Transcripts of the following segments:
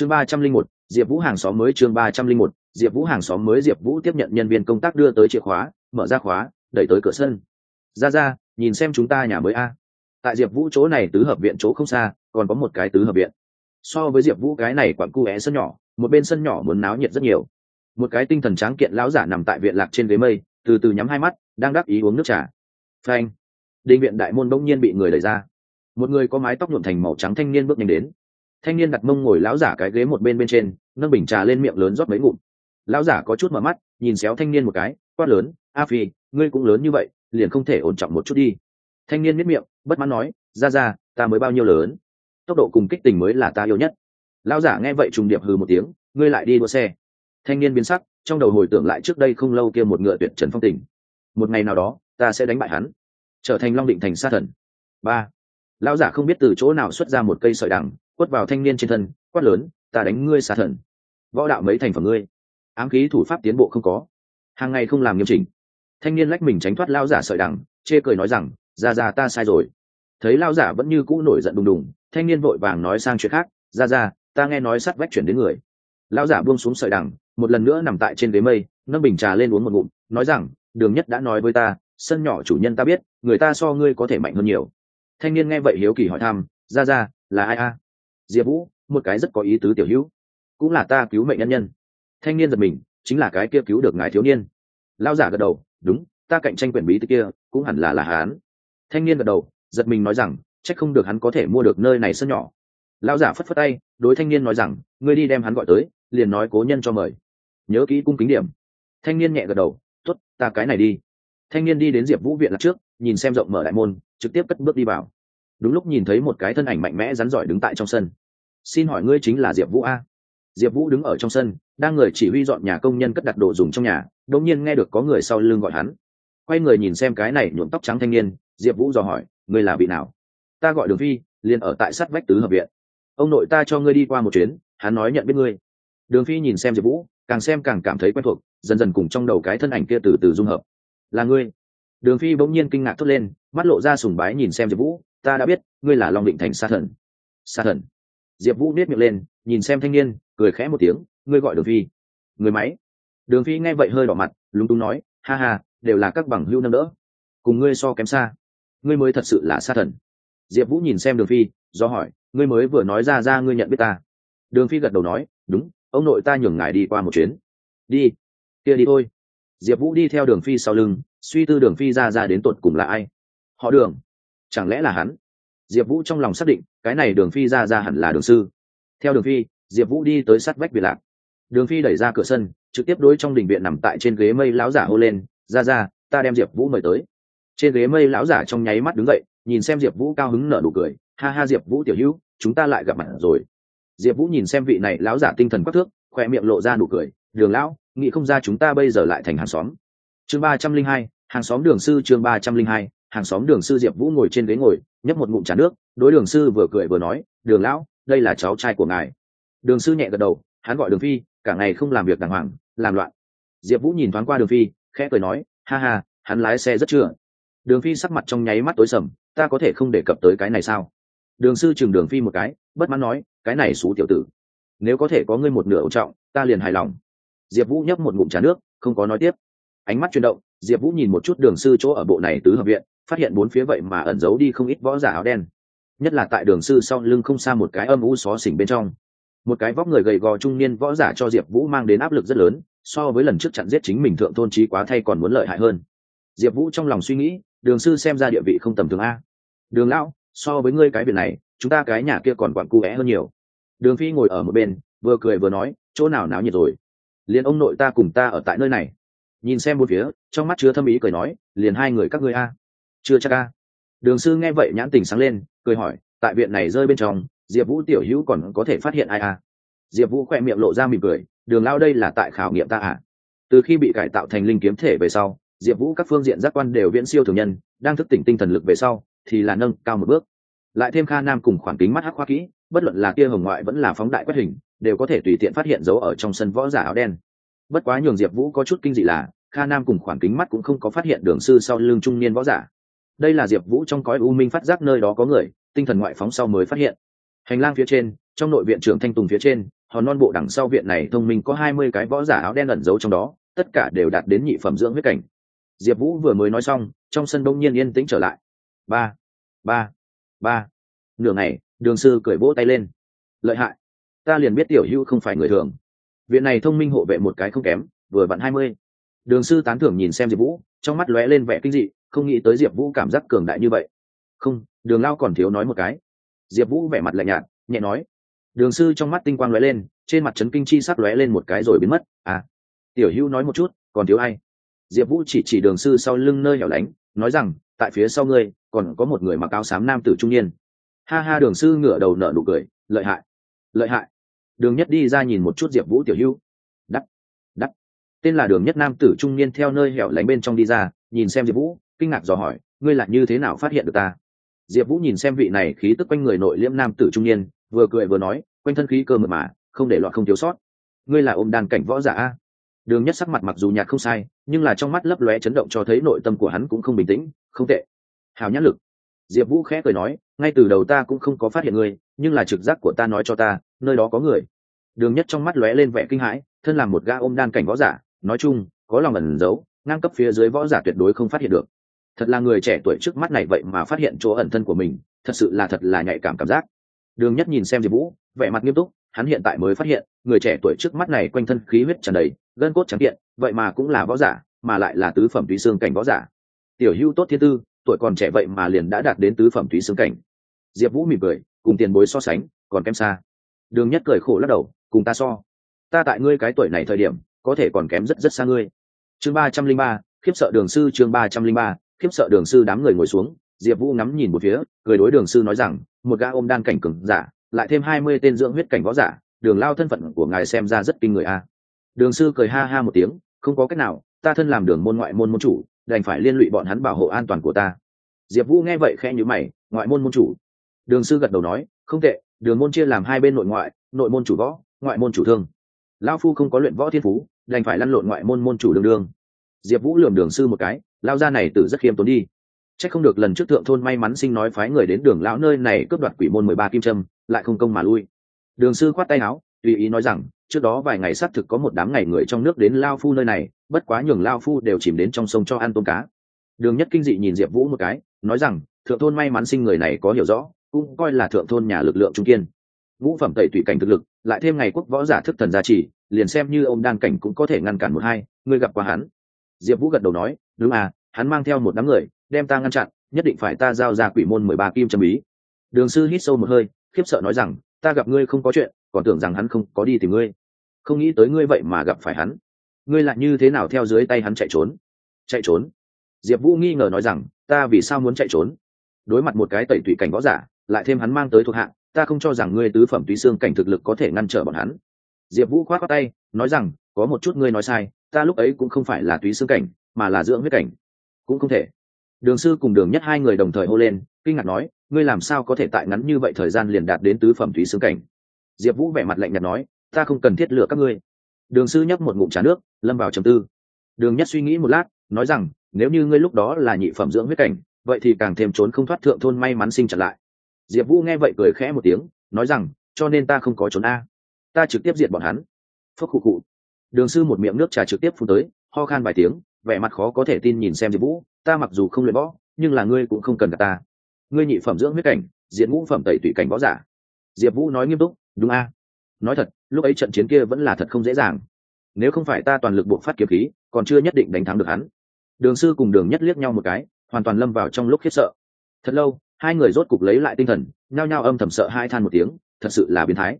chương ba trăm linh một, diệp vũ hàng xóm mới chương ba trăm linh một, diệp vũ hàng xóm mới diệp vũ tiếp nhận nhân viên công tác đưa tới chìa khóa, mở ra khóa, đẩy tới cửa sân. Ra ra, nhìn xem chúng ta nhà mới a. Tại diệp vũ chỗ này tứ hợp viện chỗ không xa, còn có một cái tứ hợp viện. So với diệp vũ cái này quặn cu é sân nhỏ, một bên sân nhỏ muốn náo nhiệt rất nhiều. Một cái tinh thần tráng kiện lão giả nằm tại viện lạc trên ghế mây, từ từ nhắm hai mắt, đang đắc ý uống nước trà. Phanh. Định viện đại môn bỗng nhiên bị người đẩy ra. Một người có mái tóc nhuộm thành màu trắng thanh niên bước nhanh đến thanh niên đặt mông ngồi lão giả cái ghế một bên bên trên, nâng bình trà lên miệng lớn rót mấy ngụm. Lão giả có chút mở mắt, nhìn xéo thanh niên một cái, quát lớn, a phi, ngươi cũng lớn như vậy, liền không thể ổn trọng một chút đi. Thanh niên miết miệng, bất mãn nói, ra ra, ta mới bao nhiêu lớn? Tốc độ cùng kích tình mới là ta yêu nhất. Lão giả nghe vậy trùng điệp hừ một tiếng, ngươi lại đi đua xe. Thanh niên biến sắc, trong đầu hồi tưởng lại trước đây không lâu kia một ngựa tuyệt trần phong tình. Một ngày nào đó, ta sẽ đánh bại hắn. Trở thành long định thành sa thần. Ba. Lão giả không biết từ chỗ nào xuất ra một cây sợi đằng quất vào thanh niên trên thân, quát lớn, ta đánh ngươi sa thần. Võ đạo mấy thành phẩm ngươi? Ám khí thủ pháp tiến bộ không có. Hàng ngày không làm nghiêm chỉnh. Thanh niên lách mình tránh thoát lao giả sợi đằng, chê cười nói rằng, ra ra, ta sai rồi. Thấy lao giả vẫn như cũ nổi giận đùng đùng, thanh niên vội vàng nói sang chuyện khác, ra ra, ta nghe nói sắt vách chuyển đến người. Lao giả buông xuống sợi đằng, một lần nữa nằm tại trên ghế mây, nâng bình trà lên uống một ngụm, nói rằng, đường nhất đã nói với ta, sân nhỏ chủ nhân ta biết, người ta so ngươi có thể mạnh hơn nhiều. Thanh niên nghe vậy hiếu kỳ hỏi thăm, ra ra, là ai a? Diệp vũ, một cái rất có ý tứ tiểu hữu. Cũng là ta cứu mệnh nhân nhân. Thanh niên giật mình, chính là cái kia cứu được ngài thiếu niên. Lao giả gật đầu, đúng, ta cạnh tranh quyền bí tư kia, cũng hẳn là là hán thanh niên gật đầu, giật mình nói rằng c h ắ c không được hắn có thể mua được nơi này sân nhỏ. Lao giả phất phất tay, đối thanh niên nói rằng, ngươi đi đem hắn gọi tới, liền nói cố nhân cho mời. Nhớ kỹ cung kính điểm. Thanh niên nhẹ gật đầu t ố t ta cái này đi. Thanh niên đi đến diệp vũ viện lạc trước, nhìn xem rộng mở đại môn, trực tiếp cất bước đi vào đúng lúc nhìn thấy một cái thân ảnh mạnh mẽ rắn giỏi đứng tại trong sân. Xin hỏi ngươi chính là diệp vũ a? Diệp vũ đứng ở trong sân, đang người chỉ huy dọn nhà công nhân cất đặt đồ dùng trong nhà, đột nhiên nghe được có người sau lưng gọi hắn. Quay người nhìn xem cái này nhuộm tóc trắng thanh niên, diệp vũ dò hỏi, ngươi là vị nào? Ta gọi đường phi, liền ở tại sát vách tứ hợp viện. Ông nội ta cho ngươi đi qua một chuyến, hắn nói nhận biết ngươi. Đường phi nhìn xem diệp vũ, càng xem càng cảm thấy quen thuộc, dần dần cùng trong đầu cái thân ảnh kia từ từ dung hợp. Là ngươi. Đường phi bỗng nhiên kinh ngạc thốt lên, mắt lộ ra sùng bái nhìn xem diệp vũ ta đã biết, ngươi là long định thành sa thần. Sa thần. Diệp vũ nết miệng lên, nhìn xem thanh niên, cười khẽ một tiếng, ngươi gọi đường phi. Người máy. Đường phi nghe vậy hơi đỏ mặt, lúng túng nói, ha ha, đều là các bằng hưu nâng đỡ. Cùng ngươi so kém xa. Ngươi mới thật sự là sa thần. Diệp vũ nhìn xem đường phi, do hỏi, ngươi mới vừa nói ra ra ngươi nhận biết ta. Đường phi gật đầu nói, đúng, ông nội ta nhường ngài đi qua một chuyến. Đi. Kia đi thôi. Diệp vũ đi theo đường phi sau lưng, suy tư đường phi ra ra đến tột cùng là ai. Họ đường chẳng lẽ là hắn? Diệp vũ trong lòng xác định, cái này đường phi ra ra hẳn là đường sư. Theo đường phi, diệp vũ đi tới sát vách biệt lạc. Đường phi đẩy ra cửa sân, trực tiếp đối trong đình viện nằm tại trên ghế mây lão giả hô lên, ra ra, ta đem diệp vũ mời tới. Trên ghế mây lão giả trong nháy mắt đứng dậy, nhìn xem diệp vũ cao hứng nở nụ cười, ha ha diệp vũ tiểu hữu, chúng ta lại gặp mặt rồi. Diệp vũ nhìn xem vị này lão giả tinh thần quắc thước khoe miệng lộ ra nụ cười, đường lão, nghĩ không ra chúng ta bây giờ lại thành hàng xóm. Chương ba trăm linh hai, hàng xóm đường sư chương ba trăm linh hai hàng xóm đường sư diệp vũ ngồi trên ghế ngồi, nhấp một ngụm trà nước, đối đường sư vừa cười vừa nói, đường lão, đây là cháu trai của ngài. Đường sư nhẹ gật đầu, hắn gọi đường phi, cả ngày không làm việc đàng hoàng, làm loạn. Diệp vũ nhìn thoáng qua đường phi, khẽ cười nói, ha ha, hắn lái xe rất chưa? Đường phi sắc mặt trong nháy mắt tối sầm, ta có thể không đề cập tới cái này sao? Đường sư chừng đường phi một cái, bất mãn nói, cái này xú tiểu tử, nếu có thể có ngươi một nửa ổn trọng, ta liền hài lòng. Diệp vũ nhấp một ngụm trà nước, không có nói tiếp. Ánh mắt chuyển động, diệp vũ nhìn một chút đường sư chỗ ở bộ này tứ hợp viện phát hiện bốn phía vậy mà ẩn giấu đi không ít võ giả áo đen. Nhất là tại đường sư sau lưng không xa một cái âm u xó xỉnh bên trong. Một cái vóc người gầy gò trung niên võ giả cho diệp vũ mang đến áp lực rất lớn, so với lần trước chặn giết chính mình thượng tôn trí quá thay còn muốn lợi hại hơn. Diệp vũ trong lòng suy nghĩ, đường sư xem ra địa vị không tầm thường a. Đường lão, so với ngươi cái việc này, chúng ta cái nhà kia còn quặn cu vẽ hơn nhiều. Đường phi ngồi ở một bên, vừa cười vừa nói, chỗ nào náo nhiệt rồi? Liền ông nội ta cùng ta ở tại nơi này. Nhìn xem một phía, trong mắt chứa thâm ý cười nói, liền hai người các ngươi a chưa chắc ca. Đường sư nghe vậy nhãn tình sáng lên, cười hỏi, tại viện này rơi bên trong, diệp vũ tiểu hữu còn có thể phát hiện ai à? Diệp vũ khỏe miệng lộ ra mỉm cười, đường lao đây là tại khảo nghiệm ta à? Từ khi bị cải tạo thành linh kiếm thể về sau, diệp vũ các phương diện giác quan đều viễn siêu thường nhân, đang thức tỉnh tinh thần lực về sau, thì là nâng cao một bước. Lại thêm kha nam cùng khoảng kính mắt hắc khoa kỹ, bất luận là kia hồng ngoại vẫn là phóng đại quét hình, đều có thể tùy tiện phát hiện dấu ở trong sân võ giả áo đen. Bất quá nhường diệp vũ có chút kinh dị là, kha nam cùng khoảng kính mắt cũng không có phát hiện đường sư sau lưng trung niên võ giả đây là diệp vũ trong cõi u minh phát giác nơi đó có người, tinh thần ngoại phóng sau mới phát hiện. Hành lang phía trên, trong nội viện trưởng thanh tùng phía trên, hòn non bộ đằng sau viện này thông minh có hai mươi cái võ giả áo đen ẩn giấu trong đó, tất cả đều đạt đến nhị phẩm dưỡng huyết cảnh. Diệp vũ vừa mới nói xong, trong sân đông nhiên yên tĩnh trở lại. Ba ba ba. Nửa ngày, đường sư cười vỗ tay lên. Lợi hại. Ta liền biết tiểu hữu không phải người thường. Viện này thông minh hộ vệ một cái không kém, vừa vặn hai mươi. Đường sư tán thưởng nhìn xem diệp vũ, trong mắt lóe lên vẻ kinh dị không nghĩ tới diệp vũ cảm giác cường đại như vậy. Không, đường lao còn thiếu nói một cái. Diệp vũ vẻ mặt lạnh nhạt, nhẹ nói. Đường sư trong mắt tinh quang lóe lên, trên mặt trấn kinh chi sắc lóe lên một cái rồi biến mất. À tiểu hữu nói một chút, còn thiếu ai? Diệp vũ chỉ chỉ đường sư sau lưng nơi hẻo lánh, nói rằng, tại phía sau ngươi, còn có một người mặc áo xám nam tử trung niên. Ha ha, đường sư ngửa đầu nở nụ cười, lợi hại lợi hại. Đường nhất đi ra nhìn một chút diệp vũ tiểu Hưu. đắt đắt tên là đường nhất nam tử trung niên theo nơi hẻo lánh bên trong đi ra, nhìn xem diệp vũ kinh ngạc dò hỏi, ngươi lại như thế nào phát hiện được ta? Diệp vũ nhìn xem vị này khí tức quanh người nội liễm nam tử trung niên, vừa cười vừa nói, quanh thân khí cơ mật mà, không để loạn không thiếu sót. Ngươi là ôm đàn cảnh võ giả a? Đường nhất sắc mặt mặc dù nhạt không sai, nhưng là trong mắt lấp lóe chấn động cho thấy nội tâm của hắn cũng không bình tĩnh, không tệ. Hào nhãn lực. Diệp vũ khẽ cười nói, ngay từ đầu ta cũng không có phát hiện ngươi, nhưng là trực giác của ta nói cho ta, nơi đó có người. Đường nhất trong mắt lóe lên vẻ kinh hãi, thân làm một gã ôm đan cảnh võ giả, nói chung, có lòng ẩn giấu, ngang cấp phía dưới võ giả tuyệt đối không phát hiện được thật là người trẻ tuổi trước mắt này vậy mà phát hiện chỗ ẩn thân của mình, thật sự là thật là nhạy cảm cảm giác. Đường nhất nhìn xem diệp vũ, vẻ mặt nghiêm túc, hắn hiện tại mới phát hiện, người trẻ tuổi trước mắt này quanh thân khí huyết tràn đầy, gân cốt trắng kiện, vậy mà cũng là võ giả, mà lại là tứ phẩm tùy xương cảnh võ giả. Tiểu hưu tốt thiên tư, tuổi còn trẻ vậy mà liền đã đạt đến tứ phẩm tùy xương cảnh. Diệp vũ mỉm cười, cùng tiền bối so sánh, còn kém xa. Đường nhất cười khổ lắc đầu, cùng ta so. Ta tại ngươi cái tuổi này thời điểm, có thể còn kém rất rất xa ngươi. Chương ba trăm linh ba, khiếp sợ đường sư chương ba trăm linh ba khiếp sợ đường sư đám người ngồi xuống, diệp vũ ngắm nhìn một phía, cười đối đường sư nói rằng, một gã ôm đan cảnh cừng giả, lại thêm hai mươi tên dưỡng huyết cảnh võ giả, đường lao thân phận của ngài xem ra rất kinh người a. Đường sư cười ha ha một tiếng, không có cách nào, ta thân làm đường môn ngoại môn môn chủ, đành phải liên lụy bọn hắn bảo hộ an toàn của ta. Diệp vũ nghe vậy khẽ nhữ mày, ngoại môn môn chủ? Đường sư gật đầu nói, không tệ, đường môn chia làm hai bên nội ngoại, nội môn chủ võ, ngoại môn chủ thương. Lao phu không có luyện võ thiên phú, đành phải lăn lộn ngoại môn môn chủ đương đương diệp vũ lườm đường sư một cái lao ra này tử rất khiêm tốn đi. C h ắ c không được lần trước thượng thôn may mắn sinh nói phái người đến đường lão nơi này cướp đoạt quỷ môn mười ba kim trâm lại không công mà lui. Đường sư khoát tay áo, tùy ý nói rằng, trước đó vài ngày xác thực có một đám ngày người trong nước đến lao phu nơi này, bất quá nhường lao phu đều chìm đến trong sông cho ăn tôm cá. Đường nhất kinh dị nhìn diệp vũ một cái, nói rằng, thượng thôn may mắn sinh người này có hiểu rõ, cũng coi là thượng thôn nhà lực lượng trung kiên. Ngũ phẩm tẩy tùy cảnh thực lực, lại thêm ngày quốc võ giả thức thần gia trì, liền xem như ông đan cảnh cũng có thể ngăn cản một hai, ngươi gặp qua hắn diệp vũ gật đầu nói, đúng à hắn mang theo một đám người, đem ta ngăn chặn, nhất định phải ta giao ra quỷ môn mười ba kim trầm bí. Đường sư hít sâu một hơi, khiếp sợ nói rằng, ta gặp ngươi không có chuyện, còn tưởng rằng hắn không có đi tìm ngươi. Không nghĩ tới ngươi vậy mà gặp phải hắn. Ngươi lại như thế nào theo dưới tay hắn chạy trốn? Chạy trốn? Diệp vũ nghi ngờ nói rằng, ta vì sao muốn chạy trốn? Đối mặt một cái tẩy tụy cảnh võ giả, lại thêm hắn mang tới thuộc hạng, ta không cho rằng ngươi tứ phẩm túy xương cảnh thực lực có thể ngăn trở bọn hắn. Diệp vũ khoát khoát tay, nói rằng, có một chút ngươi nói sai ta lúc ấy cũng không phải là túy xương cảnh, mà là dưỡng huyết cảnh. Cũng không thể. Đường sư cùng đường nhất hai người đồng thời hô lên, kinh ngạc nói, ngươi làm sao có thể tại ngắn như vậy thời gian liền đạt đến tứ phẩm túy xương cảnh? Diệp vũ vẻ mặt lạnh nhạt nói, ta không cần thiết lựa các ngươi. Đường sư nhấp một ngụm trà nước, lâm vào trầm tư. Đường nhất suy nghĩ một lát, nói rằng, nếu như ngươi lúc đó là nhị phẩm dưỡng huyết cảnh, vậy thì càng thêm trốn không thoát thượng thôn may mắn sinh trở lại. Diệp vũ nghe vậy cười khẽ một tiếng, nói rằng, cho nên ta không có trốn a. Ta trực tiếp diệt bọn hắn. Phước khụ khụ đường sư một miệng nước trà trực tiếp phun tới, ho khan vài tiếng, vẻ mặt khó có thể tin nhìn xem diệp vũ, ta mặc dù không luyện võ, nhưng là ngươi cũng không cần cả ta. Ngươi nhị phẩm dưỡng huyết cảnh diện ngũ phẩm tẩy tủy cảnh võ giả. Diệp vũ nói nghiêm túc, đúng a. Nói thật, lúc ấy trận chiến kia vẫn là thật không dễ dàng. Nếu không phải ta toàn lực buộc phát kiếm khí, còn chưa nhất định đánh thắng được hắn. Đường sư cùng đường nhất liếc nhau một cái, hoàn toàn lâm vào trong lúc khiếp sợ. Thật lâu, hai người rốt cục lấy lại tinh thần, nhao nhao âm thầm sợ hai than một tiếng, thật sự là biến thái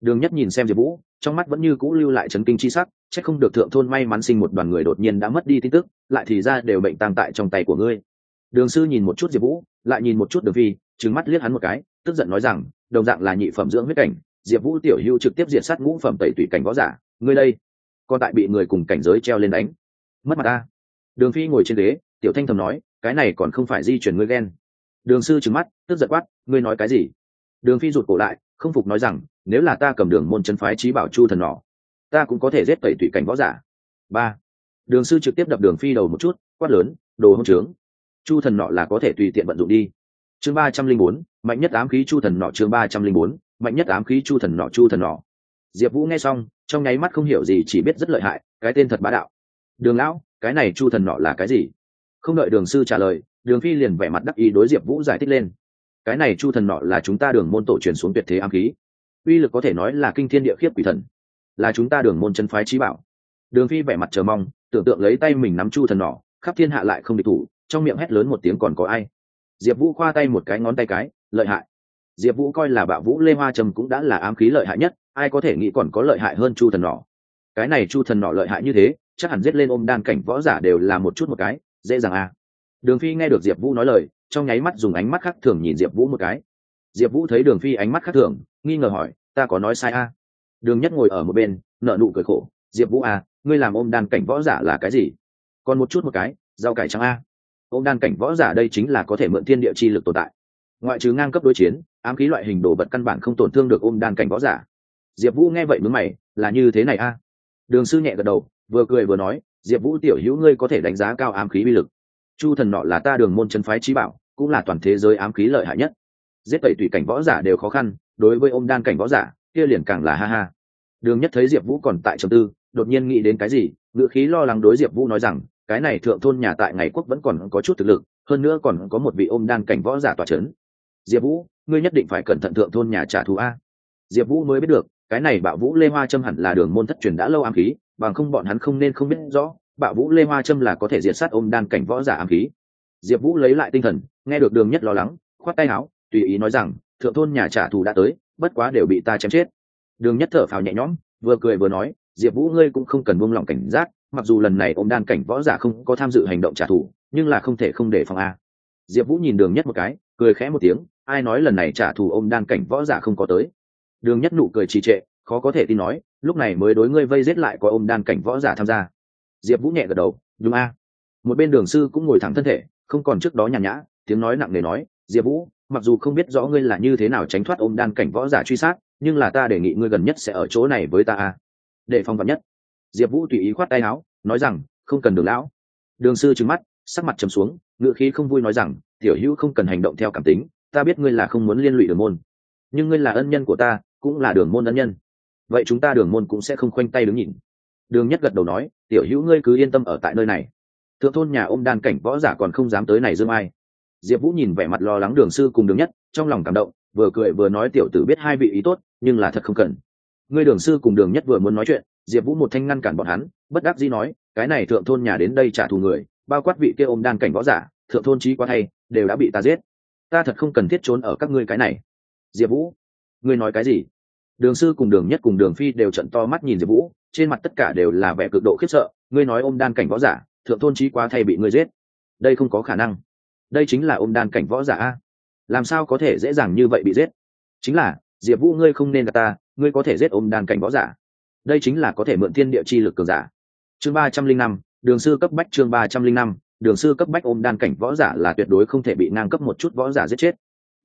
đường nhất nhìn xem diệp vũ, trong mắt vẫn như cũ lưu lại chấn kinh c h i sắc c h ắ c không được thượng thôn may mắn sinh một đoàn người đột nhiên đã mất đi tin tức, lại thì ra đều bệnh tàng tại trong tay của ngươi. Đường sư nhìn một chút diệp vũ, lại nhìn một chút đường phi trứng mắt liếc hắn một cái, tức giận nói rằng, đồng dạng là nhị phẩm dưỡng huyết cảnh, diệp vũ tiểu hưu trực tiếp diệt sát ngũ phẩm tẩy tủy cảnh võ giả, ngươi đây, còn tại bị người cùng cảnh giới treo lên đánh. Mất mặt ta. Đường phi ngồi trên ghế, tiểu thanh thầm nói, cái này còn không phải di chuyển ngươi ghen. Đường sư trừng mắt, tức giận quát, ngươi nói cái gì? Đường phi rụt cổ lại không phục nói rằng, nếu là ta cầm đường môn chân phái trí bảo chu thần nỏ ta cũng có thể giết tẩy tủy cảnh võ giả. Ba, đường sư trực tiếp đập đường phi đầu một chút, quát lớn, đồ hông trướng. Chu thần nọ là có thể tùy tiện vận dụng đi. Chương ba trăm linh bốn, mạnh nhất ám khí chu thần nọ, chương ba trăm linh bốn, mạnh nhất ám khí chu thần nọ, chu thần nọ. Diệp vũ nghe xong, trong nháy mắt không hiểu gì, chỉ biết rất lợi hại, cái tên thật bá đạo. Đường lão, cái này chu thần nọ là cái gì? Không đợi đường sư trả lời, đường phi liền vẻ mặt đắc ý đối diệp vũ giải thích lên cái này chu thần nọ là chúng ta đường môn tổ truyền xuống tuyệt thế ám khí. Uy lực có thể nói là kinh thiên địa khiếp quỷ thần. Là chúng ta đường môn chân phái trí bảo. Đường phi vẻ mặt chờ mong, tưởng tượng lấy tay mình nắm chu thần nọ, khắp thiên hạ lại không địch thủ, trong miệng hét lớn một tiếng còn có ai? Diệp vũ khoa tay một cái ngón tay cái, lợi hại. Diệp vũ coi là bạo vũ lê hoa trầm cũng đã là ám khí lợi hại nhất, ai có thể nghĩ còn có lợi hại hơn chu thần nọ. Cái này chu thần nọ lợi hại như thế, chắc hẳn giết lên ôm đan cảnh võ giả đều là một chút một cái, dễ dàng à. Đường phi nghe được diệp vũ nói lời trong nháy mắt dùng ánh mắt khác thường nhìn diệp vũ một cái. Diệp vũ thấy đường phi ánh mắt khác thường, nghi ngờ hỏi, ta có nói sai à? đường nhất ngồi ở một bên nợ nụ cười khổ, diệp vũ à ngươi làm ôm đan cảnh võ giả là cái gì? Còn một chút một cái, rau cải trắng a. Ôm đan cảnh võ giả đây chính là có thể mượn thiên địa chi lực tồn tại. Ngoại trừ ngang cấp đối chiến, ám khí loại hình đồ vật căn bản không tổn thương được ôm đan cảnh võ giả. Diệp vũ nghe vậy mướn mày, là như thế này a? Đường sư nhẹ gật đầu, vừa cười vừa nói, diệp vũ tiểu hữu ngươi có thể đánh giá cao ám khí vi lực chu thần nọ là ta đường môn chân phái trí bảo, cũng là toàn thế giới ám khí lợi hại nhất. Giết tẩy tùy cảnh võ giả đều khó khăn, đối với ôm đan cảnh võ giả, kia liền càng là ha ha. Đường nhất thấy diệp vũ còn tại trầm tư, đột nhiên nghĩ đến cái gì ngự khí lo lắng đối diệp vũ nói rằng, cái này thượng thôn nhà tại ngày quốc vẫn còn có chút thực lực, hơn nữa còn có một vị ôm đan cảnh võ giả tòa c h ấ n diệp vũ, ngươi nhất định phải cẩn thận thượng thôn nhà trả thù a. Diệp vũ mới biết được, cái này bạo vũ lê hoa trâm hẳn là đường môn thất truyền đã lâu ám khí, bằng không bọn hắn không nên không biết rõ bạo vũ lê hoa trâm là có thể diệt sát ôm đan cảnh võ giả ám khí. Diệp vũ lấy lại tinh thần, nghe được đường nhất lo lắng, khoát tay áo, tùy ý nói rằng, thượng thôn nhà trả thù đã tới, bất quá đều bị ta chém chết. Đường nhất thở phào nhẹ nhõm, vừa cười vừa nói, diệp vũ ngươi cũng không cần buông lỏng cảnh giác, mặc dù lần này ông đan cảnh võ giả không có tham dự hành động trả thù, nhưng là không thể không để phòng a. Diệp vũ nhìn đường nhất một cái, cười khẽ một tiếng, ai nói lần này trả thù ông đan cảnh võ giả không có tới? Đường nhất nụ cười trì trệ, khó có thể tin nói, lúc này mới đối ngươi vây giết lại có ông đan cảnh võ giả tham gia diệp vũ nhẹ gật đầu, đúng a. Một bên đường sư cũng ngồi thẳng thân thể, không còn trước đó nhàn nhã, tiếng nói nặng nề nói, diệp vũ, mặc dù không biết rõ ngươi là như thế nào tránh thoát ôm đan cảnh võ giả truy sát, nhưng là ta đề nghị ngươi gần nhất sẽ ở chỗ này với ta a. Để phòng vật nhất. Diệp vũ tùy ý khoát tay áo, nói rằng, không cần đường lão. Đường sư trừng mắt, sắc mặt trầm xuống, ngựa khí không vui nói rằng, tiểu hữu không cần hành động theo cảm tính, ta biết ngươi là không muốn liên lụy đường môn. Nhưng ngươi là ân nhân của ta, cũng là đường môn ân nhân. Vậy chúng ta đường môn cũng sẽ không khoanh tay đứng nhìn đường nhất gật đầu nói, tiểu hữu ngươi cứ yên tâm ở tại nơi này. Thượng thôn nhà ôm đan cảnh võ giả còn không dám tới này dương ai diệp vũ nhìn vẻ mặt lo lắng đường sư cùng đường nhất, trong lòng cảm động, vừa cười vừa nói, tiểu tử biết hai vị ý tốt, nhưng là thật không cần. Ngươi đường sư cùng đường nhất vừa muốn nói chuyện, diệp vũ một thanh ngăn cản bọn hắn, bất đắc dĩ nói, cái này thượng thôn nhà đến đây trả thù người, bao quát vị kia ôm đan cảnh võ giả, thượng thôn trí quá thay, đều đã bị ta giết. Ta thật không cần thiết trốn ở các ngươi cái này. Diệp vũ, ngươi nói cái gì? Đường sư cùng đường nhất cùng đường phi đều trận to mắt nhìn diệp vũ, trên mặt tất cả đều là vẻ cực độ khiếp sợ, ngươi nói ôm đan cảnh võ giả, thượng thôn trí quá thay bị ngươi giết. Đây không có khả năng. Đây chính là ôm đan cảnh võ giả a. Làm sao có thể dễ dàng như vậy bị giết? Chính là, diệp vũ ngươi không nên gặp ta, ngươi có thể giết ôm đan cảnh võ giả. Đây chính là có thể mượn thiên địa chi lực cường giả. Chương ba trăm linh năm, đường sư cấp bách chương ba trăm linh năm, đường sư cấp bách ôm đan cảnh võ giả là tuyệt đối không thể bị ngang cấp một chút võ giả giết chết.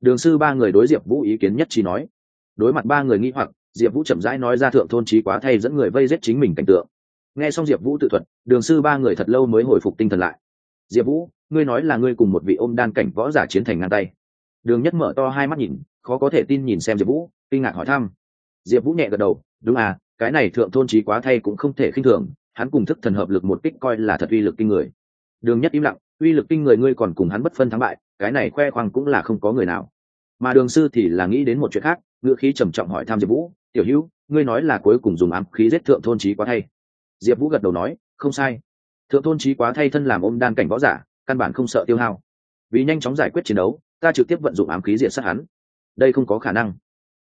Đường sư ba người đối diệp vũ ý kiến nhất trí nói đối mặt ba người nghĩ hoặc, diệp vũ chậm rãi nói ra thượng thôn trí quá thay dẫn người vây giết chính mình cảnh tượng. Nghe xong diệp vũ tự thuật, đường sư ba người thật lâu mới hồi phục tinh thần lại. Diệp vũ, ngươi nói là ngươi cùng một vị ôm đan cảnh võ giả chiến thành ngang tay. Đường nhất mở to hai mắt nhìn, khó có thể tin nhìn xem diệp vũ, kinh ngạc hỏi thăm. Diệp vũ nhẹ gật đầu, đúng à cái này thượng thôn trí quá thay cũng không thể khinh thường, hắn cùng thức thần hợp lực một kích coi là thật uy lực kinh người. Đường nhất im lặng, uy lực kinh người ngươi còn cùng hắn bất phân thắng bại, cái này khoe khoang cũng là không có người nào mà đường sư thì là nghĩ đến một chuyện khác, ngữ khí trầm trọng hỏi Tham diệp vũ, tiểu hữu, ngươi nói là cuối cùng dùng ám khí giết thượng thôn trí quá thay. Diệp vũ gật đầu nói, không sai. Thượng thôn trí quá thay thân làm ôm đan cảnh võ giả, căn bản không sợ tiêu hao. Vì nhanh chóng giải quyết chiến đấu, ta trực tiếp vận dụng ám khí diệt sát hắn. Đây không có khả năng.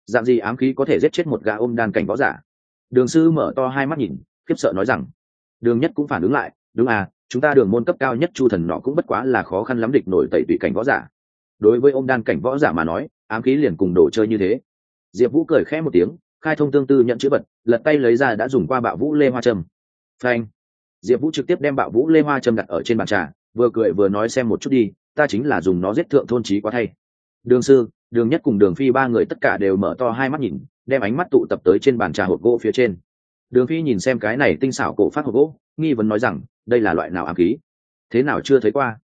Dạng gì ám khí có thể giết chết một gã ôm đan cảnh võ giả? Đường sư mở to hai mắt nhìn, khiếp sợ nói rằng, đường nhất cũng phản ứng lại, đúng à chúng ta đường môn cấp cao nhất chu thần nọ cũng bất quá là khó khăn lắm địch nổi tẩy tụy cảnh võ giả đối với ông đan cảnh võ giả mà nói, ám khí liền cùng đồ chơi như thế. Diệp vũ cười khẽ một tiếng, khai thông tương tư nhận chữ vật, lật tay lấy ra đã dùng qua bạo vũ lê hoa trâm phanh. Diệp vũ trực tiếp đem bạo vũ lê hoa trâm đặt ở trên bàn trà, vừa cười vừa nói xem một chút đi, ta chính là dùng nó giết thượng thôn trí quá thay. Đường sư, đường nhất cùng đường phi ba người tất cả đều mở to hai mắt nhìn, đem ánh mắt tụ tập tới trên bàn trà hộp gỗ phía trên. Đường phi nhìn xem cái này tinh xảo cổ phát hộp gỗ, nghi vấn nói rằng, đây là loại nào ám khí? Thế nào chưa thấy qua?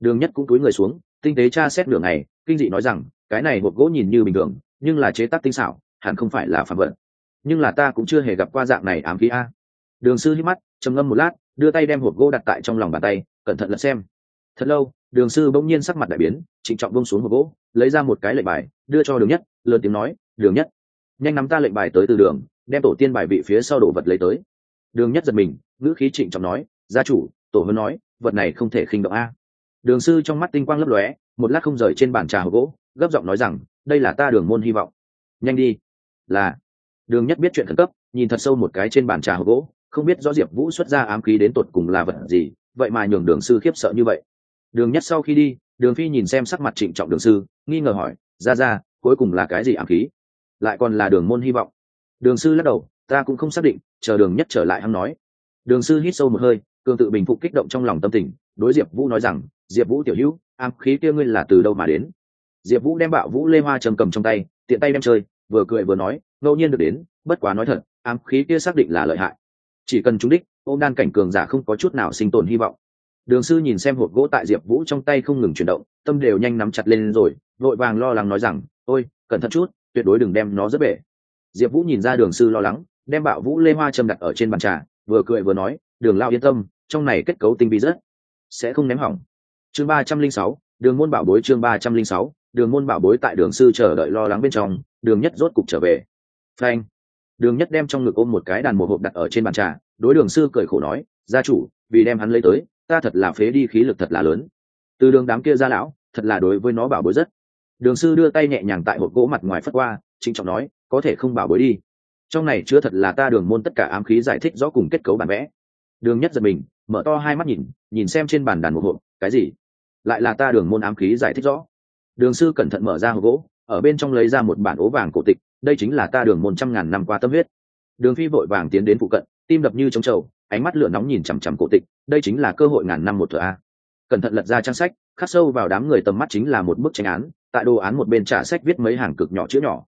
Đường nhất cũng cúi người xuống tinh tế tra xét đường này kinh dị nói rằng, cái này hộp gỗ nhìn như bình thường, nhưng là chế tác tinh xảo, hẳn không phải là phạm vật. Nhưng là ta cũng chưa hề gặp qua dạng này ám khí a. Đường sư hít mắt, trầm ngâm một lát, đưa tay đem hộp gỗ đặt tại trong lòng bàn tay, cẩn thận lật xem. Thật lâu, đường sư bỗng nhiên sắc mặt đại biến, trịnh trọng bông xuống hộp gỗ, lấy ra một cái lệnh bài, đưa cho đường nhất, lớn tiếng nói, đường nhất, nhanh nắm ta lệnh bài tới từ đường, đem tổ tiên bài vị phía sau đồ vật lấy tới. Đường nhất giật mình, ngữ khí trịnh trọng nói, gia chủ, tổ hơn nói, vật này không thể khinh động a đường sư trong mắt tinh quang lấp lóe, một lát không rời trên bàn trà hộp gỗ, gấp giọng nói rằng, đây là ta đường môn hy vọng. Nhanh đi. Là. Đường nhất biết chuyện khẩn cấp, nhìn thật sâu một cái trên bàn trà hộp gỗ, không biết rõ diệp vũ xuất ra ám khí đến tột cùng là vật gì, vậy mà nhường đường sư khiếp sợ như vậy. Đường nhất sau khi đi, đường phi nhìn xem sắc mặt trịnh trọng đường sư, nghi ngờ hỏi, ra ra, cuối cùng là cái gì ám khí? Lại còn là đường môn hy vọng? Đường sư lắc đầu, ta cũng không xác định, chờ đường nhất trở lại hắn nói. Đường sư hít sâu một hơi, cường tự bình phục kích động trong lòng tâm tình, đối diệp vũ nói rằng diệp vũ tiểu hữu, ám khí kia ngươi là từ đâu mà đến? Diệp vũ đem bạo vũ lê hoa trầm cầm trong tay, tiện tay đem chơi, vừa cười vừa nói, ngẫu nhiên được đến, bất quá nói thật, ám khí kia xác định là lợi hại. Chỉ cần chúng đích ô đan cảnh cường giả không có chút nào sinh tồn hy vọng. Đường sư nhìn xem hộp gỗ tại diệp vũ trong tay không ngừng chuyển động, tâm đều nhanh nắm chặt lên rồi, vội vàng lo lắng nói rằng, ôi, cẩn thận chút, tuyệt đối đừng đem nó rất bể. Diệp vũ nhìn ra đường sư lo lắng, đem bạo vũ lê hoa châm đặt ở trên bàn trà, vừa cười vừa nói, đường lao yên tâm, trong này kết cấu tinh vi rất, sẽ không ném hỏng chương ba trăm linh sáu, đường môn bảo bối chương ba trăm linh sáu, đường môn bảo bối tại đường sư chờ đợi lo lắng bên trong, đường nhất rốt cục trở về. Phanh. Đường nhất đem trong ngực ôm một cái đàn một hộp đặt ở trên bàn trà, đối đường sư cười khổ nói, gia chủ, vì đem hắn lấy tới, ta thật là phế đi khí lực thật là lớn. Từ đường đám kia ra lão, thật là đối với nó bảo bối rất. Đường sư đưa tay nhẹ nhàng tại hộp gỗ mặt ngoài phất qua chính trọng nói, có thể không bảo bối đi. Trong này chứa thật là ta đường môn tất cả ám khí giải thích rõ cùng kết cấu bản vẽ. Đường nhất giật mình, mở to hai mắt nhìn nhìn xem trên bàn đàn một hộp, cái gì? Lại là ta đường môn ám khí giải thích rõ. Đường sư cẩn thận mở ra hộp gỗ, ở bên trong lấy ra một bản ố vàng cổ tịch, đây chính là ta đường môn trăm ngàn năm qua tâm huyết. Đường phi vội vàng tiến đến phụ cận, tim đập như trống trầu, ánh mắt lửa nóng nhìn chằm chằm cổ tịch, đây chính là cơ hội ngàn năm một thừa a. Cẩn thận lật ra trang sách, khắc sâu vào đám người tầm mắt chính là một bức tranh án, tại đồ án một bên trả sách viết mấy hàng cực nhỏ chữ nhỏ.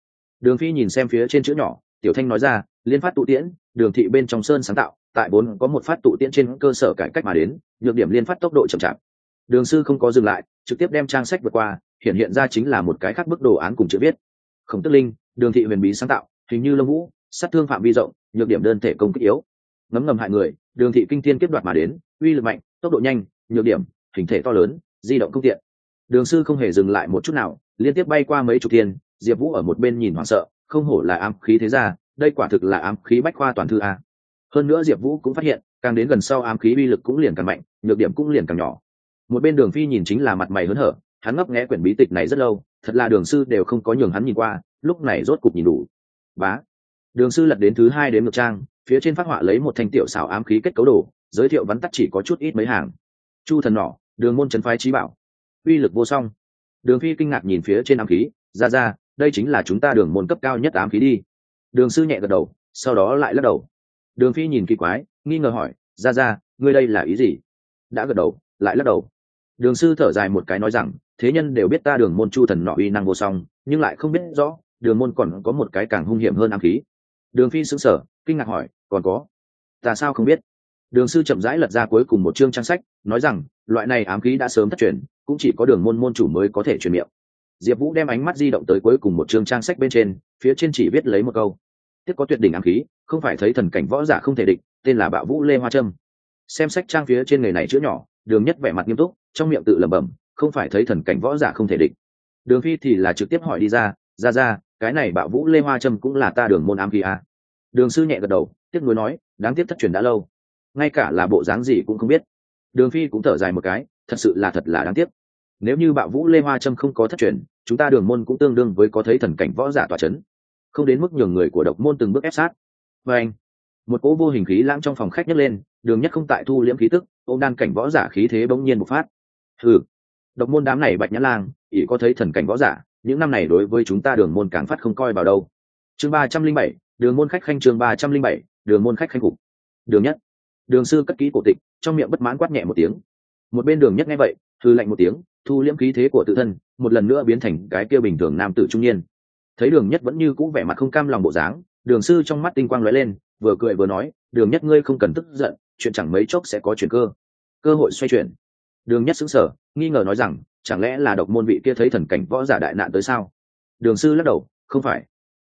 Đường phi nhìn xem phía trên chữ nhỏ, tiểu thanh nói ra, liên phát tụ tiễn, đường thị bên trong sơn sáng tạo, tại vốn có một phát tụ tiễn trên cơ sở cải cách mà đến, nhược điểm liên phát tốc độ chậm chạp đường sư không có dừng lại, trực tiếp đem trang sách vượt qua, hiện hiện ra chính là một cái khác bức đồ án cùng chữ viết. Khổng tức linh, đường thị huyền bí sáng tạo, hình như lông vũ, sát thương phạm vi rộng, nhược điểm đơn thể công kích yếu. Ngấm ngầm hại người, đường thị kinh thiên kiếp đoạt mà đến, uy lực mạnh, tốc độ nhanh, nhược điểm, hình thể to lớn, di động không tiện. Đường sư không hề dừng lại một chút nào, liên tiếp bay qua mấy chục thiên, diệp vũ ở một bên nhìn hoảng sợ, không hổ là ám khí thế ra đây quả thực là ám khí bách khoa toàn thư a. Hơn nữa diệp vũ cũng phát hiện, càng đến gần sau ám khí uy lực cũng liền càng mạnh, nhược điểm cũng liền càng nhỏ một bên đường phi nhìn chính là mặt mày hớn hở, hắn ngấp nghẽ quyển bí tịch này rất lâu, thật là đường sư đều không có nhường hắn nhìn qua, lúc này rốt cục nhìn đủ. Bá. Đường sư lật đến thứ hai đến ngược trang, phía trên phát họa lấy một thanh tiểu xảo ám khí kết cấu đồ, giới thiệu vắn tắt chỉ có chút ít mấy hàng. Chu thần nỏ đường môn trấn phái trí bảo. Uy lực vô song. Đường phi kinh ngạc nhìn phía trên ám khí, ra ra, đây chính là chúng ta đường môn cấp cao nhất ám khí đi. Đường sư nhẹ gật đầu, sau đó lại lắc đầu. Đường phi nhìn kỳ quái, nghi ngờ hỏi, ra ra, ngươi đây là ý gì? Đã gật đầu, lại lắc đầu đường sư thở dài một cái nói rằng, thế nhân đều biết ta đường môn chu thần nọ uy năng vô song, nhưng lại không biết rõ, đường môn còn có một cái càng hung hiểm hơn ám khí. Đường phi sững sờ, kinh ngạc hỏi, còn có? Ta sao không biết? Đường sư chậm rãi lật ra cuối cùng một chương trang sách, nói rằng, loại này ám khí đã sớm thất truyền, cũng chỉ có đường môn môn chủ mới có thể truyền miệng. Diệp vũ đem ánh mắt di động tới cuối cùng một chương trang sách bên trên, phía trên chỉ viết lấy một câu. Tiếp có tuyệt đỉnh ám khí, không phải thấy thần cảnh võ giả không thể địch, tên là bạo vũ lê hoa trâm. Xem sách trang phía trên người này chữ nhỏ, đường nhất vẻ mặt nghiêm túc trong miệng tự lẩm bẩm, không phải thấy thần cảnh võ giả không thể địch. Đường phi thì là trực tiếp hỏi đi ra ra ra, cái này bạo vũ lê hoa trâm cũng là ta đường môn ám khí à. đường sư nhẹ gật đầu, tiếc nuối nói, đáng tiếc thất truyền đã lâu. Ngay cả là bộ dáng gì cũng không biết. Đường phi cũng thở dài một cái, thật sự là thật là đáng tiếc. Nếu như bạo vũ lê hoa trâm không có thất truyền, chúng ta đường môn cũng tương đương với có thấy thần cảnh võ giả tòa chấn. Không đến mức nhường người của độc môn từng bước ép sát. Và anh, một cỗ vô hình khí lãng trong phòng khách nhấc lên, đường nhất không tại thu liễm khí tức, ôm đan cảnh võ giả khí thế bỗng nhiên một phát hừ, độc môn đám này bạch nhã lang, ỷ có thấy thần cảnh võ giả, những năm này đối với chúng ta đường môn càng phát không coi vào đâu. Chương ba trăm linh bảy, đường môn khách khanh chương ba trăm linh bảy, đường môn khách khanh cục. Đường nhất. Đường sư cất ký cổ tịch, trong miệng bất mãn quát nhẹ một tiếng. Một bên đường nhất nghe vậy thư lạnh một tiếng, thu liễm khí thế của tự thân, một lần nữa biến thành cái kia bình thường nam tử trung niên. Thấy đường nhất vẫn như cũ vẻ mặt không cam lòng bộ dáng, đường sư trong mắt tinh quang lóe lên, vừa cười vừa nói, đường nhất ngươi không cần tức giận, chuyện chẳng mấy chốc sẽ có chuyện cơ. Cơ hội xoay chuyển đường nhất xứng sở nghi ngờ nói rằng, chẳng lẽ là độc môn vị kia thấy thần cảnh võ giả đại nạn tới sao? Đường sư lắc đầu, không phải.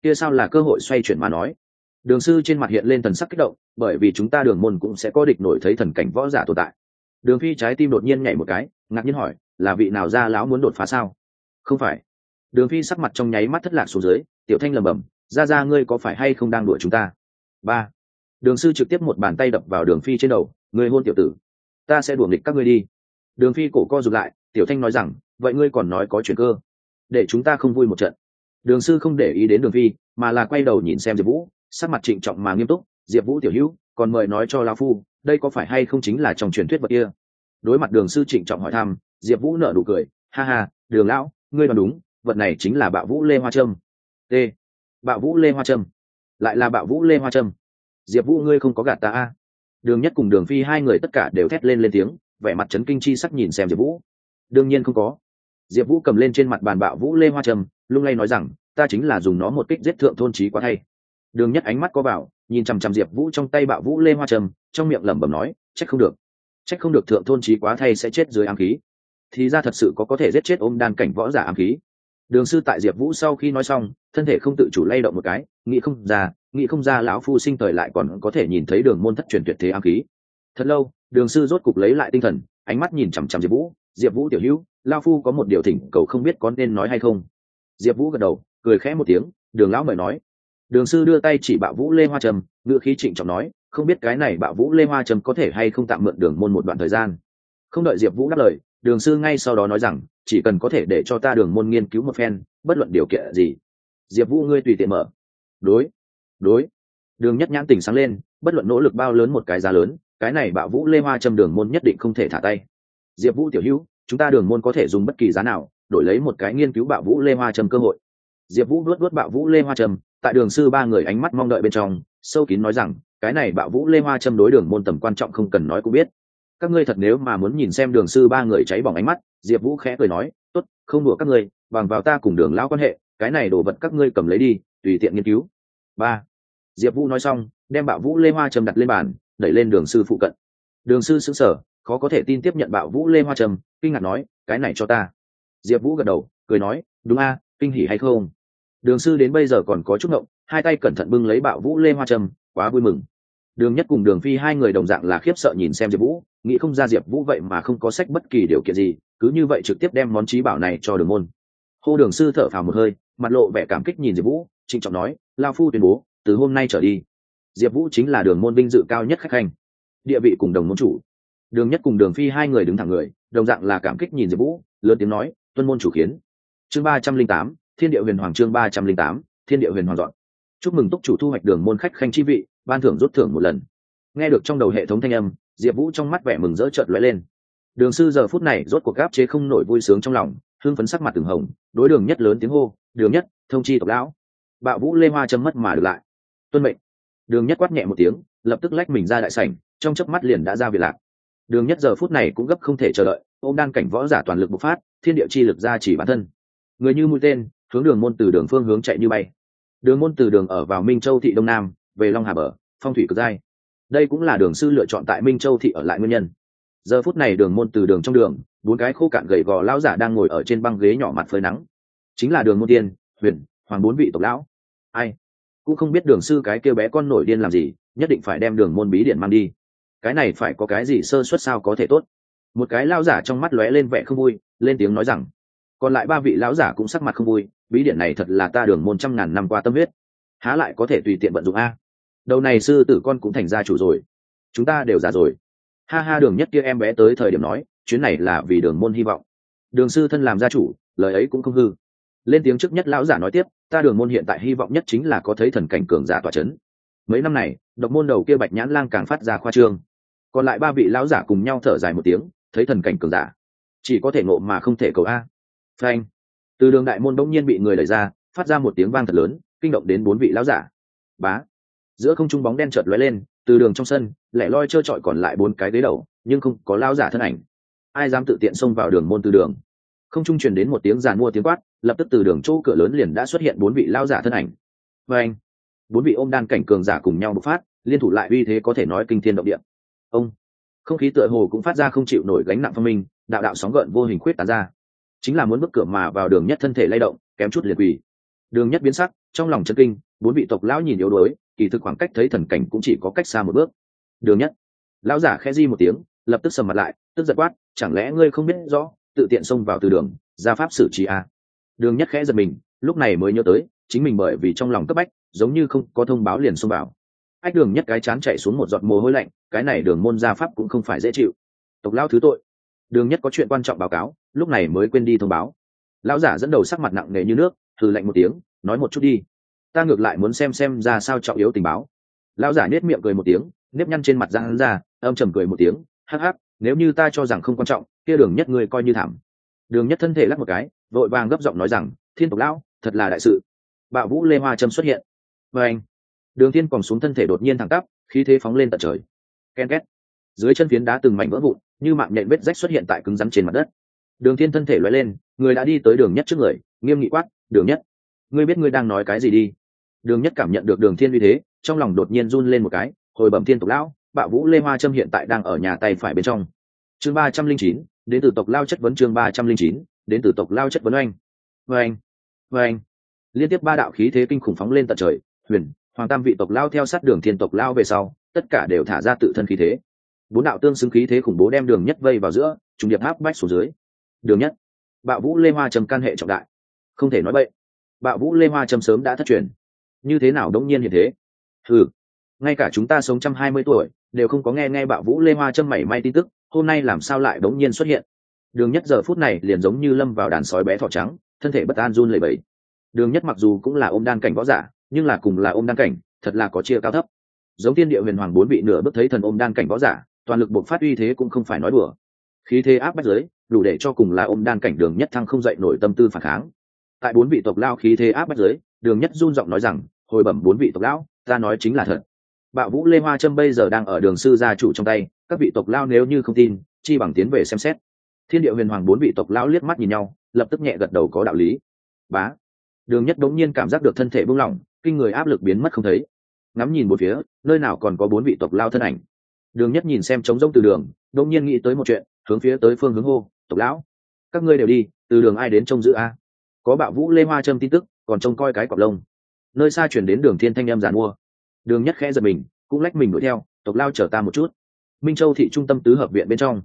Kia sao là cơ hội xoay chuyển mà nói? Đường sư trên mặt hiện lên thần sắc kích động, bởi vì chúng ta đường môn cũng sẽ có địch nổi thấy thần cảnh võ giả tồn tại. Đường phi trái tim đột nhiên nhảy một cái, ngạc nhiên hỏi, là vị nào ra lão muốn đột phá sao? Không phải. Đường phi sắc mặt trong nháy mắt thất lạc xuống dưới, tiểu thanh lầm bầm ra ra ngươi có phải hay không đang đuổi chúng ta? Ba. Đường sư trực tiếp một bàn tay đập vào đường phi trên đầu, ngươi hôn tiểu tử, ta sẽ đuổi nghịch các ngươi đi đường phi cổ co rụt lại, tiểu thanh nói rằng, vậy ngươi còn nói có chuyện cơ? Để chúng ta không vui một trận. Đường sư không để ý đến đường phi, mà là quay đầu nhìn xem diệp vũ, sắc mặt trịnh trọng mà nghiêm túc, diệp vũ tiểu hữu, còn mời nói cho lão phu, đây có phải hay không chính là trong truyền thuyết vật kia? Đối mặt đường sư trịnh trọng hỏi thăm, diệp vũ nở nụ cười, ha ha, đường lão, ngươi nói đúng, vật này chính là bạo vũ lê hoa trâm. T bạo vũ lê hoa trâm, lại là bạo vũ lê hoa trâm. Diệp vũ ngươi không có gạt ta a? Đường nhất cùng đường phi hai người tất cả đều thét lên lên tiếng vẻ mặt trấn kinh chi sắc nhìn xem diệp vũ. Đương nhiên không có. Diệp vũ cầm lên trên mặt bàn bạo vũ lê hoa trầm, lung lay nói rằng ta chính là dùng nó một kích giết thượng thôn trí quá thay đường nhất ánh mắt có vào nhìn chằm chằm diệp vũ trong tay bạo vũ lê hoa trầm, trong miệng lẩm bẩm nói trách không được. Trách không được thượng thôn trí quá thay sẽ chết dưới ám khí. Thì ra thật sự có có thể giết chết ôm đan cảnh võ giả ám khí. Đường sư tại diệp vũ sau khi nói xong thân thể không tự chủ lay động một cái nghĩ không ra nghĩ không ra lão phu sinh thời lại còn có thể nhìn thấy đường môn thất truyền tuyệt thế ám khí thật lâu, đường sư rốt cục lấy lại tinh thần, ánh mắt nhìn chằm chằm diệp vũ. Diệp vũ tiểu hữu lao phu có một điều thỉnh cầu không biết có nên nói hay không? Diệp vũ gật đầu, cười khẽ một tiếng, đường lão mời nói. Đường sư đưa tay chỉ bạo vũ lê hoa trầm ngựa khí trịnh trọng nói, không biết cái này bạo vũ lê hoa trầm có thể hay không tạm mượn đường môn một đoạn thời gian. Không đợi diệp vũ đáp lời, đường sư ngay sau đó nói rằng, chỉ cần có thể để cho ta đường môn nghiên cứu một phen, bất luận điều kiện gì. Diệp vũ ngươi tùy tiện mở. Đối đối. Đường nhất nhãn tỉnh sáng lên, bất luận nỗ lực bao lớn một cái giá lớn cái này bạo vũ lê hoa châm đường môn nhất định không thể thả tay. Diệp vũ tiểu hữu, chúng ta đường môn có thể dùng bất kỳ giá nào, đổi lấy một cái nghiên cứu bạo vũ lê hoa châm cơ hội. Diệp vũ luất luất bạo vũ lê hoa châm, tại đường sư ba người ánh mắt mong đợi bên trong, sâu kín nói rằng, cái này bạo vũ lê hoa châm đối đường môn tầm quan trọng không cần nói cũng biết. Các ngươi thật nếu mà muốn nhìn xem đường sư ba người cháy bỏng ánh mắt, diệp vũ khẽ cười nói t ố t không đùa các ngươi, bằng vào ta cùng đường lão quan hệ, cái này đồ vật các ngươi cầm lấy đi, tùy tiện nghiên cứu. Ba. Diệp vũ nói xong, đem bạo vũ lê hoa trầm đặt lên bàn đẩy lên đường sư phụ cận. Đường sư xứng sở khó có thể tin tiếp nhận bạo vũ lê hoa trầm, kinh ngạc nói, cái này cho ta. Diệp vũ gật đầu, cười nói, đúng a, kinh hỉ hay không? Đường sư đến bây giờ còn có chút ngộng, hai tay cẩn thận bưng lấy bạo vũ lê hoa trầm, quá vui mừng. Đường nhất cùng đường phi hai người đồng dạng là khiếp sợ nhìn xem diệp vũ, nghĩ không ra diệp vũ vậy mà không có sách bất kỳ điều kiện gì, cứ như vậy trực tiếp đem món trí bảo này cho đường môn. Hô đường sư thở phào một hơi, mặt lộ vẻ cảm kích nhìn diệp vũ, trịnh trọng nói, lao phu tuyên bố, từ hôm nay trở đi diệp vũ chính là đường môn vinh dự cao nhất khách khanh. Địa vị cùng đồng môn chủ. Đường nhất cùng đường phi hai người đứng thẳng người, đồng dạng là cảm kích nhìn diệp vũ, lớn tiếng nói, tuân môn chủ kiến. chương ba trăm linh tám, thiên địa huyền hoàng chương ba trăm linh tám, thiên địa huyền hoàng dọn. Chúc mừng túc chủ thu hoạch đường môn khách khanh chi vị, ban thưởng rút thưởng một lần. Nghe được trong đầu hệ thống thanh âm, diệp vũ trong mắt vẻ mừng rỡ trợn lóe lên. Đường sư giờ phút này rốt cuộc gáp chế không nổi vui sướng trong lòng hương phấn sắc mặt từng hồng, đối đường nhất lớn tiếng hô, đường nhất, thông chi tộc lão. Bạo vũ lê hoa châm mất mà được lại. Tuân mệnh đường nhất quát nhẹ một tiếng, lập tức lách mình ra đại sảnh, trong chớp mắt liền đã ra việc lạc. Đường nhất giờ phút này cũng gấp không thể chờ đợi ô đang cảnh võ giả toàn lực bộc phát, thiên địa chi lực ra chỉ bản thân. Người như mũi tên, hướng đường môn từ đường phương hướng chạy như bay. Đường môn từ đường ở vào minh châu thị đông nam, về long hà bờ, phong thủy cực giai đây cũng là đường sư lựa chọn tại minh châu thị ở lại nguyên nhân. Giờ phút này đường môn từ đường trong đường, bốn cái khô cạn gầy gò lão giả đang ngồi ở trên băng ghế nhỏ mặt phơi nắng. Chính là đường môn tiên, huyền, hoàng bốn vị tộc lão. Ai? Cũng không biết đường sư cái kêu bé con nổi điên làm gì, nhất định phải đem đường môn bí điện mang đi. Cái này phải có cái gì sơ suất sao có thể tốt? Một cái lão giả trong mắt lóe lên vẻ không vui, lên tiếng nói rằng, còn lại ba vị lão giả cũng sắc mặt không vui, bí điện này thật là ta đường môn trăm ngàn năm qua tâm huyết. Há lại có thể tùy tiện vận dụng a? Đầu này sư tử con cũng thành gia chủ rồi. Chúng ta đều già rồi. Ha ha, đường nhất kia em bé tới thời điểm nói, chuyến này là vì đường môn hy vọng. Đường sư thân làm gia chủ, lời ấy cũng không hư. Lên tiếng trước nhất lão giả nói tiếp ta đường môn hiện tại hy vọng nhất chính là có thấy thần cảnh cường giả tỏa chấn. mấy năm này, độc môn đầu kia bạch nhãn lang càng phát ra khoa trương. Còn lại ba vị lão giả cùng nhau thở dài một tiếng, thấy thần cảnh cường giả, chỉ có thể ngộ mà không thể cầu a. Phanh. Từ đường đại môn đông nhiên bị người đẩy ra, phát ra một tiếng vang thật lớn, kinh động đến bốn vị lão giả. Bá. Giữa không trung bóng đen chợt lóe lên, từ đường trong sân, lẻ loi trơ trọi còn lại bốn cái ghế đầu, nhưng không có lão giả thân ảnh. Ai dám tự tiện xông vào đường môn từ đường? Không trung truyền đến một tiếng giàn mua tiếng quát, lập tức từ đường chỗ cửa lớn liền đã xuất hiện bốn vị lao giả thân ảnh. Và anh, bốn vị ôm đan cảnh cường giả cùng nhau bộc phát, liên thủ lại uy thế có thể nói kinh thiên động địa. Ông, không khí tựa hồ cũng phát ra không chịu nổi gánh nặng phong minh, đạo đạo sóng gợn vô hình khuyết tán ra. Chính là muốn bước cửa mà vào đường nhất thân thể lay động, kém chút liệt quỳ. Đường nhất biến sắc, trong lòng chân kinh, bốn vị tộc lão nhìn yếu đuối, kỳ thực khoảng cách thấy thần cảnh cũng chỉ có cách xa một bước. Đường nhất, lão giả khẽ di một tiếng, lập tức sầm mặt lại, tức giật quát, chẳng lẽ ngươi không biết rõ tự tiện xông vào từ đường, ra pháp xử trí à? đường nhất khẽ giật mình, lúc này mới nhớ tới, chính mình bởi vì trong lòng cấp bách, giống như không có thông báo liền xông vào. Ách đường nhất cái chán chạy xuống một giọt mồ hôi lạnh, cái này đường môn gia pháp cũng không phải dễ chịu. Tộc lao thứ tội. Đường nhất có chuyện quan trọng báo cáo, lúc này mới quên đi thông báo. Lão giả dẫn đầu sắc mặt nặng nề như nước thử lạnh một tiếng, nói một chút đi. Ta ngược lại muốn xem xem ra sao trọng yếu tình báo. Lão giả nết miệng cười một tiếng, nếp nhăn trên mặt ra hắn ra, âm trầm cười một tiếng, hắc hắc nếu như ta cho rằng không quan trọng, kia đường nhất ngươi coi như thảm. Đường nhất thân thể lắc một cái, vội vàng gấp giọng nói rằng, thiên tộc lão, thật là đại sự. Bạo vũ lê hoa trâm xuất hiện. Và anh. Đường thiên còn xuống thân thể đột nhiên thẳng tắp, khí thế phóng lên tận trời. Ken két. Dưới chân phiến đá từng mảnh vỡ vụn, như mạng nhện vết rách xuất hiện tại cứng rắn trên mặt đất. Đường thiên thân thể lói lên, người đã đi tới đường nhất trước người, nghiêm nghị quát, đường nhất, ngươi biết ngươi đang nói cái gì đi. Đường nhất cảm nhận được đường thiên uy thế, trong lòng đột nhiên run lên một cái, hồi bẩm thiên tộc lão bạo vũ lê hoa trâm hiện tại đang ở nhà tay phải bên trong. Chương ba trăm linh chín, đến từ tộc lao chất vấn chương ba trăm linh chín, đến từ tộc lao chất vấn oanh. Oanh oanh. Liên tiếp ba đạo khí thế kinh khủng phóng lên tận trời, huyền, hoàng tam vị tộc lao theo sát đường thiên tộc lao về sau, tất cả đều thả ra tự thân khí thế. Bốn đạo tương xứng khí thế khủng bố đem đường nhất vây vào giữa trùng điệp áp bách xuống dưới. Đường nhất. Bạo vũ lê hoa trầm can hệ trọng đại. Không thể nói vậy bạo vũ lê hoa trầm sớm đã thất truyền. Như thế nào đống nhiên hiện thế? Ừ ngay cả chúng ta sống trăm hai mươi tuổi đều không có nghe nghe bạo vũ lê hoa châm mảy may tin tức, hôm nay làm sao lại đống nhiên xuất hiện? Đường nhất giờ phút này liền giống như lâm vào đàn sói bé thỏ trắng, thân thể bất an run lẩy bẩy. Đường nhất mặc dù cũng là ôm đan cảnh võ giả, nhưng là cùng là ôm đan cảnh, thật là có chia cao thấp. Giống tiên địa huyền hoàng bốn vị nửa bước thấy thần ôm đan cảnh võ giả, toàn lực buộc phát uy thế cũng không phải nói đùa. Khí thế áp bách giới, đủ để cho cùng là ôm đan cảnh đường nhất thăng không dậy nổi tâm tư phản kháng. Tại bốn vị tộc lao khí thế áp bách giới, đường nhất run giọng nói rằng, hồi bẩm bốn vị tộc lão, ta nói chính là thật bạo vũ lê hoa trâm bây giờ đang ở đường sư gia chủ trong tay, các vị tộc lao nếu như không tin, chi bằng tiến về xem xét. Thiên địa huyền hoàng bốn vị tộc lão liếc mắt nhìn nhau, lập tức nhẹ gật đầu có đạo lý. Bá. Đường nhất đống nhiên cảm giác được thân thể buông lỏng, kinh người áp lực biến mất không thấy. Ngắm nhìn một phía, nơi nào còn có bốn vị tộc lao thân ảnh. Đường nhất nhìn xem trống rông từ đường, đống nhiên nghĩ tới một chuyện, hướng phía tới phương hướng hô, tộc lão, các ngươi đều đi, từ đường ai đến trông giữ a? Có bạo vũ lê hoa trâm tin tức, còn trông coi cái cọc lông. Nơi xa chuyển đến đường thiên thanh em giàn mua đường nhất khẽ giật mình, cũng lách mình đuổi theo, tộc lao chở ta một chút. Minh châu thị trung tâm tứ hợp viện bên trong.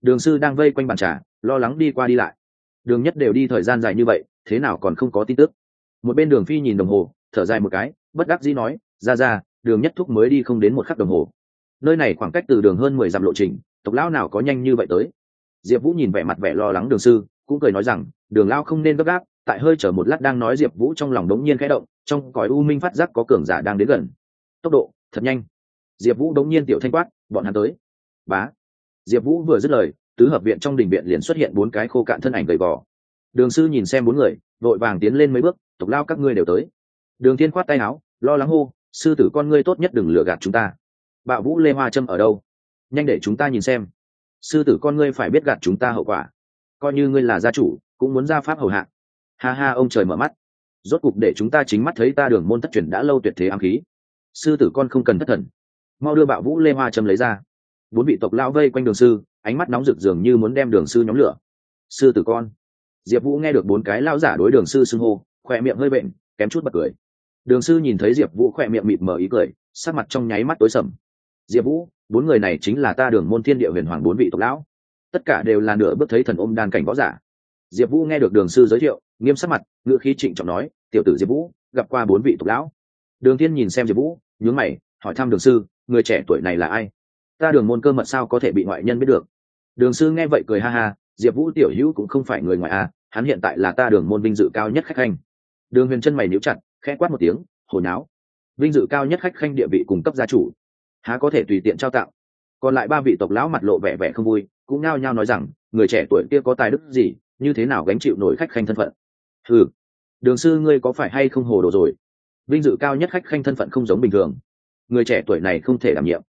Đường sư đang vây quanh bàn trà, lo lắng đi qua đi lại. Đường nhất đều đi thời gian dài như vậy, thế nào còn không có tin tức. Một bên đường phi nhìn đồng hồ, thở dài một cái, bất đắc dĩ nói, ra ra, đường nhất thúc mới đi không đến một khắc đồng hồ. Nơi này khoảng cách từ đường hơn mười dặm lộ trình, tộc lão nào có nhanh như vậy tới? Diệp vũ nhìn vẻ mặt vẻ lo lắng đường sư, cũng cười nói rằng, đường lao không nên gấp gáp, tại hơi chở một lát đang nói diệp vũ trong lòng đống nhiên khẽ động, trong cõi u minh phát giác có cường giả đang đến gần tốc độ, thật nhanh. Diệp vũ đống nhiên tiểu thanh quát, bọn hắn tới. Bá. Diệp vũ vừa dứt lời, tứ hợp viện trong đình viện liền xuất hiện bốn cái khô cạn thân ảnh gầy gò. Đường sư nhìn xem bốn người, vội vàng tiến lên mấy bước, tộc lao các ngươi đều tới. Đường thiên khoát tay áo, lo lắng hô, sư tử con ngươi tốt nhất đừng lừa gạt chúng ta. Bạo vũ lê hoa trâm ở đâu? Nhanh để chúng ta nhìn xem. Sư tử con ngươi phải biết gạt chúng ta hậu quả. Coi như ngươi là gia chủ, cũng muốn ra pháp hầu hạ. Ha ha, ông trời mở mắt. Rốt cục để chúng ta chính mắt thấy ta đường môn thất truyền đã lâu tuyệt thế ám khí sư tử con không cần thất thần. Mau đưa bạo vũ lê hoa châm lấy ra. Bốn vị tộc lão vây quanh đường sư, ánh mắt nóng rực dường như muốn đem đường sư nhóm lửa. Sư tử con. Diệp vũ nghe được bốn cái lao giả đối đường sư xưng hô, khỏe miệng hơi bệnh, kém chút bật cười. Đường sư nhìn thấy diệp vũ khỏe miệng mịt mờ ý cười, sắc mặt trong nháy mắt tối sầm. Diệp vũ, bốn người này chính là ta đường môn thiên địa huyền hoàng bốn vị tộc lão. Tất cả đều là nửa bước thấy thần ôm đan cảnh võ giả. Diệp vũ nghe được đường sư giới thiệu, nghiêm sắc mặt, ngữ khí trịnh trọng nói, tiểu tử diệp vũ, gặp qua bốn vị tộc lão đường thiên nhìn xem diệp vũ nhướng mày hỏi thăm đường sư người trẻ tuổi này là ai? Ta đường môn cơ mật sao có thể bị ngoại nhân biết được? Đường sư nghe vậy cười ha ha diệp vũ tiểu hữu cũng không phải người ngoài a à, hắn hiện tại là ta đường môn vinh dự cao nhất khách khanh. Đường huyền chân mày níu chặt khẽ quát một tiếng hồi náo vinh dự cao nhất khách khanh địa vị cung cấp gia chủ. Há có thể tùy tiện trao tặng. Còn lại ba vị tộc lão mặt lộ vẻ vẻ không vui cũng nao nhao nói rằng người trẻ tuổi kia có tài đức gì như thế nào gánh chịu nổi khách khanh thân phận? Ừ đường sư ngươi có phải hay không hồ đồ rồi? Vinh dự cao nhất khách khanh thân phận không giống bình thường. Người trẻ tuổi này không thể đảm nhiệm.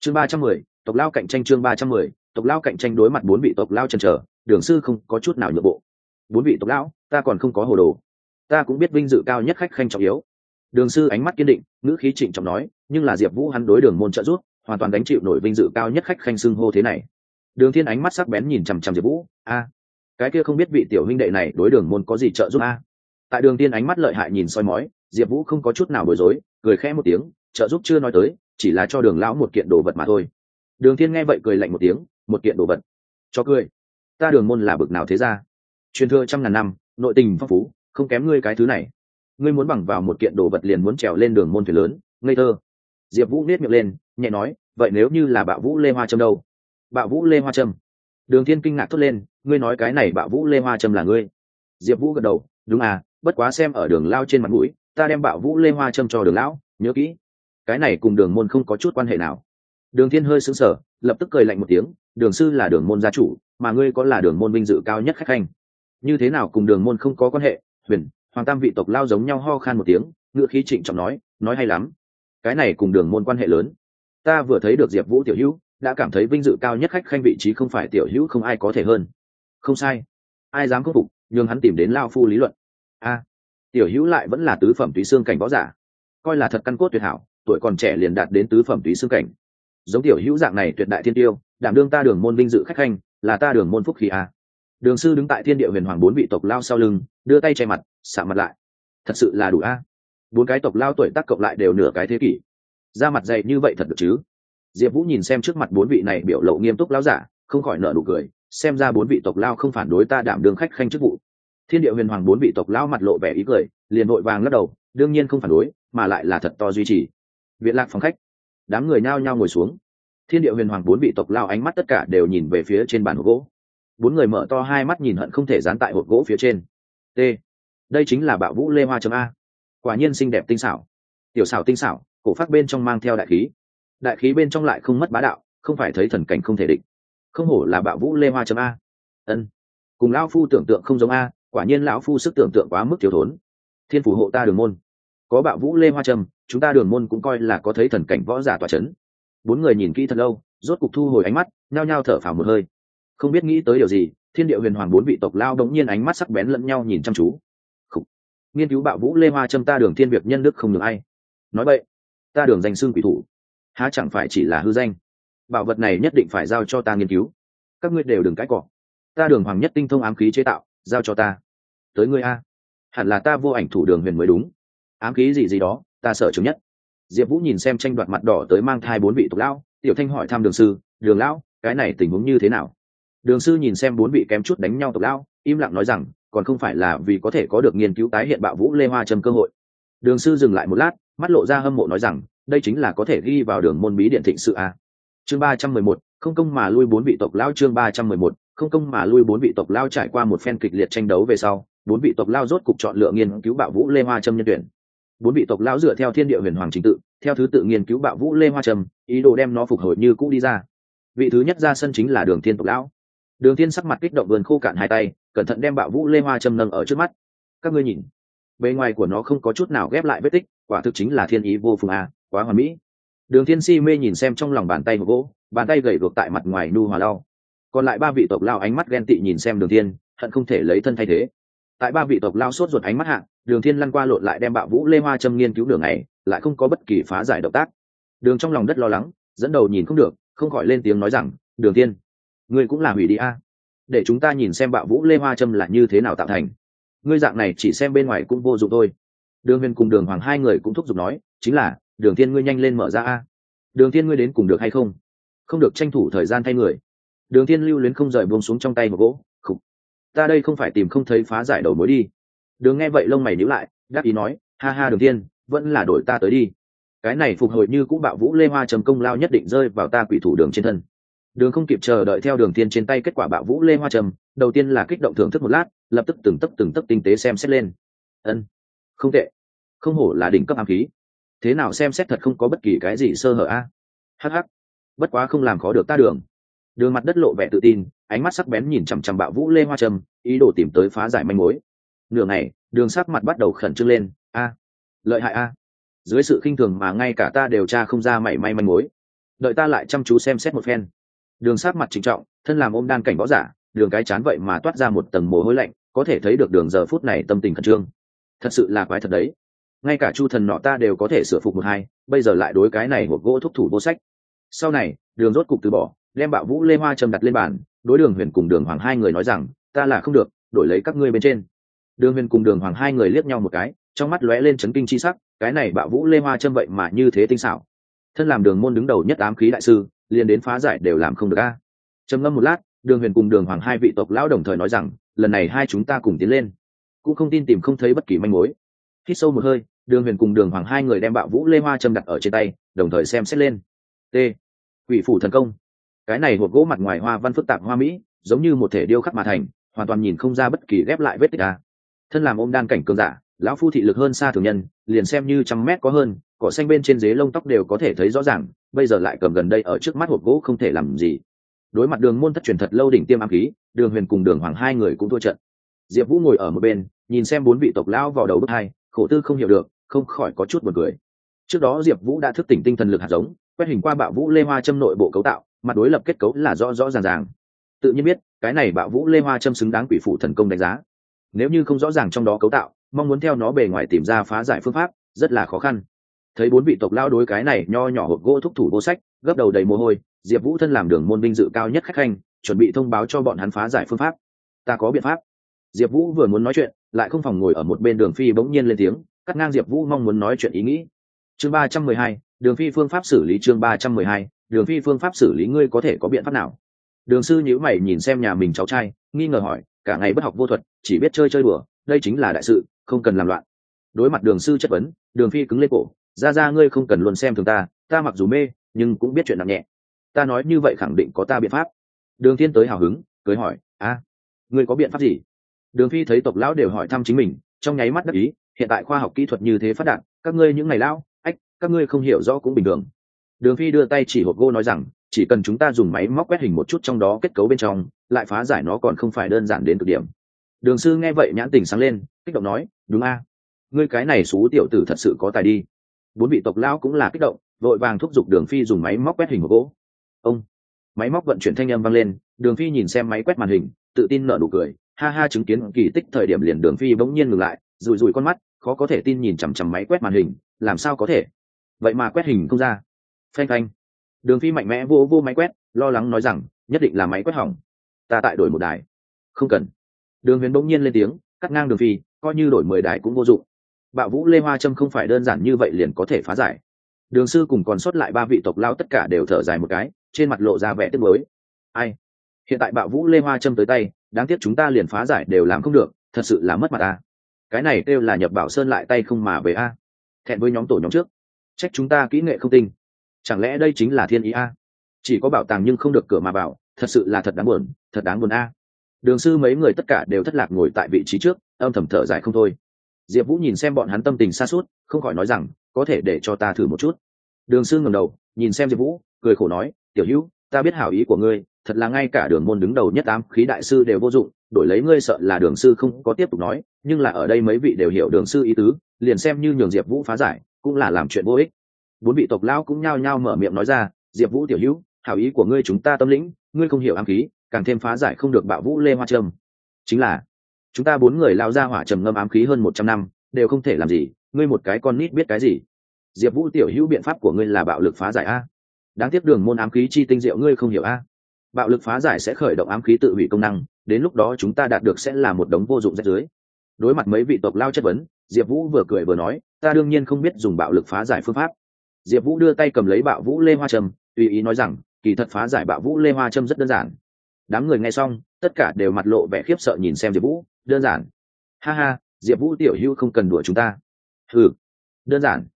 Chương ba trăm mười, tộc lao cạnh tranh chương ba trăm mười, tộc lao cạnh tranh đối mặt bốn vị tộc lao chân chờ, đường sư không có chút nào nhượng bộ. Bốn vị tộc lão ta còn không có hồ đồ. Ta cũng biết vinh dự cao nhất khách khanh trọng yếu. Đường sư ánh mắt kiên định, ngữ khí trịnh trọng nói, nhưng là diệp vũ hắn đối đường môn trợ giúp, hoàn toàn đánh chịu nổi vinh dự cao nhất khách khanh xưng hô thế này. Đường thiên ánh mắt sắc bén nhìn chằm chằm diệp vũ, a, cái kia không biết vị tiểu huynh đệ này đối đường môn có gì trợ giúp a? Tại đường tiên ánh mắt lợi hại nhìn soi mói, diệp vũ không có chút nào bối rối, cười khẽ một tiếng, trợ giúp chưa nói tới, chỉ là cho đường lão một kiện đồ vật mà thôi. Đường tiên nghe vậy cười lạnh một tiếng, một kiện đồ vật. Cho cười. Ta đường môn là bực nào thế ra? Truyền thừa trăm ngàn năm, nội tình phong phú, không kém ngươi cái thứ này. Ngươi muốn bằng vào một kiện đồ vật liền muốn trèo lên đường môn thuyền lớn, ngây thơ. Diệp vũ nết miệng lên, nhẹ nói, vậy nếu như là bạo vũ lê hoa trâm đâu? Bạo vũ lê hoa trâm đường thiên kinh ngạc thốt lên, ngươi nói cái này bạo vũ lê hoa trâm là ngươi. Diệp vũ gật đầu, đúng à bất quá xem ở đường lao trên mặt mũi, ta đem bạo vũ lê hoa châm cho đường lão, nhớ kỹ. Cái này cùng đường môn không có chút quan hệ nào. Đường thiên hơi sững sờ, lập tức cười lạnh một tiếng, đường sư là đường môn gia chủ, mà ngươi có là đường môn vinh dự cao nhất khách khanh. Như thế nào cùng đường môn không có quan hệ? Huyền, hoàng tam vị tộc lao giống nhau ho khan một tiếng ngựa khí trịnh trọng nói nói hay lắm. Cái này cùng đường môn quan hệ lớn. Ta vừa thấy được diệp vũ tiểu hữu, đã cảm thấy vinh dự cao nhất khách khanh vị trí không phải tiểu hữu không ai có thể hơn. Không sai. Ai dám khắc phục nhưng hắn tìm đến lao phu lý luận a tiểu hữu lại vẫn là tứ phẩm túy xương cảnh võ giả. Coi là thật căn cốt tuyệt hảo, tuổi còn trẻ liền đạt đến tứ phẩm túy xương cảnh. Giống tiểu hữu dạng này tuyệt đại thiên tiêu, đảm đương ta đường môn vinh dự khách khanh, là ta đường môn phúc khí a đường sư đứng tại thiên địa huyền hoàng bốn vị tộc lao sau lưng, đưa tay che mặt xạ mặt lại. Thật sự là đủ a. Bốn cái tộc lao tuổi tác cộng lại đều nửa cái thế kỷ. Ra mặt dày như vậy thật được chứ? Diệp vũ nhìn xem trước mặt bốn vị này biểu lộ nghiêm túc lao giả, không khỏi nợ nụ cười, xem ra bốn vị tộc lao không phản đối ta đảm đương khách khanh chức vụ thiên địa huyền hoàng bốn vị tộc lao mặt lộ vẻ ý cười, liền vội vàng lắc đầu, đương nhiên không phản đối, mà lại là thật to duy trì. Viện lạc phòng khách. Đám người nhao nhao ngồi xuống. Thiên địa huyền hoàng bốn vị tộc lao ánh mắt tất cả đều nhìn về phía trên bàn hộp gỗ. Bốn người mở to hai mắt nhìn hận không thể dán tại hộp gỗ phía trên. T. Đây chính là bạo vũ lê hoa chấm a. Quả nhiên xinh đẹp tinh xảo. Tiểu xảo tinh xảo, cổ phát bên trong mang theo đại khí. Đại khí bên trong lại không mất bá đạo, không phải thấy thần cảnh không thể định không hổ là bạo vũ lê hoa chấm a. Ân. Cùng lão phu tưởng tượng không giống a quả nhiên lão phu sức tưởng tượng quá mức thiếu thốn. Thiên phủ hộ ta đường môn. Có bạo vũ lê hoa trâm, chúng ta đường môn cũng coi là có thấy thần cảnh võ giả tòa c h ấ n bốn người nhìn kỹ thật lâu, rốt cục thu hồi ánh mắt, nhao nhao thở phào một hơi. Không biết nghĩ tới điều gì, thiên địa huyền hoàng bốn vị tộc lao đống nhiên ánh mắt sắc bén lẫn nhau nhìn chăm chú、Khủ. Nghiên cứu bạo vũ lê hoa trâm ta đường thiên việc nhân đức không được ai. Nói vậy, ta đường danh xương quỷ thủ. Há chẳng phải chỉ là hư danh? Bảo vật này nhất định phải giao cho ta nghiên cứu. Các ngươi đều đừng cãi cọ. Ta đường hoàng nhất tinh thông ám khí chế tạo, giao cho ta tới ngươi a. Hẳn là ta vô ảnh thủ đường huyền mới đúng. Ám khí gì gì đó, ta sợ chứng nhất. Diệp vũ nhìn xem tranh đoạt mặt đỏ tới mang thai bốn vị tộc lão, tiểu thanh hỏi thăm đường sư, đường lão, cái này tình huống như thế nào? Đường sư nhìn xem bốn vị kém chút đánh nhau tộc lão, im lặng nói rằng, còn không phải là vì có thể có được nghiên cứu tái hiện bạo vũ lê hoa trầm cơ hội. Đường sư dừng lại một lát, mắt lộ ra hâm mộ nói rằng, đây chính là có thể ghi vào đường môn bí điện thịnh sự a. Chương ba trăm mười một, không công mà lui bốn vị tộc lao chương ba trăm mười một, không công mà lui bốn vị tộc lao trải qua một phen kịch liệt tranh đấu về sau bốn vị tộc lao rốt cục chọn lựa nghiên cứu bạo vũ lê hoa trâm nhân tuyển. Bốn vị tộc lao dựa theo thiên địa huyền hoàng trình tự, theo thứ tự nghiên cứu bạo vũ lê hoa trâm ý đồ đem nó phục hồi như cũ đi ra. Vị thứ nhất ra sân chính là đường thiên tộc lão. Đường thiên sắc mặt kích động vườn khô cạn hai tay, cẩn thận đem bạo vũ lê hoa trâm nâng ở trước mắt. Các ngươi nhìn, bề ngoài của nó không có chút nào ghép lại vết tích, quả thực chính là thiên ý vô phương a, quá hoàn mỹ. Đường thiên si mê nhìn xem trong lòng bàn tay một gỗ, bàn tay gầy ruột tại mặt ngoài nu hòa lau. Còn lại ba vị tộc lao ánh mắt ghen tị nhìn xem đường thiên, hận không thể lấy thân thay thế tại ba vị tộc lao sốt ruột ánh mắt hạng, đường thiên lăn qua lộn lại đem bạo vũ lê hoa châm nghiên cứu đường này, lại không có bất kỳ phá giải động tác. Đường trong lòng đất lo lắng, dẫn đầu nhìn không được, không khỏi lên tiếng nói rằng, đường thiên, ngươi cũng là hủy đi a. Để chúng ta nhìn xem bạo vũ lê hoa châm là như thế nào tạo thành. Ngươi dạng này chỉ xem bên ngoài cũng vô dụng thôi. Đường huyền cùng đường hoàng hai người cũng thúc giục nói, chính là, đường thiên ngươi nhanh lên mở ra a. Đường thiên ngươi đến cùng được hay không? Không được tranh thủ thời gian thay người. Đường thiên lưu luyến không rời buông xuống trong tay một gỗ ta đây không phải tìm không thấy phá giải đầu mối đi. Đường nghe vậy lông mày nhíu lại, đáp ý nói, ha ha đường thiên, vẫn là đổi ta tới đi. Cái này phục hồi như cũng bạo vũ lê hoa trầm công lao nhất định rơi vào ta quỷ thủ đường trên thân. Đường không kịp chờ đợi theo đường thiên trên tay kết quả bạo vũ lê hoa trầm, đầu tiên là kích động thưởng thức một lát, lập tức từng tấc từng tấc tinh tế xem xét lên. Ân, không tệ. Không hổ là đỉnh cấp ám khí. Thế nào xem xét thật không có bất kỳ cái gì sơ hở a. Hắc hắc. Bất quá không làm khó được ta đường. Đường mặt đất lộ vẻ tự tin ánh mắt sắc bén nhìn chằm chằm bạo vũ lê hoa trâm, ý đồ tìm tới phá giải manh mối. Nửa ngày, đường sắc mặt bắt đầu khẩn trương lên. A, lợi hại a. Dưới sự khinh thường mà ngay cả ta điều tra không ra mảy may manh mối. Đợi ta lại chăm chú xem xét một phen. Đường sắc mặt trịnh trọng, thân làm ôm đan cảnh võ giả, đường cái chán vậy mà toát ra một tầng mồ hôi lạnh, có thể thấy được đường giờ phút này tâm tình khẩn trương. Thật sự là quái thật đấy. Ngay cả chu thần nọ ta đều có thể sửa phục một hai, bây giờ lại đối cái này một gỗ thúc thủ vô sách. Sau này, đường rốt cục từ bỏ, đem bạo vũ lê hoa trầm đặt lên bàn đối đường huyền cùng đường hoàng hai người nói rằng, ta là không được, đổi lấy các ngươi bên trên. Đường huyền cùng đường hoàng hai người liếc nhau một cái, trong mắt lóe lên chấn kinh chi sắc, cái này bạo vũ lê hoa châm vậy mà như thế tinh xảo. Thân làm đường môn đứng đầu nhất ám khí đại sư, liền đến phá giải đều làm không được a. Trầm ngâm một lát, đường huyền cùng đường hoàng hai vị tộc lão đồng thời nói rằng, lần này hai chúng ta cùng tiến lên. Cũng không tin tìm không thấy bất kỳ manh mối. Hít sâu một hơi, đường huyền cùng đường hoàng hai người đem bạo vũ lê hoa châm đặt ở trên tay, đồng thời xem xét lên. T. Quỷ phủ thần công cái này hộp gỗ mặt ngoài hoa văn phức tạp hoa mỹ, giống như một thể điêu khắc mà thành, hoàn toàn nhìn không ra bất kỳ ghép lại vết tích a thân làm ôm đan cảnh cường giả, lão phu thị lực hơn xa thường nhân, liền xem như trăm mét có hơn, cỏ xanh bên trên dế lông tóc đều có thể thấy rõ ràng, bây giờ lại cầm gần đây ở trước mắt hộp gỗ không thể làm gì. Đối mặt đường môn thất truyền thật lâu đỉnh tiêm ám khí, đường huyền cùng đường hoàng hai người cũng thua trận. Diệp vũ ngồi ở một bên, nhìn xem bốn vị tộc lão vào đầu bước hai, khổ tư không hiểu được, không khỏi có chút buồn cười. Trước đó diệp vũ đã thức tỉnh tinh thần lực hạt giống, quét hình qua bạo vũ lê hoa châm nội bộ cấu tạo mặt đối lập kết cấu là rõ rõ ràng ràng. Tự nhiên biết, cái này bạo vũ lê hoa châm xứng đáng quỷ phụ thần công đánh giá. Nếu như không rõ ràng trong đó cấu tạo, mong muốn theo nó bề ngoài tìm ra phá giải phương pháp, rất là khó khăn. Thấy bốn vị tộc lao đối cái này nho nhỏ hộp gỗ thúc thủ vô sách, gấp đầu đầy mồ hôi, diệp vũ thân làm đường môn vinh dự cao nhất khách khanh, chuẩn bị thông báo cho bọn hắn phá giải phương pháp. Ta có biện pháp. Diệp vũ vừa muốn nói chuyện, lại không phòng ngồi ở một bên đường phi bỗng nhiên lên tiếng, cắt ngang diệp vũ mong muốn nói chuyện ý nghĩ. Chương ba trăm mười hai, đường phi phương pháp xử lý chương ba trăm mười hai đường phi phương pháp xử lý ngươi có thể có biện pháp nào? Đường sư nhữ mày nhìn xem nhà mình cháu trai, nghi ngờ hỏi, cả ngày bất học vô thuật, chỉ biết chơi chơi đùa, đây chính là đại sự, không cần làm loạn. Đối mặt đường sư chất vấn, đường phi cứng lên cổ, ra ra, ngươi không cần luôn xem thường ta ta mặc dù mê, nhưng cũng biết chuyện nặng nhẹ. Ta nói như vậy khẳng định có ta biện pháp. Đường thiên tới hào hứng cưới hỏi, a, ngươi có biện pháp gì? Đường phi thấy tộc lão đều hỏi thăm chính mình, trong nháy mắt đắc ý, hiện tại khoa học kỹ thuật như thế phát đạt, các ngươi những ngày lão, ách, các ngươi không hiểu rõ cũng bình thường đường phi đưa tay chỉ hộp gỗ nói rằng, chỉ cần chúng ta dùng máy móc quét hình một chút trong đó kết cấu bên trong, lại phá giải nó còn không phải đơn giản đến cực điểm. Đường sư nghe vậy nhãn tình sáng lên, kích động nói, đúng a. Ngươi cái này xú tiểu tử thật sự có tài đi. Bốn vị tộc lão cũng là kích động, vội vàng thúc giục đường phi dùng máy móc quét hình hộp gỗ. Ông. Máy móc vận chuyển thanh âm vang lên, đường phi nhìn xem máy quét màn hình, tự tin nở nụ cười, ha ha chứng kiến kỳ tích thời điểm liền đường phi bỗng nhiên ngừng lại rùi rùi con mắt, khó có thể tin nhìn chằm chằm máy quét màn hình, làm sao có thể? Vậy mà quét hình không ra phanh phanh. Đường phi mạnh mẽ vô vô máy quét, lo lắng nói rằng, nhất định là máy quét hỏng. Ta tại đổi một đài. Không cần. Đường huyền bỗng nhiên lên tiếng, cắt ngang đường phi, coi như đổi mười đài cũng vô dụng. Bạo vũ lê hoa trâm không phải đơn giản như vậy liền có thể phá giải. Đường sư cùng còn sót lại ba vị tộc lao tất cả đều thở dài một cái, trên mặt lộ ra vẻ tiếc mới ai? Hiện tại bạo vũ lê hoa trâm tới tay, đáng tiếc chúng ta liền phá giải đều làm không được, thật sự là mất mặt ta cái này kêu là nhập bảo sơn lại tay không mà về a. Thẹn với nhóm tổ nhóm trước. Trách chúng ta kỹ nghệ không tinh chẳng lẽ đây chính là thiên ý a? Chỉ có bảo tàng nhưng không được cửa mà bảo, thật sự là thật đáng buồn, thật đáng buồn a. Đường sư mấy người tất cả đều thất lạc ngồi tại vị trí trước, âm thầm thở dài không thôi. Diệp vũ nhìn xem bọn hắn tâm tình xa suốt không khỏi nói rằng, có thể để cho ta thử một chút. Đường sư ngầm đầu, nhìn xem diệp vũ, cười khổ nói, tiểu hữu, ta biết hảo ý của ngươi, thật là ngay cả đường môn đứng đầu nhất tám khí đại sư đều vô dụng, đổi lấy ngươi sợ là đường sư không có tiếp tục nói, nhưng là ở đây mấy vị đều hiểu đường sư ý tứ, liền xem như nhường diệp vũ phá giải, cũng là làm chuyện vô ích bốn vị tộc lão cũng nhao nhao mở miệng nói ra, diệp vũ tiểu hữu, hảo ý của ngươi chúng ta tâm lĩnh, ngươi không hiểu ám khí, càng thêm phá giải không được bạo vũ lê hoa trâm. Chính là, chúng ta bốn người lao ra hỏa trầm ngâm ám khí hơn một trăm năm, đều không thể làm gì, ngươi một cái con nít biết cái gì? Diệp vũ tiểu hữu biện pháp của ngươi là bạo lực phá giải a. Đáng tiếc đường môn ám khí chi tinh diệu ngươi không hiểu a. Bạo lực phá giải sẽ khởi động ám khí tự hủy công năng, đến lúc đó chúng ta đạt được sẽ là một đống vô dụng rách dưới đối mặt mấy vị tộc lao chất vấn, diệp vũ vừa cười vừa nói, ta đương nhiên không biết dùng bạo lực phá giải phương pháp diệp vũ đưa tay cầm lấy bạo vũ lê hoa trâm tùy ý nói rằng, kỳ thật phá giải bạo vũ lê hoa trâm rất đơn giản. Đám người nghe xong, tất cả đều mặt lộ vẻ khiếp sợ nhìn xem diệp vũ, đơn giản. Ha ha, diệp vũ tiểu hữu không cần đùa chúng ta. Ừ đơn giản.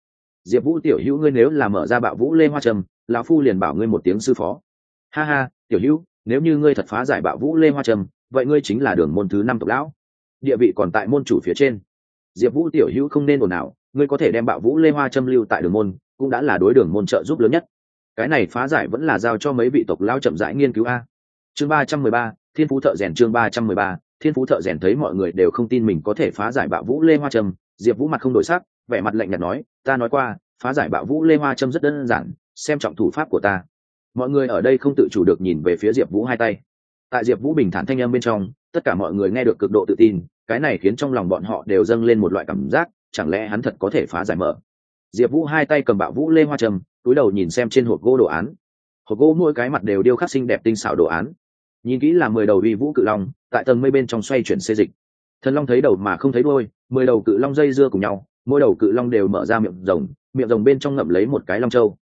Diệp vũ tiểu hữu ngươi nếu là mở ra bạo vũ lê hoa trâm lão phu liền bảo ngươi một tiếng sư phó. Ha ha, tiểu hữu, nếu như ngươi thật phá giải bạo vũ lê hoa trâm vậy ngươi chính là đường môn thứ năm tộc lão. Địa vị còn tại môn chủ phía trên. Diệp vũ tiểu hữu không nên ồn ào, ngươi có thể đem bạo vũ lê hoa Trâm lưu tại đường môn cũng đã là đối đường môn trợ giúp lớn nhất. Cái này phá giải vẫn là giao cho mấy vị tộc lao chậm rãi nghiên cứu a. Chương ba trăm mười ba, thiên phú thợ rèn chương ba trăm mười ba, thiên phú thợ rèn thấy mọi người đều không tin mình có thể phá giải bạo vũ lê hoa trâm, diệp vũ mặt không đổi sắc, vẻ mặt lạnh nhạt nói, ta nói qua, phá giải bạo vũ lê hoa trâm rất đơn giản, xem trọng thủ pháp của ta. Mọi người ở đây không tự chủ được nhìn về phía diệp vũ hai tay. Tại diệp vũ bình thản thanh âm bên trong, tất cả mọi người nghe được cực độ tự tin, cái này khiến trong lòng bọn họ đều dâng lên một loại cảm giác, chẳng lẽ hắn thật có thể phá giải mở? Diệp vũ hai tay cầm bạo vũ lê hoa trầm, túi đầu nhìn xem trên hộp gỗ đồ án. Hộp gỗ mỗi cái mặt đều điêu khắc xinh đẹp tinh xảo đồ án. Nhìn kỹ là mười đầu uy vũ cự long, tại tầng mây bên trong xoay chuyển xê dịch. Thần long thấy đầu mà không thấy đôi mười đầu cự long dây dưa cùng nhau, mỗi đầu cự long đều mở ra miệng rồng miệng rồng bên trong ngậm lấy một cái long châu.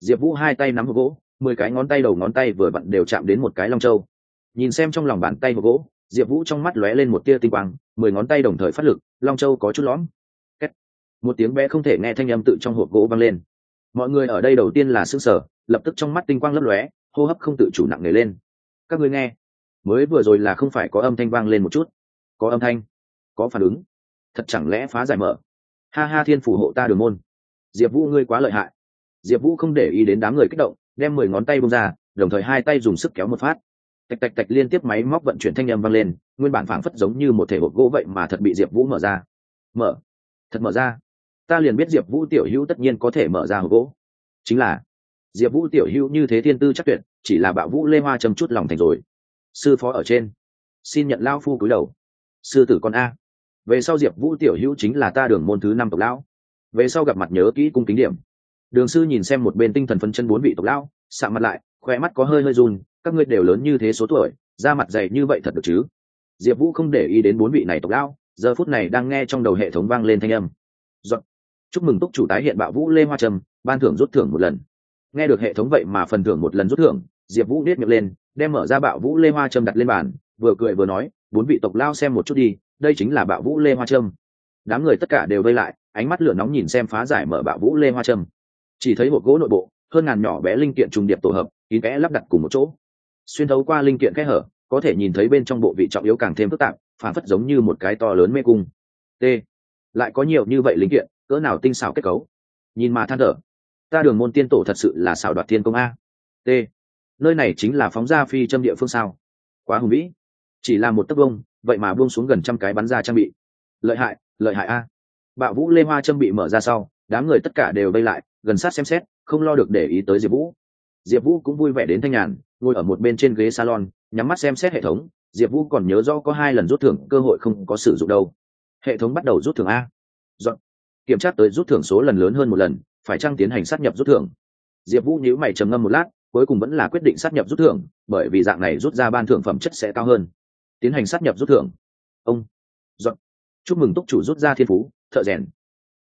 Diệp vũ hai tay nắm hộp gỗ, mười cái ngón tay đầu ngón tay vừa vặn đều chạm đến một cái long châu. Nhìn xem trong lòng bàn tay hộp gỗ, diệp vũ trong mắt lóe lên một tia tinh quang, mười ngón tay đồng thời phát lực, long châu có chút lõm một tiếng bé không thể nghe thanh âm tự trong hộp gỗ vang lên. Mọi người ở đây đầu tiên là sững sờ, lập tức trong mắt tinh quang lấp lóe hô hấp không tự chủ nặng nề lên. Các ngươi nghe mới vừa rồi là không phải có âm thanh vang lên một chút. Có âm thanh có phản ứng. Thật chẳng lẽ phá giải mở? Ha ha thiên phủ hộ ta đường môn. Diệp vũ ngươi quá lợi hại. Diệp vũ không để ý đến đám người kích động đem mười ngón tay bông ra đồng thời hai tay dùng sức kéo một phát. Tạch tạch tạch liên tiếp máy móc vận chuyển thanh â m vang lên nguyên bản phảng phất giống như một thể hộp gỗ vậy mà thật bị diệp vũ mở ra. Mở. Thật mở ra ta liền biết diệp vũ tiểu hữu tất nhiên có thể mở ra hộp gỗ. Chính là, diệp vũ tiểu hữu như thế thiên tư chắc tuyệt, chỉ là bạo vũ lê hoa châm chút lòng thành rồi. Sư phó ở trên, xin nhận lao phu cúi đầu. Sư tử con a. Về sau diệp vũ tiểu hữu chính là ta đường môn thứ năm tộc lão. Về sau gặp mặt nhớ kỹ cung kính điểm. Đường sư nhìn xem một bên tinh thần phân chân bốn vị tộc lão sạ mặt lại khoe mắt có hơi hơi run, các ngươi đều lớn như thế số tuổi, da mặt dày như vậy thật được chứ? Diệp vũ không để ý đến bốn vị này tộc lão, giờ phút này đang nghe trong đầu hệ thống vang lên thanh âm. Dọn chúc mừng túc chủ tái hiện bạo vũ lê hoa trầm ban thưởng rút thưởng một lần. Nghe được hệ thống vậy mà phần thưởng một lần rút thưởng, diệp vũ biết miệng lên, đem mở ra bạo vũ lê hoa trâm đặt lên bàn, vừa cười vừa nói, bốn vị tộc lao xem một chút đi, đây chính là bạo vũ lê hoa trâm. Đám người tất cả đều vây lại, ánh mắt lửa nóng nhìn xem phá giải mở bạo vũ lê hoa trâm. Chỉ thấy một gỗ nội bộ, hơn ngàn nhỏ bé linh kiện trùng điệp tổ hợp, kín kẽ lắp đặt cùng một chỗ. Xuyên thấu qua linh kiện kẽ hở, có thể nhìn thấy bên trong bộ vị trọng yếu càng thêm phức tạp, phản phất giống như một cái to lớn mê cung. T. Lại có nhiều như vậy linh kiện cỡ nào tinh xảo kết cấu. Nhìn mà than thở, ta đường môn tiên tổ thật sự là xảo đoạt tiên công a. T. Nơi này chính là phóng ra phi châm địa phương sao? Quá hùng vĩ. Chỉ là một tấc vông vậy mà buông xuống gần trăm cái bắn ra trang bị. Lợi hại lợi hại a. Bạo vũ lê hoa châm bị mở ra sau, đám người tất cả đều vây lại, gần sát xem xét, không lo được để ý tới diệp vũ. Diệp vũ cũng vui vẻ đến thanh nhàn, ngồi ở một bên trên ghế salon, nhắm mắt xem xét hệ thống. Diệp vũ còn nhớ rõ có hai lần rút thưởng, cơ hội không có sử dụng đâu. Hệ thống bắt đầu rút thưởng a. Dọn kiểm tra tới rút thưởng số lần lớn hơn một lần, phải chăng tiến hành sát nhập rút thưởng? Diệp vũ nhíu mày trầm ngâm một lát, cuối cùng vẫn là quyết định sát nhập rút thưởng, bởi vì dạng này rút ra ban thưởng phẩm chất sẽ cao hơn. Tiến hành sát nhập rút thưởng. Ông. Dọn chúc mừng túc chủ rút ra thiên phú, thợ rèn.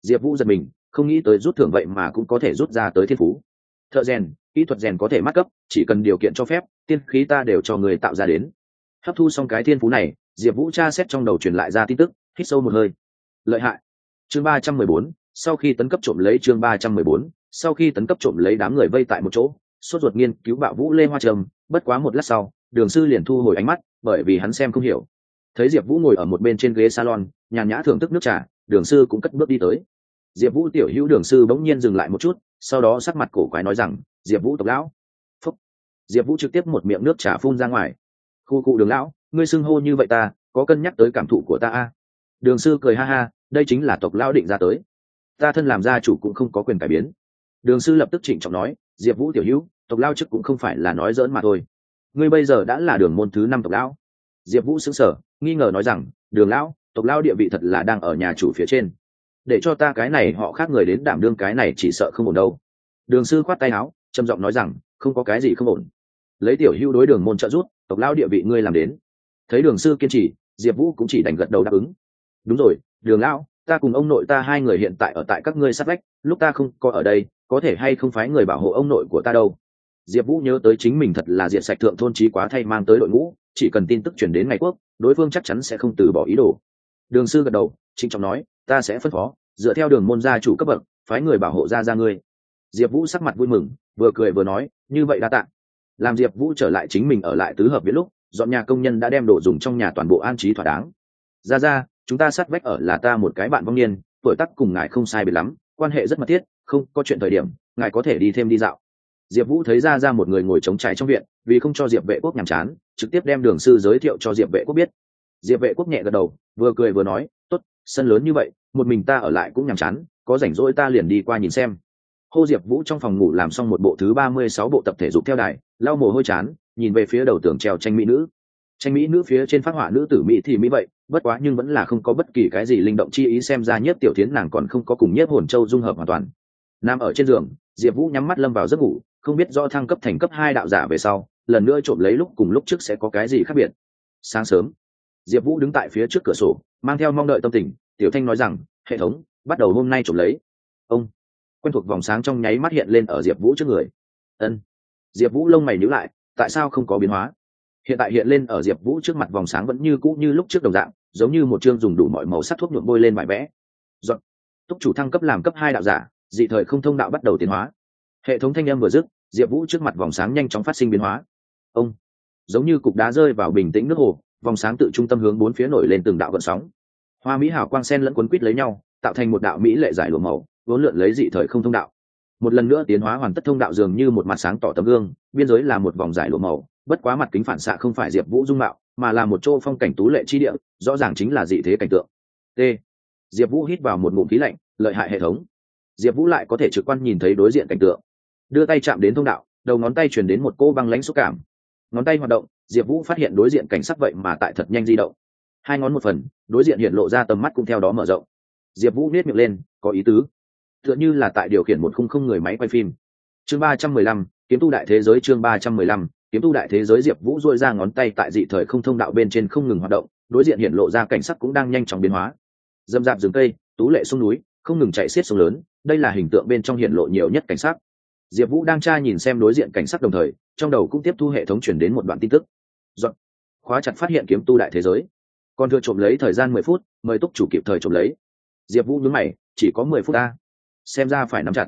Diệp vũ giật mình, không nghĩ tới rút thưởng vậy mà cũng có thể rút ra tới thiên phú. Thợ rèn, kỹ thuật rèn có thể mắc cấp, chỉ cần điều kiện cho phép, tiên khí ta đều cho người tạo ra đến. Hấp thu xong cái thiên phú này, diệp vũ tra xét trong đầu truyền lại ra tin tức, hít sâu một hơi. Lợi hại chương ba trăm mười bốn, sau khi tấn cấp trộm lấy chương ba trăm mười bốn, sau khi tấn cấp trộm lấy đám người vây tại một chỗ, sốt ruột nghiên cứu bạo vũ lê hoa trầm bất quá một lát sau, đường sư liền thu hồi ánh mắt, bởi vì hắn xem không hiểu. Thấy diệp vũ ngồi ở một bên trên ghế salon, nhàn nhã thưởng thức nước trà, đường sư cũng cất bước đi tới. Diệp vũ tiểu hữu đường sư bỗng nhiên dừng lại một chút, sau đó sắc mặt cổ quái nói rằng, diệp vũ tộc lão. Phúc. Diệp vũ trực tiếp một miệng nước trà phun ra ngoài. Khu cụ đường lão, ngươi xưng hô như vậy ta, có cân nhắc tới cảm thụ của ta a? Đường sư cười ha ha đây chính là tộc lão định ra tới. Ta thân làm gia chủ cũng không có quyền cải biến. Đường sư lập tức trịnh trọng nói, diệp vũ tiểu hữu, tộc lao chức cũng không phải là nói dỡn mà thôi. Ngươi bây giờ đã là đường môn thứ năm tộc lão. Diệp vũ xứng sở nghi ngờ nói rằng, đường lão, tộc lao địa vị thật là đang ở nhà chủ phía trên. Để cho ta cái này họ khác người đến đảm đương cái này chỉ sợ không ổn đâu. Đường sư khoát tay áo, trầm giọng nói rằng, không có cái gì không ổn. Lấy tiểu hưu đối đường môn trợ rút tộc lao địa vị ngươi làm đến. Thấy đường sư kiên trì, diệp vũ cũng chỉ đành gật đầu đáp ứng. Đúng rồi đường lão, ta cùng ông nội ta hai người hiện tại ở tại các ngươi sát lách. lúc ta không có ở đây, có thể hay không phái người bảo hộ ông nội của ta đâu? Diệp vũ nhớ tới chính mình thật là diệt sạch thượng thôn trí quá thay mang tới đội ngũ, chỉ cần tin tức chuyển đến ngày quốc, đối phương chắc chắn sẽ không từ bỏ ý đồ. Đường sư gật đầu, trịnh trọng nói, ta sẽ phân phó, dựa theo đường môn gia chủ cấp bậc, phái người bảo hộ ra ra ngươi. Diệp vũ sắc mặt vui mừng, vừa cười vừa nói, như vậy đa t ạ làm diệp vũ trở lại chính mình ở lại tứ hợp viết lúc, dọn nhà công nhân đã đem đồ dùng trong nhà toàn bộ an trí thỏa đáng. Ra ra chúng ta sát vách ở là ta một cái bạn vong niên, tuổi tác cùng ngài không sai biệt lắm, quan hệ rất mật thiết, không có chuyện thời điểm, ngài có thể đi thêm đi dạo. Diệp vũ thấy ra ra một người ngồi chống trải trong viện, vì không cho diệp vệ quốc nhàm chán, trực tiếp đem đường sư giới thiệu cho diệp vệ quốc biết. Diệp vệ quốc nhẹ gật đầu, vừa cười vừa nói t ố t sân lớn như vậy, một mình ta ở lại cũng nhàm chán, có rảnh rỗi ta liền đi qua nhìn xem. Hô diệp vũ trong phòng ngủ làm xong một bộ thứ ba mươi sáu bộ tập thể dục theo đài, lau mồ hôi chán, nhìn về phía đầu tường treo tranh mỹ nữ. Tranh mỹ nữ phía trên phát họa nữ tử mỹ thì mỹ vậy bất quá nhưng vẫn là không có bất kỳ cái gì linh động chi ý xem ra nhất tiểu tiến nàng còn không có cùng nhất hồn châu dung hợp hoàn toàn. Nằm ở trên giường, diệp vũ nhắm mắt lâm vào giấc ngủ, không biết do thăng cấp thành cấp hai đạo giả về sau, lần nữa trộm lấy lúc cùng lúc trước sẽ có cái gì khác biệt. Sáng sớm, diệp vũ đứng tại phía trước cửa sổ, mang theo mong đợi tâm tình, tiểu thanh nói rằng, hệ thống, bắt đầu hôm nay trộm lấy. Ông, quen thuộc vòng sáng trong nháy mắt hiện lên ở diệp vũ trước người. Ân. Diệp vũ lông mày nhíu lại, tại sao không có biến hóa? Hiện tại hiện lên ở diệp vũ trước mặt vòng sáng vẫn như cũ như lúc trước đồng dạng, giống như một chương dùng đủ mọi màu sắc thuốc nhuộm bôi lên bài vẽ. Dọn túc chủ thăng cấp làm cấp hai đạo giả, dị thời không thông đạo bắt đầu tiến hóa. Hệ thống thanh âm vừa dứt, diệp vũ trước mặt vòng sáng nhanh chóng phát sinh biến hóa. Ông. Giống như cục đá rơi vào bình tĩnh nước hồ, vòng sáng tự trung tâm hướng bốn phía nổi lên từng đạo gợn sóng. Hoa mỹ hào quang sen lẫn quấn quít lấy nhau, tạo thành một đạo mỹ lệ giải lụa màu, vốn lượn lấy dị thời không thông đạo. Một lần nữa tiến hóa hoàn tất thông đạo dường như một mặt sáng tỏ tấm gương, biên giới là một vòng giải lụa màu bất quá mặt kính phản xạ không phải diệp vũ dung mạo, mà là một chỗ phong cảnh tú lệ chi địa, rõ ràng chính là dị thế cảnh tượng. T. Diệp vũ hít vào một ngụm khí lạnh, lợi hại hệ thống. Diệp vũ lại có thể trực quan nhìn thấy đối diện cảnh tượng. Đưa tay chạm đến thông đạo, đầu ngón tay chuyển đến một cô băng lãnh xúc cảm. Ngón tay hoạt động, diệp vũ phát hiện đối diện cảnh sắc vậy mà tại thật nhanh di động. Hai ngón một phần, đối diện hiện lộ ra tầm mắt cũng theo đó mở rộng. Diệp vũ niết miệng lên, có ý tứ. Tựa như là tại điều khiển một khung không người máy quay phim. Chương ba trăm mười lăm, kiếm tu đại thế giới chương ba trăm mười lăm kiếm tu đại thế giới diệp vũ dôi ra ngón tay tại dị thời không thông đạo bên trên không ngừng hoạt động, đối diện hiện lộ ra cảnh sắc cũng đang nhanh chóng biến hóa. Dâm dạp rừng cây, tú lệ sông núi, không ngừng chạy xiết sông lớn, đây là hình tượng bên trong hiện lộ nhiều nhất cảnh sắc. Diệp vũ đang tra nhìn xem đối diện cảnh sắc đồng thời, trong đầu cũng tiếp thu hệ thống chuyển đến một đoạn tin tức. Dọn. khóa chặt phát hiện kiếm tu đại thế giới. Còn thừa trộm lấy thời gian mười phút, mời túc chủ kịp thời trộm lấy. Diệp vũ nhớ mày, chỉ có mười phút ta xem ra phải nắm chặt.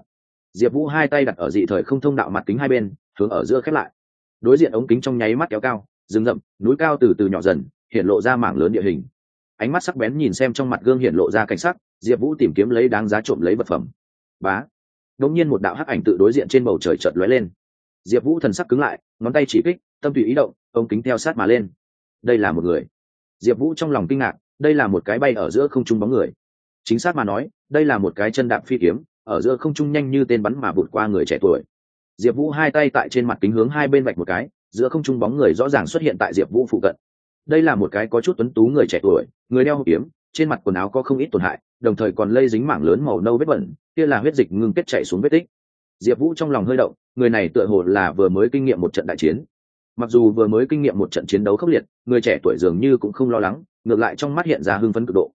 Diệp vũ hai tay đặt ở dị thời không thông đạo mặt kính hai bên, hướng ở giữa khép lại đối diện ống kính trong nháy mắt kéo cao, rừng rậm, núi cao từ từ nhỏ dần, hiện lộ ra mảng lớn địa hình. Ánh mắt sắc bén nhìn xem trong mặt gương hiện lộ ra cảnh sắc, diệp vũ tìm kiếm lấy đáng giá trộm lấy vật phẩm. Bá! Đột nhiên một đạo hắc ảnh tự đối diện trên bầu trời chợt lóe lên. Diệp vũ thần sắc cứng lại, ngón tay chỉ kích, tâm tùy ý động, ống kính theo sát mà lên. Đây là một người. Diệp vũ trong lòng kinh ngạc, đây là một cái bay ở giữa không trung bóng người. Chính xác mà nói, đây là một cái chân đạp phi kiếm, ở giữa không trung nhanh như tên bắn mà vụt qua người trẻ tuổi diệp vũ hai tay tại trên mặt kính hướng hai bên vạch một cái, giữa không trung bóng người rõ ràng xuất hiện tại diệp vũ phụ cận. Đây là một cái có chút tuấn tú người trẻ tuổi, người đeo hộp kiếm, trên mặt quần áo có không ít tổn hại, đồng thời còn lây dính mảng lớn màu nâu vết bẩn, kia là huyết dịch ngưng kết chạy xuống vết tích. Diệp vũ trong lòng hơi động, người này tựa hồ là vừa mới kinh nghiệm một trận đại chiến. Mặc dù vừa mới kinh nghiệm một trận chiến đấu khốc liệt, người trẻ tuổi dường như cũng không lo lắng, ngược lại trong mắt hiện ra hưng phấn cực độ.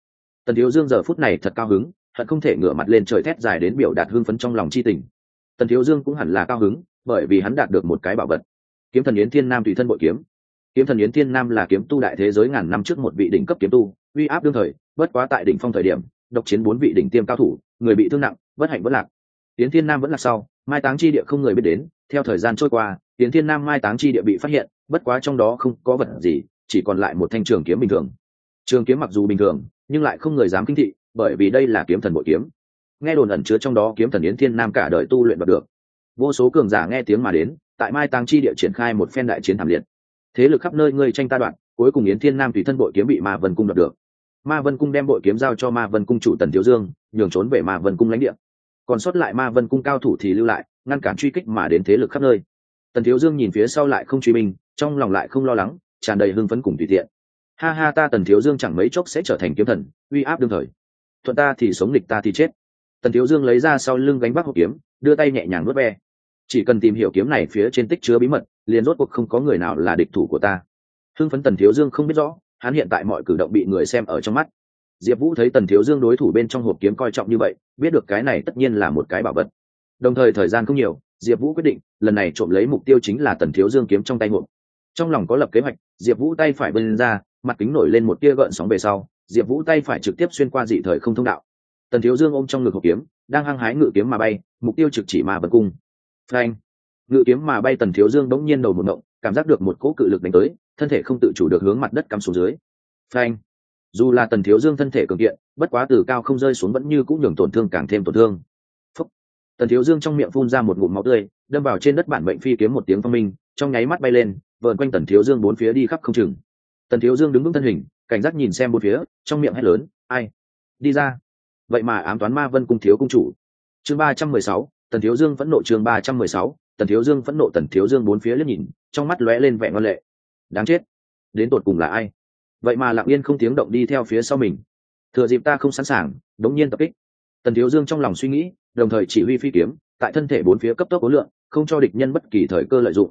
Tần thiếu dương giờ phút này thật cao hứng, thật không thể ngửa mặt lên trời thét dài đến biểu đạt hưng phấn trong lòng c h i tình tần thiếu dương cũng hẳn là cao hứng, bởi vì hắn đạt được một cái bảo vật. Kiếm thần yến thiên nam tùy thân bội kiếm. Kiếm thần yến thiên nam là kiếm tu đại thế giới ngàn năm trước một vị đỉnh cấp kiếm tu, uy áp đương thời, bất quá tại đỉnh phong thời điểm, độc chiến bốn vị đỉnh tiêm cao thủ, người bị thương nặng, bất hạnh bất lạc. Yến thiên nam vẫn là sau, mai táng chi địa không người biết đến, theo thời gian trôi qua, yến thiên nam mai táng chi địa bị phát hiện, bất quá trong đó không có vật gì, chỉ còn lại một thanh trường kiếm bình thường. Trường kiếm mặc dù bình thường, nhưng lại không người dám kinh thị, bởi vì đây là kiếm thần bội kiếm nghe đồn ẩn chứa trong đó kiếm thần yến thiên nam cả đời tu luyện bật được. Vô số cường giả nghe tiếng mà đến tại mai tăng chi địa triển khai một phen đại chiến thảm liệt. Thế lực khắp nơi ngươi tranh ta đoạn cuối cùng yến thiên nam tùy thân bội kiếm bị ma vân cung đoạt được. Ma vân cung đem bội kiếm giao cho ma vân cung chủ tần thiếu dương nhường trốn về ma vân cung lãnh địa. Còn sót lại ma vân cung cao thủ thì lưu lại ngăn cản truy kích mà đến thế lực khắp nơi. Tần thiếu dương nhìn phía sau lại không truy mình, trong lòng lại không lo lắng tràn đầy hưng phấn cùng tùy tiện. Ha ha ta tần thiếu dương chẳng mấy chốc sẽ trở thành kiếm thần uy áp đương thời. Thuận ta thì sống địch ta thì chết tần thiếu dương lấy ra sau lưng gánh vác hộp kiếm, đưa tay nhẹ nhàng vớt ve. Chỉ cần tìm hiểu kiếm này phía trên tích chứa bí mật, liền rốt cuộc không có người nào là địch thủ của ta. Hưng phấn tần thiếu dương không biết rõ, hắn hiện tại mọi cử động bị người xem ở trong mắt. Diệp vũ thấy tần thiếu dương đối thủ bên trong hộp kiếm coi trọng như vậy, biết được cái này tất nhiên là một cái bảo vật. Đồng thời thời gian không nhiều, diệp vũ quyết định, lần này trộm lấy mục tiêu chính là tần thiếu dương kiếm trong tay hộp. Trong lòng có lập kế hoạch, diệp vũ tay phải bưng ra, mặt kính nổi lên một tia gợn sóng về sau, diệp vũ tay phải trực tiếp xuyên qua dị thời không thông đạo tần thiếu dương ôm trong ngực hộp kiếm, đang hăng hái ngự kiếm mà bay, mục tiêu trực chỉ mà vân cung. Phanh! Ngự kiếm mà bay, tần thiếu dương bỗng nhiên đầu một động cảm giác được một cỗ cự lực đánh tới, thân thể không tự chủ được hướng mặt đất cắm xuống dưới. Phanh! Dù là tần thiếu dương thân thể cường kiện, bất quá từ cao không rơi xuống vẫn như cũng nhường tổn thương càng thêm tổn thương. Phúc. tần thiếu dương trong miệng phun ra một ngụm máu tươi, đâm vào trên đất bản bệnh phi kiếm một tiếng phong minh, trong nháy mắt bay lên vợn quanh tần thiếu dương bốn phía đi khắp không chừng. Tần thiếu dương đứng vững thân hình, cảnh giác nhìn xem bốn phía, trong miệng hét lớn, ai? Đi ra! Vậy mà ám toán ma vân cung thiếu cung chủ. Chương ba trăm mười sáu, tần thiếu dương phẫn nộ chương ba trăm mười sáu, tần thiếu dương phẫn nộ tần thiếu dương bốn phía liếc nhìn, trong mắt lóe lên vẻ ngon lệ. Đáng chết. Đến tột cùng là ai? Vậy mà lặng yên không tiếng động đi theo phía sau mình. Thừa dịp ta không sẵn sàng, đống nhiên tập kích. Tần thiếu dương trong lòng suy nghĩ, đồng thời chỉ huy phi kiếm, tại thân thể bốn phía cấp tốc ố lượng, không cho địch nhân bất kỳ thời cơ lợi dụng.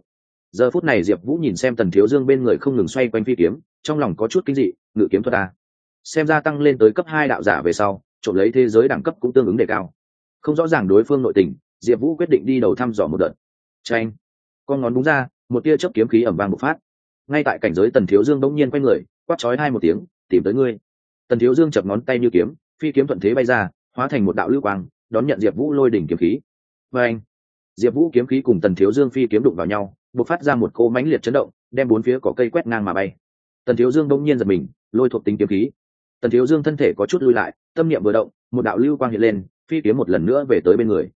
Giờ phút này diệp vũ nhìn xem tần thiếu dương bên người không ngừng xoay quanh phi kiếm, trong lòng có chút kinh dị, ngự kiếm thuật ta xem ra tăng lên tới cấp hai đạo giả về sau trộm lấy thế giới đẳng cấp cũng tương ứng đề cao. Không rõ ràng đối phương nội tình, diệp vũ quyết định đi đầu thăm dò một đợt. Tranh con ngón búng ra, một tia chớp kiếm khí ẩm vang một phát. Ngay tại cảnh giới tần thiếu dương bỗng nhiên quay người, quát chói hai một tiếng, tìm tới ngươi. Tần thiếu dương chập ngón tay như kiếm, phi kiếm thuận thế bay ra, hóa thành một đạo lưu quang, đón nhận diệp vũ lôi đỉnh kiếm khí. Và anh diệp vũ kiếm khí cùng tần thiếu dương phi kiếm đụng vào nhau b ộ c phát ra một cỗ mãnh liệt chấn động, đem bốn phía cỏ cây quét ngang mà bay. Tần thiếu dương đông nhiên giật mình, lôi thuộc tính kiếm khí tần thiếu dương thân thể có chút lui lại, tâm niệm vừa động, một đạo lưu quang hiện lên, phi kiếm một lần nữa về tới bên người.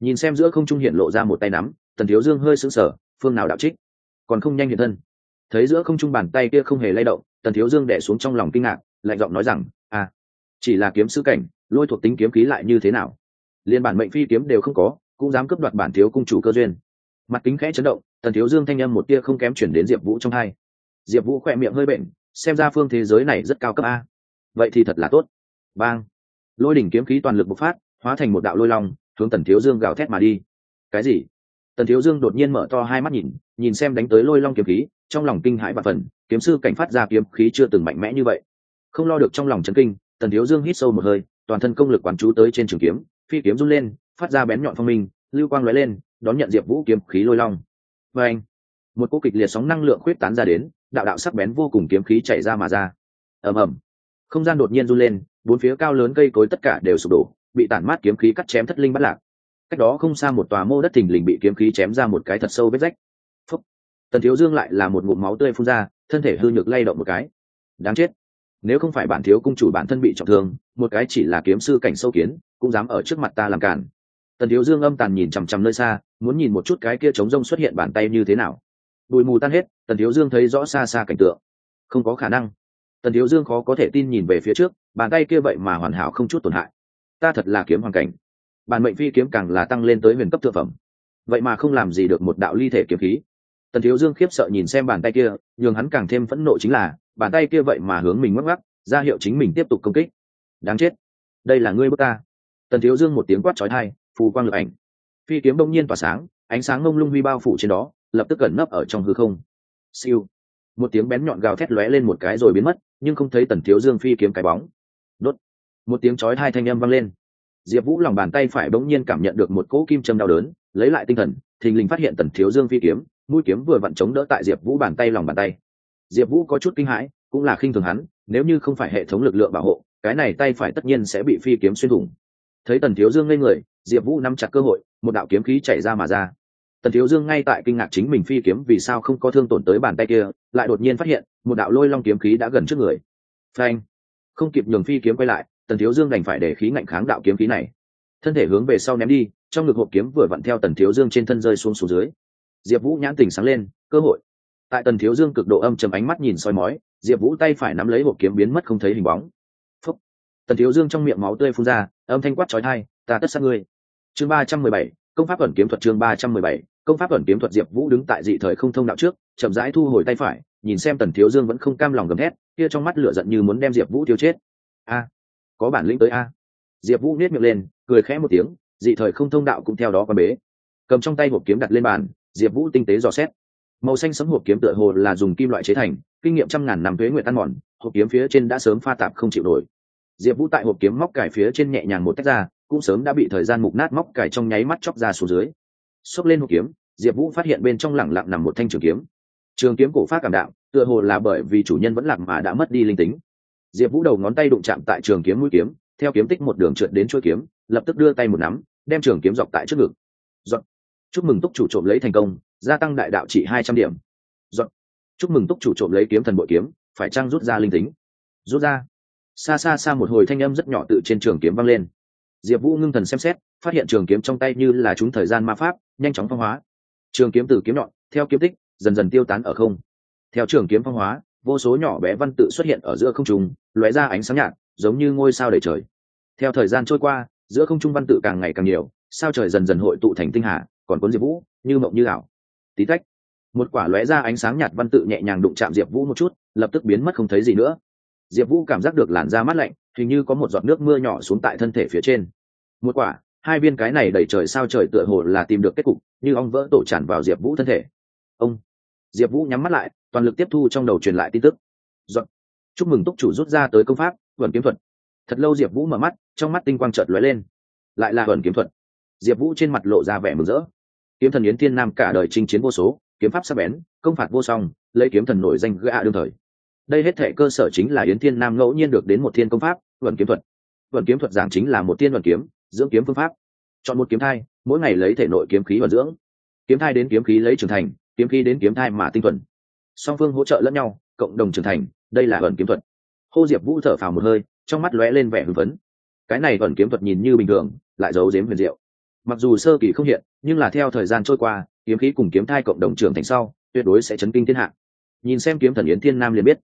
Nhìn xem giữa không trung hiện lộ ra một tay nắm, tần thiếu dương hơi sững sờ, phương nào đạo trích? Còn không nhanh hiện thân. Thấy giữa không trung bàn tay kia không hề lay động, tần thiếu dương đẻ xuống trong lòng kinh ngạc, lạnh giọng nói rằng à chỉ là kiếm sư cảnh, lôi thuộc tính kiếm khí lại như thế nào? Liên bản mệnh phi kiếm đều không có, cũng dám cướp đoạt bản thiếu cung chủ cơ duyên. Mặt kính khẽ chấn động, tần thiếu dương thanh âm một tia không kém chuyển đến diệp vũ trong hai. Diệp vũ khỏe miệng hơi bệnh, xem ra phương thế giới này rất cao cấp a vậy thì thật là tốt. Bang. Lôi đỉnh kiếm khí toàn lực bộc phát, hóa thành một đạo lôi long, hướng tần thiếu dương gào thét mà đi. Cái gì? Tần thiếu dương đột nhiên mở to hai mắt nhìn nhìn xem đánh tới lôi long kiếm khí, trong lòng kinh hãi và phần kiếm sư cảnh phát ra kiếm khí chưa từng mạnh mẽ như vậy. Không lo được trong lòng chấn kinh, tần thiếu dương hít sâu một hơi, toàn thân công lực quán chú tới trên trường kiếm, phi kiếm run lên, phát ra bén nhọn phong minh, lưu quang lóe lên, đón nhận diệp vũ kiếm khí lôi long. Và anh một cú kịch liệt sóng năng lượng khuyết tán ra đến, đạo đạo sắc bén vô cùng kiếm khí chạy ra mà ra. Ầm ầm không gian đột nhiên run lên, bốn phía cao lớn cây cối tất cả đều sụp đổ, bị tản mát kiếm khí cắt chém thất linh bắt lạc. Cách đó không xa một tòa mô đất thình lình bị kiếm khí chém ra một cái thật sâu vết rách. Phúc. tần thiếu dương lại là một ngụm máu tươi phun ra, thân thể hư nhược lay động một cái. Đáng chết. Nếu không phải bản thiếu cung chủ bản thân bị trọng thương, một cái chỉ là kiếm sư cảnh sâu kiến, cũng dám ở trước mặt ta làm cản. Tần thiếu dương âm tàn nhìn chằm chằm nơi xa, muốn nhìn một chút cái kia trống rông xuất hiện bàn tay như thế nào. Bụi mù tan hết, tần thiếu dương thấy rõ xa xa cảnh tượng. Không có khả năng tần thiếu dương khó có thể tin nhìn về phía trước, bàn tay kia vậy mà hoàn hảo không chút tổn hại. Ta thật là kiếm hoàn cảnh. Bản mệnh phi kiếm càng là tăng lên tới huyền cấp thượng phẩm. Vậy mà không làm gì được một đạo ly thể kiếm khí. Tần thiếu dương khiếp sợ nhìn xem bàn tay kia, nhường hắn càng thêm phẫn nộ chính là, bàn tay kia vậy mà hướng mình mắc mắc ra hiệu chính mình tiếp tục công kích. Đáng chết. Đây là ngươi bước ta. Tần thiếu dương một tiếng quát trói thai phù quang lực ảnh. Phi kiếm đông nhiên tỏa sáng, ánh sáng ngông lung huy bao phủ trên đó, lập tức gần nấp ở trong hư không. Siêu một tiếng bén nhọn gào thét lóe lên một cái rồi biến mất, nhưng không thấy tần thiếu dương phi kiếm cái bóng. Đốt. Một tiếng chói hai thanh âm vang lên. Diệp vũ lòng bàn tay phải bỗng nhiên cảm nhận được một cỗ kim châm đau đớn, lấy lại tinh thần, thình lình phát hiện tần thiếu dương phi kiếm, mũi kiếm vừa vặn chống đỡ tại diệp vũ bàn tay lòng bàn tay. Diệp vũ có chút kinh hãi, cũng là khinh thường hắn, nếu như không phải hệ thống lực lượng bảo hộ, cái này tay phải tất nhiên sẽ bị phi kiếm xuyên thủng. Thấy tần thiếu dương ngây người, diệp vũ nắm chặt cơ hội, một đạo kiếm khí chảy ra mà ra tần thiếu dương ngay tại kinh ngạc chính mình phi kiếm vì sao không có thương tổn tới bàn tay kia, lại đột nhiên phát hiện, một đạo lôi long kiếm khí đã gần trước người. Phanh! Không kịp nhường phi kiếm quay lại, tần thiếu dương đành phải để khí ngạnh kháng đạo kiếm khí này. Thân thể hướng về sau ném đi, trong ngực hộp kiếm vừa vặn theo tần thiếu dương trên thân rơi xuống xuống dưới. Diệp vũ nhãn tình sáng lên, cơ hội. Tại tần thiếu dương cực độ âm chầm ánh mắt nhìn soi mói, diệp vũ tay phải nắm lấy hộp kiếm biến mất không thấy hình bóng. Phúc. tần thiếu dương trong miệng máu tươi phun ra, âm thanh quát trói thai ta tất sát ngươi. Chương ba trăm mười bảy, công pháp ẩn kiếm thuật chương ba trăm mười bảy công pháp ẩn kiếm thuật diệp vũ đứng tại dị thời không thông đạo trước, chậm rãi thu hồi tay phải, nhìn xem tần thiếu dương vẫn không cam lòng gầm thét, kia trong mắt lửa giận như muốn đem diệp vũ tiêu chết. A, có bản lĩnh tới a. Diệp vũ nết miệng lên, cười khẽ một tiếng, dị thời không thông đạo cũng theo đó quan bế. Cầm trong tay hộp kiếm đặt lên bàn, diệp vũ tinh tế dò xét. Màu xanh sấm hộp kiếm tựa hồ là dùng kim loại chế thành, kinh nghiệm trăm ngàn năm thuế nguyện tan mòn, hộp kiếm phía trên đã sớm pha tạp không chịu nổi. Diệp vũ tại hộp kiếm móc cải phía trên nhẹ nhàng một tách ra, cũng sớm đã bị thời gian mục nát móc cải trong nháy mắt chóc ra xuống dưới xốc lên hộp kiếm, diệp vũ phát hiện bên trong lẳng lặng nằm một thanh trường kiếm. Trường kiếm cổ phát cảm đạo, tựa hồ là bởi vì chủ nhân vẫn lạc mà đã mất đi linh tính. Diệp vũ đầu ngón tay đụng chạm tại trường kiếm mũi kiếm, theo kiếm tích một đường trượt đến chuôi kiếm, lập tức đưa tay một nắm, đem trường kiếm dọc tại trước ngực. Dọn. chúc mừng túc chủ trộm lấy thành công, gia tăng đại đạo trị hai trăm điểm. Dọn. chúc mừng túc chủ trộm lấy kiếm thần bội kiếm, phải trăng rút ra linh tính? Rút ra. Xa xa xa một hồi thanh âm rất nhỏ tự trên trường kiếm vang lên. Diệp vũ ngưng thần xem xét, phát hiện trường kiếm trong tay như là chúng thời gian ma pháp nhanh chóng phong hóa. Trường kiếm từ kiếm nhọn, theo kiếm tích, dần dần tiêu tán ở không. Theo trường kiếm phong hóa, vô số nhỏ bé văn tự xuất hiện ở giữa không trung, lóe ra ánh sáng nhạt, giống như ngôi sao đầy trời. Theo thời gian trôi qua, giữa không trung văn tự càng ngày càng nhiều, sao trời dần dần hội tụ thành tinh hà, còn cuốn diệp vũ, như mộng như ảo. Tí tách, một quả lóe ra ánh sáng nhạt văn tự nhẹ nhàng đụng chạm diệp vũ một chút, lập tức biến mất không thấy gì nữa. Diệp vũ cảm giác được làn da mát lạnh, hình như có một giọt nước mưa nhỏ xuống tại thân thể phía trên. Một quả hai viên cái này đẩy trời sao trời tựa hồ là tìm được kết cục, như ong vỡ tổ tràn vào diệp vũ thân thể. Ông, diệp vũ nhắm mắt lại, toàn lực tiếp thu trong đầu truyền lại tin tức. Dọn. chúc mừng túc chủ rút ra tới công pháp vườn kiếm thuật. Thật lâu diệp vũ mở mắt, trong mắt tinh quang chợt lóe lên. Lại là ẩn kiếm thuật. Diệp vũ trên mặt lộ ra vẻ mừng rỡ. Kiếm thần yến thiên nam cả đời chinh chiến vô số, kiếm pháp sắc bén, công phạt vô song, lấy kiếm thần nổi danh gã đương thời. Đây hết thể cơ sở chính là yến thiên nam ngẫu nhiên được đến một thiên công pháp vận kiếm thuật. Vận kiếm thuật giảng chính là một tiên vận kiếm dưỡng kiếm phương pháp. Chọn một kiếm thai, mỗi ngày lấy thể nội kiếm khí và dưỡng. Kiếm thai đến kiếm khí lấy trưởng thành, kiếm khí đến kiếm thai mà tinh thuần. Song phương hỗ trợ lẫn nhau, cộng đồng trưởng thành, đây là ẩn kiếm thuật. Hô diệp vũ thở phào một hơi, trong mắt lóe lên vẻ hưng phấn. Cái này ẩn kiếm thuật nhìn như bình thường, lại giấu dếm huyền diệu. Mặc dù sơ kỳ không hiện, nhưng là theo thời gian trôi qua, kiếm khí cùng kiếm thai cộng đồng trưởng thành sau, tuyệt đối sẽ chấn kinh thiên hạ. Nhìn xem kiếm thần yến thiên nam liền biết.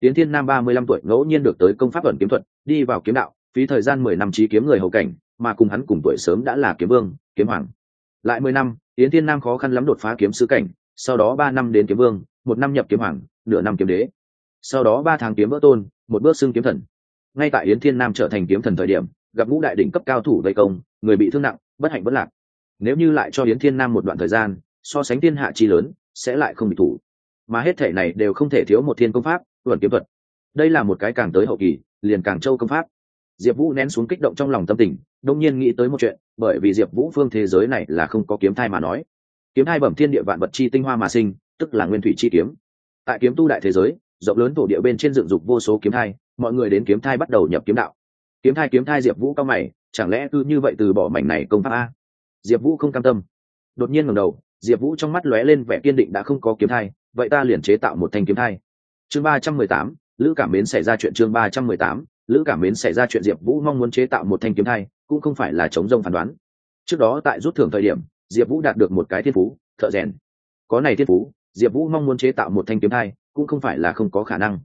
Yến thiên nam ba mươi lăm tuổi ngẫu nhiên được tới công pháp ẩn kiếm thuật, đi vào kiếm đạo, phí thời gian mười năm trí kiếm người hậu cảnh mà cùng hắn cùng tuổi sớm đã là kiếm vương, kiếm hoàng. Lại mười năm, yến thiên nam khó khăn lắm đột phá kiếm sứ cảnh, sau đó ba năm đến kiếm vương, một năm nhập kiếm hoàng, nửa năm kiếm đế. Sau đó ba tháng kiếm vỡ tôn, một bước xưng kiếm thần. Ngay tại yến thiên nam trở thành kiếm thần thời điểm, gặp ngũ đại đỉnh cấp cao thủ vây công, người bị thương nặng, bất hạnh bất lạc. Nếu như lại cho yến thiên nam một đoạn thời gian, so sánh thiên hạ chi lớn, sẽ lại không bị thủ. Mà hết thể này đều không thể thiếu một thiên công pháp, luận kiếm thuật. Đây là một cái càng tới hậu kỳ, liền càng châu công pháp. Diệp vũ nén xuống kích động trong lòng tâm tình đông nhiên nghĩ tới một chuyện, bởi vì diệp vũ phương thế giới này là không có kiếm thai mà nói. Kiếm thai bẩm thiên địa vạn vật chi tinh hoa mà sinh, tức là nguyên thủy chi kiếm. Tại kiếm tu đại thế giới, rộng lớn thổ địa bên trên dựng dục vô số kiếm thai, mọi người đến kiếm thai bắt đầu nhập kiếm đạo. Kiếm thai kiếm thai, diệp vũ cao mày, chẳng lẽ cứ như vậy từ bỏ mảnh này công pháp a? Diệp vũ không cam tâm. Đột nhiên ngầm đầu, diệp vũ trong mắt lóe lên vẻ kiên định đã không có kiếm thai, vậy ta liền chế tạo một thanh kiếm thai. Chương ba trăm mười tám, lữ cảm mến xảy ra chuyện chương ba trăm mười tám lữ cảm mến xảy ra chuyện diệp vũ mong muốn chế tạo một thanh kiếm thai, cũng không phải là chống rông phán đoán. Trước đó tại rút thưởng thời điểm, diệp vũ đạt được một cái thiên phú, thợ rèn. Có này thiên phú, diệp vũ mong muốn chế tạo một thanh kiếm thai, cũng không phải là không có khả năng.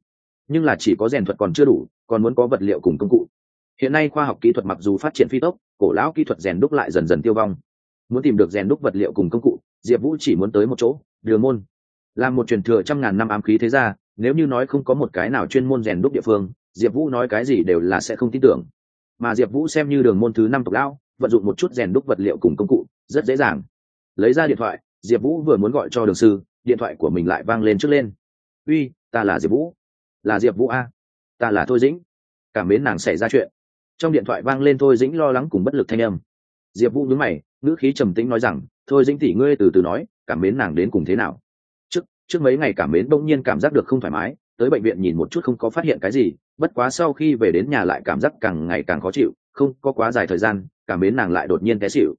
Nhưng là chỉ có rèn thuật còn chưa đủ, còn muốn có vật liệu cùng công cụ. Hiện nay khoa học kỹ thuật mặc dù phát triển phi tốc, cổ lão kỹ thuật rèn đúc lại dần dần tiêu vong. Muốn tìm được rèn đúc vật liệu cùng công cụ, diệp vũ chỉ muốn tới một chỗ, đường môn. Làm một truyền thừa trăm ngàn năm ám khí thế ra nếu như nói không có một cái nào chuyên môn rèn đúc địa phương diệp vũ nói cái gì đều là sẽ không tin tưởng. Mà diệp vũ xem như đường môn thứ năm tộc lão, vận dụng một chút rèn đúc vật liệu cùng công cụ, rất dễ dàng. Lấy ra điện thoại, diệp vũ vừa muốn gọi cho đường sư, điện thoại của mình lại vang lên trước lên. Uy, ta là diệp vũ. Là diệp vũ a? Ta là thôi dĩnh. Cảm mến nàng xảy ra chuyện. Trong điện thoại vang lên thôi dĩnh lo lắng cùng bất lực thanh âm. Diệp vũ nhớ mày, ngữ khí trầm tĩnh nói rằng, thôi dĩnh tỷ ngươi từ từ nói, cảm mến nàng đến cùng thế nào? Trước trước mấy ngày cảm mến bỗng nhiên cảm giác được không thoải mái tới bệnh viện nhìn một chút không có phát hiện cái gì, bất quá sau khi về đến nhà lại cảm giác càng ngày càng khó chịu, không có quá dài thời gian, cảm mến nàng lại đột nhiên té xịu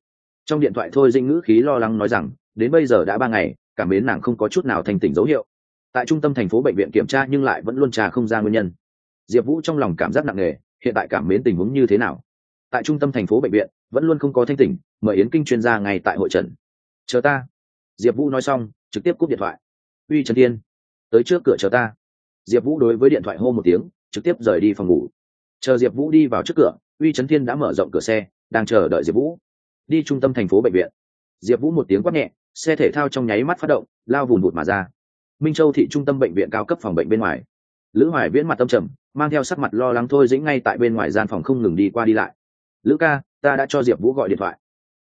trong điện thoại thôi dinh ngữ khí lo lắng nói rằng, đến bây giờ đã ba ngày, cảm mến nàng không có chút nào thành tỉnh dấu hiệu. Tại trung tâm thành phố bệnh viện kiểm tra nhưng lại vẫn luôn trà không ra nguyên nhân. Diệp vũ trong lòng cảm giác nặng nề, hiện tại cảm mến tình huống như thế nào? Tại trung tâm thành phố bệnh viện, vẫn luôn không có thanh tỉnh, mời yến kinh chuyên gia ngay tại hội trần chờ ta. Diệp vũ nói xong, trực tiếp cúp điện thoại. Uy trần tiên tới trước cửa chờ ta diệp vũ đối với điện thoại hô một tiếng, trực tiếp rời đi phòng ngủ. Chờ diệp vũ đi vào trước cửa, uy trấn thiên đã mở rộng cửa xe, đang chờ đợi diệp vũ. Đi trung tâm thành phố bệnh viện. Diệp vũ một tiếng quát nhẹ, xe thể thao trong nháy mắt phát động, lao vùn vụt mà ra. Minh châu thị trung tâm bệnh viện cao cấp phòng bệnh bên ngoài. Lữ hoài viễn mặt tâm trầm, mang theo sắc mặt lo lắng thôi dĩnh ngay tại bên ngoài gian phòng không ngừng đi qua đi lại. Lữ ca, ta đã cho diệp vũ gọi điện thoại.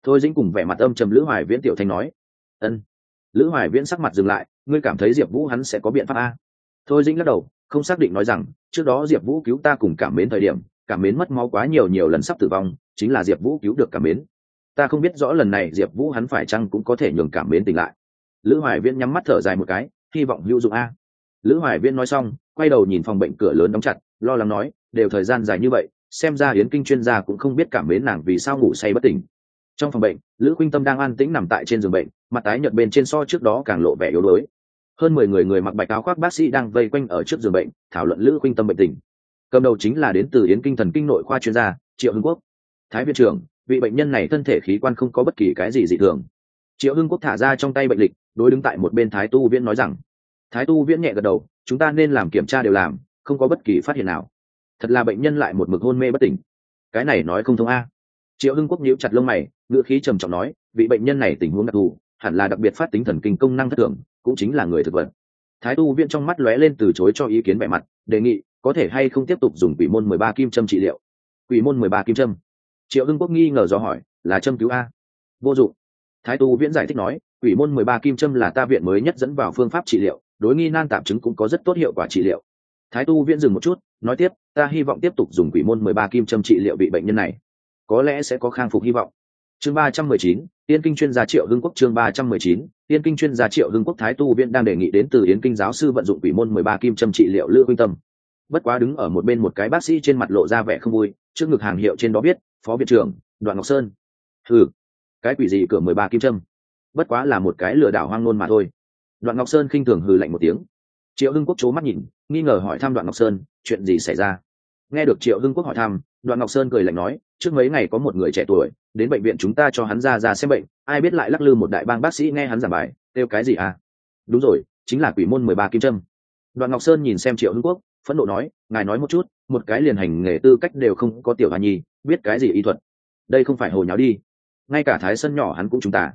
Thôi dĩnh cùng vẻ mặt âm trầm lữ hoài viễn tiểu thanh nói. Ân. Lữ hoài viễn sắc mặt dừng lại, ngươi cảm thấy diệp vũ hắn sẽ có biện pháp a? Thôi dĩnh lắc đầu, không xác định nói rằng, trước đó diệp vũ cứu ta cùng cảm mến thời điểm, cảm mến mất máu quá nhiều nhiều lần sắp tử vong, chính là diệp vũ cứu được cảm mến. Ta không biết rõ lần này diệp vũ hắn phải chăng cũng có thể nhường cảm mến tỉnh lại. Lữ hoài viễn nhắm mắt thở dài một cái, hy vọng hữu dụng a. Lữ hoài viễn nói xong, quay đầu nhìn phòng bệnh cửa lớn đóng chặt, lo lắng nói, đều thời gian dài như vậy, xem ra yến kinh chuyên gia cũng không biết cảm mến nàng vì sao ngủ say bất tỉnh. Trong phòng bệnh, lữ khuynh tâm đang an tĩnh nằm tại trên giường bệnh, mặt tái nhợt bên trên so trước đó càng lộ vẻ yếu đuối hơn mười người người mặc bạch áo khoác bác sĩ đang vây quanh ở trước giường bệnh, thảo luận lữ khuynh tâm bệnh tình. Cầm đầu chính là đến từ yến kinh thần kinh nội khoa chuyên gia, triệu hưng quốc. Thái viện trưởng, vị bệnh nhân này thân thể khí quan không có bất kỳ cái gì dị thường. Triệu hưng quốc thả ra trong tay bệnh lịch, đối đứng tại một bên thái tu viễn nói rằng, thái tu viễn nhẹ gật đầu, chúng ta nên làm kiểm tra đều làm, không có bất kỳ phát hiện nào. Thật là bệnh nhân lại một mực hôn mê bất tỉnh. Cái này nói không thông a. Triệu hưng quốc nhíu chặt lông mày, ngữ khí trầm trọng nói, vị bệnh nhân này tình huống đặc thù hẳn là đặc biệt phát tính thần kinh công năng thất thường, cũng chính là người thực vật. Thái tu viện trong mắt lóe lên từ chối cho ý kiến vẻ mặt, đề nghị, có thể hay không tiếp tục dùng quỷ môn mười ba kim châm trị liệu? Quỷ môn mười ba kim châm? Triệu hưng quốc nghi ngờ do hỏi, là châm cứu a? Vô dụng. Thái tu viễn giải thích nói, quỷ môn mười ba kim châm là ta viện mới nhất dẫn vào phương pháp trị liệu, đối nghi nan tạp chứng cũng có rất tốt hiệu quả trị liệu. Thái tu viễn dừng một chút, nói tiếp, ta hy vọng tiếp tục dùng quỷ môn mười ba kim châm trị liệu vị bệnh nhân này. Có lẽ sẽ có khang phục hy vọng chương ba trăm mười chín tiên kinh chuyên gia triệu hưng quốc. Chương ba trăm mười chín tiên kinh chuyên gia triệu hưng quốc thái tu viện đang đề nghị đến từ yến kinh giáo sư vận dụng quỷ môn mười ba kim châm trị liệu lữ huynh tâm. Bất quá đứng ở một bên một cái bác sĩ trên mặt lộ ra vẻ không vui, trước ngực hàng hiệu trên đó biết phó viện trưởng đoàn ngọc sơn. Hừ, cái quỷ gì cửa mười ba kim châm? Bất quá là một cái lừa đảo hoang ngôn mà thôi. Đoạn ngọc sơn khinh thường hừ lạnh một tiếng. Triệu hưng quốc chố mắt nhìn, nghi ngờ hỏi thăm đoạn ngọc sơn, chuyện gì xảy ra? Nghe được triệu hưng quốc hỏi thăm, đoạn ngọc sơn cười lạnh nói, trước mấy ngày có một người trẻ tuổi đến bệnh viện chúng ta cho hắn ra ra xem bệnh, ai biết lại lắc lư một đại bang bác sĩ nghe hắn giảng bài, kêu cái gì à? Đúng rồi, chính là quỷ môn mười ba kim trâm đoạn ngọc sơn nhìn xem triệu hưng quốc, phẫn nộ nói, ngài nói một chút, một cái liền hành nghề tư cách đều không có tiểu hòa nhi, biết cái gì y thuật? Đây không phải hồi nháo đi. Ngay cả thái sân nhỏ hắn cũng chúng ta.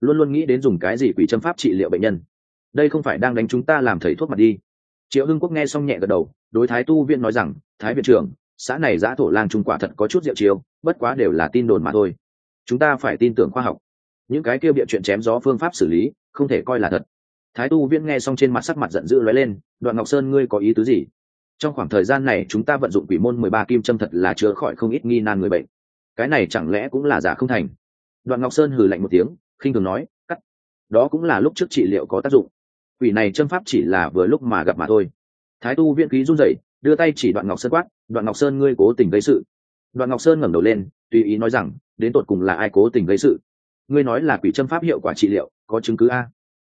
Luôn luôn nghĩ đến dùng cái gì quỷ châm pháp trị liệu bệnh nhân. Đây không phải đang đánh chúng ta làm thầy thuốc mặt đi. Triệu hưng quốc nghe xong nhẹ gật đầu, đối thái tu viên nói rằng, thái viện trưởng xã này giã thổ lang trung quả thật có chút diệu chiêu, bất quá đều là tin đồn mà thôi. Chúng ta phải tin tưởng khoa học. Những cái kia bịa chuyện chém gió phương pháp xử lý, không thể coi là thật. Thái tu viễn nghe xong trên mặt sắc mặt giận dữ lóe lên, đoạn ngọc sơn, ngươi có ý tứ gì? Trong khoảng thời gian này, chúng ta vận dụng quỷ môn mười ba kim châm thật là chữa khỏi không ít nghi nan người bệnh. Cái này chẳng lẽ cũng là giả không thành? Đoạn ngọc sơn hừ lạnh một tiếng, khinh thường nói, cắt. Đó cũng là lúc trước trị liệu có tác dụng. Quỷ này châm pháp chỉ là vừa lúc mà gặp mà thôi. Thái tu viễn khí run rẩy đưa tay chỉ đoạn ngọc sơn quát, đoạn ngọc sơn ngươi cố tình gây sự. Đoạn ngọc sơn ngẩng đầu lên, tùy ý nói rằng, đến tột cùng là ai cố tình gây sự? Ngươi nói là quỷ châm pháp hiệu quả trị liệu, có chứng cứ a?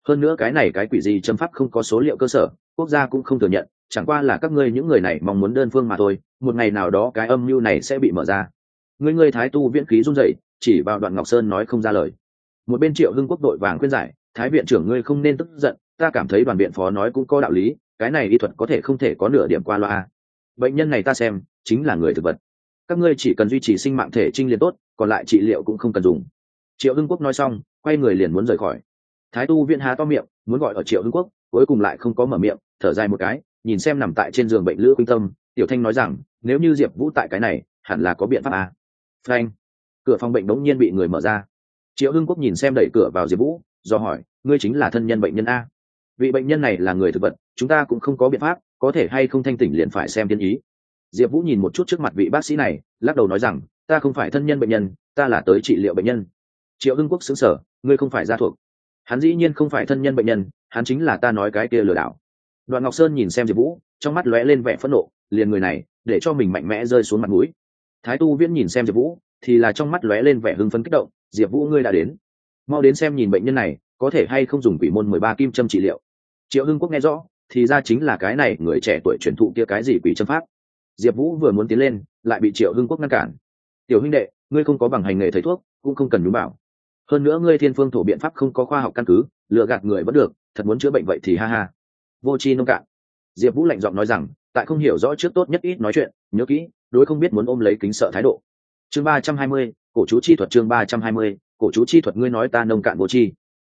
Hơn nữa cái này cái quỷ gì châm pháp không có số liệu cơ sở, quốc gia cũng không thừa nhận, chẳng qua là các ngươi những người này mong muốn đơn phương mà thôi, một ngày nào đó cái âm mưu này sẽ bị mở ra. Ngươi ngươi thái tu viễn khí run rẩy, chỉ vào đoạn ngọc sơn nói không ra lời. Một bên triệu hưng quốc đội vàng khuyên giải, thái viện trưởng ngươi không nên tức giận, ta cảm thấy đoàn viện phó nói cũng có đạo lý cái này y thuật có thể không thể có nửa điểm qua loa. Bệnh nhân này ta xem, chính là người thực vật. Các ngươi chỉ cần duy trì sinh mạng thể trinh liền tốt, còn lại trị liệu cũng không cần dùng. Triệu hưng quốc nói xong, quay người liền muốn rời khỏi. Thái tu viện há to miệng, muốn gọi ở triệu hưng quốc, cuối cùng lại không có mở miệng, thở dài một cái, nhìn xem nằm tại trên giường bệnh lữ quynh tâm, tiểu thanh nói rằng, nếu như diệp vũ tại cái này, hẳn là có biện pháp à. frank cửa phòng bệnh đống nhiên bị người mở ra. Triệu hưng quốc nhìn xem đẩy cửa vào diệp vũ, do hỏi, ngươi chính là thân nhân bệnh nhân a? Vị bệnh nhân này là người thực vật, chúng ta cũng không có biện pháp, có thể hay không thanh tỉnh liền phải xem tiên ý. Diệp vũ nhìn một chút trước mặt vị bác sĩ này, lắc đầu nói rằng, ta không phải thân nhân bệnh nhân, ta là tới trị liệu bệnh nhân. Triệu hưng quốc xứng sở ngươi không phải gia thuộc. Hắn dĩ nhiên không phải thân nhân bệnh nhân, hắn chính là ta nói cái kia lừa đảo. Đoạn ngọc sơn nhìn xem diệp vũ, trong mắt lóe lên vẻ phẫn nộ, liền người này, để cho mình mạnh mẽ rơi xuống mặt mũi. Thái tu viễn nhìn xem diệp vũ, thì là trong mắt lóe lên vẻ hưng phấn kích động, diệp vũ ngươi đã đến. Mau đến xem nhìn bệnh nhân này có thể hay không dùng quỷ môn mười ba kim châm trị liệu? Triệu hưng quốc nghe rõ, thì ra chính là cái này, người trẻ tuổi truyền thụ kia cái gì quỷ châm pháp. Diệp vũ vừa muốn tiến lên, lại bị triệu hưng quốc ngăn cản. Tiểu huynh đệ, ngươi không có bằng hành nghề thầy thuốc, cũng không cần nhúng bảo hơn nữa ngươi thiên phương thổ biện pháp không có khoa học căn cứ, lừa gạt người vẫn được, thật muốn chữa bệnh vậy thì ha ha. Vô c h i nông cạn. Diệp vũ lạnh giọng nói rằng, tại không hiểu rõ trước tốt nhất ít nói chuyện, nhớ kỹ, đối không biết muốn ôm lấy kính sợ thái độ. Chương ba trăm hai mươi, cổ chú chi thuật chương ba trăm hai mươi, cổ chú chi thuật ngươi nói ta nông cạn vô chi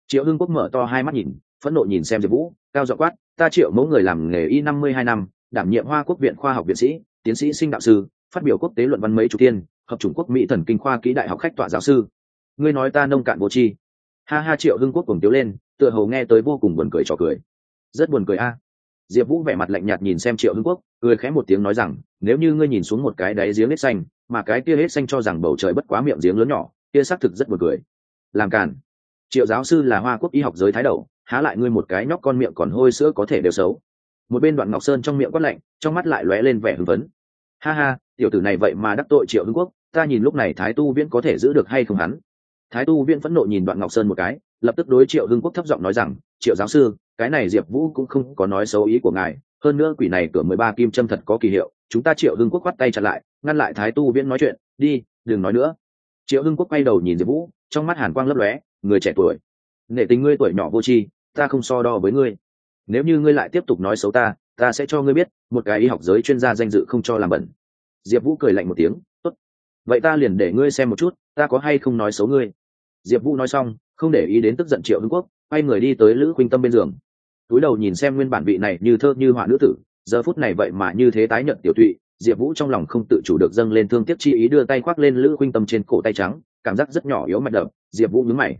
triệu hưng quốc mở to hai mắt nhìn, phẫn nộ nhìn xem diệp vũ, cao dọ quát, ta triệu mẫu người làm nghề y năm mươi hai năm, đảm nhiệm hoa quốc viện khoa học viện sĩ, tiến sĩ sinh đạo sư, phát biểu quốc tế luận văn mấy chục tiên, hợp chủng quốc mỹ thần kinh khoa kỹ đại học khách tọa giáo sư. Ngươi nói ta nông cạn vô chi ha ha, triệu hưng quốc cùng tiếu lên, tựa hồ nghe tới vô cùng buồn cười trò cười. Rất buồn cười a. Diệp vũ vẻ mặt lạnh nhạt nhìn xem triệu hưng quốc, cười khẽ một tiếng nói rằng, nếu như ngươi nhìn xuống một cái đáy giếng hết xanh, mà cái kia hết xanh cho rằng bầu trời bất quá miệng giếng lớn nhỏ, kia xác thực rất buồn cười. Làm càn triệu giáo sư là hoa quốc y học giới thái đầu, há lại ngươi một cái nhóc con miệng còn hôi sữa có thể đều xấu. Một bên đoạn ngọc sơn trong miệng quát lạnh, trong mắt lại lóe lên vẻ hưng phấn. Ha ha, tiểu tử này vậy mà đắc tội triệu hưng quốc, ta nhìn lúc này thái tu viễn có thể giữ được hay không hắn? Thái tu viễn phẫn nộ nhìn đoạn ngọc sơn một cái, lập tức đối triệu hưng quốc thấp giọng nói rằng, triệu giáo sư, cái này diệp vũ cũng không có nói xấu ý của ngài, hơn nữa quỷ này cửa mười ba kim châm thật có kỳ hiệu, chúng ta triệu hưng quốc khoắt tay chặt lại, ngăn lại thái tu viễn nói chuyện, đi, đừng nói nữa. Triệu hưng quốc quay đầu nhìn diệp vũ, trong mắt hàn quang lấp lóe người trẻ tuổi. Nể tình ngươi tuổi nhỏ vô tri, ta không so đo với ngươi. Nếu như ngươi lại tiếp tục nói xấu ta ta sẽ cho ngươi biết, một cái y học giới chuyên gia danh dự không cho làm bẩn. Diệp vũ cười lạnh một tiếng, tốt. Vậy ta liền để ngươi xem một chút, ta có hay không nói xấu ngươi? Diệp vũ nói xong, không để ý đến tức giận triệu hưng quốc, quay người đi tới lữ khuynh tâm bên giường. Túi đầu nhìn xem nguyên bản vị này như thơ như họa nữ tử, giờ phút này vậy mà như thế tái nhận tiểu thụy diệp vũ trong lòng không tự chủ được dâng lên thương tiếc chi ý đưa tay khoác lên lữ khuynh tâm trên cổ tay trắng, cảm giác rất nhỏ yếu mạch đập, diệp vũ nhướng mày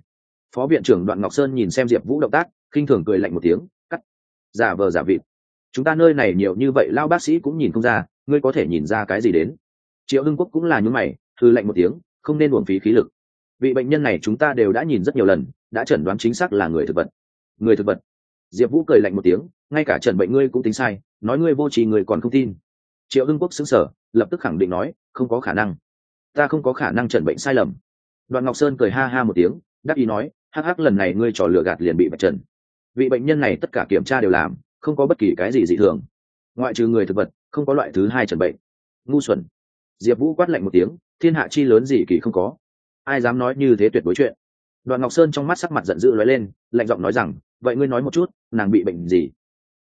phó viện trưởng đoạn ngọc sơn nhìn xem diệp vũ động tác, khinh thường cười lạnh một tiếng, cắt. Giả vờ giả vịt. Chúng ta nơi này nhiều như vậy lao bác sĩ cũng nhìn không ra, ngươi có thể nhìn ra cái gì đến? Triệu hưng quốc cũng là nhúm mày thư lạnh một tiếng, không nên uổng phí khí lực. Vị bệnh nhân này chúng ta đều đã nhìn rất nhiều lần, đã chẩn đoán chính xác là người thực vật. Người thực vật. Diệp vũ cười lạnh một tiếng, ngay cả trần bệnh ngươi cũng tính sai, nói ngươi vô trì người còn không tin. Triệu hưng quốc xứng sở lập tức khẳng định nói, không có khả năng. Ta không có khả năng trần bệnh sai lầm. Đoạn ngọc sơn cười ha ha một tiếng, đắc ý nói hắc hắc, lần này ngươi trò lừa gạt liền bị bạch trần. Vị bệnh nhân này tất cả kiểm tra đều làm, không có bất kỳ cái gì dị thường. Ngoại trừ người thực vật, không có loại thứ hai trần bệnh. Ngu xuẩn. Diệp vũ quát lạnh một tiếng, thiên hạ chi lớn gì kỳ không có. Ai dám nói như thế tuyệt đối chuyện. Đoạn ngọc sơn trong mắt sắc mặt giận dữ lóe lên, lạnh giọng nói rằng, vậy ngươi nói một chút, nàng bị bệnh gì?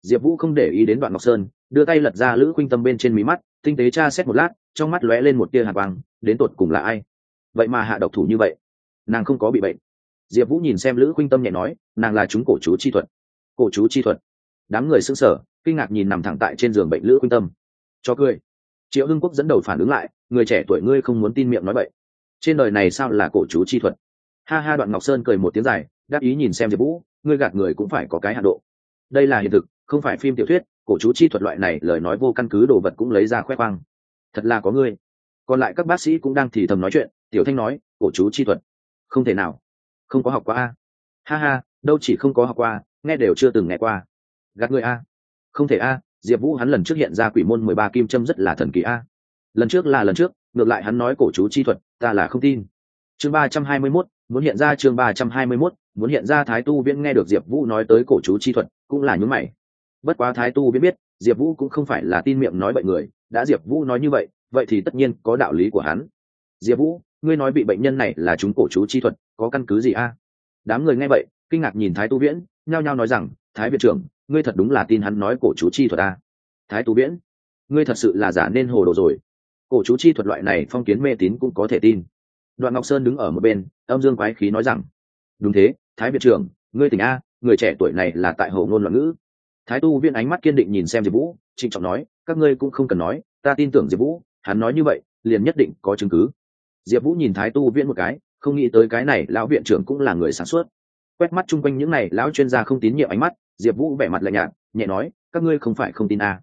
Diệp vũ không để ý đến đoạn ngọc sơn, đưa tay lật ra lữ khuynh tâm bên trên mí mắt, tinh tế tra xét một lát, trong mắt lóe lên một tia hạt vàng đến tột cùng là ai? Vậy mà hạ độc thủ như vậy, nàng không có bị bệnh diệp vũ nhìn xem lữ khuynh tâm nhẹ nói, nàng là chúng cổ chú chi thuật. Cổ chú chi thuật? Đám người xưng sở kinh ngạc nhìn nằm thẳng tại trên giường bệnh lữ khuynh tâm. Cho cười. Triệu hưng quốc dẫn đầu phản ứng lại, người trẻ tuổi ngươi không muốn tin miệng nói vậy trên đời này sao là cổ chú chi thuật? Ha ha, đoạn ngọc sơn cười một tiếng dài, đáp ý nhìn xem diệp vũ, ngươi gạt người cũng phải có cái hạ độ. Đây là hiện thực, không phải phim tiểu thuyết, cổ chú chi thuật loại này lời nói vô căn cứ đồ vật cũng lấy ra khoe khoang. Thật là có ngươi. Còn lại các bác sĩ cũng đang thì thầm nói chuyện, tiểu thanh nói, cổ chú chi thuật. Không thể nào không có học qua a. Ha ha, đâu chỉ không có học qua, nghe đều chưa từng nghe qua. Gạt người a. Không thể a, diệp vũ hắn lần trước hiện ra quỷ môn mười ba kim trâm rất là thần kỳ a. Lần trước là lần trước, ngược lại hắn nói cổ chú chi thuật, ta là không tin. Chương ba trăm hai mươi mốt, muốn hiện ra chương ba trăm hai mươi mốt, muốn hiện ra thái tu viễn nghe được diệp vũ nói tới cổ chú chi thuật, cũng là nhúng mày. Bất quá thái tu viễn biết, diệp vũ cũng không phải là tin miệng nói bệnh người, đã diệp vũ nói như vậy vậy thì tất nhiên có đạo lý của hắn. Diệp vũ, ngươi nói bị bệnh nhân này là chúng cổ chú chi thuật có căn cứ gì a? Đám người nghe vậy, kinh ngạc nhìn thái tu viễn, nhao nhao nói rằng, thái viện trưởng, ngươi thật đúng là tin hắn nói cổ chú chi thuật a? Thái tu viễn, ngươi thật sự là giả nên hồ đồ rồi. Cổ chú chi thuật loại này phong kiến mê tín cũng có thể tin. Đoạn ngọc sơn đứng ở một bên, âm dương quái khí nói rằng, đúng thế, thái viện trưởng, ngươi tỉnh a, người trẻ tuổi này là tại hồ ngôn loạn ngữ. Thái tu viên ánh mắt kiên định nhìn xem diệp vũ, trịnh trọng nói, các ngươi cũng không cần nói, ta tin tưởng diệp vũ, hắn nói như vậy, liền nhất định có chứng cứ. Diệp vũ nhìn thái tu viễn một cái không nghĩ tới cái này lão viện trưởng cũng là người sản xuất quét mắt chung quanh những này, lão chuyên gia không tín nhiệm ánh mắt, diệp vũ vẻ mặt lạnh nhạt, nhẹ nói, các ngươi không phải không tin à.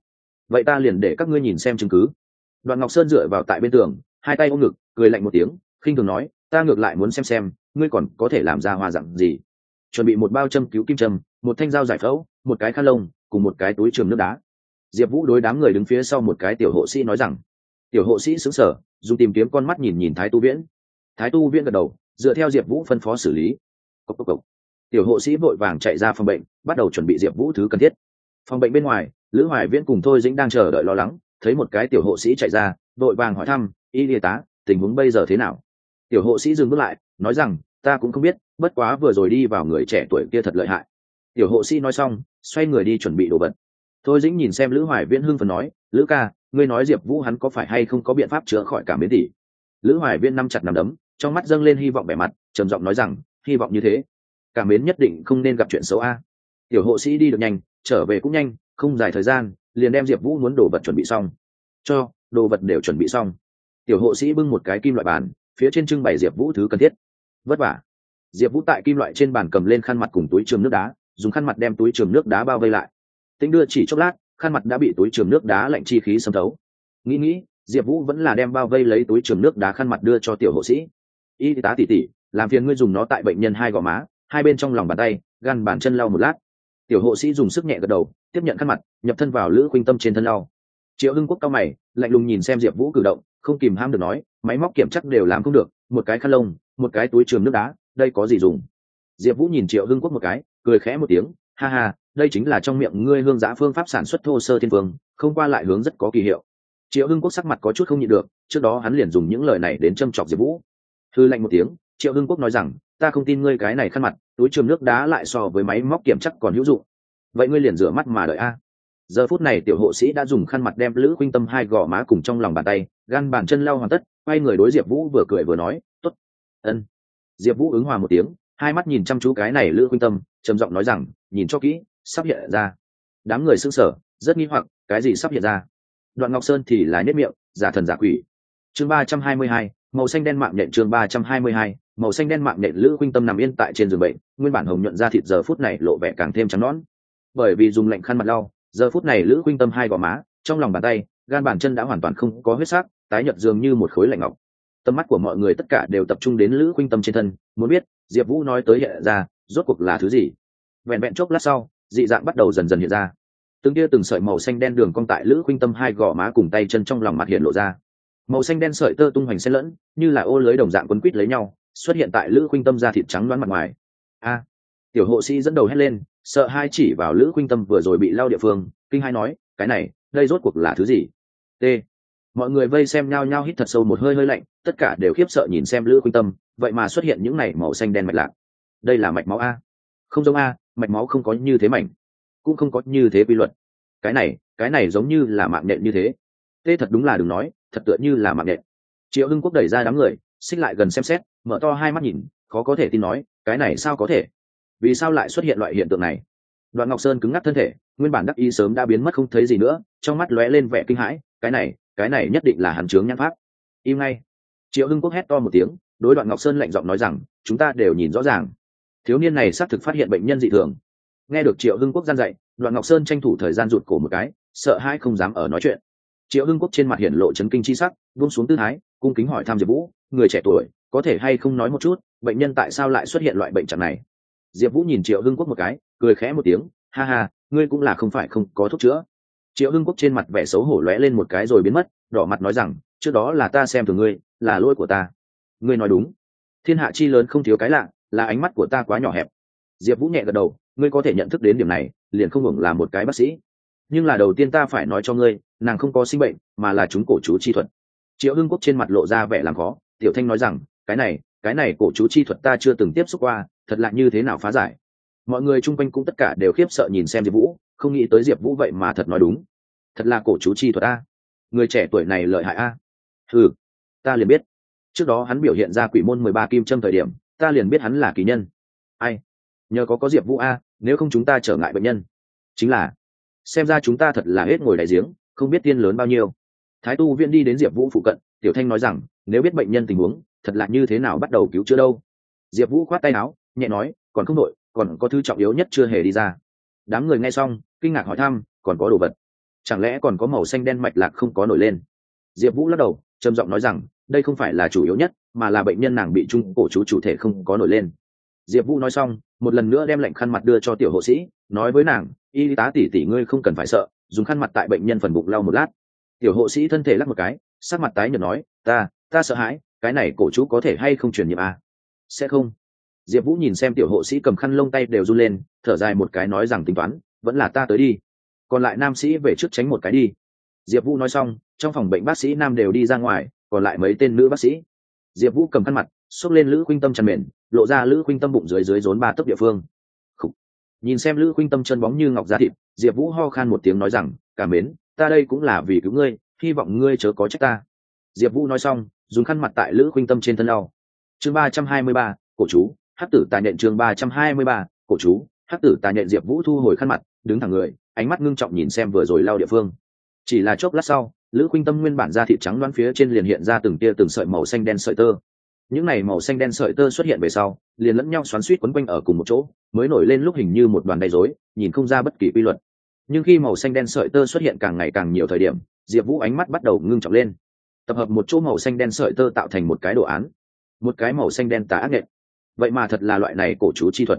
vậy ta liền để các ngươi nhìn xem chứng cứ. Đoạn ngọc sơn dựa vào tại bên tường, hai tay ôm ngực, cười lạnh một tiếng, khinh thường nói, ta ngược lại muốn xem xem, ngươi còn có thể làm ra hoa dặn gì. Chuẩn bị một bao châm cứu kim châm, một thanh dao giải phẫu, một cái khăn lông, cùng một cái túi trường nước đá. Diệp vũ đối đám người đứng phía sau một cái tiểu hộ sĩ nói rằng, tiểu hộ sĩ xứng sở dùng tìm kiếm con mắt nhìn nhìn thái tu viễn thái tu viễn gật đầu, dựa theo diệp vũ phân phó xử lý. Cốc cốc cốc. tiểu hộ sĩ vội vàng chạy ra phòng bệnh, bắt đầu chuẩn bị diệp vũ thứ cần thiết. Phòng bệnh bên ngoài, lữ hoài viễn cùng thôi dĩnh đang chờ đợi lo lắng, thấy một cái tiểu hộ sĩ chạy ra vội vàng hỏi thăm, y y tá, tình huống bây giờ thế nào? Tiểu hộ sĩ dừng bước lại, nói rằng, ta cũng không biết, bất quá vừa rồi đi vào người trẻ tuổi kia thật lợi hại. Tiểu hộ sĩ nói xong, xoay người đi chuẩn bị đồ vật. Thôi dĩnh nhìn xem lữ hoài viễn hưng phần nói, lữ ca, ngươi nói diệp vũ hắn có phải hay không có biện pháp chữa khỏi cảm biến tỷ lữ hoài Viễn nắm chặt nằm đấm trong mắt dâng lên hy vọng vẻ mặt, trầm giọng nói rằng, hy vọng như thế. Cảm mến nhất định không nên gặp chuyện xấu a. Tiểu hộ sĩ đi được nhanh, trở về cũng nhanh, không dài thời gian, liền đem diệp vũ muốn đồ vật chuẩn bị xong. Cho, đồ vật đều chuẩn bị xong. Tiểu hộ sĩ bưng một cái kim loại bàn, phía trên trưng bày diệp vũ thứ cần thiết. Vất vả. Diệp vũ tại kim loại trên bàn cầm lên khăn mặt cùng túi trường nước đá, dùng khăn mặt đem túi trường nước đá bao vây lại. Tính đưa chỉ chốc lát, khăn mặt đã bị túi trường nước đá lạnh chi khí xâm thấu. Nghĩ nghĩ, diệp vũ vẫn là đem bao vây lấy túi trường nước đá khăn mặt đưa cho tiểu hộ sĩ y tá tỉ tỉ, làm phiền ngươi dùng nó tại bệnh nhân hai gò má, hai bên trong lòng bàn tay, gan bàn chân lau một lát. Tiểu hộ sĩ dùng sức nhẹ gật đầu, tiếp nhận khăn mặt, nhập thân vào lữ khuynh tâm trên thân lau. Triệu hưng quốc cao mày, lạnh lùng nhìn xem diệp vũ cử động, không kìm ham được nói, máy móc kiểm chắc đều làm không được, một cái khăn lông, một cái túi trường nước đá, đây có gì dùng? Diệp vũ nhìn triệu hưng quốc một cái, cười khẽ một tiếng, ha ha, đây chính là trong miệng ngươi hương giã phương pháp sản xuất thô sơ thiên phương không qua lại hướng rất có kỳ hiệu. Triệu hưng quốc sắc mặt có chút không nhịn được, trước đó hắn liền dùng những lời này đến châm chọc diệp vũ thư lạnh một tiếng, triệu hưng quốc nói rằng, ta không tin ngươi cái này khăn mặt, túi trường nước đá lại so với máy móc kiểm chắc còn hữu dụng. Vậy ngươi liền rửa mắt mà đợi a. Giờ phút này tiểu hộ sĩ đã dùng khăn mặt đem lữ khuynh tâm hai gò má cùng trong lòng bàn tay, gan bàn chân lau hoàn tất, quay người đối diệp vũ vừa cười vừa nói t ố t ân. Diệp vũ ứng hòa một tiếng, hai mắt nhìn chăm chú cái này lữ khuynh tâm, trầm giọng nói rằng, nhìn cho kỹ, sắp hiện ra. Đám người xưng sở rất nghi hoặc, cái gì sắp hiện ra? Đoạn ngọc sơn thì là nếp miệng, giả thần giả quỷ. Chương ba trăm hai mươi hai màu xanh đen mạng nhện chương ba trăm hai mươi hai, màu xanh đen mạng nhện lữ khuynh tâm nằm yên tại trên giường bệnh, nguyên bản hồng nhuận ra thịt giờ phút này lộ vẻ càng thêm trắng nón bởi vì dùng lạnh khăn mặt lau, giờ phút này lữ khuynh tâm hai gò má, trong lòng bàn tay, gan bàn chân đã hoàn toàn không có huyết sắc, tái nhợt dường như một khối lạnh ngọc. Tầm mắt của mọi người tất cả đều tập trung đến lữ khuynh tâm trên thân, muốn biết, diệp vũ nói tới hiện ra, rốt cuộc là thứ gì? Vẹn vẹn chốc lát sau, dị dạng bắt đầu dần dần hiện ra. Từng tia từng sợi màu xanh đen đường cong tại lữ khuynh tâm hai gò má cùng tay chân trong lòng mặt hiện lộ ra màu xanh đen sợi tơ tung hoành xen lẫn, như là ô lưới đồng dạng quấn quít lấy nhau, xuất hiện tại lữ khuynh tâm da thịt trắng đoán mặt ngoài. A, tiểu hộ sĩ dẫn đầu hét lên, sợ hai chỉ vào lữ khuynh tâm vừa rồi bị lao địa phương, kinh hai nói, cái này, đây rốt cuộc là thứ gì? T. Mọi người vây xem nhao nhao hít thật sâu một hơi hơi lạnh, tất cả đều khiếp sợ nhìn xem lữ khuynh tâm, vậy mà xuất hiện những này màu xanh đen mạch lạc. Đây là mạch máu a. Không giống a, mạch máu không có như thế mảnh, cũng không có như thế quy luật. Cái này cái này giống như là mạng nhện như thế. Tê thật đúng là đừng nói thật tựa như là mạng nhện. Triệu hưng quốc đẩy ra đám người, xích lại gần xem xét, mở to hai mắt nhìn, khó có thể tin nói, cái này sao có thể? Vì sao lại xuất hiện loại hiện tượng này? Đoạn ngọc sơn cứng ngắc thân thể, nguyên bản đắc y sớm đã biến mất không thấy gì nữa, trong mắt lóe lên vẻ kinh hãi, cái này cái này nhất định là hàn chướng nhãn pháp. Im ngay. Triệu hưng quốc hét to một tiếng, đối đoạn ngọc sơn lạnh giọng nói rằng, chúng ta đều nhìn rõ ràng. Thiếu niên này xác thực phát hiện bệnh nhân dị thường. Nghe được triệu hưng quốc gian dạy, đoạn ngọc sơn tranh thủ thời gian rụt cổ một cái, sợ hãi không dám ở nói chuyện triệu hưng quốc trên mặt hiện lộ chấn kinh chi sắc, buông xuống tư thái, cung kính hỏi thăm diệp vũ, người trẻ tuổi, có thể hay không nói một chút, bệnh nhân tại sao lại xuất hiện loại bệnh trạng này? Diệp vũ nhìn triệu hưng quốc một cái, cười khẽ một tiếng, ha ha, ngươi cũng là không phải không có thuốc chữa. Triệu hưng quốc trên mặt vẻ xấu hổ lóe lên một cái rồi biến mất, đỏ mặt nói rằng, trước đó là ta xem thường ngươi, là lỗi của ta. Ngươi nói đúng. Thiên hạ chi lớn không thiếu cái lạ, là ánh mắt của ta quá nhỏ hẹp. Diệp vũ nhẹ gật đầu, ngươi có thể nhận thức đến điểm này, liền không hưởng là một cái bác sĩ nhưng là đầu tiên ta phải nói cho ngươi, nàng không có sinh bệnh, mà là chúng cổ chú chi thuật. Triệu hưng quốc trên mặt lộ ra vẻ làm khó, tiểu thanh nói rằng, cái này cái này cổ chú chi thuật ta chưa từng tiếp xúc qua, thật lạ như thế nào phá giải? Mọi người chung quanh cũng tất cả đều khiếp sợ nhìn xem diệp vũ, không nghĩ tới diệp vũ vậy mà thật nói đúng. Thật là cổ chú chi thuật a. Người trẻ tuổi này lợi hại a. Ừ ta liền biết. Trước đó hắn biểu hiện ra quỷ môn mười ba kim trâm thời điểm, ta liền biết hắn là kỳ nhân. Ai? Nhờ có có diệp vũ a, nếu không chúng ta trở ngại bệnh nhân. Chính là xem ra chúng ta thật là hết ngồi đại giếng, không biết tiên lớn bao nhiêu. Thái tu viên đi đến diệp vũ phụ cận, tiểu thanh nói rằng, nếu biết bệnh nhân tình huống, thật là như thế nào bắt đầu cứu chữa đâu? Diệp vũ khoát tay áo, nhẹ nói, còn không đội, còn có thứ trọng yếu nhất chưa hề đi ra. Đám người nghe xong, kinh ngạc hỏi thăm, còn có đồ vật? Chẳng lẽ còn có màu xanh đen mạch lạc không có nổi lên? Diệp vũ lắc đầu, trầm giọng nói rằng, đây không phải là chủ yếu nhất, mà là bệnh nhân nàng bị trung cổ chú chủ thể không có nổi lên. Diệp vũ nói xong một lần nữa đem lệnh khăn mặt đưa cho tiểu hộ sĩ, nói với nàng, y tá tỷ tỷ ngươi không cần phải sợ, dùng khăn mặt tại bệnh nhân phần bụng lau một lát. Tiểu hộ sĩ thân thể lắc một cái, sắc mặt tái nhợt nói, ta ta sợ hãi, cái này cổ chú có thể hay không truyền nhiễm à? sẽ không. Diệp vũ nhìn xem tiểu hộ sĩ cầm khăn lông tay đều run lên, thở dài một cái nói rằng tính toán, vẫn là ta tới đi, còn lại nam sĩ về trước tránh một cái đi. Diệp vũ nói xong, trong phòng bệnh bác sĩ nam đều đi ra ngoài, còn lại mấy tên nữ bác sĩ diệp vũ cầm khăn mặt xốc lên lữ khuynh tâm chăn mềm, lộ ra lữ khuynh tâm bụng dưới dưới rốn ba tấc địa phương、Khủ. Nhìn xem lữ khuynh tâm chân bóng như ngọc da thịt diệp vũ ho khan một tiếng nói rằng cảm mến ta đây cũng là vì cứu ngươi hy vọng ngươi chớ có trách ta. Diệp vũ nói xong dùng khăn mặt tại lữ khuynh tâm trên thân đau chương ba trăm hai mươi ba cổ chú hắc tử tài nện chương ba trăm hai mươi ba cổ chú hắc tử tài nện diệp vũ thu hồi khăn mặt đứng thẳng người ánh mắt ngưng trọng nhìn xem vừa rồi lao địa phương. Chỉ là chốc lát sau lữ khuynh tâm nguyên bản da thịt trắng đoán phía trên liền hiện ra từng tia từng sợi màu xanh đen sợi tơ. Những này màu xanh đen sợi tơ xuất hiện về sau, liền lẫn nhau xoắn suýt quấn quanh ở cùng một chỗ, mới nổi lên lúc hình như một đoàn đầy rối, nhìn không ra bất kỳ quy luật. Nhưng khi màu xanh đen sợi tơ xuất hiện càng ngày càng nhiều thời điểm, diệp vũ ánh mắt bắt đầu ngưng trọng lên. Tập hợp một chỗ màu xanh đen sợi tơ tạo thành một cái đồ án. Một cái màu xanh đen tà ác nghệ vậy mà thật là loại này cổ chú chi thuật.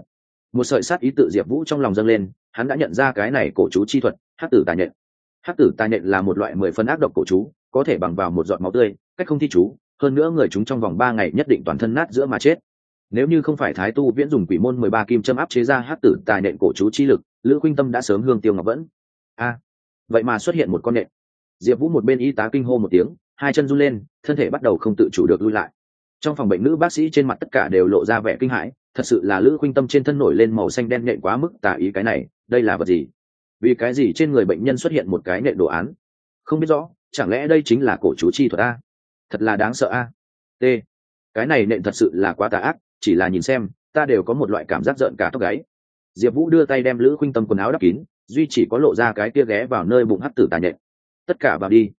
Một sợi sát ý tự diệp vũ trong lòng dâng lên, hắn đã nhận ra cái này cổ chú chi thuật hát tử tà nhện hát tử tà nhện là một loại mười phân ác độc cổ chú, có thể bằng vào một giọt máu tươi, cách không thi chú, hơn nữa người chúng trong vòng ba ngày nhất định toàn thân nát giữa mà chết. Nếu như không phải thái tu viễn dùng quỷ môn mười ba kim châm áp chế ra hát tử tài nện cổ chú chi lực, lữ khuynh tâm đã sớm hương tiêu ngọc vẫn. A, vậy mà xuất hiện một con nện. Diệp vũ một bên y tá kinh hô một tiếng, hai chân run lên, thân thể bắt đầu không tự chủ được lui lại. Trong phòng bệnh nữ bác sĩ trên mặt tất cả đều lộ ra vẻ kinh hãi, thật sự là lữ khuynh tâm trên thân nổi lên màu xanh đen nện quá mức tả ý cái này, đây là vật gì? Vì cái gì trên người bệnh nhân xuất hiện một cái nệ đồ án? Không biết rõ, chẳng lẽ đây chính là cổ chú chi thuật a? Thật là đáng sợ a. T. Cái này nện thật sự là quá tà ác, chỉ là nhìn xem, ta đều có một loại cảm giác rợn cả tóc gáy. Diệp vũ đưa tay đem lữ khuynh tâm quần áo đắp kín, duy chỉ có lộ ra cái tia ghé vào nơi bụng hắt tử tà nhện tất cả vào đi.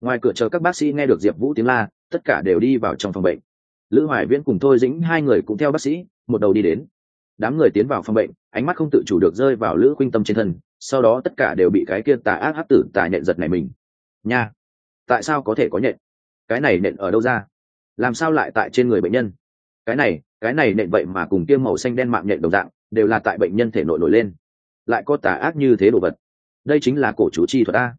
Ngoài cửa chờ các bác sĩ nghe được diệp vũ tiếng la, tất cả đều đi vào trong phòng bệnh. Lữ hoài viễn cùng thôi dĩnh hai người cũng theo bác sĩ, một đầu đi đến. Đám người tiến vào phòng bệnh, ánh mắt không tự chủ được rơi vào lữ khuynh tâm trên thân sau đó tất cả đều bị cái kia tà ác hắc tử tà nhện giật này mình. Nha, tại sao có thể có nhện? Cái này nện ở đâu ra? Làm sao lại tại trên người bệnh nhân? Cái này cái này nện vậy mà cùng kia màu xanh đen mạng nhện đồng dạng, đều là tại bệnh nhân thể nội nổi lên. Lại có tà ác như thế đồ vật. Đây chính là cổ chú chi thuật a.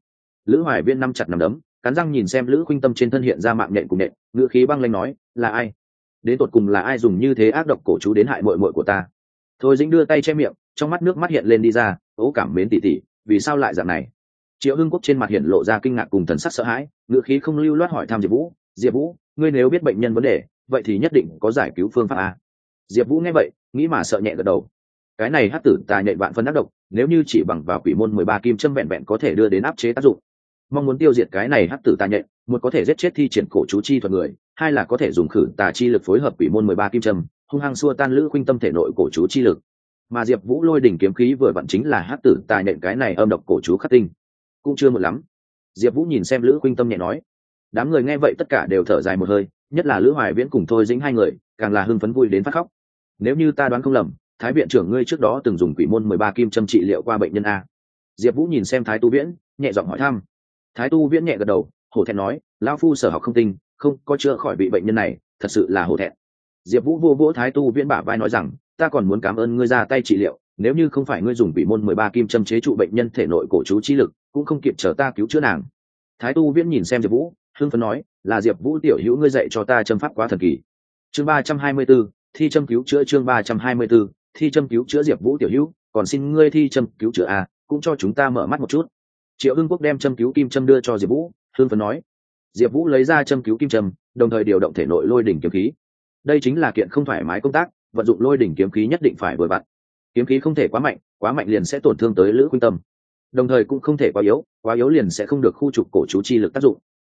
Lữ hoài viên năm chặt nằm đấm, cắn răng nhìn xem lữ khuynh tâm trên thân hiện ra mạng nhện cùng nện ngữ khí băng lanh nói, là ai? Đến tột cùng là ai dùng như thế ác độc cổ chú đến hại mội mội của ta? Thôi dĩnh đưa tay che miệng trong mắt nước mắt hiện lên đi ra ố cảm mến tỉ tỉ, vì sao lại dạng này? Triệu hưng quốc trên mặt hiện lộ ra kinh ngạc cùng thần sắc sợ hãi, ngữ khí không lưu loát hỏi thăm diệp vũ diệp vũ, ngươi nếu biết bệnh nhân vấn đề, vậy thì nhất định có giải cứu phương pháp a diệp vũ nghe vậy, nghĩ mà sợ nhẹ gật đầu. Cái này hát tử tài nhạy vạn phân ác độc, nếu như chỉ bằng vào quỷ môn mười ba kim châm vẹn vẹn có thể đưa đến áp chế tác dụng. Mong muốn tiêu diệt cái này hát tử tà nhện một có thể giết chết thi triển cổ chú chi thuật người, hai là có thể dùng khử tà chi lực phối hợp quỷ môn mười ba kim châm, hung hăng xua tan lữ khuynh tâm thể nội cổ chú chi lực mà diệp vũ lôi đỉnh kiếm khí vừa vặn chính là hát tử tài nện cái này âm độc cổ chú khắc tinh. Cũng chưa một lắm. Diệp vũ nhìn xem lữ khuynh tâm nhẹ nói, đám người nghe vậy tất cả đều thở dài một hơi, nhất là lữ hoài viễn cùng thôi dính hai người, càng là hưng phấn vui đến phát khóc. Nếu như ta đoán không lầm, thái viện trưởng ngươi trước đó từng dùng quỷ môn mười ba kim châm trị liệu qua bệnh nhân a. Diệp vũ nhìn xem thái tu viễn, nhẹ giọng hỏi thăm. Thái tu viễn nhẹ gật đầu, hổ thẹn nói lao phu sở học không tinh, không có chữa khỏi bị bệnh nhân này, thật sự là hổ thẹn. Diệp vũ vô vỗ thái tu viễn bả vai nói rằng ta còn muốn cảm ơn ngươi ra tay trị liệu, nếu như không phải ngươi dùng vị môn mười ba kim châm chế trụ bệnh nhân thể nội cổ chú trí lực, cũng không kịp chờ ta cứu chữa nàng. Thái tu viễn nhìn xem diệp vũ, hưng phấn nói, là diệp vũ tiểu hữu ngươi dạy cho ta châm pháp quá thần kỳ. Chương ba trăm hai mươi b ố thi châm cứu chữa chương ba trăm hai mươi b ố thi châm cứu chữa diệp vũ tiểu hữu, còn xin ngươi thi châm cứu chữa a cũng cho chúng ta mở mắt một chút. Triệu hưng quốc đem châm cứu kim châm đưa cho diệp vũ, hưng phấn nói, diệp vũ lấy ra châm cứu kim châm, đồng thời điều động thể nội lôi đỉnh kiếm khí. Đây chính là kiện không thoải mái công tác vận dụng lôi đỉnh kiếm khí nhất định phải vừa vặn. Kiếm khí không thể quá mạnh quá mạnh liền sẽ tổn thương tới lữ khuynh tâm. Đồng thời cũng không thể quá yếu quá yếu liền sẽ không được khu trục cổ chú chi lực tác dụng.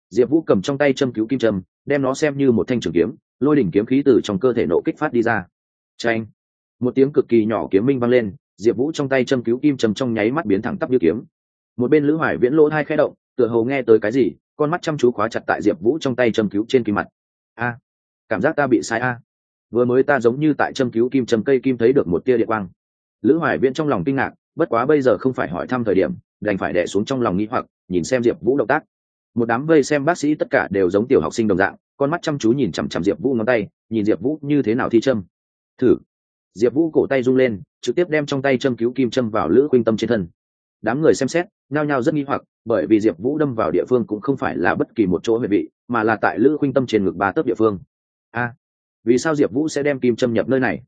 Diệp vũ cầm trong tay châm cứu kim châm, đem nó xem như một thanh trường kiếm, lôi đỉnh kiếm khí từ trong cơ thể nộ kích phát đi ra. Tranh một tiếng cực kỳ nhỏ kiếm minh vang lên, diệp vũ trong tay châm cứu kim châm trong nháy mắt biến thẳng tắp như kiếm. Một bên lữ hoài viễn lỗ hai khẽ động, tựa hồ nghe tới cái gì, con mắt chăm chú khóa chặt tại diệp vũ trong tay châm cứu trên kim mặt. A! Cảm giác ta bị sai a vừa mới ta giống như tại châm cứu kim châm cây kim thấy được một tia địa quang. Lữ hoài viễn trong lòng kinh ngạc, bất quá bây giờ không phải hỏi thăm thời điểm, đành phải đẻ xuống trong lòng nghĩ hoặc, nhìn xem diệp vũ động tác. Một đám vây xem bác sĩ tất cả đều giống tiểu học sinh đồng dạng, con mắt chăm chú nhìn chằm chằm diệp vũ ngón tay, nhìn diệp vũ như thế nào thi châm. Thử. Diệp vũ cổ tay rung lên, trực tiếp đem trong tay châm cứu kim châm vào lữ khuynh tâm trên thân. Đám người xem xét, nhao nhao rất nghi hoặc, bởi vì diệp vũ đâm vào địa phương cũng không phải là bất kỳ một chỗ huyệt vị, mà là tại lữ khuynh tâm trên ngực ba tấc địa phương. A vì sao diệp vũ sẽ đem kim châm nhập nơi này?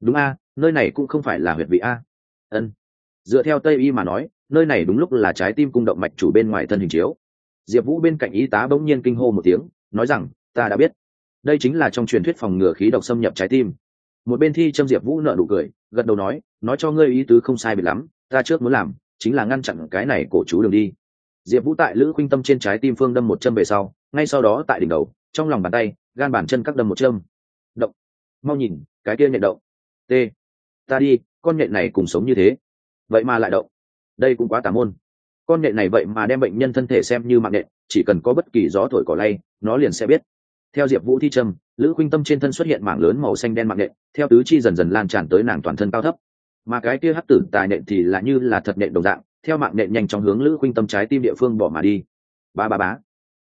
Đúng a, nơi này cũng không phải là huyệt vị a. Ân. Dựa theo tây y mà nói, nơi này đúng lúc là trái tim cung động mạch chủ bên ngoài thân hình chiếu. Diệp vũ bên cạnh y tá bỗng nhiên kinh hô một tiếng, nói rằng, ta đã biết. Đây chính là trong truyền thuyết phòng ngừa khí độc xâm nhập trái tim. Một bên thi châm diệp vũ nợ nụ cười, gật đầu nói nói cho ngươi ý tứ không sai biệt lắm, ta trước muốn làm, chính là ngăn chặn cái này cổ chú đường đi. Diệp vũ tại lữ khuynh tâm trên trái tim phương đâm một châm về sau, ngay sau đó tại đỉnh đầu, trong lòng bàn tay, gan bàn chân các đâm một châm mau nhìn, cái kia nhện động. T. Ta đi, con nhện này cùng sống như thế. Vậy mà lại động. Đây cũng quá tà môn. Con nhện này vậy mà đem bệnh nhân thân thể xem như mạng nhện, chỉ cần có bất kỳ gió thổi cỏ lay, nó liền sẽ biết. Theo diệp vũ thi trâm, lữ khuynh tâm trên thân xuất hiện mảng lớn màu xanh đen mạng nhện, theo tứ chi dần dần lan tràn tới nàng toàn thân cao thấp. Mà cái kia hắc tử tài nhện thì là như là thật nhện đồng dạng, theo mạng nhện nhanh chóng hướng lữ khuynh tâm trái tim địa phương bỏ mà đi. Ba ba bá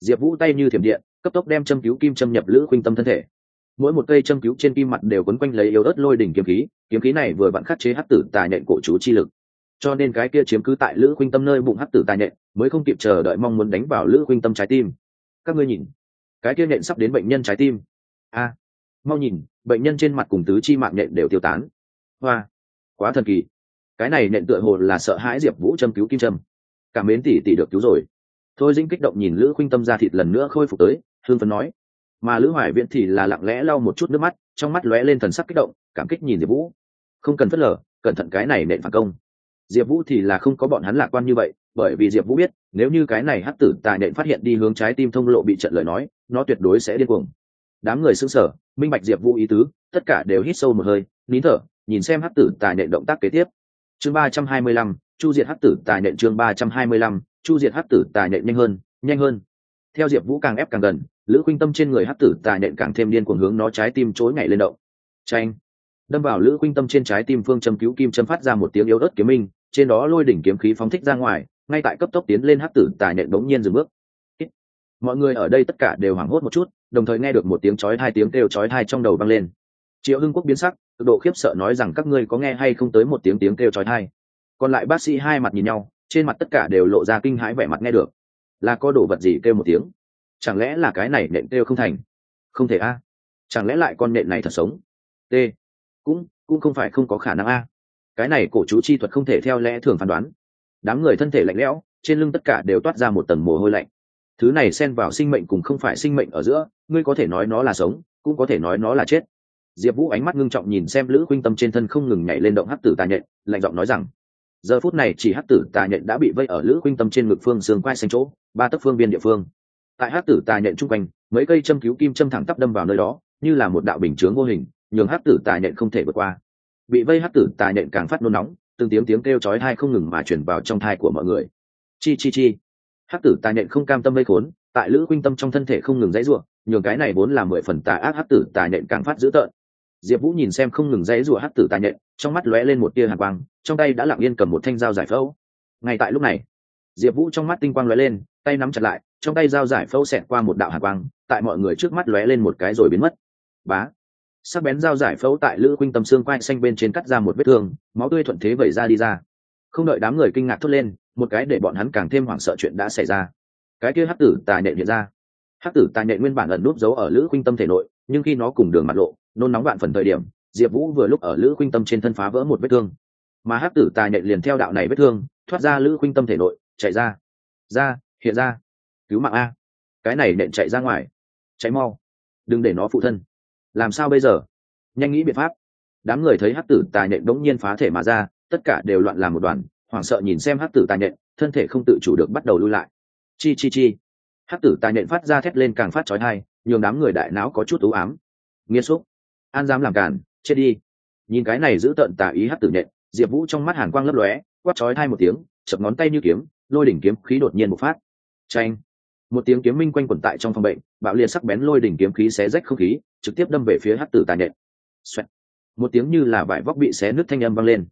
diệp vũ tay như thiểm điện, cấp tốc đem châm cứu kim châm nhập lữ khuynh tâm thân thể mỗi một cây châm cứu trên kim mặt đều quấn quanh lấy yếu ớt lôi đỉnh kiếm khí kiếm khí này vừa vặn khắc chế hắc tử tài nhện cổ chú chi lực. Cho nên cái kia chiếm cứ tại lữ khuynh tâm nơi bụng hắc tử tài nhện, mới không kịp chờ đợi mong muốn đánh vào lữ khuynh tâm trái tim. Các ngươi nhìn, cái kia nhện sắp đến bệnh nhân trái tim. A, mau nhìn, bệnh nhân trên mặt cùng tứ chi mạng nhện đều tiêu tán. Hoa, quá thần kỳ. Cái này nhện tựa hồ là sợ hãi diệp vũ châm cứu kim trâm cảm mến tỷ tỷ được cứu rồi. Thôi dĩnh kích động nhìn lữ khuynh tâm ra thịt lần nữa khôi phục tới hương phấn nói mà lữ hoài viễn thì là lặng lẽ lau một chút nước mắt, trong mắt lóe lên thần sắc kích động, cảm kích nhìn diệp vũ. Không cần phớt lờ, cẩn thận cái này nện phản công. Diệp vũ thì là không có bọn hắn lạc quan như vậy, bởi vì diệp vũ biết, nếu như cái này hắc tử tài nện phát hiện đi hướng trái tim thông lộ bị trận lời nói, nó tuyệt đối sẽ điên cuồng. Đám người xứng sở minh bạch diệp vũ ý tứ, tất cả đều hít sâu một hơi, nín thở, nhìn xem hắc tử tài nện động tác kế tiếp. Chương ba trăm hai mươi lăm, chu diệt hắc tử tài nện chương ba trăm hai mươi lăm, chu diệt hắc tử tài nện nhanh hơn nhanh hơn. Theo diệp vũ càng ép càng gần lữ khuynh tâm trên người hát tử tài nện càng thêm điên cuồng hướng nó trái tim chối ngày lên động. Tranh đâm vào lữ khuynh tâm trên trái tim phương châm cứu kim châm phát ra một tiếng yếu ớt kiếm minh, trên đó lôi đỉnh kiếm khí phóng thích ra ngoài, ngay tại cấp tốc tiến lên hát tử tài nện đống nhiên dừng bước. Mọi người ở đây tất cả đều hoảng hốt một chút, đồng thời nghe được một tiếng chói hai tiếng kêu chói hai trong đầu vang lên. Triệu hưng quốc biến sắc, cực độ khiếp sợ nói rằng các ngươi có nghe hay không tới một tiếng tiếng kêu chói hai còn lại bác sĩ hai mặt nhìn nhau, trên mặt tất cả đều lộ ra kinh hãi vẻ mặt nghe được. Là có đồ vật gì kêu một tiếng? Chẳng lẽ là cái này nện têu không thành? Không thể a. Chẳng lẽ lại con nện này thật sống? T. Cũng cũng không phải không có khả năng a. Cái này cổ chú chi thuật không thể theo lẽ thường phán đoán. Đám người thân thể lạnh lẽo, trên lưng tất cả đều toát ra một tầng mồ hôi lạnh. Thứ này xen vào sinh mệnh cùng không phải sinh mệnh ở giữa, ngươi có thể nói nó là sống, cũng có thể nói nó là chết. Diệp vũ ánh mắt ngưng trọng nhìn xem lữ khuynh tâm trên thân không ngừng nhảy lên động hắc tử tà nhện, lạnh giọng nói rằng, giờ phút này chỉ hắc tử tà nhện đã bị vây ở lữ khuynh tâm trên ngực phương xương quai xanh chỗ, ba tấc phương biên địa phương tại hắc tử tà nhện chung quanh, mấy cây châm cứu kim châm thẳng tắp đâm vào nơi đó, như là một đạo bình chướng vô hình, nhường hắc tử tà nhện không thể vượt qua. Bị vây hắc tử tà nhện càng phát nôn nóng, từng tiếng tiếng kêu chói tai không ngừng mà truyền vào trong thai của mọi người. Chi chi chi. Hắc tử tà nhện không cam tâm vây khốn, tại lữ quynh tâm trong thân thể không ngừng dãy ruộng nhường cái này vốn là mười phần tà ác hắc tử tà nhện càng phát dữ tợn. Diệp vũ nhìn xem không ngừng dãy rủa hắc tử tà nhện, trong mắt lóe lên một tia hàn quang, trong tay đã lặng yên cầm một thanh dao giải phẫu. Ngay tại lúc này diệp vũ trong mắt tinh quang lóe lên, tay nắm chặt lại, trong tay dao giải phẫu xẹt qua một đạo hàn quang, tại mọi người trước mắt lóe lên một cái rồi biến mất. Bá! Sắc bén dao giải phẫu tại lữ khuynh tâm xương quai xanh bên trên cắt ra một vết thương, máu tươi thuận thế vẩy ra đi ra. Không đợi đám người kinh ngạc thốt lên, một cái để bọn hắn càng thêm hoảng sợ chuyện đã xảy ra. Cái kia hắc tử tà nhện hiện ra. Hắc tử tà nhện nguyên bản ẩn núp giấu ở lữ khuynh tâm thể nội, nhưng khi nó cùng đường mặt lộ, nôn nóng vạn phần thời điểm, diệp vũ vừa lúc ở lữ khuynh tâm trên thân phá vỡ một vết thương. Mà hắc tử tà nhện liền theo đạo này vết thương, thoát ra lữ khuynh tâm thể nội chạy ra. Ra hiện ra. Cứu mạng a. Cái này nện chạy ra ngoài. Chạy mau. Đừng để nó phụ thân. Làm sao bây giờ? Nhanh nghĩ biện pháp. Đám người thấy hắc tử Tài nện đống nhiên phá thể mà ra tất cả đều loạn làm một đoàn hoảng sợ nhìn xem hắc tử Tài nện, thân thể không tự chủ được bắt đầu lui lại. Chi chi chi. Hắc tử Tài nện phát ra thét lên càng phát trói thai nhường đám người đại não có chút ưu ám. Nghiêm xúc. An dám làm cản chết đi. Nhìn cái này giữ tợn tà ý hắc tử nện, diệp vũ trong mắt hàn quang lấp lóe quát trói thai một tiếng chập ngón tay như kiếm lôi đỉnh kiếm khí đột nhiên một phát. Tranh một tiếng kiếm minh quanh quẩn tại trong phòng bệnh, bạo liệt sắc bén lôi đỉnh kiếm khí xé rách không khí, trực tiếp đâm về phía hắc tử tà nhện Xoẹt. một tiếng như là vải vóc bị xé nứt thanh âm vang lên.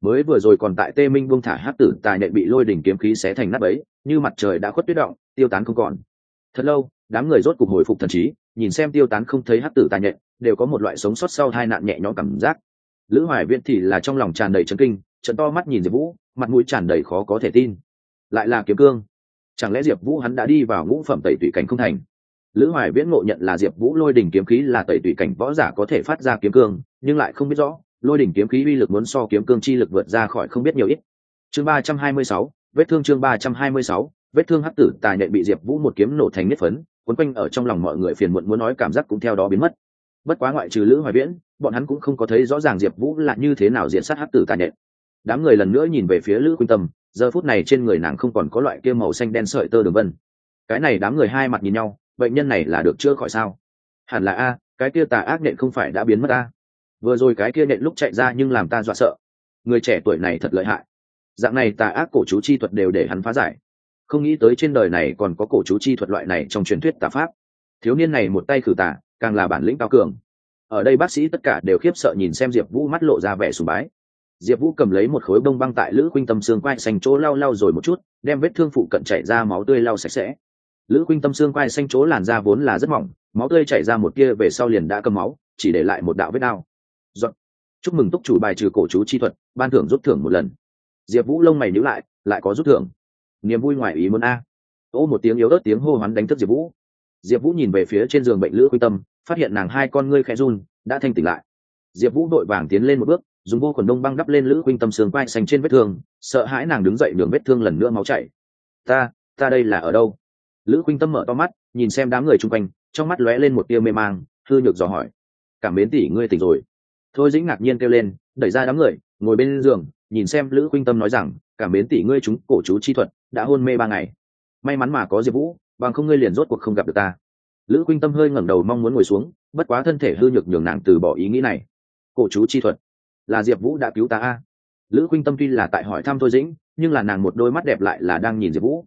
Mới vừa rồi còn tại tê minh buông thả hắc tử tà nhện bị lôi đỉnh kiếm khí xé thành nát bấy, như mặt trời đã khuất tuyết động, tiêu tán không còn. Thật lâu, đám người rốt cục hồi phục thần trí, nhìn xem tiêu tán không thấy hắc tử tà nhện đều có một loại sống sót sau hai nạn nhẹ nhõm cảm giác. Lữ hoài viễn thì là trong lòng tràn đầy chấn kinh, trận to mắt nhìn diệp vũ, mặt mũi tràn đầy khó có thể tin lại là kiếm cương. Chẳng lẽ diệp vũ hắn đã đi vào ngũ phẩm tẩy tủy cảnh không thành? Lữ hoài viễn ngộ nhận là diệp vũ lôi đỉnh kiếm khí là tẩy tủy cảnh võ giả có thể phát ra kiếm cương, nhưng lại không biết rõ, lôi đỉnh kiếm khí uy lực muốn so kiếm cương chi lực vượt ra khỏi không biết nhiều ít. Chương ba trăm hai mươi sáu, vết thương chương ba trăm hai mươi sáu, vết thương hắc tử tài nhện bị diệp vũ một kiếm nổ thành nếp phấn quấn quanh ở trong lòng mọi người phiền muộn muốn nói cảm giác cũng theo đó biến mất. Bất quá ngoại trừ lữ hoài viễn, bọn hắn cũng không có thấy rõ ràng diệp vũ là như thế nào diện sát hắc tử tài nhện đám người lần nữa nhìn về phía lữ khuynh tâm giờ phút này trên người nàng không còn có loại kia màu xanh đen sợi tơ đường vân. Cái này đám người hai mặt nhìn nhau, bệnh nhân này là được chữa khỏi sao? Hẳn là a, cái kia tà ác nện không phải đã biến mất a? Vừa rồi cái kia nện lúc chạy ra nhưng làm ta dọa sợ. Người trẻ tuổi này thật lợi hại. Dạng này tà ác cổ chú chi thuật đều để hắn phá giải. Không nghĩ tới trên đời này còn có cổ chú chi thuật loại này trong truyền thuyết tà pháp. Thiếu niên này một tay khử tà, càng là bản lĩnh cao cường. Ở đây bác sĩ tất cả đều khiếp sợ nhìn xem diệp vũ mắt lộ ra vẻ sùng bái diệp vũ cầm lấy một khối bông băng tại lữ khuynh tâm xương quai xanh chỗ lau lau rồi một chút, đem vết thương phụ cận chảy ra máu tươi lau sạch sẽ. Lữ khuynh tâm xương quai xanh chỗ làn da vốn là rất mỏng, máu tươi chảy ra một kia về sau liền đã cầm máu, chỉ để lại một đạo vết đao Dọn. chúc mừng túc chủ bài trừ cổ chú chi thuật, ban thưởng rút thưởng một lần. Diệp vũ lông mày nhữ lại lại có rút thưởng. Niềm vui ngoài ý muốn a. Ô một tiếng yếu ớt tiếng hô hoán đánh thức diệp vũ. Diệp vũ nhìn về phía trên giường bệnh lữ khuynh tâm, phát hiện nàng hai con ngươi khẽ run, đã thanh tỉnh lại. Diệp vũ đội vàng tiến lên một bước dùng vô khuẩn đông băng đắp lên lữ khuynh tâm sướng quai xanh trên vết thương, sợ hãi nàng đứng dậy đường vết thương lần nữa máu chảy. Ta ta đây là ở đâu? Lữ khuynh tâm mở to mắt, nhìn xem đám người chung quanh, trong mắt lóe lên một tia mê mang, hư nhược dò hỏi, cảm mến tỷ, ngươi tỉnh rồi? Thôi dĩnh ngạc nhiên kêu lên, đẩy ra đám người, ngồi bên giường, nhìn xem lữ khuynh tâm nói rằng, cảm mến tỷ, ngươi chúng cổ chú chi thuật, đã hôn mê ba ngày. May mắn mà có diệp vũ, bằng không ngươi liền rốt cuộc không gặp được ta. Lữ khuynh tâm hơi ngẩng đầu mong muốn ngồi xuống, bất quá thân thể hư nhược nhường nàng từ bỏ ý nghĩ này. Cổ chú chi thuật là diệp vũ đã cứu ta a. Lữ khuynh tâm tuy là tại hỏi thăm thôi dĩnh, nhưng là nàng một đôi mắt đẹp lại là đang nhìn diệp vũ.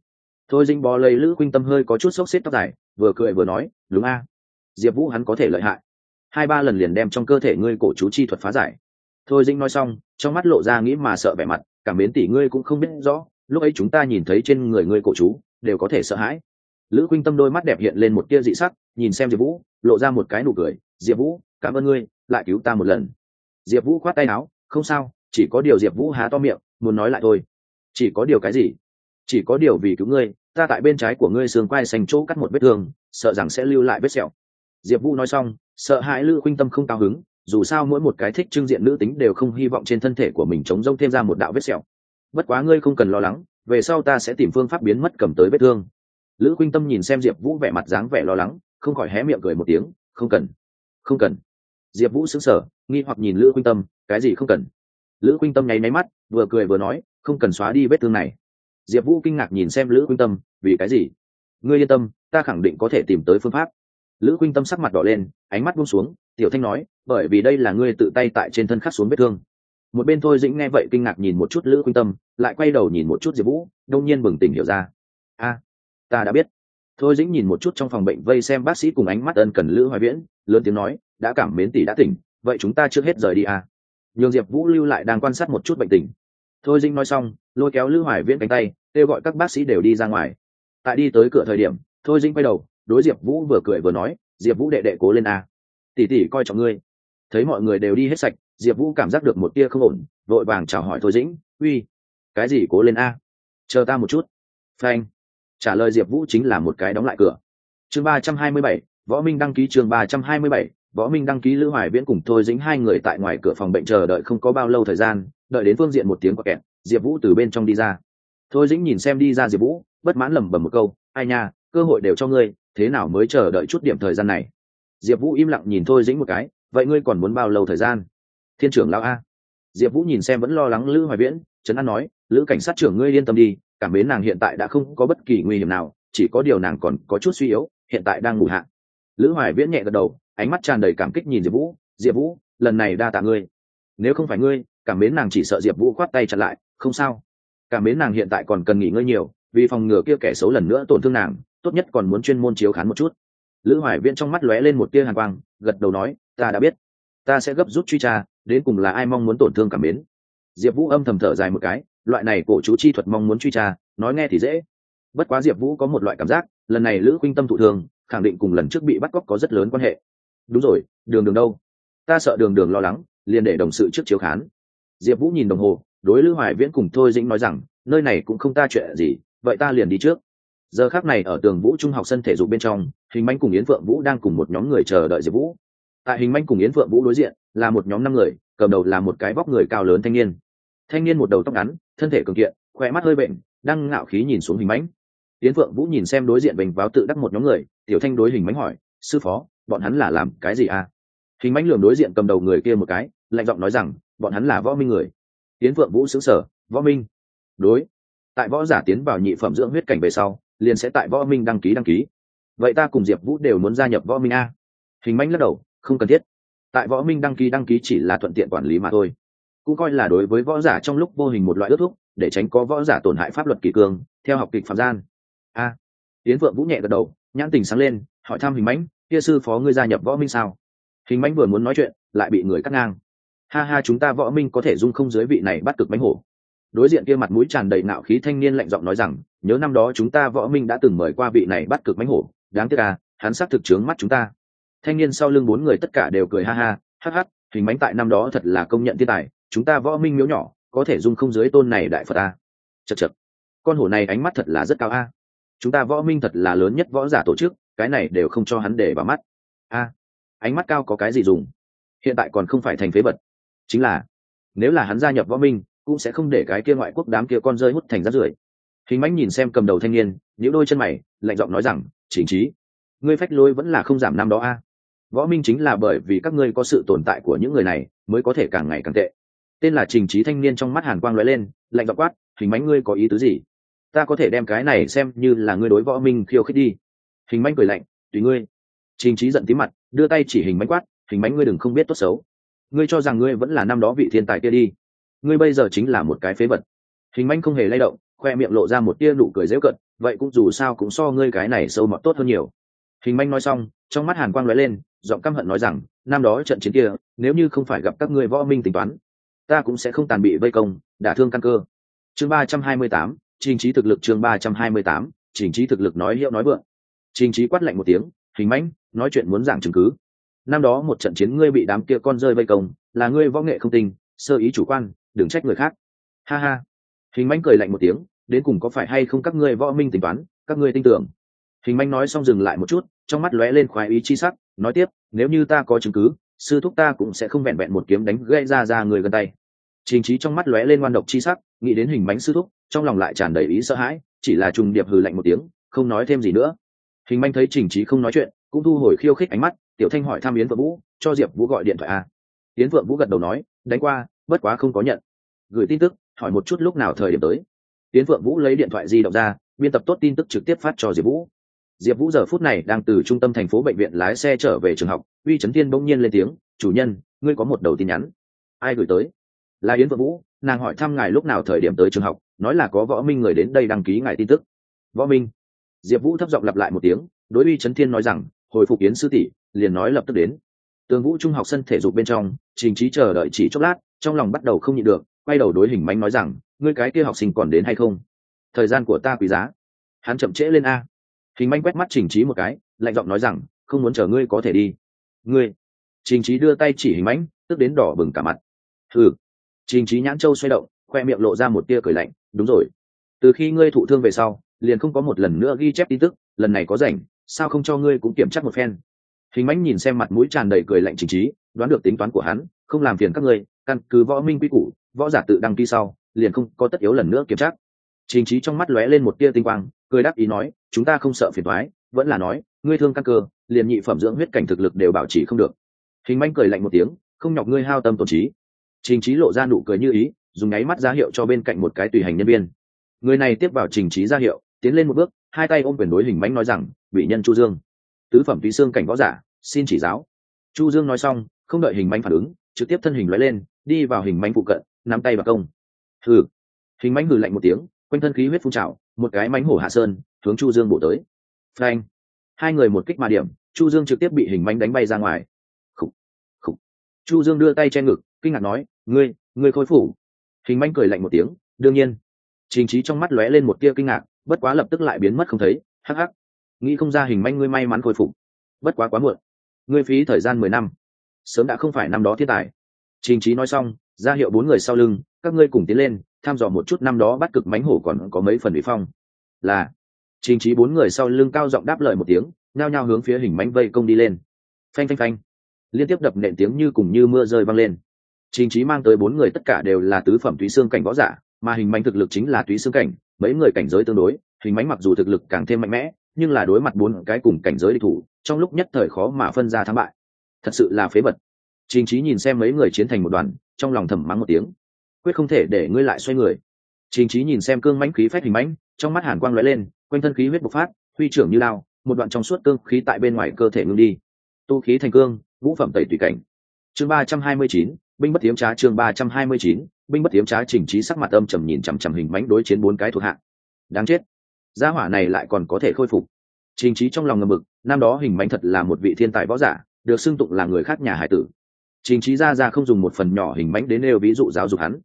Thôi dĩnh bò lấy lữ khuynh tâm hơi có chút xốc xếp tóc dài, vừa cười vừa nói, đúng a. Diệp vũ hắn có thể lợi hại. Hai ba lần liền đem trong cơ thể ngươi cổ chú chi thuật phá giải. Thôi dĩnh nói xong, trong mắt lộ ra nghĩ mà sợ vẻ mặt cảm mến tỷ ngươi cũng không biết rõ, lúc ấy chúng ta nhìn thấy trên người ngươi cổ chú, đều có thể sợ hãi. Lữ khuynh tâm đôi mắt đẹp hiện lên một tia dị sắc, nhìn xem diệp vũ, lộ ra một cái nụ cười, diệp vũ, cảm ơn ngươi, lại cứu ta một lần diệp vũ khoát tay áo, không sao, chỉ có điều diệp vũ há to miệng, muốn nói lại thôi. Chỉ có điều cái gì? Chỉ có điều vì cứu ngươi, ta tại bên trái của ngươi xương quai xanh chỗ cắt một vết thương, sợ rằng sẽ lưu lại vết sẹo. Diệp vũ nói xong, sợ hãi lữ khuynh tâm không cao hứng, dù sao mỗi một cái thích trưng diện nữ tính đều không hy vọng trên thân thể của mình chống rông thêm ra một đạo vết sẹo. Bất quá ngươi không cần lo lắng, về sau ta sẽ tìm phương pháp biến mất cầm tới vết thương. Lữ khuynh tâm nhìn xem diệp vũ vẻ mặt dáng vẻ lo lắng, không khỏi hé miệng cười một tiếng, không cần không cần. Diệp vũ xứng sở nghi hoặc nhìn lữ khuynh tâm, cái gì không cần? Lữ khuynh tâm nháy máy mắt, vừa cười vừa nói, không cần xóa đi vết thương này. Diệp vũ kinh ngạc nhìn xem lữ khuynh tâm, vì cái gì? Ngươi yên tâm, ta khẳng định có thể tìm tới phương pháp. Lữ khuynh tâm sắc mặt đỏ lên, ánh mắt buông xuống, tiểu thanh nói, bởi vì đây là ngươi tự tay tại trên thân khắc xuống vết thương. Một bên thôi dĩnh nghe vậy kinh ngạc nhìn một chút lữ khuynh tâm, lại quay đầu nhìn một chút diệp vũ, đông nhiên bừng tỉnh hiểu ra. A, ta đã biết. Thôi dĩnh nhìn một chút trong phòng bệnh vây xem bác sĩ cùng ánh mắt ân cần lữ hoài viễn, lớn tiếng nói, đã cảm mến tỷ đã tỉnh vậy chúng ta trước hết rời đi à. nhường diệp vũ lưu lại đang quan sát một chút bệnh tình. Thôi dĩnh nói xong, lôi kéo lữ hoài viễn cánh tay, kêu gọi các bác sĩ đều đi ra ngoài. Tại đi tới cửa thời điểm, thôi dĩnh quay đầu, đối diệp vũ vừa cười vừa nói, diệp vũ đệ đệ cố lên à? tỷ tỷ coi trọng ngươi. Thấy mọi người đều đi hết sạch, diệp vũ cảm giác được một tia không ổn, vội vàng chào hỏi thôi dĩnh, uy, cái gì cố lên a chờ ta một chút. Phanh. Trả lời diệp vũ chính là một cái đóng lại cửa. Chương ba trăm hai mươi bảy, võ minh đăng ký chương ba trăm hai mươi bảy võ minh đăng ký lữ hoài viễn cùng thôi dính hai người tại ngoài cửa phòng bệnh chờ đợi không có bao lâu thời gian, đợi đến phương diện một tiếng quả kẹt, diệp vũ từ bên trong đi ra. Thôi dính nhìn xem đi ra diệp vũ, bất mãn lẩm bẩm một câu, ai nha, cơ hội đều cho ngươi, thế nào mới chờ đợi chút điểm thời gian này? Diệp vũ im lặng nhìn thôi dính một cái, vậy ngươi còn muốn bao lâu thời gian? Thiên trưởng lão a. Diệp vũ nhìn xem vẫn lo lắng lữ hoài viễn, trấn an nói, lữ cảnh sát trưởng ngươi yên tâm đi, cảm mến nàng hiện tại đã không có bất kỳ nguy hiểm nào, chỉ có điều nàng còn có chút suy yếu, hiện tại đang ngủ hạ. Lữ hoài viễn nhẹ gật đầu ánh mắt tràn đầy cảm kích nhìn diệp vũ diệp vũ, lần này đa tạ ngươi. Nếu không phải ngươi, cảm mến nàng chỉ sợ diệp vũ khoát tay chặt lại, không sao. Cảm mến nàng hiện tại còn cần nghỉ ngơi nhiều, vì phòng ngừa kia kẻ xấu lần nữa tổn thương nàng, tốt nhất còn muốn chuyên môn chiếu khán một chút. Lữ hoài viễn trong mắt lóe lên một tia hàn quang, gật đầu nói, ta đã biết. Ta sẽ gấp rút truy tra, đến cùng là ai mong muốn tổn thương cảm mến. Diệp vũ âm thầm thở dài một cái, loại này cổ chú chi thuật mong muốn truy tra, nói nghe thì dễ. Bất quá diệp vũ có một loại cảm giác, lần này lữ khuynh tâm thụ thường khẳng định cùng lần trước bị bắt cóc có rất lớn quan hệ đúng rồi, đường đường đâu? Ta sợ đường đường lo lắng, liền để đồng sự trước chiếu khán. Diệp vũ nhìn đồng hồ, đối lữ hoài viễn cùng thôi dĩnh nói rằng, nơi này cũng không ta chuyện gì, vậy ta liền đi trước. Giờ khác này ở tường vũ trung học sân thể dục bên trong, hình manh cùng yến phượng vũ đang cùng một nhóm người chờ đợi diệp vũ. Tại hình manh cùng yến phượng vũ đối diện, là một nhóm năm người, cầm đầu là một cái vóc người cao lớn thanh niên. Thanh niên một đầu tóc ngắn, thân thể cường kiện, khỏe mắt hơi bệnh, đang ngạo khí nhìn xuống hình mãnh tiến phượng vũ nhìn xem đối diện bình báo tự đắc một nhóm người, tiểu thanh đối hình mãnh hỏi, sư phó bọn hắn là làm cái gì à? Hình mãnh lường đối diện cầm đầu người kia một cái lạnh giọng nói rằng bọn hắn là võ minh người. Tiến phượng vũ xứng sở võ minh. Đối. Tại võ giả tiến vào nhị phẩm dưỡng huyết cảnh về sau liền sẽ tại võ minh đăng ký đăng ký. Vậy ta cùng diệp vũ đều muốn gia nhập võ minh a. Hình mãnh lắc đầu không cần thiết. Tại võ minh đăng ký đăng ký chỉ là thuận tiện quản lý mà thôi. Cũng coi là đối với võ giả trong lúc vô hình một loại ước thúc để tránh có võ giả tổn hại pháp luật kỳ cương theo học kịch phạm gian. A. À, yến phượng vũ nhẹ gật đầu nhãn tình sáng lên hỏi thăm hình mãnh kia sư phó ngươi gia nhập võ minh sao? Hình mãnh vừa muốn nói chuyện, lại bị người cắt ngang. Ha ha, chúng ta võ minh có thể dung không dưới vị này bắt cực mãnh hổ. Đối diện kia mặt mũi tràn đầy nạo khí thanh niên lạnh giọng nói rằng, nhớ năm đó chúng ta võ minh đã từng mời qua vị này bắt cực mãnh hổ, đáng tiếc à hắn xác thực trướng mắt chúng ta. Thanh niên sau lưng bốn người tất cả đều cười ha ha, hắc hắc, hình mánh tại năm đó thật là công nhận thiên tài, chúng ta võ minh miếu nhỏ, có thể dung không dưới tôn này đại phật à. a chật chật con hổ này ánh mắt thật là rất cao a. Chúng ta võ minh thật là lớn nhất võ giả tổ chức cái này đều không cho hắn để vào mắt. A, ánh mắt cao có cái gì dùng? Hiện tại còn không phải thành phế vật. Chính là, nếu là hắn gia nhập võ minh, cũng sẽ không để cái kia ngoại quốc đám kia con rơi hút thành rác rưởi. Hình mánh nhìn xem cầm đầu thanh niên những đôi chân mày, lạnh giọng nói rằng chính trí, ngươi phách lối vẫn là không giảm năm đó a. Võ minh chính là bởi vì các ngươi có sự tồn tại của những người này, mới có thể càng ngày càng tệ. Tên là trình trí thanh niên trong mắt hàn quang lóe lên, lạnh dọc quát, hình mánh ngươi có ý tứ gì? Ta có thể đem cái này xem như là ngươi đối võ minh khiêu khích đi hình mánh cười lạnh, tùy ngươi. Trình trí giận tí mặt, đưa tay chỉ hình mánh quát, hình mánh ngươi đừng không biết tốt xấu. Ngươi cho rằng ngươi vẫn là năm đó vị thiên tài kia đi. Ngươi bây giờ chính là một cái phế vật. Hình mánh không hề lay động, khoe miệng lộ ra một tia nụ cười dễu cận vậy cũng dù sao cũng so ngươi cái này sâu mọt tốt hơn nhiều. Hình manh nói xong, trong mắt hàn quang lóe lên, giọng căm hận nói rằng, năm đó trận chiến kia, nếu như không phải gặp các ngươi võ minh tính toán, ta cũng sẽ không tàn bị vây công, đả thương căn cơ. Chương ba trăm hai mươi tám, trình trí thực lực chương ba trăm hai mươi tám, trình trí thực lực nói hiệu nói vượng trình Chí quát lạnh một tiếng, hình mãnh, nói chuyện muốn giảng chứng cứ. Năm đó một trận chiến ngươi bị đám kia con rơi vây công, là ngươi võ nghệ không tinh, sơ ý chủ quan, đừng trách người khác. Ha ha. Hình mãnh cười lạnh một tiếng, đến cùng có phải hay không các ngươi võ minh tính toán, các ngươi tin tưởng? Hình mãnh nói xong dừng lại một chút, trong mắt lóe lên khoái ý chi sắc, nói tiếp, nếu như ta có chứng cứ, sư thúc ta cũng sẽ không vẹn vẹn một kiếm đánh gãy ra ra người gần tay. Trình Chí trong mắt lóe lên ngoan độc chi sắc, nghĩ đến hình Mạnh sư thúc, trong lòng lại tràn đầy ý sợ hãi, chỉ là trùng điệp hừ lạnh một tiếng, không nói thêm gì nữa hình manh thấy trình trí không nói chuyện, cũng thu hồi khiêu khích ánh mắt, tiểu thanh hỏi thăm yến vợ vũ, cho diệp vũ gọi điện thoại à. yến vợ vũ gật đầu nói, đánh qua, bất quá không có nhận. Gửi tin tức, hỏi một chút lúc nào thời điểm tới. Yến vợ vũ lấy điện thoại di động ra, biên tập tốt tin tức trực tiếp phát cho diệp vũ. Diệp vũ giờ phút này đang từ trung tâm thành phố bệnh viện lái xe trở về trường học, uy trấn thiên bỗng nhiên lên tiếng, chủ nhân, ngươi có một đầu tin nhắn. Ai gửi tới? Là yến vợ vũ, nàng hỏi thăm ngài lúc nào thời điểm tới trường học, nói là có võ minh người đến đây đăng ký ngài tin tức. Võ minh diệp vũ thấp giọng lặp lại một tiếng, đối uy trấn thiên nói rằng, hồi phục yến sư tỷ, liền nói lập tức đến. Tường vũ trung học sân thể dục bên trong, trình trí chờ đợi chỉ chốc lát, trong lòng bắt đầu không nhịn được, quay đầu đối hình mánh nói rằng, ngươi cái kia học sinh còn đến hay không? Thời gian của ta quý giá. Hắn chậm trễ lên a. Hình manh quét mắt trình trí một cái, lạnh giọng nói rằng, không muốn chờ ngươi có thể đi. Ngươi? Trình trí đưa tay chỉ hình mánh, tức đến đỏ bừng cả mặt. Ừ trình trí nhãn châu xoay động, khoe miệng lộ ra một tia cười lạnh, đúng rồi. Từ khi ngươi thụ thương về sau liền không có một lần nữa ghi chép tin tức, lần này có rảnh, sao không cho ngươi cũng kiểm tra một phen. Hình mãnh nhìn xem mặt mũi tràn đầy cười lạnh chính trí, đoán được tính toán của hắn, không làm phiền các ngươi, căn cứ võ minh quy củ, võ giả tự đăng ký sau, liền không có tất yếu lần nữa kiểm tra. Chính trí trong mắt lóe lên một tia tinh quang, cười đáp ý nói, chúng ta không sợ phiền thoái vẫn là nói, ngươi thương căn cơ, liền nhị phẩm dưỡng huyết cảnh thực lực đều bảo trì không được. Hình manh cười lạnh một tiếng, không nhọc ngươi hao tâm tổn trí. Trình trí lộ ra nụ cười như ý, dùng nháy mắt ra hiệu cho bên cạnh một cái tùy hành nhân viên. Người này tiếp vào trình trí ra hiệu tiến lên một bước hai tay ôm quyền đối hình mánh nói rằng bị nhân chu dương. Tứ phẩm tùy xương cảnh võ giả xin chỉ giáo. Chu dương nói xong không đợi hình mánh phản ứng trực tiếp thân hình lóe lên đi vào hình mánh phụ cận nắm tay vào công. Hừ. Hình mánh hừ lạnh một tiếng quanh thân khí huyết phun trào một cái mánh hổ hạ sơn hướng chu dương bổ tới. Phanh. Hai người một kích mà điểm chu dương trực tiếp bị hình mánh đánh bay ra ngoài. Khủ, khủ. chu dương đưa tay che ngực kinh ngạc nói ngươi ngươi khôi phủ hình mánh cười lạnh một tiếng đương nhiên trình Chí trong mắt lóe lên một tia kinh ngạc, bất quá lập tức lại biến mất không thấy. Hắc hắc, nghĩ không ra hình manh ngươi may mắn khôi phục. Bất quá quá muộn. Ngươi phí thời gian mười năm. Sớm đã không phải năm đó thiên tài. Trình Chí nói xong, ra hiệu bốn người sau lưng, các ngươi cùng tiến lên thăm dò một chút năm đó bắt cực mánh hổ còn có mấy phần uy phong. Là. Trình Chí bốn người sau lưng cao giọng đáp lời một tiếng, nhao nhao hướng phía hình manh vây công đi lên. Phanh phanh phanh. Liên tiếp đập nện tiếng như cùng như mưa rơi văng lên. Trình Chí mang tới bốn người tất cả đều là tứ phẩm túy xương cảnh võ giả mà hình mánh thực lực chính là túy xương cảnh, mấy người cảnh giới tương đối, hình mánh mặc dù thực lực càng thêm mạnh mẽ, nhưng là đối mặt bốn cái cùng cảnh giới địch thủ, trong lúc nhất thời khó mà phân ra thắng bại. Thật sự là phế vật. Trình trí nhìn xem mấy người chiến thành một đoàn, trong lòng thầm mắng một tiếng. Quyết không thể để ngươi lại xoay người. Trình trí nhìn xem cương mãnh khí phách hình mãnh, trong mắt hàn quang lóe lên, quanh thân khí huyết bộc phát, huy trưởng như lao, một đoạn trong suốt cương khí tại bên ngoài cơ thể ngưng đi. Tu khí thành cương, vũ phẩm tẩy tùy cảnh. Chương ba trăm hai mươi chín, binh bất tiếm trá chương ba trăm hai mươi chín binh bất tiếm trá trình trí sắc mặt âm trầm nhìn chằm chằm hình mánh đối chiến bốn cái thuộc hạ. Đáng chết. Gia hỏa này lại còn có thể khôi phục. Trình trí trong lòng ngầm mực năm đó hình mánh thật là một vị thiên tài võ giả, được xưng tụng là người khác nhà hải tử. Trình trí ra ra không dùng một phần nhỏ hình mánh đến nêu ví dụ giáo dục hắn.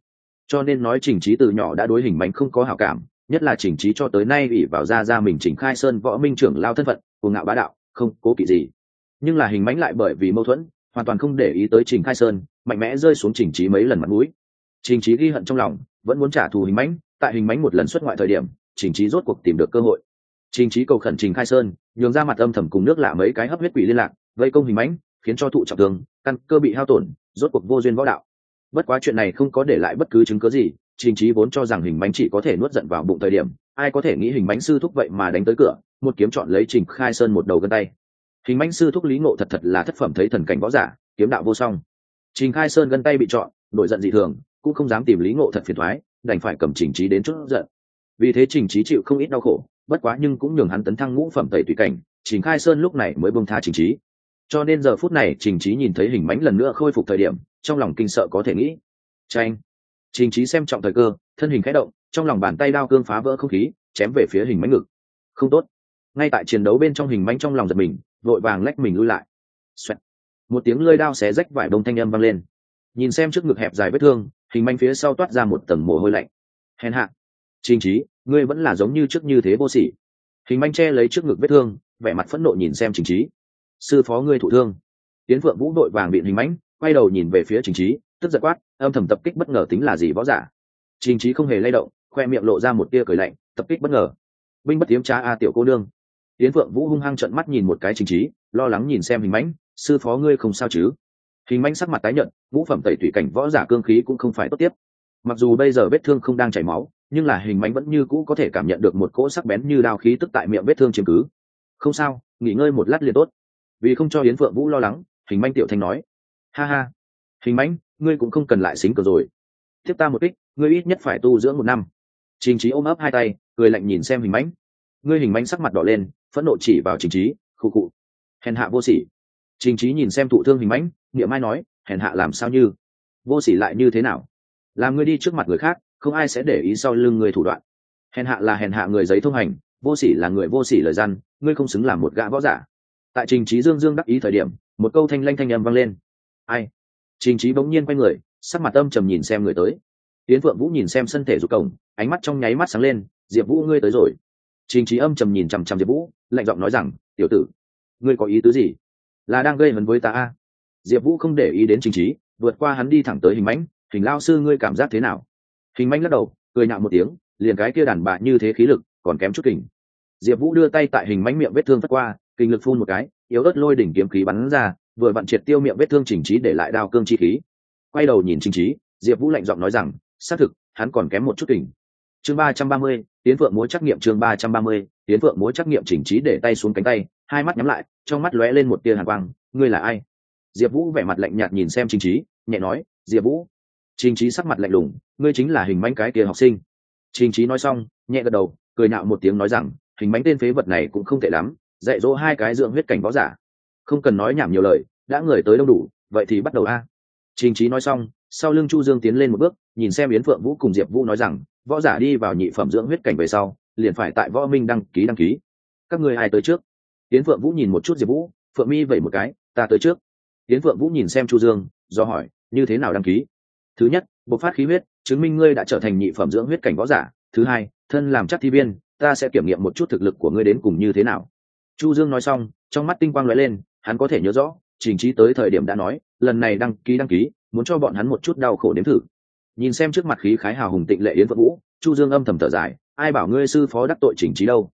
Cho nên nói trình trí từ nhỏ đã đối hình mánh không có hảo cảm, nhất là trình trí cho tới nay ủy vào ra ra mình trình khai sơn võ minh trưởng lao thân phận, cuồng ngạo bá đạo, không cố kỵ gì. Nhưng là hình mánh lại bởi vì mâu thuẫn, hoàn toàn không để ý tới trình khai sơn, mạnh mẽ rơi xuống trình trí mấy lần mặt mũi trình trí ghi hận trong lòng, vẫn muốn trả thù hình mãnh, tại hình mãnh một lần xuất ngoại thời điểm, trình trí rốt cuộc tìm được cơ hội. Trình trí cầu khẩn trình khai sơn, nhường ra mặt âm thầm cùng nước lạ mấy cái hấp huyết quỷ liên lạc, vây công hình mãnh, khiến cho thụ trọng thương, căn cơ bị hao tổn, rốt cuộc vô duyên võ đạo. Bất quá chuyện này không có để lại bất cứ chứng cứ gì, trình trí vốn cho rằng hình mánh chỉ có thể nuốt giận vào bụng thời điểm, ai có thể nghĩ hình mánh sư thúc vậy mà đánh tới cửa, một kiếm chọn lấy trình khai sơn một đầu gân tay. Hình mánh sư thúc lý ngộ thật thật là thất phẩm thấy thần cảnh võ giả, kiếm đạo vô song. Trình khai sơn gân tay bị chọn, nổi giận dị thường cũng không dám tìm lý ngộ thật phiền thoái, đành phải cầm trình trí đến chút giận. Vì thế trình trí chịu không ít đau khổ, bất quá nhưng cũng nhường hắn tấn thăng ngũ phẩm tẩy tùy cảnh, trình khai sơn lúc này mới bông tha trình trí. Cho nên giờ phút này trình trí nhìn thấy hình mánh lần nữa khôi phục thời điểm, trong lòng kinh sợ có thể nghĩ. Tranh trình trí xem trọng thời cơ, thân hình khẽ động, trong lòng bàn tay đao cương phá vỡ không khí, chém về phía hình mánh ngực. Không tốt. Ngay tại chiến đấu bên trong hình mánh trong lòng giật mình, vội vàng lách mình lui lại. Xoẹt. một tiếng lơi đao xé rách vải bông thanh âm vang lên. Nhìn xem trước ngực hẹp dài vết thương hình manh phía sau toát ra một tầng mồ hôi lạnh. Hèn hạ. Trình trí ngươi vẫn là giống như trước như thế vô sỉ. Hình manh che lấy trước ngực vết thương, vẻ mặt phẫn nộ nhìn xem trình trí sư phó ngươi thụ thương. Tiến phượng vũ đội vàng biện hình mãnh quay đầu nhìn về phía trình trí tức giật quát, âm thầm tập kích bất ngờ tính là gì võ giả. Trình trí không hề lay động, khoe miệng lộ ra một tia cười lạnh, tập kích bất ngờ. Binh bất tiếm trá a tiểu cô nương. Tiến phượng vũ hung hăng trận mắt nhìn một cái trình trí lo lắng nhìn xem hình mãnh sư phó ngươi không sao chứ? Hình manh sắc mặt tái nhợt, ngũ phẩm tẩy thủy cảnh võ giả cương khí cũng không phải tốt tiếp. Mặc dù bây giờ vết thương không đang chảy máu nhưng là hình manh vẫn như cũ có thể cảm nhận được một cỗ sắc bén như đao khí tức tại miệng vết thương chiếm cứ. Không sao nghỉ ngơi một lát liền tốt. Vì không cho yến phượng vũ lo lắng hình manh tiểu thanh nói. Ha ha. Hình mãnh ngươi cũng không cần lại xính cờ rồi. Tiếp ta một ít, ngươi ít nhất phải tu dưỡng một năm. Trình trí ôm ấp hai tay cười lạnh nhìn xem hình mãnh ngươi hình mãnh sắc mặt đỏ lên phẫn nộ chỉ vào trình trí khụ khụ, hèn hạ vô sỉ trình Chí nhìn xem thụ thương hình mãnh niệm mai nói hèn hạ làm sao như? Vô sỉ lại như thế nào? Làm ngươi đi trước mặt người khác không ai sẽ để ý sau lưng người thủ đoạn. Hèn hạ là hèn hạ người giấy thông hành vô sỉ là người vô sỉ lời gian, ngươi không xứng làm một gã võ giả. Tại trình Chí dương dương đắc ý thời điểm một câu thanh lanh thanh âm vang lên. Ai? Trình Chí bỗng nhiên quay người sắc mặt âm trầm nhìn xem người tới. Tiễn phượng vũ nhìn xem sân thể dục cổng ánh mắt trong nháy mắt sáng lên diệp vũ ngươi tới rồi. Trình Chí âm trầm nhìn chằm chằm diệp vũ lạnh giọng nói rằng tiểu tử ngươi có ý tứ gì? Là đang gây hấn với ta a. Diệp vũ không để ý đến trình trí vượt qua hắn đi thẳng tới hình mãnh, hình lao sư ngươi cảm giác thế nào? Hình mãnh lắc đầu, cười nhạo một tiếng, liền cái kia đàn bạ như thế khí lực, còn kém chút kình. Diệp vũ đưa tay tại hình mãnh miệng vết thương phất qua kinh lực phun một cái, yếu ớt lôi đỉnh kiếm khí bắn ra, vừa vặn triệt tiêu miệng vết thương trình trí để lại đao cương chi khí. Quay đầu nhìn trình trí diệp vũ lạnh giọng nói rằng, xác thực, hắn còn kém một chút kình. Chương ba trăm ba mươi, tiến phượng múa trắc nghiệm chương ba trăm ba mươi, tiến phượng múa trắc nghiệm chỉnh trí để tay xuống cánh tay hai mắt nhắm lại, trong mắt lóe lên một tia hàn quang, ngươi là ai? Diệp vũ vẻ mặt lạnh nhạt nhìn xem trình trí nhẹ nói, diệp vũ. Trình trí sắc mặt lạnh lùng, ngươi chính là hình manh cái tia học sinh. Trình trí nói xong, nhẹ gật đầu, cười nạo một tiếng nói rằng, hình mánh tên phế vật này cũng không tệ lắm, dạy dỗ hai cái dưỡng huyết cảnh võ giả. Không cần nói nhảm nhiều lời, đã người tới đông đủ, vậy thì bắt đầu a. Trình trí nói xong, sau lưng chu dương tiến lên một bước, nhìn xem yến phượng vũ cùng diệp vũ nói rằng, võ giả đi vào nhị phẩm dưỡng huyết cảnh về sau, liền phải tại võ minh đăng ký đăng ký. Các người ai tới trước? Yến phượng vũ nhìn một chút diệp vũ, phượng mi vẩy một cái, ta tới trước. Yến phượng vũ nhìn xem chu dương, do hỏi, như thế nào đăng ký? Thứ nhất, bộc phát khí huyết, chứng minh ngươi đã trở thành nhị phẩm dưỡng huyết cảnh võ giả. Thứ hai, thân làm chắc thi viên, ta sẽ kiểm nghiệm một chút thực lực của ngươi đến cùng như thế nào. Chu dương nói xong, trong mắt tinh quang lóe lên, hắn có thể nhớ rõ, trình trí tới thời điểm đã nói, lần này đăng ký đăng ký, muốn cho bọn hắn một chút đau khổ nếm thử. Nhìn xem trước mặt khí khái hào hùng tịnh lệ yến phượng vũ, chu dương âm thầm thở dài, ai bảo ngươi sư phó đắc tội trình trí đâu?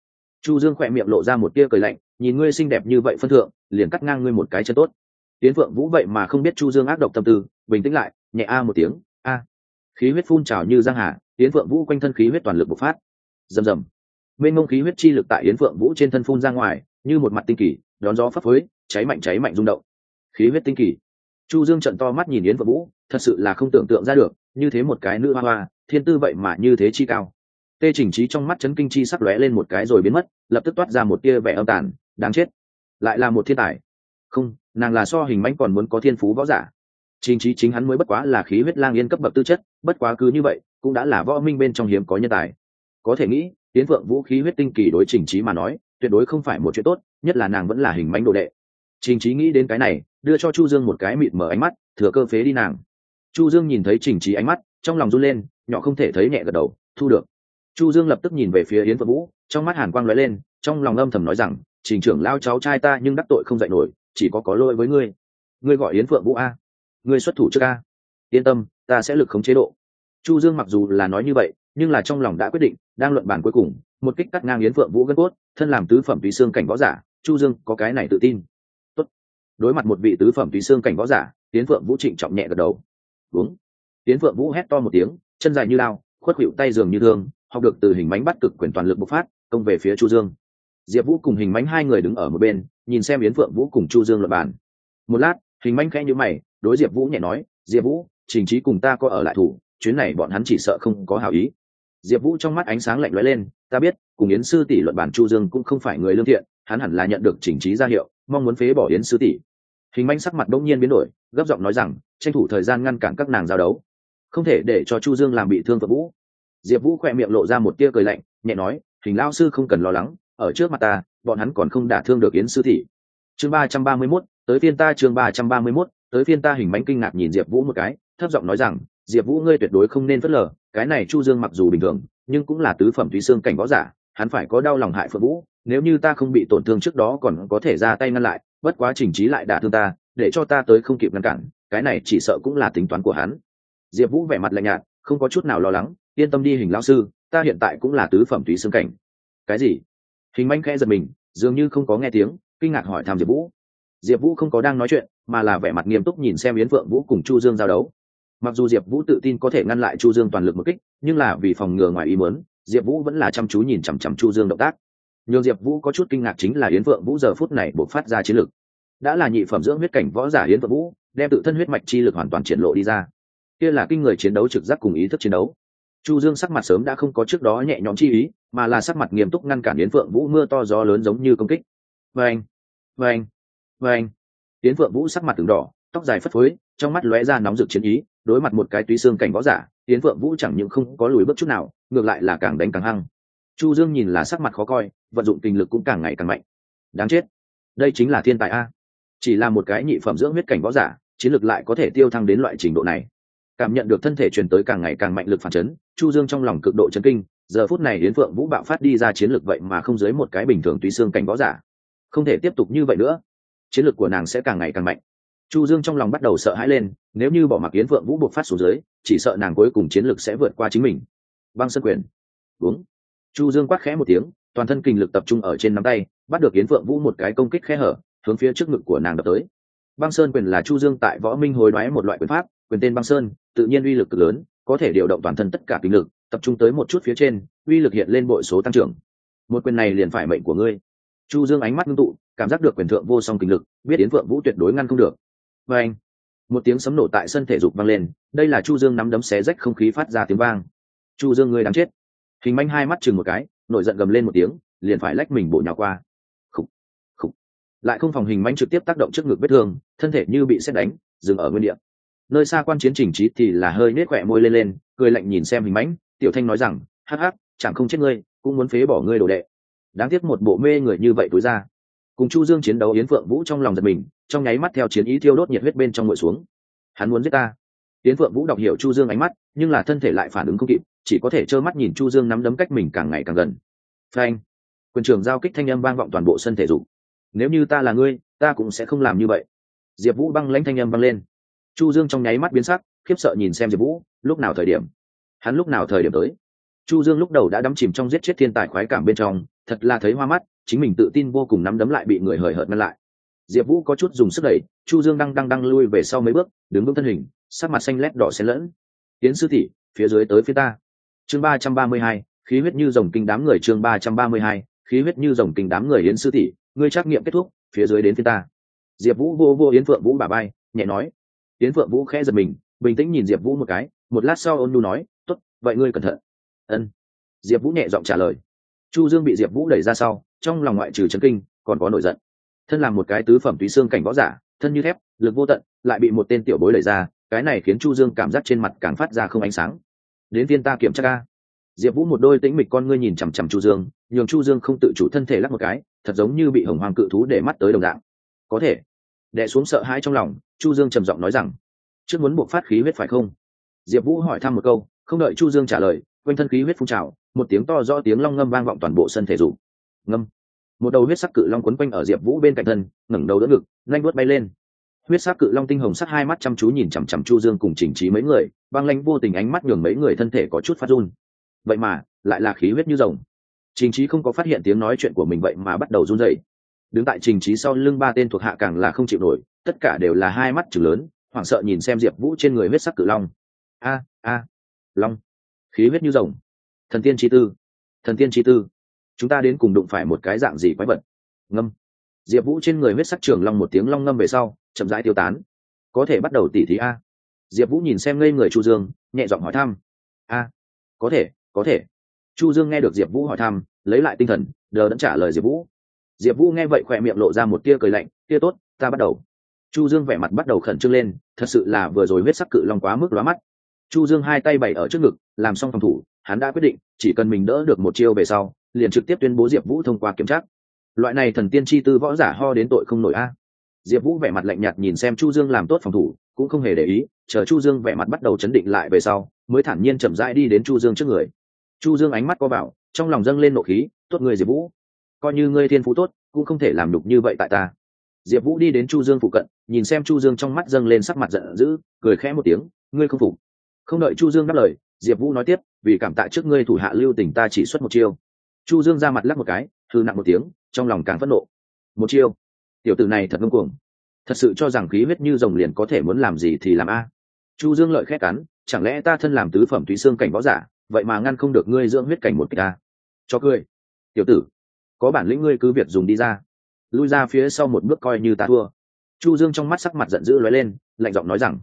Chu dương khỏe miệng lộ ra một tia cười lạnh, nhìn ngươi xinh đẹp như vậy phân thượng, liền cắt ngang ngươi một cái chân tốt. Yến phượng vũ vậy mà không biết chu dương ác độc tâm tư, bình tĩnh lại, nhẹ a một tiếng, a. Khí huyết phun trào như giang hà, yến phượng vũ quanh thân khí huyết toàn lực bộc phát. Rầm rầm. Mênh mông khí huyết chi lực tại yến phượng vũ trên thân phun ra ngoài, như một mặt tinh kỳ, đón gió phấp phới, cháy mạnh cháy mạnh rung động. Khí huyết tinh kỳ. Chu dương trận to mắt nhìn yến phượng vũ, thật sự là không tưởng tượng ra được, như thế một cái nữ hoa hoa, thiên tư vậy mà như thế chi cao tê chỉnh trí trong mắt chấn kinh chi sắc lóe lên một cái rồi biến mất, lập tức toát ra một tia vẻ âm tàn, đáng chết. Lại là một thiên tài. Không, nàng là so hình mãnh còn muốn có thiên phú võ giả. Trình trí chính hắn mới bất quá là khí huyết lang yên cấp bậc tư chất, bất quá cứ như vậy, cũng đã là võ minh bên trong hiếm có nhân tài. Có thể nghĩ tiến vượng vũ khí huyết tinh kỳ đối trình trí mà nói, tuyệt đối không phải một chuyện tốt, nhất là nàng vẫn là hình mánh đồ đệ. Trình trí nghĩ đến cái này, đưa cho chu dương một cái mịt mở ánh mắt, thừa cơ phế đi nàng. Chu dương nhìn thấy trình trí ánh mắt, trong lòng run lên, nhỏ không thể thấy nhẹ gật đầu, thu được chu dương lập tức nhìn về phía yến phượng vũ, trong mắt hàn quang lóe lên, trong lòng âm thầm nói rằng, trình trưởng lao cháu trai ta nhưng đắc tội không dạy nổi, chỉ có có lỗi với ngươi. Ngươi gọi yến phượng vũ a. Ngươi xuất thủ trước a. Yên tâm, ta sẽ lực khống chế độ. Chu dương mặc dù là nói như vậy, nhưng là trong lòng đã quyết định, đang luận bản cuối cùng, một kích cắt ngang yến phượng vũ gân cốt, thân làm tứ phẩm tùy xương cảnh võ giả, chu dương có cái này tự tin. Tốt. đối mặt một vị tứ phẩm tùy xương cảnh võ giả, yến phượng vũ trịnh trọng nhẹ gật đầu. Đúng. Yến phượng vũ hét to một tiếng, chân dài như lao khuất hữu tay giường như thương học được từ hình mánh bắt cực quyền toàn lực bộc phát, công về phía chu dương. Diệp vũ cùng hình mánh hai người đứng ở một bên, nhìn xem yến phượng vũ cùng chu dương luận bàn. Một lát, hình mánh khẽ nhữ mày, đối diệp vũ nhẹ nói, diệp vũ, trình trí cùng ta có ở lại thủ, chuyến này bọn hắn chỉ sợ không có hảo ý. Diệp vũ trong mắt ánh sáng lạnh lóe lên, ta biết, cùng yến sư tỷ luận bản chu dương cũng không phải người lương thiện, hắn hẳn là nhận được chỉnh trí ra hiệu, mong muốn phế bỏ yến sư tỷ. Hình manh sắc mặt đông nhiên biến đổi, gấp giọng nói rằng, tranh thủ thời gian ngăn cản các nàng giao đấu. Không thể để cho chu dương làm bị thương phượng vũ diệp vũ khỏe miệng lộ ra một tia cười lạnh, nhẹ nói, hình lao sư không cần lo lắng, ở trước mặt ta, bọn hắn còn không đả thương được yến sư thị. chương ba trăm ba mươi mốt, tới phiên ta. Chương ba trăm ba mươi mốt, tới phiên ta. Hình mánh kinh ngạc nhìn diệp vũ một cái, thấp giọng nói rằng, diệp vũ ngươi tuyệt đối không nên phớt lờ, cái này chu dương mặc dù bình thường, nhưng cũng là tứ phẩm thúy xương cảnh võ giả, hắn phải có đau lòng hại phượng vũ, nếu như ta không bị tổn thương trước đó còn có thể ra tay ngăn lại, bất quá trình trí lại đả thương ta, để cho ta tới không kịp ngăn cản, cái này chỉ sợ cũng là tính toán của hắn. Diệp vũ vẻ mặt lạnh nhạt không có chút nào lo lắng, yên tâm đi hình lão sư, ta hiện tại cũng là tứ phẩm túy xương cảnh. Cái gì? Hình manh khẽ giật mình, dường như không có nghe tiếng, kinh ngạc hỏi thăm diệp vũ. Diệp vũ không có đang nói chuyện, mà là vẻ mặt nghiêm túc nhìn xem yến phượng vũ cùng chu dương giao đấu. Mặc dù diệp vũ tự tin có thể ngăn lại chu dương toàn lực một kích, nhưng là vì phòng ngừa ngoài ý muốn, diệp vũ vẫn là chăm chú nhìn chằm chằm chu dương động tác. Nhường diệp vũ có chút kinh ngạc chính là yến phượng vũ giờ phút này buộc phát ra chiến lực. Đã là nhị phẩm dưỡng huyết cảnh võ giả yến phượng vũ, đem tự thân huyết mạch chi lực hoàn toàn triển lộ đi ra kia là kinh người chiến đấu trực giác cùng ý thức chiến đấu. Chu dương sắc mặt sớm đã không có trước đó nhẹ nhõm chi ý, mà là sắc mặt nghiêm túc ngăn cản yến phượng vũ mưa to gió lớn giống như công kích. Vâng vâng vâng. Yến phượng vũ sắc mặt từng đỏ, tóc dài phất phới, trong mắt lóe ra nóng rực chiến ý, đối mặt một cái túy xương cảnh võ giả, yến phượng vũ chẳng những không có lùi bước chút nào, ngược lại là càng đánh càng hăng. Chu dương nhìn là sắc mặt khó coi, vận dụng kinh lực cũng càng ngày càng mạnh. Đáng chết. Đây chính là thiên tài a. Chỉ là một cái nhị phẩm dưỡng huyết cảnh võ giả, chiến lực lại có thể tiêu thăng đến loại trình độ này cảm nhận được thân thể truyền tới càng ngày càng mạnh lực phản chấn, chu dương trong lòng cực độ chấn kinh, giờ phút này đến phượng vũ bạo phát đi ra chiến lược vậy mà không dưới một cái bình thường tùy xương cảnh võ giả. Không thể tiếp tục như vậy nữa. Chiến lược của nàng sẽ càng ngày càng mạnh. Chu dương trong lòng bắt đầu sợ hãi lên, nếu như bỏ mặc yến phượng vũ buộc phát xuống dưới, chỉ sợ nàng cuối cùng chiến lược sẽ vượt qua chính mình. Băng sân quyền. Đúng chu dương quát khẽ một tiếng, toàn thân kinh lực tập trung ở trên nắm tay, bắt được yến phượng vũ một cái công kích khe hở, hướng phía trước ngực của nàng đập tới. Băng sơn quyền là chu dương tại võ minh hồi đoái một loại quyền pháp quyền tên băng sơn, tự nhiên uy lực cực lớn, có thể điều động toàn thân tất cả kinh lực, tập trung tới một chút phía trên, uy lực hiện lên bội số tăng trưởng. Một quyền này liền phải mệnh của ngươi. Chu dương ánh mắt ngưng tụ, cảm giác được quyền thượng vô song kinh lực, biết yến phượng vũ tuyệt đối ngăn không được. Và anh, một tiếng sấm nổ tại sân thể dục vang lên, đây là chu dương nắm đấm xé rách không khí phát ra tiếng vang. Chu dương ngươi đáng chết. Hình manh hai mắt chừng một cái, nổi giận gầm lên một tiếng, liền phải lách mình bộ nhào qua. Khúc khúc lại không phòng hình manh trực tiếp tác động trước ngực vết thương, thân thể như bị xét đánh, dừng ở nguyên địa nơi xa quan chiến trình trí thì là hơi nết khỏe môi lên lên, cười lạnh nhìn xem hình mãnh. Tiểu thanh nói rằng, hắc hắc, chẳng không chết ngươi, cũng muốn phế bỏ ngươi đồ đệ. Đáng tiếc một bộ mê người như vậy tối ra. Cùng chu dương chiến đấu, yến phượng vũ trong lòng giật mình, trong nháy mắt theo chiến ý thiêu đốt nhiệt huyết bên trong ngồi xuống. Hắn muốn giết ta. Yến phượng vũ đọc hiểu chu dương ánh mắt, nhưng là thân thể lại phản ứng không kịp, chỉ có thể trơ mắt nhìn chu dương nắm đấm cách mình càng ngày càng gần. Phanh! Quyền trường giao kích thanh âm vang vọng toàn bộ sân thể dục. Nếu như ta là ngươi, ta cũng sẽ không làm như vậy. Diệp vũ băng lãnh thanh âm vang lên chu dương trong nháy mắt biến sắc khiếp sợ nhìn xem diệp vũ lúc nào thời điểm? Hắn lúc nào thời điểm tới? Chu dương lúc đầu đã đắm chìm trong giết chết thiên tài khoái cảm bên trong thật là thấy hoa mắt chính mình tự tin vô cùng nắm đấm lại bị người hời hợt ngăn lại. Diệp vũ có chút dùng sức đẩy chu dương đang đang đang lui về sau mấy bước đứng vững thân hình sắc mặt xanh lét đỏ xen lẫn. Tiến sư thị, phía dưới tới phía ta. Chương ba trăm ba mươi hai khí huyết như dòng kinh đám người chương ba trăm ba mươi hai khí huyết như dòng kinh đám người yến sư thị, ngươi trắc nghiệm kết thúc phía dưới đến phía ta. Diệp vũ vô vô yến phượng vũ bà bay nhẹ nói yến phượng vũ khẽ giật mình, bình tĩnh nhìn diệp vũ một cái, một lát sau ôn nhu nói t ố t vậy ngươi cẩn thận. Ân. Diệp vũ nhẹ giọng trả lời. Chu dương bị diệp vũ đẩy ra sau, trong lòng ngoại trừ trấn kinh, còn có nổi giận. Thân làm một cái tứ phẩm túy xương cảnh võ giả, thân như thép, lực vô tận, lại bị một tên tiểu bối đẩy ra, cái này khiến chu dương cảm giác trên mặt càng phát ra không ánh sáng. Đến viên ta kiểm tra ca. Diệp vũ một đôi tĩnh mịch con ngươi nhìn chằm chằm chu dương, nhường chu dương không tự chủ thân thể lắc một cái, thật giống như bị hồng hoàng cự thú để mắt tới đồng dạng. Có thể. Đẻ xuống sợ hãi trong lòng chu dương trầm giọng nói rằng, trước muốn buộc phát khí huyết phải không? Diệp vũ hỏi thăm một câu, không đợi chu dương trả lời, quanh thân khí huyết phun trào, một tiếng to do tiếng long ngâm vang vọng toàn bộ sân thể dục. Ngâm. Một đầu huyết sắc cự long quấn quanh ở diệp vũ bên cạnh thân, ngẩng đầu đỡ ngực, nhanh đuốt bay lên. Huyết sắc cự long tinh hồng sắc hai mắt chăm chú nhìn chằm chằm chu dương cùng chỉnh trí mấy người, băng lanh vô tình ánh mắt nhường mấy người thân thể có chút phát run. Vậy mà, lại là khí huyết như rồng. Trình trí không có phát hiện tiếng nói chuyện của mình vậy mà bắt đầu run rẩy đứng tại trình trí sau lưng ba tên thuộc hạ càng là không chịu nổi, tất cả đều là hai mắt chừng lớn, hoảng sợ nhìn xem diệp vũ trên người huyết sắc cự long. A a, long. Khí huyết như rồng. Thần tiên chi tư. Thần tiên chi tư. Chúng ta đến cùng đụng phải một cái dạng gì quái vật? Ngâm. Diệp vũ trên người huyết sắc trường long một tiếng long ngâm về sau, chậm rãi tiêu tán. Có thể bắt đầu tỉ thí a. Diệp vũ nhìn xem ngây người chu dương, nhẹ giọng hỏi thăm. A. Có thể có thể. Chu dương nghe được diệp vũ hỏi thăm, lấy lại tinh thần, đờ đẫn trả lời diệp vũ diệp vũ nghe vậy khỏe miệng lộ ra một tia cười lạnh, tia tốt, ta bắt đầu. Chu dương vẻ mặt bắt đầu khẩn trương lên, thật sự là vừa rồi huyết sắc cự long quá mức lóa mắt. Chu dương hai tay bày ở trước ngực, làm xong phòng thủ, hắn đã quyết định, chỉ cần mình đỡ được một chiêu về sau, liền trực tiếp tuyên bố diệp vũ thông qua kiểm tra. Loại này thần tiên chi tư võ giả ho đến tội không nổi a. Diệp vũ vẻ mặt lạnh nhạt nhìn xem chu dương làm tốt phòng thủ, cũng không hề để ý, chờ chu dương vẻ mặt bắt đầu chấn định lại về sau, mới thản nhiên chậm rãi đi đến chu dương trước người. Chu dương ánh mắt co vào, trong lòng dâng lên nộ khí, tốt người diệp vũ coi như ngươi thiên phú tốt, cũng không thể làm đục như vậy tại ta. Diệp vũ đi đến chu dương phụ cận, nhìn xem chu dương trong mắt dâng lên sắc mặt giận dữ, cười khẽ một tiếng, ngươi không phục. Không đợi chu dương đáp lời, diệp vũ nói tiếp, vì cảm tạ trước ngươi thủ hạ lưu tình ta chỉ xuất một chiêu. Chu dương ra mặt lắc một cái thư nặng một tiếng, trong lòng càng phẫn nộ. Một chiêu? Tiểu tử này thật ngông cuồng. Thật sự cho rằng khí huyết như rồng liền có thể muốn làm gì thì làm a. Chu dương lợi khét cắn, chẳng lẽ ta thân làm tứ phẩm thúy xương cảnh võ giả, vậy mà ngăn không được ngươi dưỡng huyết cảnh một kịch ta? Cho cười, tiểu tử có bản lĩnh ngươi cứ việc dùng đi ra. Lui ra phía sau một bước coi như ta thua. Chu dương trong mắt sắc mặt giận dữ lóe lên, lạnh giọng nói rằng,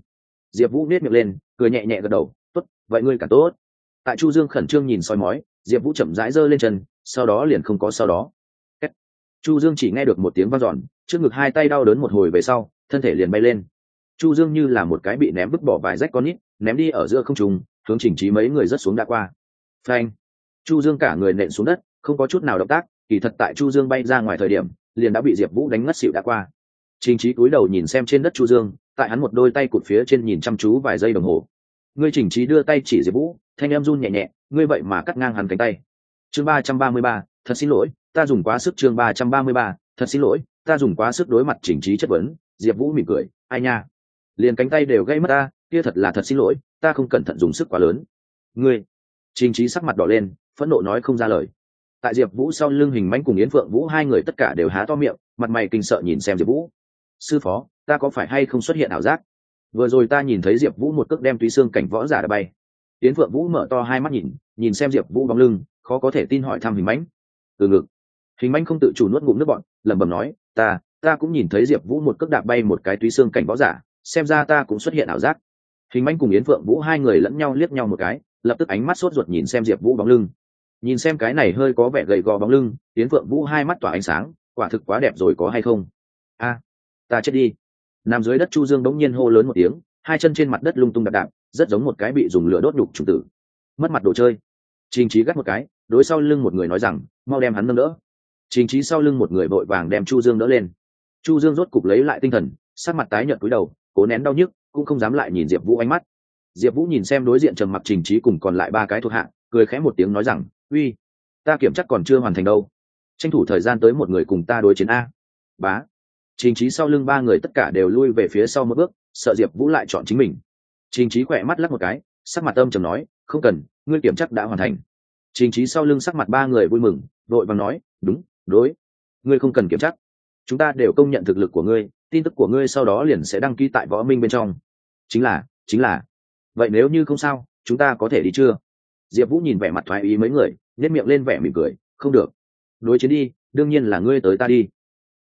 diệp vũ nết miệng lên, cười nhẹ nhẹ gật đầu, tốt, vậy ngươi cả tốt. Tại chu dương khẩn trương nhìn soi mói, diệp vũ chậm rãi giơ lên chân, sau đó liền không có sau đó. Chu dương chỉ nghe được một tiếng vang dọn, trước ngực hai tay đau đớn một hồi về sau, thân thể liền bay lên. Chu dương như là một cái bị ném vứt bỏ vài rách con nít, ném đi ở giữa không trung, hướng chỉnh trí mấy người rất xuống đã qua. Phanh. Chu dương cả người nện xuống đất, không có chút nào động tác kỳ thật tại chu dương bay ra ngoài thời điểm, liền đã bị diệp vũ đánh ngất xỉu đã qua. Trình trí cúi đầu nhìn xem trên đất chu dương, tại hắn một đôi tay cụt phía trên nhìn chăm chú vài giây đồng hồ. Ngươi Trình trí đưa tay chỉ diệp vũ, thanh em run nhẹ nhẹ, ngươi vậy mà cắt ngang hắn cánh tay. Chương ba trăm ba mươi ba, thật xin lỗi, ta dùng quá sức chương ba trăm ba mươi ba, thật xin lỗi, ta dùng quá sức đối mặt Trình trí chất vấn, diệp vũ mỉm cười, ai nha? Liền cánh tay đều gây mất ta, kia thật là thật xin lỗi, ta không cẩn thận dùng sức quá lớn. Ngươi, trình trí sắc mặt đỏ lên, phẫn nộ nói không ra lời tại diệp vũ sau lưng hình mánh cùng yến phượng vũ, hai người tất cả đều há to miệng, mặt mày kinh sợ nhìn xem diệp vũ. Sư phó, ta có phải hay không xuất hiện ảo giác? Vừa rồi ta nhìn thấy diệp vũ một cước đem túy xương cảnh võ giả đã bay. Yến phượng vũ mở to hai mắt nhìn nhìn xem diệp vũ bóng lưng, khó có thể tin hỏi thăm hình mánh. Từ ngực. Hình mánh không tự chủ nuốt ngụm nước bọn lẩm bẩm nói, ta ta cũng nhìn thấy diệp vũ một cước đạp bay một cái túy xương cảnh võ giả, xem ra ta cũng xuất hiện ảo giác. Hình mãnh cùng yến phượng vũ hai người lẫn nhau liếc nhau một cái, lập tức ánh mắt sốt ruột nhìn xem diệp vũ bóng lưng nhìn xem cái này hơi có vẻ gầy gò bóng lưng tiến phượng vũ hai mắt tỏa ánh sáng, quả thực quá đẹp rồi có hay không? A, ta chết đi. Nằm dưới đất chu dương bỗng nhiên hô lớn một tiếng, hai chân trên mặt đất lung tung đạp đạp, rất giống một cái bị dùng lửa đốt nhục trùng tử. Mất mặt đồ chơi. Trình trí gắt một cái, đối sau lưng một người nói rằng, mau đem hắn nâng đỡ. Trình trí sau lưng một người vội vàng đem chu dương đỡ lên. Chu dương rốt cục lấy lại tinh thần sát mặt tái nhợt cúi đầu, cố nén đau nhức, cũng không dám lại nhìn diệp vũ ánh mắt. Diệp vũ nhìn xem đối diện trầm mặc trình trí cùng còn lại ba cái thuộc hạ, cười khẽ một tiếng nói rằng uy, ta kiểm chắc còn chưa hoàn thành đâu. Tranh thủ thời gian tới một người cùng ta đối chiến a. Bá. Trình trí sau lưng ba người tất cả đều lui về phía sau một bước, sợ diệp vũ lại chọn chính mình. Trình trí khỏe mắt lắc một cái, sắc mặt âm chầm nói, không cần, ngươi kiểm chắc đã hoàn thành. Trình trí sau lưng sắc mặt ba người vui mừng, đội vàng nói, đúng, đối. Ngươi không cần kiểm chắc. Chúng ta đều công nhận thực lực của ngươi, tin tức của ngươi sau đó liền sẽ đăng ký tại võ minh bên trong. Chính là chính là. Vậy nếu như không sao, chúng ta có thể đi chưa? Diệp vũ nhìn vẻ mặt thoái ý mấy người nhét miệng lên vẻ mỉm cười, không được. Đối chiến đi, đương nhiên là ngươi tới ta đi.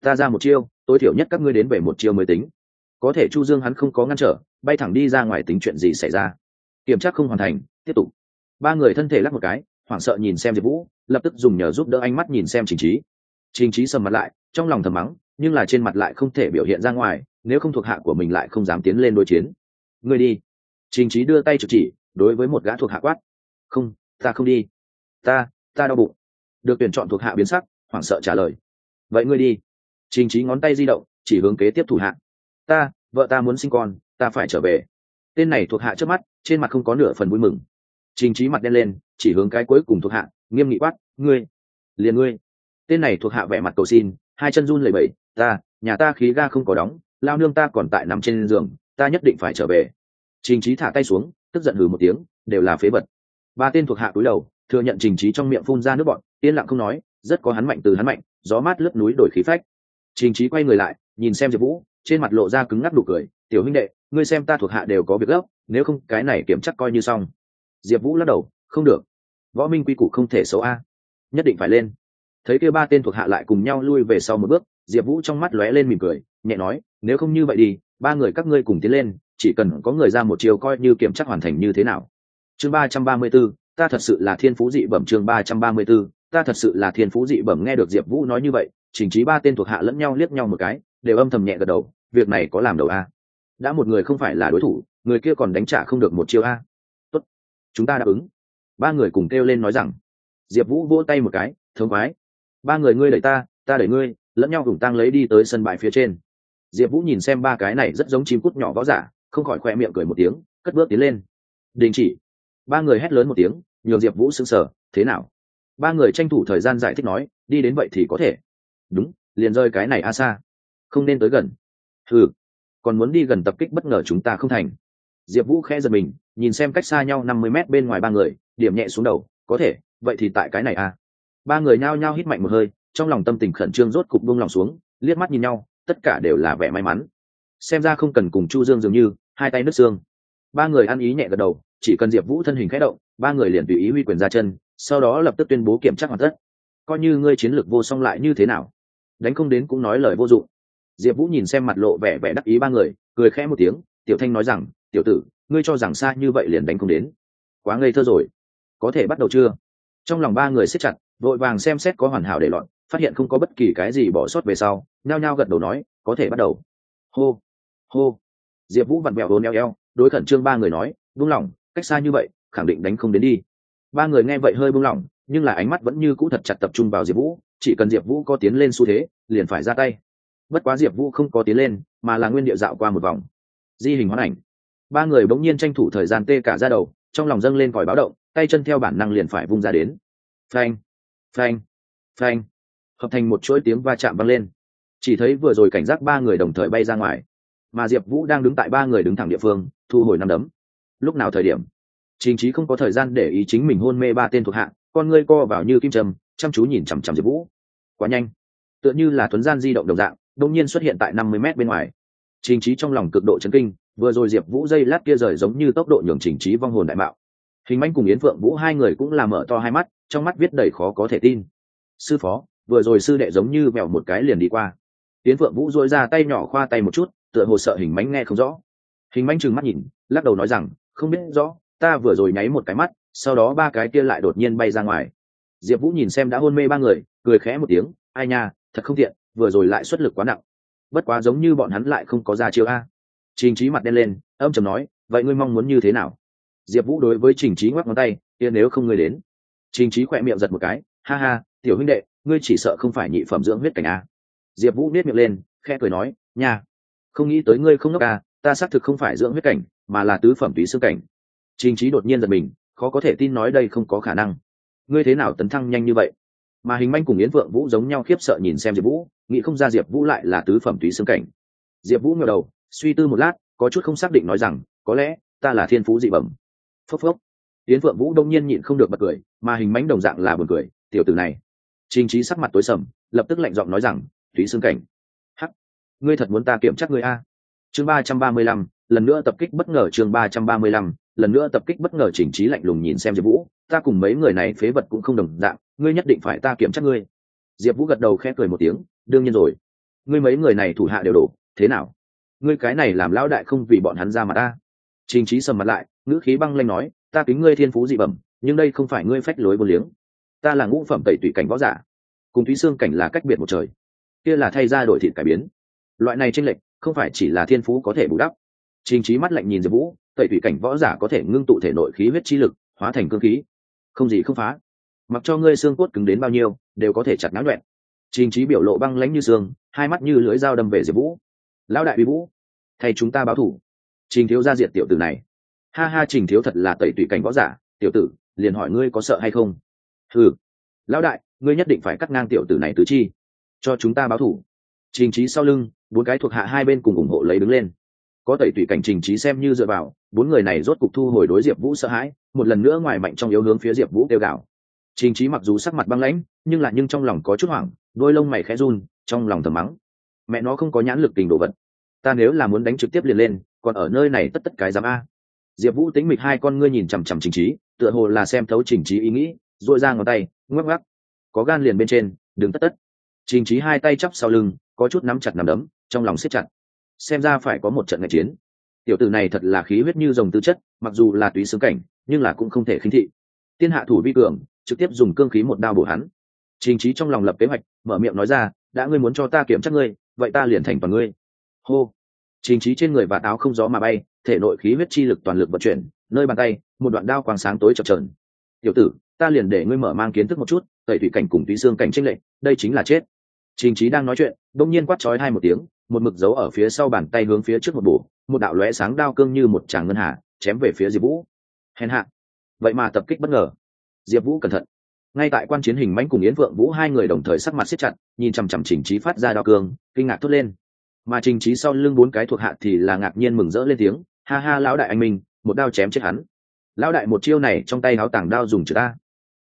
Ta ra một chiêu, tối thiểu nhất các ngươi đến về một chiêu mới tính. Có thể chu dương hắn không có ngăn trở, bay thẳng đi ra ngoài tính chuyện gì xảy ra. Kiểm tra không hoàn thành, tiếp tục. Ba người thân thể lắc một cái, hoảng sợ nhìn xem diệp vũ, lập tức dùng nhờ giúp đỡ ánh mắt nhìn xem trình trí trình trí sầm mặt lại, trong lòng thầm mắng, nhưng là trên mặt lại không thể biểu hiện ra ngoài, nếu không thuộc hạ của mình lại không dám tiến lên đối chiến. Ngươi đi. Trình trí đưa tay trực chỉ, đối với một gã thuộc hạ quát không, ta không đi. Ta ta đau bụng. Được tuyển chọn thuộc hạ biến sắc, hoảng sợ trả lời. Vậy ngươi đi. Trình trí ngón tay di động, chỉ hướng kế tiếp thủ hạ. Ta, vợ ta muốn sinh con, ta phải trở về. Tên này thuộc hạ trước mắt, trên mặt không có nửa phần vui mừng. Trình trí mặt đen lên, chỉ hướng cái cuối cùng thuộc hạ, nghiêm nghị quát, ngươi, liền ngươi. Tên này thuộc hạ vẻ mặt cầu xin, hai chân run lẩy bẩy, ta, nhà ta khí ga không có đóng, lao nương ta còn tại nằm trên giường, ta nhất định phải trở về. Trình trí thả tay xuống, tức giận hừ một tiếng, đều là phế vật ba tên thuộc hạ cúi đầu, thừa nhận trình trí trong miệng phun ra nước bọn, yên lặng không nói, rất có hắn mạnh từ hắn mạnh, gió mát lướt núi đổi khí phách. Trình trí quay người lại, nhìn xem diệp vũ, trên mặt lộ ra cứng ngắc đủ cười, tiểu huynh đệ, ngươi xem ta thuộc hạ đều có việc gấp, nếu không cái này kiểm chắc coi như xong. Diệp vũ lắc đầu, không được. Võ minh quy củ không thể xấu a. Nhất định phải lên. Thấy kêu ba tên thuộc hạ lại cùng nhau lui về sau một bước, diệp vũ trong mắt lóe lên mỉm cười, nhẹ nói, nếu không như vậy đi, ba người các ngươi cùng tiến lên, chỉ cần có người ra một chiều coi như kiểm chắc hoàn thành như thế nào chương ba trăm ba mươi b ố ta thật sự là thiên phú dị bẩm chương ba trăm ba mươi b ố ta thật sự là thiên phú dị bẩm, nghe được diệp vũ nói như vậy chỉnh trí ba tên thuộc hạ lẫn nhau liếc nhau một cái, đều âm thầm nhẹ gật đầu, việc này có làm đầu a. Đã một người không phải là đối thủ, người kia còn đánh trả không được một chiêu a. Tốt, chúng ta đáp ứng. Ba người cùng kêu lên nói rằng. Diệp vũ vỗ tay một cái thương khoái. Ba người ngươi đẩy ta ta đẩy ngươi, lẫn nhau cùng tăng lấy đi tới sân bài phía trên. Diệp vũ nhìn xem ba cái này rất giống chim cút nhỏ võ giả, không khỏi khoe miệng cười một tiếng, cất bước tiến lên. Đình chỉ ba người hét lớn một tiếng, nhường diệp vũ sững sờ, thế nào? Ba người tranh thủ thời gian giải thích nói, đi đến vậy thì có thể. Đúng, liền rơi cái này a xa không nên tới gần. Ừ còn muốn đi gần tập kích bất ngờ chúng ta không thành. Diệp vũ khẽ giật mình, nhìn xem cách xa nhau năm mươi mét bên ngoài ba người, điểm nhẹ xuống đầu, có thể, vậy thì tại cái này a ba người nhao nhao hít mạnh một hơi, trong lòng tâm tình khẩn trương rốt cục buông lòng xuống, liếc mắt nhìn nhau, tất cả đều là vẻ may mắn. Xem ra không cần cùng chu dương dường như, hai tay nứt xương. Ba người ăn ý nhẹ gật đầu chỉ cần diệp vũ thân hình khẽ động, ba người liền tùy ý huy quyền ra chân, sau đó lập tức tuyên bố kiểm tra hoàn tất. Coi như ngươi chiến lược vô song lại như thế nào? Đánh không đến cũng nói lời vô dụng. Diệp vũ nhìn xem mặt lộ vẻ vẻ đắc ý ba người, cười khẽ một tiếng, tiểu thanh nói rằng, tiểu tử, ngươi cho rằng xa như vậy liền đánh không đến. Quá ngây thơ rồi. Có thể bắt đầu chưa? Trong lòng ba người siết chặt, vội vàng xem xét có hoàn hảo để lọn phát hiện không có bất kỳ cái gì bỏ sót về sau, nhao nhao gật đầu nói, có thể bắt đầu. Hô hô. Diệp vũ vặn vẹo hôn eo eo, đối khẩn trương ba người nói, đúng lòng cách xa như vậy, khẳng định đánh không đến đi. Ba người nghe vậy hơi buông lỏng, nhưng là ánh mắt vẫn như cũ thật chặt tập trung vào diệp vũ. Chỉ cần diệp vũ có tiến lên xu thế, liền phải ra tay. Bất quá diệp vũ không có tiến lên, mà là nguyên địa dạo qua một vòng. Di hình hoán ảnh. Ba người bỗng nhiên tranh thủ thời gian tê cả ra đầu, trong lòng dâng lên còi báo động, tay chân theo bản năng liền phải vung ra đến. Phanh phanh phanh. Hợp thành một chuỗi tiếng va chạm vang lên. Chỉ thấy vừa rồi cảnh giác ba người đồng thời bay ra ngoài. Mà diệp vũ đang đứng tại ba người đứng thẳng địa phương, thu hồi năm đấm lúc nào thời điểm. Trình trí không có thời gian để ý chính mình hôn mê ba tên thuộc hạ, con ngươi co vào như kim trầm chăm chú nhìn chằm chằm diệp vũ. Quá nhanh. Tựa như là tuấn gian di động đồng dạng đông nhiên xuất hiện tại năm mươi m bên ngoài. Trình trí trong lòng cực độ chấn kinh, vừa rồi diệp vũ dây lát kia rời giống như tốc độ nhường trình trí vong hồn đại mạo. Hình manh cùng yến phượng vũ hai người cũng làm mở to hai mắt, trong mắt viết đầy khó có thể tin. Sư phó, vừa rồi sư đệ giống như mèo một cái liền đi qua. Yến phượng vũ dội ra tay nhỏ khoa tay một chút, tựa hồ sợ hình mánh nghe không rõ. Hình manh trừng mắt nhìn, lắc đầu nói rằng không biết rõ ta vừa rồi nháy một cái mắt sau đó ba cái kia lại đột nhiên bay ra ngoài. Diệp vũ nhìn xem đã hôn mê ba người cười khẽ một tiếng ai nha thật không tiện vừa rồi lại xuất lực quá nặng. Bất quá giống như bọn hắn lại không có ra chiêu a. Trình trí mặt đen lên âm chầm nói vậy ngươi mong muốn như thế nào? Diệp vũ đối với trình trí ngoắc ngón tay kia nếu không ngươi đến. Trình trí khỏe miệng giật một cái ha ha tiểu huynh đệ ngươi chỉ sợ không phải nhị phẩm dưỡng huyết cảnh a. Diệp vũ biết miệng lên khẽ cười nói nha không nghĩ tới ngươi không ngốc à, ta xác thực không phải dưỡng huyết cảnh mà là tứ phẩm túy xương cảnh. Trình trí đột nhiên giật mình, khó có thể tin nói đây không có khả năng. Ngươi thế nào tấn thăng nhanh như vậy? Mà hình manh cùng yến vượng vũ giống nhau khiếp sợ nhìn xem diệp vũ, nghĩ không ra diệp vũ lại là tứ phẩm túy xương cảnh. Diệp vũ ngờ đầu, suy tư một lát, có chút không xác định nói rằng, có lẽ, ta là thiên phú dị bẩm. Phốc phốc. Yến vượng vũ đông nhiên nhịn không được bật cười, mà hình mánh đồng dạng là buồn cười, tiểu tử này. Trình trí sắc mặt tối sầm, lập tức lạnh giọng nói rằng, túy xương cảnh. Hắc, ngươi thật muốn ta kiểm chắc ngươi a? Chương ba trăm ba mươi lăm lần nữa tập kích bất ngờ chương ba trăm ba mươi lăm, lần nữa tập kích bất ngờ chỉnh trí lạnh lùng nhìn xem diệp vũ, ta cùng mấy người này phế vật cũng không đồng dạng, ngươi nhất định phải ta kiểm tra ngươi. Diệp vũ gật đầu khẽ cười một tiếng, đương nhiên rồi. Ngươi mấy người này thủ hạ đều đổ, thế nào? Ngươi cái này làm lão đại không vì bọn hắn ra mà ta. Trình trí sầm mặt lại, ngữ khí băng lanh nói, ta kính ngươi thiên phú dị bẩm, nhưng đây không phải ngươi phách lối vô liếng. Ta là ngũ phẩm tẩy tùy cảnh võ giả. Cùng thúy xương cảnh là cách biệt một trời. Kia là thay ra đổi thịt cải biến. Loại này tranh lệch, không phải chỉ là thiên phú có thể bù đắp trình trí mắt lạnh nhìn diệp vũ, tẩy thủy cảnh võ giả có thể ngưng tụ thể nội khí huyết chi lực, hóa thành cương khí. Không gì không phá. Mặc cho ngươi xương cốt cứng đến bao nhiêu, đều có thể chặt náo loạn. trình trí biểu lộ băng lãnh như xương, hai mắt như lưỡi dao đâm về diệp vũ. Lão đại uy vũ, thay chúng ta báo thủ. Trình thiếu gia diệt tiểu tử này. Ha ha, trình thiếu thật là tẩy tủy cảnh võ giả, tiểu tử, liền hỏi ngươi có sợ hay không? Hừ. lão đại, ngươi nhất định phải cắt ngang tiểu tử này tứ chi, cho chúng ta báo thủ. Trình trí sau lưng, bốn cái thuộc hạ hai bên cùng ủng hộ lấy đứng lên có tẩy tủy cảnh trình trí xem như dựa vào, bốn người này rốt cục thu hồi đối diệp vũ sợ hãi, một lần nữa ngoài mạnh trong yếu hướng phía diệp vũ kêu gào. Trình trí mặc dù sắc mặt băng lãnh, nhưng lại nhưng trong lòng có chút hoảng, đôi lông mày khẽ run, trong lòng thầm mắng. Mẹ nó không có nhãn lực tình đồ vật. Ta nếu là muốn đánh trực tiếp liền lên, còn ở nơi này tất tất cái dám a. Diệp vũ tính mịch hai con ngươi nhìn chằm chằm trình trí, tựa hồ là xem thấu trình trí ý nghĩ dội ra ngón tay, ngoắc ngoắc. Có gan liền bên trên đứng tất tất. Trình trí hai tay chắp sau lưng, có chút nắm chặt nắm đấm, trong lòng siết chặt xem ra phải có một trận ngạch chiến. Tiểu tử này thật là khí huyết như dòng tư chất, mặc dù là túy xứng cảnh, nhưng là cũng không thể khinh thị. Tiên hạ thủ vi cường, trực tiếp dùng cương khí một đao bổ hắn. Trình trí trong lòng lập kế hoạch, mở miệng nói ra, đã ngươi muốn cho ta kiểm chắc ngươi, vậy ta liền thành toàn ngươi. Hô. Trình trí trên người và áo không gió mà bay, thể nội khí huyết chi lực toàn lực vận chuyển, nơi bàn tay, một đoạn đao quang sáng tối chập trờn tiểu tử, ta liền để ngươi mở mang kiến thức một chút, tẩy thủy cảnh cùng túy xương cảnh tranh lệch, đây chính là chết. Trình trí đang nói chuyện, đông nhiên quát chói hai một tiếng một mực dấu ở phía sau bàn tay hướng phía trước một bổ, một đạo lóe sáng đao cương như một tràng ngân hà, chém về phía diệp vũ. Hèn hạ. Vậy mà tập kích bất ngờ. Diệp vũ cẩn thận. Ngay tại quan chiến hình mãnh cùng yến vượng vũ hai người đồng thời sắc mặt siết chặt, nhìn chằm chằm trình trí phát ra đao cương, kinh ngạc thốt lên. Mà trình trí sau lưng bốn cái thuộc hạ thì là ngạc nhiên mừng rỡ lên tiếng, ha ha, lão đại anh minh, một đao chém chết hắn. Lão đại một chiêu này trong tay háo tảng đao dùng chữ ta?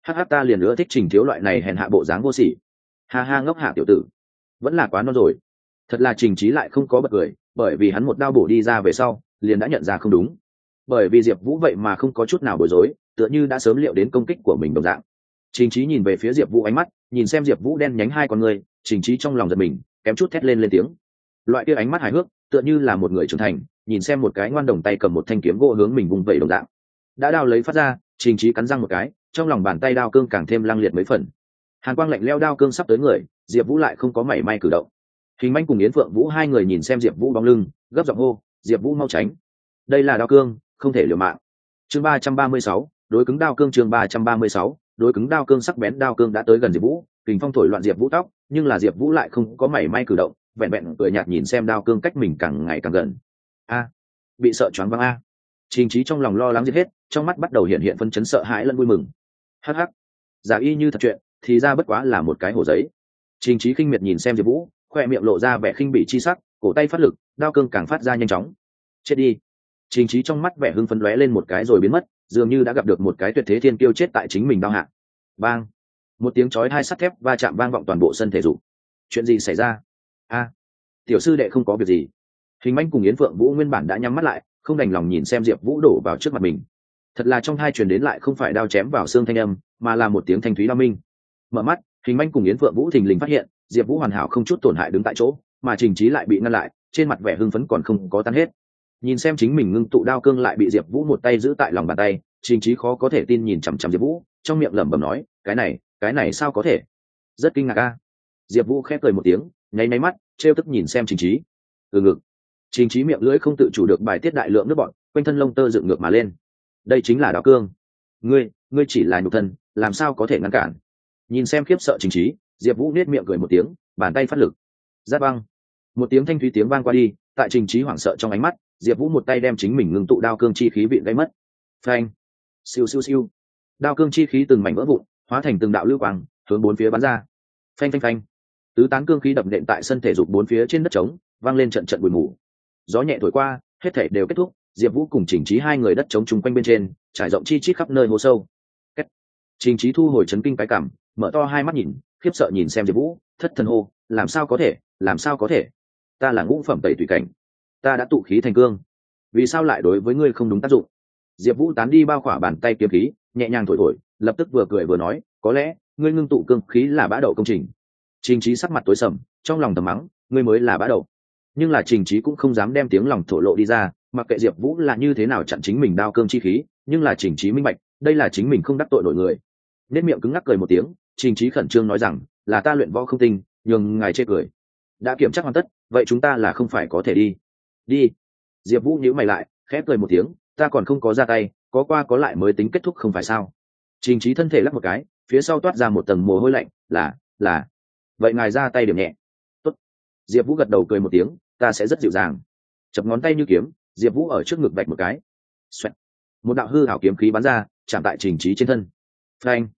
Hh ta liền nữa thích trình thiếu loại này hèn hạ bộ dáng vô sỉ. Ha ha, ngốc hạ tiểu tử. Vẫn là quá non rồi thật là trình trí lại không có bật cười, bởi vì hắn một đao bổ đi ra về sau, liền đã nhận ra không đúng. Bởi vì diệp vũ vậy mà không có chút nào bối rối, tựa như đã sớm liệu đến công kích của mình đồng dạng. Trình trí nhìn về phía diệp vũ ánh mắt, nhìn xem diệp vũ đen nhánh hai con người, trình trí trong lòng giật mình, kém chút thét lên lên tiếng. Loại kia ánh mắt hài hước, tựa như là một người trưởng thành, nhìn xem một cái ngoan đồng tay cầm một thanh kiếm gỗ hướng mình vùng vẩy đồng dạng. Đã đao lấy phát ra, trình trí cắn răng một cái, trong lòng bàn tay đao cương càng thêm lăng liệt mấy phần. Hàn quang lạnh leo đao cương sắp tới người, diệp vũ lại không có mảy may cử động hình manh cùng yến phượng vũ hai người nhìn xem diệp vũ bóng lưng, gấp giọng hô, diệp vũ mau tránh. Đây là đao cương, không thể liều mạng. Chương ba trăm ba mươi sáu, đối cứng đao cương chương ba trăm ba mươi sáu, đối cứng đao cương sắc bén đao cương đã tới gần diệp vũ, kình phong thổi loạn diệp vũ tóc, nhưng là diệp vũ lại không có mảy may cử động, vẹn vẹn cười nhạt nhìn xem đao cương cách mình càng ngày càng gần. A, bị sợ choáng văng a. Trình trí trong lòng lo lắng giết hết, trong mắt bắt đầu hiện hiện phân chấn sợ hãi lẫn vui mừng. Hh giả y như thật chuyện, thì ra bất quá là một cái hồ giấy. Trình trí khinh miệt nhìn xem diệp vũ khoe miệng lộ ra vẻ khinh bị chi sắc, cổ tay phát lực, đao cương càng phát ra nhanh chóng. Chết đi. Trình trí trong mắt vẻ hưng phấn lóe lên một cái rồi biến mất, dường như đã gặp được một cái tuyệt thế thiên kiêu chết tại chính mình đao hạ. Bang. Một tiếng chói hai sắt thép va chạm vang vọng toàn bộ sân thể dục. Chuyện gì xảy ra? A. Tiểu sư đệ không có việc gì. Hình manh cùng yến phượng vũ nguyên bản đã nhắm mắt lại, không đành lòng nhìn xem diệp vũ đổ vào trước mặt mình. Thật là trong hai truyền đến lại không phải đao chém vào xương thanh âm, mà là một tiếng thanh thúy đao minh. Mở mắt, hình manh cùng yến phượng vũ thình lình phát hiện diệp vũ hoàn hảo không chút tổn hại đứng tại chỗ, mà trình trí lại bị ngăn lại, trên mặt vẻ hưng phấn còn không có tan hết. Nhìn xem chính mình ngưng tụ đao cương lại bị diệp vũ một tay giữ tại lòng bàn tay, trình trí khó có thể tin nhìn chằm chằm diệp vũ, trong miệng lẩm bẩm nói, cái này cái này sao có thể? Rất kinh ngạc a. Diệp vũ khép cười một tiếng, nháy máy mắt, trêu tức nhìn xem trình trí từ ngực. Trình trí miệng lưỡi không tự chủ được bài tiết đại lượng nước bọn quanh thân lông tơ dựng ngược mà lên. Đây chính là đao cương. Ngươi ngươi chỉ là nhục thân, làm sao có thể ngăn cản? Nhìn xem khiếp sợ trình trí diệp vũ nết miệng cười một tiếng, bàn tay phát lực. Giáp băng. Một tiếng thanh thúy tiếng vang qua đi, tại trình trí hoảng sợ trong ánh mắt, diệp vũ một tay đem chính mình ngưng tụ đao cương chi khí bị gây mất. Phanh. Siêu siêu siêu. Đao cương chi khí từng mảnh vỡ vụn, hóa thành từng đạo lưu quang, hướng bốn phía bắn ra. Phanh phanh phanh. Tứ tán cương khí đập nện tại sân thể dục bốn phía trên đất trống, vang lên trận trận bụi mù. Gió nhẹ thổi qua, hết thể đều kết thúc, diệp vũ cùng chỉnh trí hai người đất trống chung quanh bên trên, trải rộng chi chít khắp nơi hố sâu. Trình trí thu hồi chấn kinh cái cảm, mở to hai mắt nhìn khiếp sợ nhìn xem diệp vũ, thất thần hô, làm sao có thể? Làm sao có thể? Ta là ngũ phẩm tẩy tùy cảnh. Ta đã tụ khí thành cương. Vì sao lại đối với ngươi không đúng tác dụng? Diệp vũ tán đi bao khỏa bàn tay kiếm khí, nhẹ nhàng thổi thổi, lập tức vừa cười vừa nói, có lẽ ngươi ngưng tụ cương khí là bã đậu công trình. Trình trí sắc mặt tối sầm, trong lòng tầm mắng, ngươi mới là bã đậu. Nhưng là trình trí cũng không dám đem tiếng lòng thổ lộ đi ra, mặc kệ diệp vũ là như thế nào chặn chính mình đao cương chi khí, nhưng là trình trí minh bạch, đây là chính mình không đắc tội nổi người. Nết miệng cứng ngắc cười một tiếng trình trí khẩn trương nói rằng, là ta luyện võ không tinh, nhường ngài chê cười. Đã kiểm tra hoàn tất, vậy chúng ta là không phải có thể đi. Đi. Diệp vũ nhíu mày lại, khẽ cười một tiếng, ta còn không có ra tay, có qua có lại mới tính kết thúc không phải sao? Trình trí thân thể lắc một cái, phía sau toát ra một tầng mồ hôi lạnh, là là, vậy ngài ra tay điểm nhẹ. Tốt. diệp vũ gật đầu cười một tiếng, ta sẽ rất dịu dàng. Chập ngón tay như kiếm, diệp vũ ở trước ngực vạch một cái. Xoẹt. một đạo hư hảo kiếm khí bắn ra, chạm tại trình trí trên thân. Phanh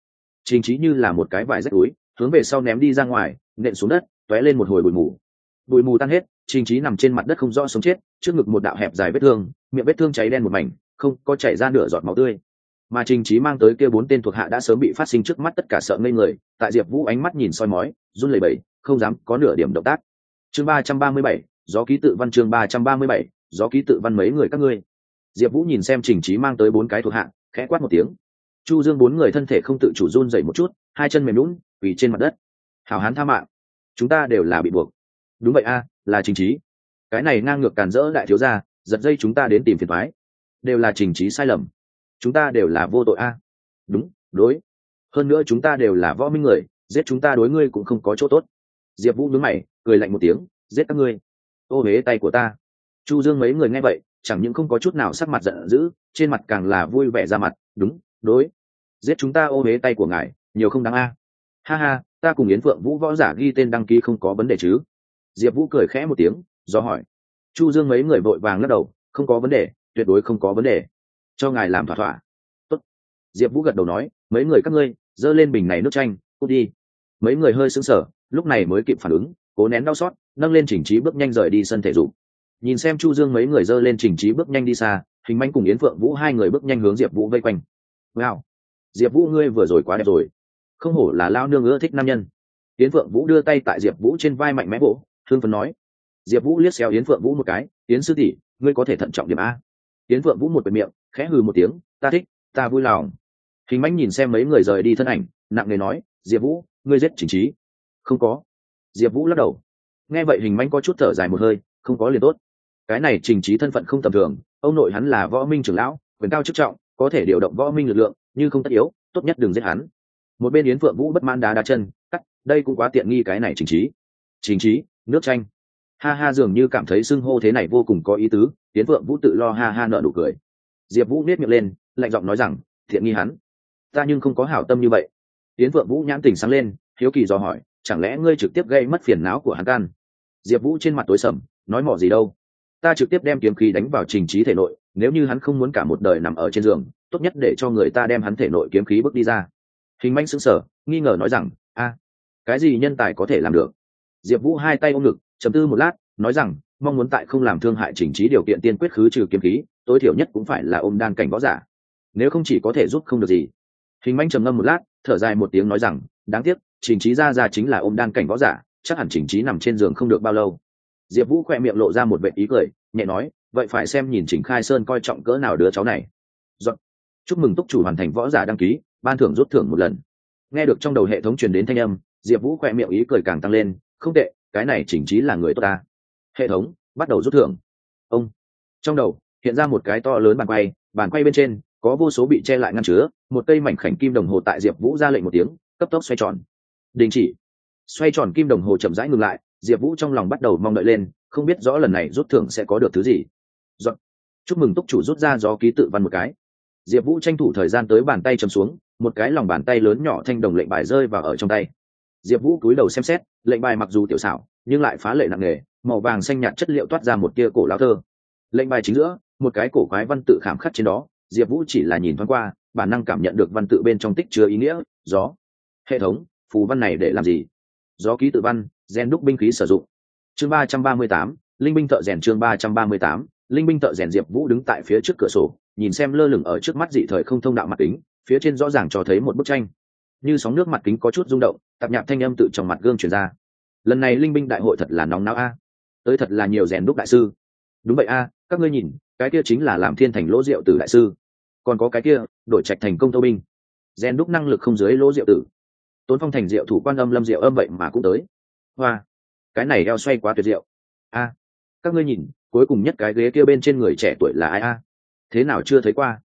trình trí như là một cái vải rách túi, hướng về sau ném đi ra ngoài, nện xuống đất t ó é lên một hồi bụi mù. Bụi mù tan hết, trình trí nằm trên mặt đất không rõ sống chết, trước ngực một đạo hẹp dài vết thương, miệng vết thương cháy đen một mảnh, không có chảy ra nửa giọt máu tươi. Mà trình trí mang tới kia bốn tên thuộc hạ đã sớm bị phát sinh trước mắt tất cả sợ ngây người, tại diệp vũ ánh mắt nhìn soi mói, run lẩy bẩy, không dám có nửa điểm động tác. Chương ba trăm ba mươi bảy, gió ký tự văn chương ba trăm ba mươi bảy, gió ký tự văn mấy người các ngươi. Diệp vũ nhìn xem trình trí mang tới bốn cái thuộc hạ, khẽ quát một tiếng chu dương bốn người thân thể không tự chủ run dậy một chút, hai chân mềm lún vì trên mặt đất. Hảo hán tha mạng, chúng ta đều là bị buộc. Đúng vậy a, là trình trí. Cái này ngang ngược càn rỡ đại thiếu gia, giật dây chúng ta đến tìm phiền thoái đều là trình trí sai lầm. Chúng ta đều là vô tội a. Đúng, đối. Hơn nữa chúng ta đều là võ minh người, giết chúng ta đối ngươi cũng không có chỗ tốt. Diệp vũ nhớ mày, cười lạnh một tiếng, giết các ngươi. Ô huế tay của ta. Chu dương mấy người nghe vậy, chẳng những không có chút nào sắc mặt giận dữ, trên mặt càng là vui vẻ ra mặt. Đúng, đối giết chúng ta ô huế tay của ngài, nhiều không đáng a. Ha ha, ta cùng yến phượng vũ võ giả ghi tên đăng ký không có vấn đề chứ? Diệp vũ cười khẽ một tiếng, do hỏi. Chu dương mấy người vội vàng lắc đầu, không có vấn đề, tuyệt đối không có vấn đề. Cho ngài làm thỏa thỏa. Tốt. diệp vũ gật đầu nói, mấy người các ngươi giơ lên bình này nước chanh, cút đi. Mấy người hơi sững sờ, lúc này mới kịp phản ứng, cố nén đau xót, nâng lên chỉnh trí bước nhanh rời đi sân thể dục. Nhìn xem chu dương mấy người giơ lên chỉnh trí bước nhanh đi xa, hình manh cùng yến phượng vũ hai người bước nhanh hướng diệp vũ vây quanh. Wow diệp vũ ngươi vừa rồi quá đẹp rồi. Không hổ là lao nương ưa thích nam nhân. Yến phượng vũ đưa tay tại diệp vũ trên vai mạnh mẽ vỗ, thương phấn nói. Diệp vũ liếc xéo yến phượng vũ một cái, yến sư tỷ, ngươi có thể thận trọng điểm a. Yến phượng vũ một bề miệng, khẽ hừ một tiếng, ta thích, ta vui lòng. Hình mãnh nhìn xem mấy người rời đi thân ảnh, nặng nề nói, diệp vũ, ngươi giết chính trí. Không có. Diệp vũ lắc đầu. Nghe vậy hình mãnh có chút thở dài một hơi, không có liền tốt. Cái này trình trí thân phận không tầm thường, ông nội hắn là võ minh trưởng lão, quyền cao chức trọng, có thể điều động võ minh lực lượng như không tất yếu, tốt nhất đừng giết hắn. Một bên yến phượng vũ bất man đá đá chân, cắt, đây cũng quá tiện nghi cái này trình trí. Trình trí, nước chanh. Ha ha, dường như cảm thấy xưng hô thế này vô cùng có ý tứ, yến phượng vũ tự lo ha ha nợ nụ cười. Diệp vũ nết miệng lên, lạnh giọng nói rằng, thiện nghi hắn? Ta nhưng không có hảo tâm như vậy. Yến phượng vũ nhãn tình sáng lên, hiếu kỳ dò hỏi, chẳng lẽ ngươi trực tiếp gây mất phiền não của hắn tan diệp vũ trên mặt tối sầm, nói mỏ gì đâu? Ta trực tiếp đem kiếm khí đánh vào trình trí thể nội nếu như hắn không muốn cả một đời nằm ở trên giường, tốt nhất để cho người ta đem hắn thể nội kiếm khí bước đi ra. Hình manh sững sờ, nghi ngờ nói rằng, a, cái gì nhân tài có thể làm được? Diệp vũ hai tay ôm ngực chấm tư một lát, nói rằng, mong muốn tại không làm thương hại chỉnh trí điều kiện tiên quyết khứ trừ kiếm khí, tối thiểu nhất cũng phải là ôm đan cảnh võ giả. Nếu không chỉ có thể giúp không được gì. Hình manh trầm ngâm một lát, thở dài một tiếng nói rằng, đáng tiếc, chỉnh trí ra ra chính là ôm đan cảnh võ giả, chắc hẳn chỉnh trí nằm trên giường không được bao lâu. Diệp vũ khoe miệng lộ ra một vệ ý cười, nhẹ nói vậy phải xem nhìn trình khai sơn coi trọng cỡ nào đứa cháu này. Giật. chúc mừng túc chủ hoàn thành võ giả đăng ký, ban thưởng rút thưởng một lần. Nghe được trong đầu hệ thống truyền đến thanh âm, diệp vũ khoe miệng ý cười càng tăng lên, không tệ, cái này chỉnh trí là người tốt ta. Hệ thống, bắt đầu rút thưởng. Ông. Trong đầu, hiện ra một cái to lớn bàn quay bàn quay bên trên, có vô số bị che lại ngăn chứa, một cây mảnh khảnh kim đồng hồ tại diệp vũ ra lệnh một tiếng, cấp tốc xoay tròn. Đình chỉ. Xoay tròn kim đồng hồ chậm rãi ngừng lại, diệp vũ trong lòng bắt đầu mong đợi lên, không biết rõ lần này rút thưởng sẽ có được thứ gì chúc mừng túc chủ rút ra gió ký tự văn một cái. Diệp vũ tranh thủ thời gian tới bàn tay chầm xuống, một cái lòng bàn tay lớn nhỏ thanh đồng lệnh bài rơi vào ở trong tay. Diệp vũ cúi đầu xem xét, lệnh bài mặc dù tiểu xảo, nhưng lại phá lệ nặng nề, màu vàng xanh nhạt chất liệu toát ra một tia cổ lao thơ. Lệnh bài chính giữa, một cái cổ quái văn tự khảm khắc trên đó, diệp vũ chỉ là nhìn thoáng qua, bản năng cảm nhận được văn tự bên trong tích chứa ý nghĩa, gió. Hệ thống, phù văn này để làm gì? Gió ký tự văn, gen đúc binh khí sử dụng. Chương ba trăm ba mươi tám, linh binh thợ rèn chương ba trăm ba mươi tám linh binh thợ rèn diệp vũ đứng tại phía trước cửa sổ, nhìn xem lơ lửng ở trước mắt dị thời không thông đạo mặt kính, phía trên rõ ràng cho thấy một bức tranh. Như sóng nước mặt kính có chút rung động, tạp nhạp thanh âm tự trong mặt gương truyền ra. Lần này linh binh đại hội thật là nóng não a. Tới thật là nhiều rèn đúc đại sư. Đúng vậy a, các ngươi nhìn, cái kia chính là làm thiên thành lỗ rượu tử đại sư. Còn có cái kia, đổi trạch thành công Thâu binh. Rèn đúc năng lực không dưới lỗ rượu tử. Tốn phong thành rượu thủ quan âm lâm rượu âm vậy mà cũng tới. Hoa, cái này eo xoay quá tuyệt diệu a, các ngươi nhìn cuối cùng nhất cái ghế kia bên trên người trẻ tuổi là ai a? Thế nào chưa thấy qua?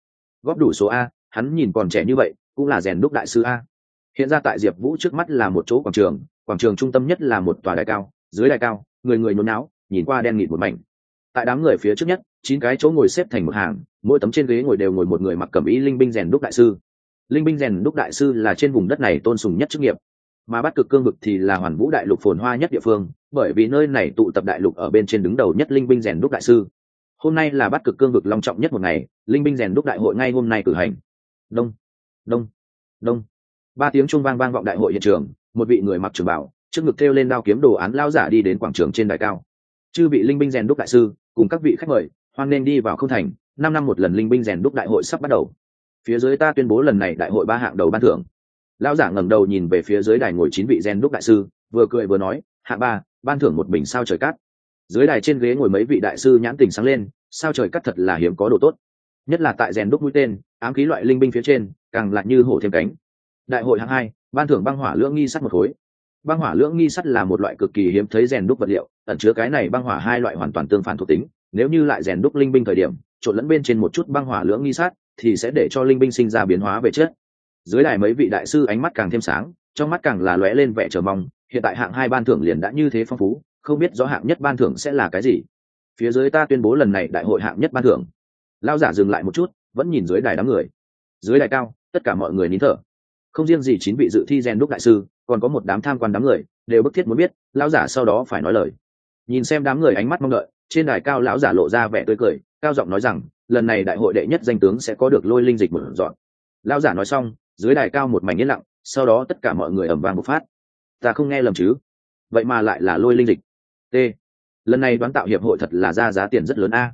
Góp đủ số a, hắn nhìn còn trẻ như vậy, cũng là rèn đúc đại sư a. Hiện ra tại diệp vũ trước mắt là một chỗ quảng trường quảng trường trung tâm nhất là một tòa đài cao, dưới đài cao, người người nôn náo, nhìn qua đen nghịt một mảnh. Tại đám người phía trước nhất, chín cái chỗ ngồi xếp thành một hàng, mỗi tấm trên ghế ngồi đều ngồi một người mặc cẩm ý linh binh rèn đúc đại sư. Linh binh rèn đúc đại sư là trên vùng đất này tôn sùng nhất chức nghiệp, mà bắt cực cương vực thì là hoàn vũ đại lục phồn hoa nhất địa phương bởi vì nơi này tụ tập đại lục ở bên trên đứng đầu nhất linh binh rèn đúc đại sư. Hôm nay là bắt cực cương vực long trọng nhất một ngày, linh binh rèn đúc đại hội ngay hôm nay cử hành. Đông đông đông. Ba tiếng chuông vang vang vọng đại hội hiện trường, một vị người mặc trường bảo, trước ngực thêu lên đao kiếm đồ án lao giả đi đến quảng trường trên đài cao. Chư vị linh binh rèn đúc đại sư, cùng các vị khách mời, hoan nên đi vào không thành, năm năm một lần linh binh rèn đúc đại hội sắp bắt đầu. Phía dưới ta tuyên bố lần này đại hội ba hạng đầu ban thưởng. Lao giả ngẩng đầu nhìn về phía dưới đài ngồi chín vị rèn đúc đại sư, vừa cười vừa nói, hạng ba ban thưởng một bình sao trời cát. Dưới đài trên ghế ngồi mấy vị đại sư nhãn tình sáng lên, sao trời cát thật là hiếm có đồ tốt. Nhất là tại rèn đúc mũi tên, ám khí loại linh binh phía trên, càng lại như hổ thêm cánh. Đại hội hạng hai, ban thưởng băng hỏa lưỡng nghi sắt một khối. Băng hỏa lưỡng nghi sắt là một loại cực kỳ hiếm thấy rèn đúc vật liệu, ẩn chứa cái này băng hỏa hai loại hoàn toàn tương phản thuộc tính. Nếu như lại rèn đúc linh binh thời điểm, trộn lẫn bên trên một chút băng hỏa lưỡng nghi sắt, thì sẽ để cho linh binh sinh ra biến hóa về chất. Dưới đài mấy vị đại sư ánh mắt càng thêm sáng, trong mắt càng là lóe lên vẻ chờ mong hiện tại hạng hai ban thưởng liền đã như thế phong phú, không biết rõ hạng nhất ban thưởng sẽ là cái gì. Phía dưới ta tuyên bố lần này đại hội hạng nhất ban thưởng. Lao giả dừng lại một chút, vẫn nhìn dưới đài đám người. Dưới đài cao, tất cả mọi người nín thở. Không riêng gì chín vị dự thi gen đúc đại sư, còn có một đám tham quan đám người, đều bức thiết muốn biết, lão giả sau đó phải nói lời. Nhìn xem đám người ánh mắt mong đợi, trên đài cao lão giả lộ ra vẻ tươi cười, cao giọng nói rằng, lần này đại hội đệ nhất danh tướng sẽ có được lôi linh dịch một dọn. Lão giả nói xong, dưới đài cao một mảnh yên lặng, sau đó tất cả mọi người ầm vang một phát ta không nghe lầm chứ? Vậy mà lại là lôi linh dịch. T. Lần này đoán tạo hiệp hội thật là ra giá tiền rất lớn a.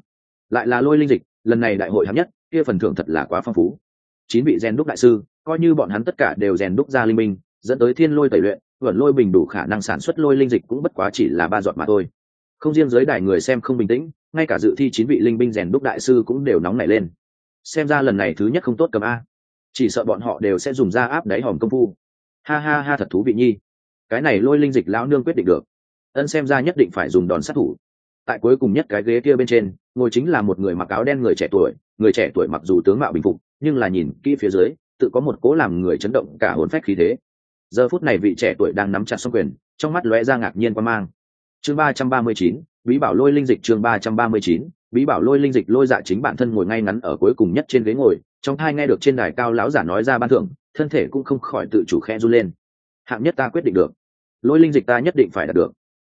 Lại là lôi linh dịch, lần này đại hội hạng nhất, kia phần thưởng thật là quá phong phú. Chín vị rèn đúc đại sư, coi như bọn hắn tất cả đều rèn đúc ra linh minh, dẫn tới thiên lôi tẩy luyện vẩn lôi bình đủ khả năng sản xuất lôi linh dịch cũng bất quá chỉ là ba giọt mà thôi. Không riêng giới đài người xem không bình tĩnh, ngay cả dự thi chín vị linh binh rèn đúc đại sư cũng đều nóng nảy lên. Xem ra lần này thứ nhất không tốt cầm a. Chỉ sợ bọn họ đều sẽ dùng ra áp đáy hòm công phu. Ha ha ha, thật thú vị nhi cái này lôi linh dịch lão nương quyết định được. Ân xem ra nhất định phải dùng đòn sát thủ. Tại cuối cùng nhất cái ghế kia bên trên, ngồi chính là một người mặc áo đen người trẻ tuổi, người trẻ tuổi mặc dù tướng mạo bình phục, nhưng là nhìn kỹ phía dưới, tự có một cố làm người chấn động cả hồn phách khí thế. Giờ phút này vị trẻ tuổi đang nắm chặt xong quyền, trong mắt lóe ra ngạc nhiên quan mang. Chương ba trăm ba mươi chín, bí bảo lôi linh dịch chương ba trăm ba mươi chín, bí bảo lôi linh dịch lôi dạ chính bản thân ngồi ngay ngắn ở cuối cùng nhất trên ghế ngồi, trong thai nghe được trên đài cao lão giả nói ra ban thưởng, thân thể cũng không khỏi tự chủ khe run lên hạng nhất ta quyết định được. Lôi linh dịch ta nhất định phải đạt được.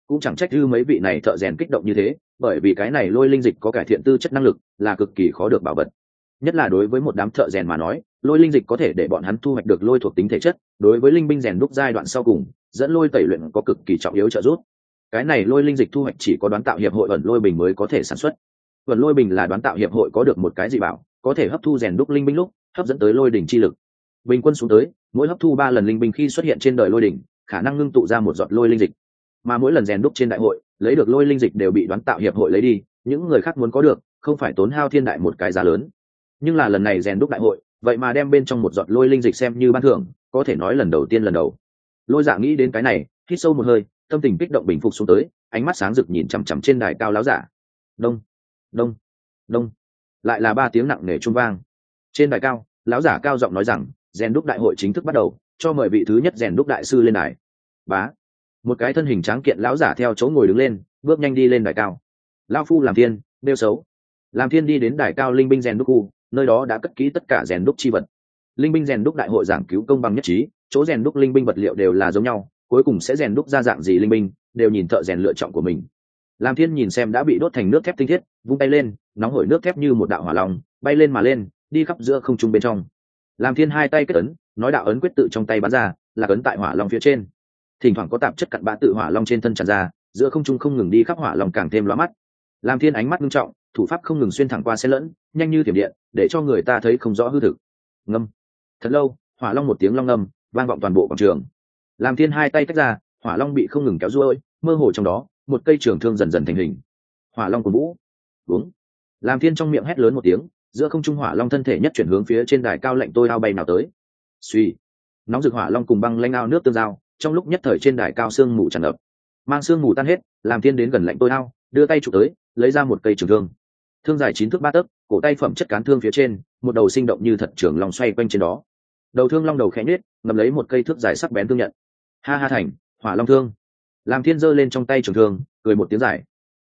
Cũng chẳng trách như mấy vị này thợ rèn kích động như thế, bởi vì cái này lôi linh dịch có cải thiện tư chất năng lực, là cực kỳ khó được bảo vật. Nhất là đối với một đám thợ rèn mà nói, lôi linh dịch có thể để bọn hắn thu hoạch được lôi thuộc tính thể chất, đối với linh binh rèn đúc giai đoạn sau cùng, dẫn lôi tẩy luyện có cực kỳ trọng yếu trợ giúp. Cái này lôi linh dịch thu hoạch chỉ có đoán tạo hiệp hội ẩn lôi bình mới có thể sản xuất. Ẩn lôi bình là đoán tạo hiệp hội có được một cái gì bảo, có thể hấp thu rèn đúc linh binh lúc, hấp dẫn tới lôi đỉnh chi lực bình quân xuống tới, mỗi hấp thu ba lần linh binh khi xuất hiện trên đời lôi đỉnh, khả năng ngưng tụ ra một giọt lôi linh dịch. Mà mỗi lần rèn đúc trên đại hội, lấy được lôi linh dịch đều bị đoán tạo hiệp hội lấy đi, những người khác muốn có được, không phải tốn hao thiên đại một cái giá lớn. Nhưng là lần này rèn đúc đại hội, vậy mà đem bên trong một giọt lôi linh dịch xem như ban thưởng, có thể nói lần đầu tiên lần đầu. Lôi giả nghĩ đến cái này, hít sâu một hơi, tâm tình kích động bình phục xuống tới, ánh mắt sáng rực nhìn chằm chằm trên đài cao láo giả. Đông đông đông. Lại là ba tiếng nặng nề trung vang. Trên đài cao, láo giả cao giọng nói rằng rèn đúc đại hội chính thức bắt đầu, cho mời vị thứ nhất rèn đúc đại sư lên đài. Bá. Một cái thân hình tráng kiện lão giả theo chỗ ngồi đứng lên, bước nhanh đi lên đài cao. Lão phu làm thiên đeo xấu. Làm thiên đi đến đài cao linh binh rèn đúc khu, nơi đó đã cất kỹ tất cả rèn đúc chi vật. Linh binh rèn đúc đại hội giảng cứu công bằng nhất trí, chỗ rèn đúc linh binh vật liệu đều là giống nhau, cuối cùng sẽ rèn đúc ra dạng gì linh binh, đều nhìn thợ rèn lựa chọn của mình. Làm thiên nhìn xem đã bị đốt thành nước thép tinh thiết, vung tay lên, nóng hổi nước thép như một đạo hỏa lòng bay lên mà lên, đi khắp giữa không trung bên trong làm thiên hai tay kết ấn, nói đạo ấn quyết tự trong tay bắn ra, là ấn tại hỏa long phía trên. Thỉnh thoảng có tạp chất cặn bã tự hỏa long trên thân tràn ra, giữa không trung không ngừng đi khắp hỏa long càng thêm lóa mắt. Làm thiên ánh mắt nghiêm trọng, thủ pháp không ngừng xuyên thẳng qua xe lẫn, nhanh như thiểm điện, để cho người ta thấy không rõ hư thực. Ngâm. Thật lâu, hỏa long một tiếng long ngâm, vang vọng toàn bộ quảng trường. Làm thiên hai tay tách ra, hỏa long bị không ngừng kéo ruôi, mơ hồ trong đó, một cây trường thương dần dần thành hình. Hỏa long của vũ. Uống làm thiên trong miệng hét lớn một tiếng giữa không trung hỏa long thân thể nhất chuyển hướng phía trên đài cao lạnh tôi ao bay nào tới. Suy nóng rực hỏa long cùng băng lanh ao nước tương giao, trong lúc nhất thời trên đài cao sương mù tràn ngập. Mang sương mù tan hết, làm thiên đến gần lạnh tôi ao, đưa tay chụp tới, lấy ra một cây trường thương. Thương dài chín thước ba tấc, cổ tay phẩm chất cán thương phía trên, một đầu sinh động như thật trường lòng xoay quanh trên đó. Đầu thương long đầu khẽ nhết ngầm lấy một cây thước dài sắc bén thương nhận. Ha ha thành, hỏa long thương. Làm thiên giơ lên trong tay trường thương, cười một tiếng dài.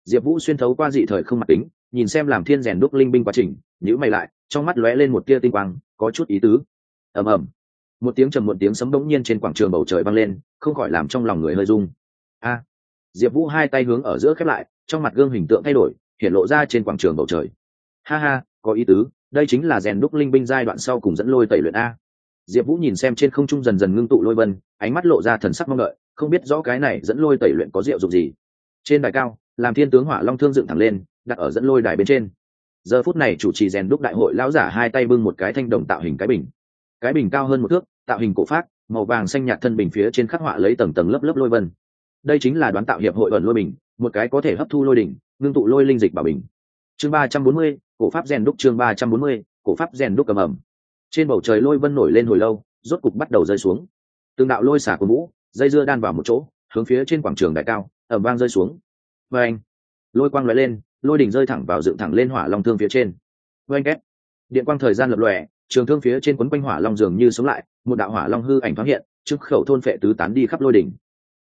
Diệp vũ xuyên thấu qua dị thời không mặt tính nhìn xem làm thiên rèn đúc linh binh quá trình nhữ mày lại, trong mắt lóe lên một tia tinh quang, có chút ý tứ. Ầm ầm. Một tiếng trầm một tiếng sấm bỗng nhiên trên quảng trường bầu trời vang lên, không khỏi làm trong lòng người hơi rung. A! Diệp vũ hai tay hướng ở giữa khép lại, trong mặt gương hình tượng thay đổi, hiện lộ ra trên quảng trường bầu trời. Ha ha, có ý tứ, đây chính là rèn đúc linh binh giai đoạn sau cùng dẫn lôi tẩy luyện a. Diệp vũ nhìn xem trên không trung dần dần ngưng tụ lôi vân, ánh mắt lộ ra thần sắc mong đợi, không biết rõ cái này dẫn lôi tẩy luyện có diệu dụng gì. Trên đài cao, làm thiên tướng hỏa long thương dựng thẳng lên, đặt ở dẫn lôi đài bên trên giờ phút này chủ trì rèn đúc đại hội lão giả hai tay bưng một cái thanh đồng tạo hình cái bình. Cái bình cao hơn một thước, tạo hình cổ phát màu vàng xanh nhạt thân bình phía trên khắc họa lấy tầng tầng lớp lớp lôi vân. Đây chính là đoán tạo hiệp hội ẩn lôi bình, một cái có thể hấp thu lôi đỉnh, ngưng tụ lôi linh dịch bảo bình. Chương ba trăm bốn mươi, cổ pháp rèn đúc chương ba trăm bốn mươi, cổ pháp rèn đúc cầm ẩm trên bầu trời lôi vân nổi lên hồi lâu, rốt cục bắt đầu rơi xuống. Từng đạo lôi xả của mũ, dây dưa đan vào một chỗ, hướng phía trên quảng trường đại cao ẩm vang rơi xuống. Và anh, lôi quang lóe lên lôi đỉnh rơi thẳng vào dựng thẳng lên hỏa long thương phía trên. Oanh két. Điện quang thời gian lập lòe, trường thương phía trên quấn quanh hỏa long dường như sống lại, một đạo hỏa long hư ảnh thoáng hiện, trước khẩu thôn phệ tứ tán đi khắp lôi đỉnh.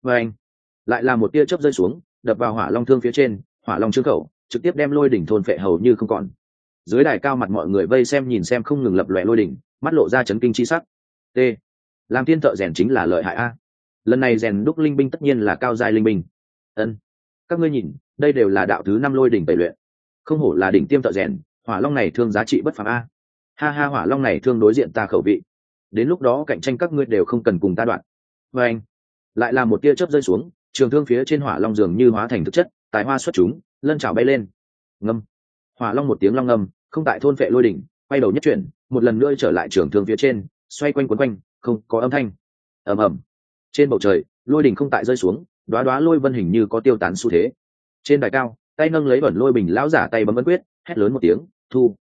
Oanh lại là một tia chớp rơi xuống, đập vào hỏa long thương phía trên, hỏa long trương khẩu, trực tiếp đem lôi đỉnh thôn phệ hầu như không còn. Dưới đài cao mặt mọi người vây xem nhìn xem không ngừng lập lòe lôi đỉnh, mắt lộ ra chấn kinh chi sắc. T. Làm thiên thợ rèn chính là lợi hại a. Lần này rèn đúc linh binh tất nhiên là cao giai linh binh. Ân. Các ngươi nhìn đây đều là đạo thứ năm lôi đỉnh tẩy luyện. Không hổ là đỉnh tiêm thợ rèn, hỏa long này thương giá trị bất phàm a. Ha ha, hỏa long này thương đối diện ta khẩu vị. Đến lúc đó cạnh tranh các ngươi đều không cần cùng ta đoạn. Và anh, lại là một tia chớp rơi xuống, trường thương phía trên hỏa long dường như hóa thành thực chất, tài hoa xuất chúng, lân trào bay lên. Ngâm. Hỏa long một tiếng long ngâm, không tại thôn vệ lôi đỉnh, quay đầu nhất chuyển, một lần nữa trở lại trường thương phía trên, xoay quanh quấn quanh, không có âm thanh. Ầm ầm. Trên bầu trời, lôi đỉnh không tại rơi xuống đoá đoá lôi vân hình như có tiêu tán xu thế trên đài cao, tay nâng lấy vẩn lôi bình, lão giả tay bấm ấn quyết, hét lớn một tiếng, thu.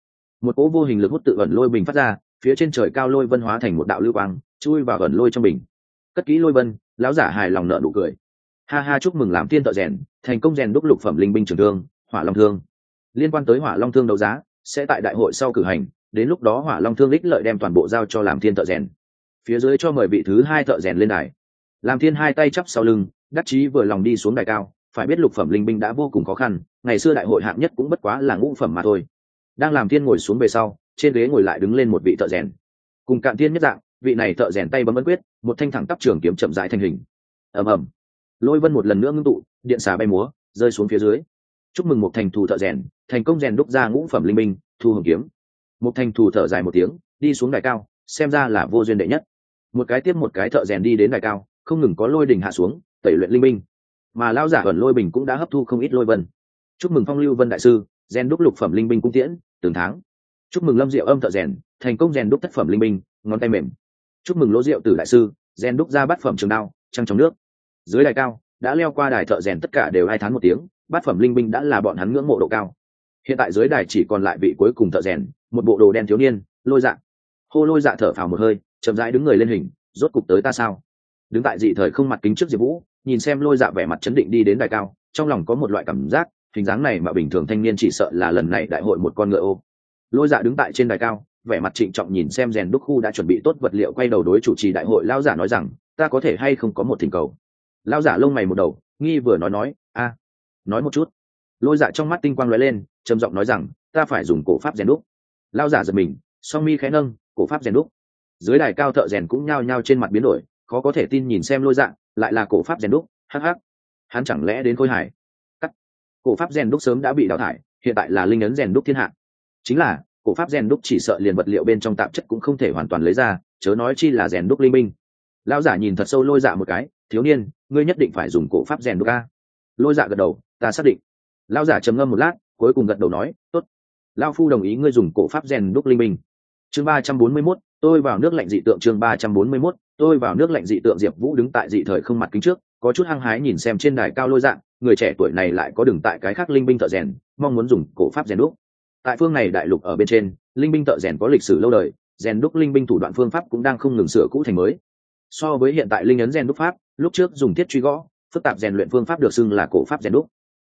Một cỗ vô hình lực hút tự vẩn lôi bình phát ra, phía trên trời cao lôi vân hóa thành một đạo lưu quang, chui vào vẩn lôi trong bình. Cất kỹ lôi vân, lão giả hài lòng nợ nụ cười. Ha ha, chúc mừng làm tiên thợ rèn, thành công rèn đúc lục phẩm linh binh trường thương, hỏa long thương. Liên quan tới hỏa long thương đấu giá, sẽ tại đại hội sau cử hành, đến lúc đó hỏa long thương lích lợi đem toàn bộ giao cho làm thiên thợ rèn. Phía dưới cho mời vị thứ hai thợ rèn lên đài. Làm thiên hai tay chắp sau lưng, đắc chí vừa lòng đi xuống đài cao phải biết lục phẩm linh binh đã vô cùng khó khăn, ngày xưa đại hội hạng nhất cũng bất quá là ngũ phẩm mà thôi. Đang làm thiên ngồi xuống về sau, trên ghế ngồi lại đứng lên một vị thợ rèn. Cùng cạn thiên nhất dạng, vị này thợ rèn tay bấm ấn quyết, một thanh thẳng tắp trường kiếm chậm rãi thành hình. Ầm ầm. Lôi vân một lần nữa ngưng tụ, điện xà bay múa, rơi xuống phía dưới. Chúc mừng một thành thù thợ rèn, thành công rèn đúc ra ngũ phẩm linh minh thu hưởng kiếm. Một thành thù thở dài một tiếng, đi xuống đài cao, xem ra là vô duyên đệ nhất. Một cái tiếp một cái thợ rèn đi đến đài cao, không ngừng có lôi đình hạ xuống, tẩy luyện linh minh mà lao giả ẩn lôi bình cũng đã hấp thu không ít lôi vân. Chúc mừng phong lưu vân đại sư, rèn đúc lục phẩm linh binh cung tiễn, từng tháng. Chúc mừng lâm diệu âm thợ rèn, thành công rèn đúc tác phẩm linh binh, ngón tay mềm. Chúc mừng lỗ diệu tử đại sư, rèn đúc ra bát phẩm trường đao, trăng trong nước. Dưới đài cao, đã leo qua đài thợ rèn tất cả đều hai tháng một tiếng, bát phẩm linh binh đã là bọn hắn ngưỡng mộ độ cao. Hiện tại dưới đài chỉ còn lại vị cuối cùng thợ rèn, một bộ đồ đen thiếu niên, lôi dạ. Hô lôi dạ thở phào một hơi, chậm rãi đứng người lên hình, rốt cục tới ta sao? Đứng tại dị thời không mặt kính trước diệp vũ nhìn xem lôi dạ vẻ mặt chấn định đi đến đài cao, trong lòng có một loại cảm giác, hình dáng này mà bình thường thanh niên chỉ sợ là lần này đại hội một con ngựa ô. Lôi dạ đứng tại trên đài cao, vẻ mặt trịnh trọng nhìn xem rèn đúc khu đã chuẩn bị tốt vật liệu quay đầu đối chủ trì đại hội lao giả nói rằng, ta có thể hay không có một thỉnh cầu? Lao giả lông mày một đầu, nghi vừa nói nói, a, nói một chút. Lôi dạ trong mắt tinh quang lóe lên, trầm giọng nói rằng, ta phải dùng cổ pháp rèn đúc. Lao giả giật mình, song mi khẽ nâng, cổ pháp rèn đúc. Dưới đài cao thợ rèn cũng nhao nhao trên mặt biến đổi, khó có thể tin nhìn xem lôi dạ lại là cổ pháp rèn đúc hh hắn chẳng lẽ đến khôi hải cắt. Cổ pháp rèn đúc sớm đã bị đào thải, hiện tại là linh ấn rèn đúc thiên hạ. Chính là, cổ pháp rèn đúc chỉ sợ liền vật liệu bên trong tạp chất cũng không thể hoàn toàn lấy ra, chớ nói chi là rèn đúc linh minh. Lão giả nhìn thật sâu lôi dạ một cái, thiếu niên, ngươi nhất định phải dùng cổ pháp rèn đúc a. Lôi dạ gật đầu, ta xác định. Lão giả trầm ngâm một lát, cuối cùng gật đầu nói, tốt. Lão phu đồng ý ngươi dùng cổ pháp rèn đúc linh minh. Chương ba trăm bốn mươi mốt tôi vào nước lạnh dị tượng chương ba trăm bốn mươi 341, tôi vào nước lạnh dị tượng diệp vũ đứng tại dị thời không mặt kính trước có chút hăng hái nhìn xem trên đài cao lôi dạng người trẻ tuổi này lại có đừng tại cái khác linh binh thợ rèn mong muốn dùng cổ pháp rèn đúc. Tại phương này đại lục ở bên trên linh binh thợ rèn có lịch sử lâu đời rèn đúc linh binh thủ đoạn phương pháp cũng đang không ngừng sửa cũ thành mới. So với hiện tại linh ấn rèn đúc pháp lúc trước dùng thiết truy gõ phức tạp rèn luyện phương pháp được xưng là cổ pháp rèn đúc.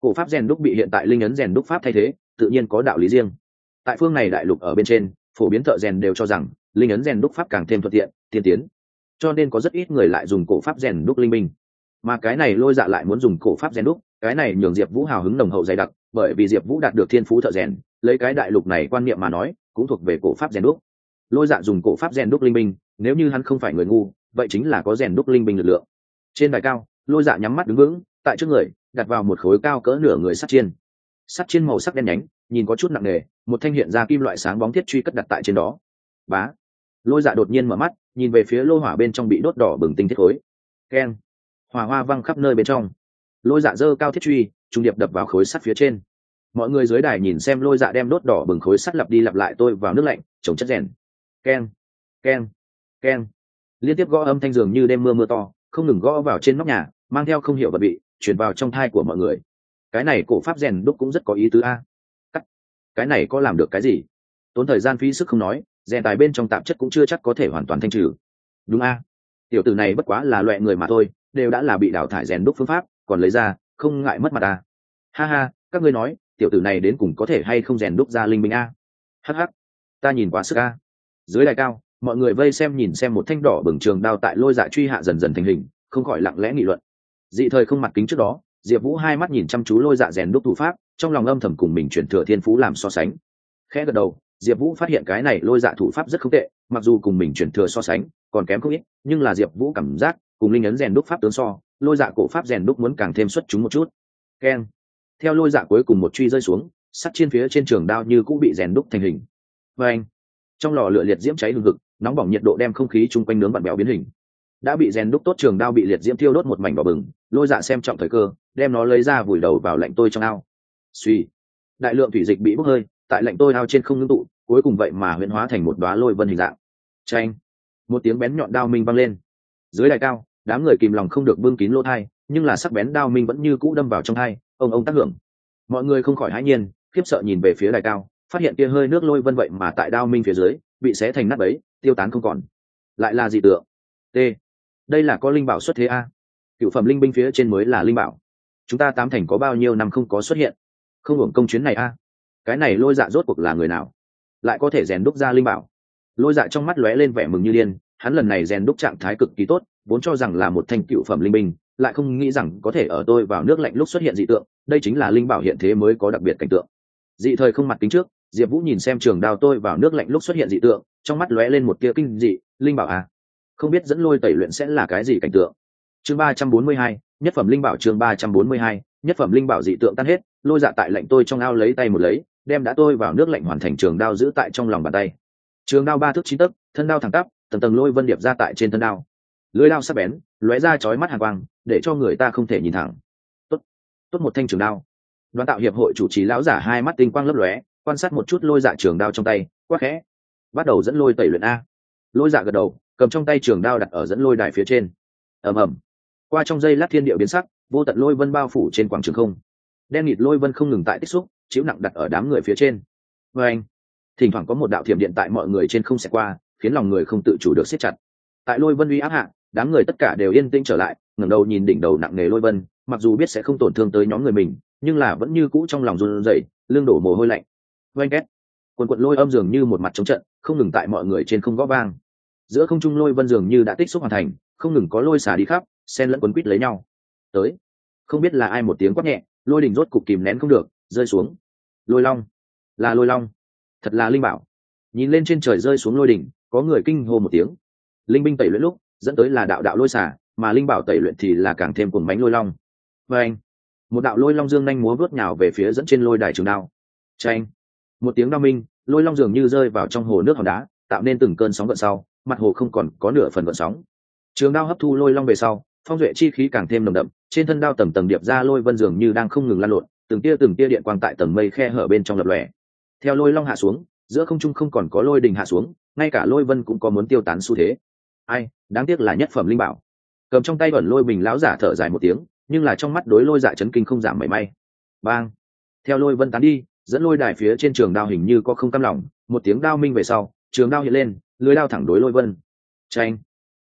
Cổ pháp rèn đúc bị hiện tại linh ấn rèn đúc pháp thay thế tự nhiên có đạo lý riêng. Tại phương này đại lục ở bên trên phổ biến thợ rèn đều cho rằng linh ấn rèn đúc pháp càng thêm thuận tiện tiên tiến. Cho nên có rất ít người lại dùng cổ pháp rèn đúc linh minh, mà cái này lôi dạ lại muốn dùng cổ pháp rèn đúc cái này nhường diệp vũ hào hứng nồng hậu dày đặc bởi vì diệp vũ đạt được thiên phú thợ rèn lấy cái đại lục này quan niệm mà nói cũng thuộc về cổ pháp rèn đúc. Lôi dạ dùng cổ pháp rèn đúc linh minh, nếu như hắn không phải người ngu vậy chính là có rèn đúc linh minh lực lượng. Trên đài cao lôi dạ nhắm mắt đứng vững tại trước người đặt vào một khối cao cỡ nửa người sắt chiên. Sắt chiên màu sắc đen nhánh nhìn có chút nặng nề một thanh hiện ra kim loại sáng bóng thiết truy cất đặt tại trên đó. Bá! Lôi dạ đột nhiên mở mắt, nhìn về phía lô hỏa bên trong bị đốt đỏ bừng tinh thiết khối. Keng. Hỏa hoa văng khắp nơi bên trong. Lôi dạ dơ cao thiết truy, trung điệp đập vào khối sắt phía trên. Mọi người dưới đài nhìn xem lôi dạ đem đốt đỏ bừng khối sắt lặp đi lặp lại tôi vào nước lạnh, chống chất rèn. Keng. Keng. Keng. Liên tiếp gõ âm thanh dường như đêm mưa mưa to, không ngừng gõ vào trên nóc nhà, mang theo không hiểu vật bị, chuyển vào trong thai của mọi người. Cái này cổ pháp rèn đúc cũng rất có ý tứ a. Cắt. Cái này có làm được cái gì? Tốn thời gian phí sức không nói rèn tài bên trong tạp chất cũng chưa chắc có thể hoàn toàn thanh trừ. Đúng a? Tiểu tử này bất quá là loại người mà thôi, đều đã là bị đào thải rèn đúc phương pháp, còn lấy ra, không ngại mất mặt ta. Ha ha, các ngươi nói, tiểu tử này đến cùng có thể hay không rèn đúc ra linh minh a? Hh ta nhìn quá sức a. Dưới đài cao, mọi người vây xem nhìn xem một thanh đỏ bừng trường đao tại lôi dạ truy hạ dần dần thành hình, không khỏi lặng lẽ nghị luận. Dị thời không mặt kính trước đó, diệp vũ hai mắt nhìn chăm chú lôi dạ rèn đúc thủ pháp, trong lòng âm thầm cùng mình chuyển thừa thiên phú làm so sánh. Khẽ gật đầu diệp vũ phát hiện cái này lôi dạ thủ pháp rất không tệ, mặc dù cùng mình chuyển thừa so sánh, còn kém không ít, nhưng là diệp vũ cảm giác, cùng linh ấn rèn đúc pháp tướng so, lôi dạ cổ pháp rèn đúc muốn càng thêm xuất chúng một chút. Keng theo lôi dạ cuối cùng một truy rơi xuống, sắt trên phía trên trường đao như cũng bị rèn đúc thành hình. Và anh, trong lò lửa liệt diễm cháy hừng hực, nóng bỏng nhiệt độ đem không khí chung quanh nướng bặn béo biến hình. Đã bị rèn đúc tốt trường đao bị liệt diễm thiêu đốt một mảnh đỏ bừng, lôi dạ xem trọng thời cơ, đem nó lấy ra vùi đầu vào lạnh tôi trong ao. Suy đại lượng thủy dịch bị bốc hơi tại lạnh tôi hao trên không ngưng tụ, cuối cùng vậy mà huyễn hóa thành một đoá lôi vân hình dạng. Tranh một tiếng bén nhọn đao minh văng lên. Dưới đài cao, đám người kìm lòng không được bưng kín lỗ thai, nhưng là sắc bén đao minh vẫn như cũ đâm vào trong thai, ông ông tác hưởng. Mọi người không khỏi hãi nhiên, khiếp sợ nhìn về phía đài cao, phát hiện kia hơi nước lôi vân vậy mà tại đao minh phía dưới, bị xé thành nắp ấy tiêu tán không còn. Lại là gì tượng? T. Đây là có linh bảo xuất thế a. Cựu phẩm linh binh phía trên mới là linh bảo. Chúng ta tám thành có bao nhiêu năm không có xuất hiện? Không hưởng công chuyến này a cái này lôi dạ rốt cuộc là người nào? Lại có thể rèn đúc ra linh bảo. Lôi dạ trong mắt lóe lên vẻ mừng như điên, hắn lần này rèn đúc trạng thái cực kỳ tốt, vốn cho rằng là một thanh cựu phẩm linh binh, lại không nghĩ rằng có thể ở tôi vào nước lạnh lúc xuất hiện dị tượng, đây chính là linh bảo hiện thế mới có đặc biệt cảnh tượng. Dị thời không mặt kính trước, diệp vũ nhìn xem trường đào tôi vào nước lạnh lúc xuất hiện dị tượng, trong mắt lóe lên một tia kinh dị, linh bảo à? Không biết dẫn lôi tẩy luyện sẽ là cái gì cảnh tượng. Chương ba trăm bốn mươi hai, nhất phẩm linh bảo chương ba trăm bốn mươi hai, nhất phẩm linh bảo dị tượng tan hết, lôi dạ tại lạnh tôi trong ao lấy tay một lấy đem đã tôi vào nước lạnh hoàn thành trường đao giữ tại trong lòng bàn tay. Trường đao ba thước chín tấc, thân đao thẳng tắp, tầng tầng lôi vân điệp ra tại trên thân đao. Lưới đao sắc bén, lóe ra chói mắt hàng quang, để cho người ta không thể nhìn thẳng. Tốt tốt một thanh trường đao. Đoàn tạo hiệp hội chủ trì lão giả hai mắt tinh quang lấp lóe, quan sát một chút lôi dạ trường đao trong tay, Quá khẽ. Bắt đầu dẫn lôi tẩy luyện a. Lôi dạ gật đầu, cầm trong tay trường đao đặt ở dẫn lôi đài phía trên. Ầm ầm. Qua trong dây lát thiên địa biến sắc, vô tận lôi vân bao phủ trên quảng trường không. Đen nghịt lôi vân không ngừng tại tích xúc chiếu nặng đặt ở đám người phía trên. Vê anh, thỉnh thoảng có một đạo thiểm điện tại mọi người trên không xẹt qua, khiến lòng người không tự chủ được siết chặt. Tại lôi vân uy áp hạ, đám người tất cả đều yên tĩnh trở lại, ngẩng đầu nhìn đỉnh đầu nặng nề lôi vân, mặc dù biết sẽ không tổn thương tới nhóm người mình, nhưng là vẫn như cũ trong lòng run rẩy lương đổ mồ hôi lạnh. Oanh két quần quận lôi âm dường như một mặt chống trận, không ngừng tại mọi người trên không gõ vang. Giữa không trung lôi vân dường như đã tích xúc hoàn thành, không ngừng có lôi xả đi khắp sen lẫn quấn quít lấy nhau. Tới, không biết là ai một tiếng quát nhẹ, lôi đỉnh rốt cục kìm nén không được rơi xuống. Lôi long. Là lôi long. Thật là linh bảo. Nhìn lên trên trời rơi xuống lôi đỉnh, có người kinh hô một tiếng. Linh binh tẩy luyện lúc, dẫn tới là đạo đạo lôi xả mà linh bảo tẩy luyện thì là càng thêm cuồng bánh lôi long. Vê anh, một đạo lôi long dương nhanh múa vớt nhào về phía dẫn trên lôi đài trường đao. Tranh một tiếng đao minh, lôi long dường như rơi vào trong hồ nước hòn đá, tạo nên từng cơn sóng gợn sau, mặt hồ không còn có nửa phần gợn sóng. Trường đao hấp thu lôi long về sau, phong duệ chi khí càng thêm nồng đậm, trên thân đao tầng tầng điệp ra lôi vân dường như đang không ngừng lan lộn từng tia từng tia điện quang tại tầng mây khe hở bên trong lập lòe. Theo lôi long hạ xuống, giữa không trung không còn có lôi đình hạ xuống, ngay cả lôi vân cũng có muốn tiêu tán xu thế. Ai, đáng tiếc là nhất phẩm linh bảo. Cầm trong tay vẫn lôi bình lão giả thở dài một tiếng, nhưng là trong mắt đối lôi dạ chấn kinh không giảm mảy may. Bang! Theo lôi vân tán đi, dẫn lôi đài phía trên trường đao hình như có không cam lòng, một tiếng đao minh về sau, trường đao hiện lên, lưới đao thẳng đối lôi vân. Tranh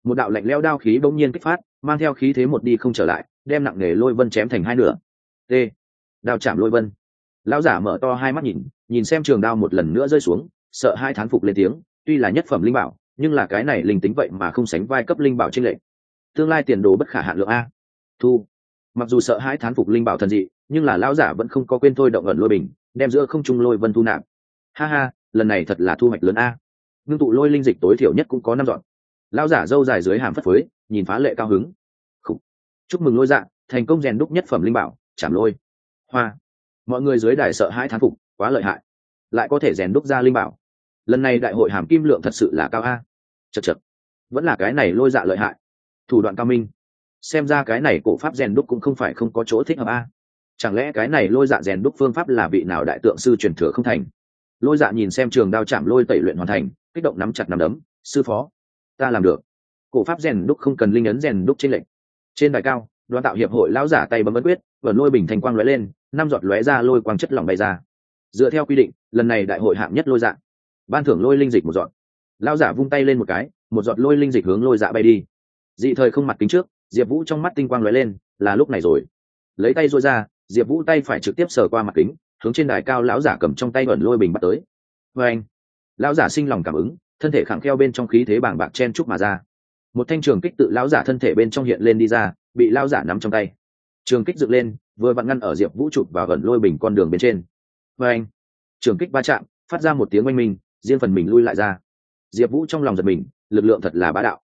một đạo lạnh leo đao khí bỗng nhiên kích phát, mang theo khí thế một đi không trở lại, đem nặng nề lôi vân chém thành hai nửa. T! Đao chạm lôi vân. Lão giả mở to hai mắt nhìn nhìn xem trường đao một lần nữa rơi xuống, sợ hai thán phục lên tiếng, tuy là nhất phẩm linh bảo, nhưng là cái này linh tính vậy mà không sánh vai cấp linh bảo trên lệ tương lai tiền đồ bất khả hạn lượng a. Thu. Mặc dù sợ hãi thán phục linh bảo thần dị, nhưng là lão giả vẫn không có quên thôi động ẩn lôi bình, đem giữa không trung lôi vân thu nạp. Ha ha, lần này thật là thu hoạch lớn a. Ngưng tụ lôi linh dịch tối thiểu nhất cũng có năm dọn. Lão giả dâu dài dưới hàm phất phới, nhìn phá lệ cao hứng. Khủ. chúc mừng lôi dạ thành công rèn đúc nhất phẩm linh bảo, chạm lôi hoa. Mọi người dưới đài sợ hãi thán phục, quá lợi hại. Lại có thể rèn đúc ra linh bảo. Lần này đại hội hàm kim lượng thật sự là cao a. Chật chật vẫn là cái này lôi dạ lợi hại. Thủ đoạn cao minh. Xem ra cái này cổ pháp rèn đúc cũng không phải không có chỗ thích hợp a. Chẳng lẽ cái này lôi dạ rèn đúc phương pháp là vị nào đại tượng sư truyền thừa không thành? Lôi dạ nhìn xem trường đao chạm lôi tẩy luyện hoàn thành, kích động nắm chặt nắm đấm. Sư phó, ta làm được. Cổ pháp rèn đúc không cần linh ấn rèn đúc trên lệnh trên đài cao, đoàn tạo hiệp hội lão giả tay bấm ấn quyết vẩn lôi bình thành quang lóe lên năm giọt lóe ra lôi quang chất lỏng bay ra. Dựa theo quy định, lần này đại hội hạng nhất lôi dạ. Ban thưởng lôi linh dịch một giọt. Lão giả vung tay lên một cái, một giọt lôi linh dịch hướng lôi dạ bay đi. Dị thời không mặt kính trước, diệp vũ trong mắt tinh quang lóe lên, là lúc này rồi. Lấy tay rôi ra, diệp vũ tay phải trực tiếp sờ qua mặt kính, hướng trên đài cao lão giả cầm trong tay vẩn lôi bình bắt tới. Vê anh, lão giả sinh lòng cảm ứng, thân thể khẳng kheo bên trong khí thế bảng bạc chen trúc mà ra. Một thanh trường kích tự lão giả thân thể bên trong hiện lên đi ra, bị lão giả nắm trong tay trường kích dựng lên, vừa vặn ngăn ở diệp vũ chụp và gần lôi bình con đường bên trên. Vê anh, trường kích va chạm, phát ra một tiếng oanh minh, riêng phần mình lui lại ra. Diệp vũ trong lòng giật mình, lực lượng thật là bá đạo.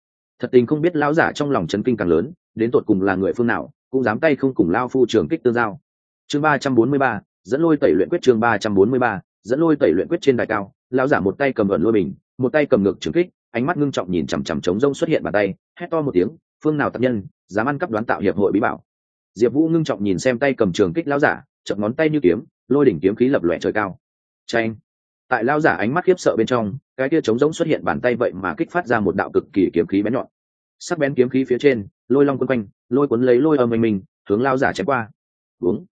Thật tình không biết lão giả trong lòng chấn kinh càng lớn, đến tột cùng là người phương nào, cũng dám tay không cùng lao phu trường kích tương giao. Chương ba trăm bốn mươi ba, dẫn lôi tẩy luyện quyết chương ba trăm bốn mươi ba, dẫn lôi tẩy luyện quyết trên đài cao, lão giả một tay cầm ẩn lôi bình, một tay cầm ngực trường kích, ánh mắt ngưng trọng nhìn chằm chằm trống rông xuất hiện bàn tay, hét to một tiếng, phương nào tập nhân, dám ăn cắp đoán tạo hiệp hội bí bảo? Diệp vũ ngưng trọng nhìn xem tay cầm trường kích lao giả, chậm ngón tay như kiếm, lôi đỉnh kiếm khí lập lòe trời cao. Tranh tại lao giả ánh mắt khiếp sợ bên trong, cái kia trống rỗng xuất hiện bàn tay vậy mà kích phát ra một đạo cực kỳ kiếm khí bén nhọn. Sắc bén kiếm khí phía trên, lôi long quân quanh, lôi cuốn lấy lôi âm mình mình hướng lao giả chém qua. Uống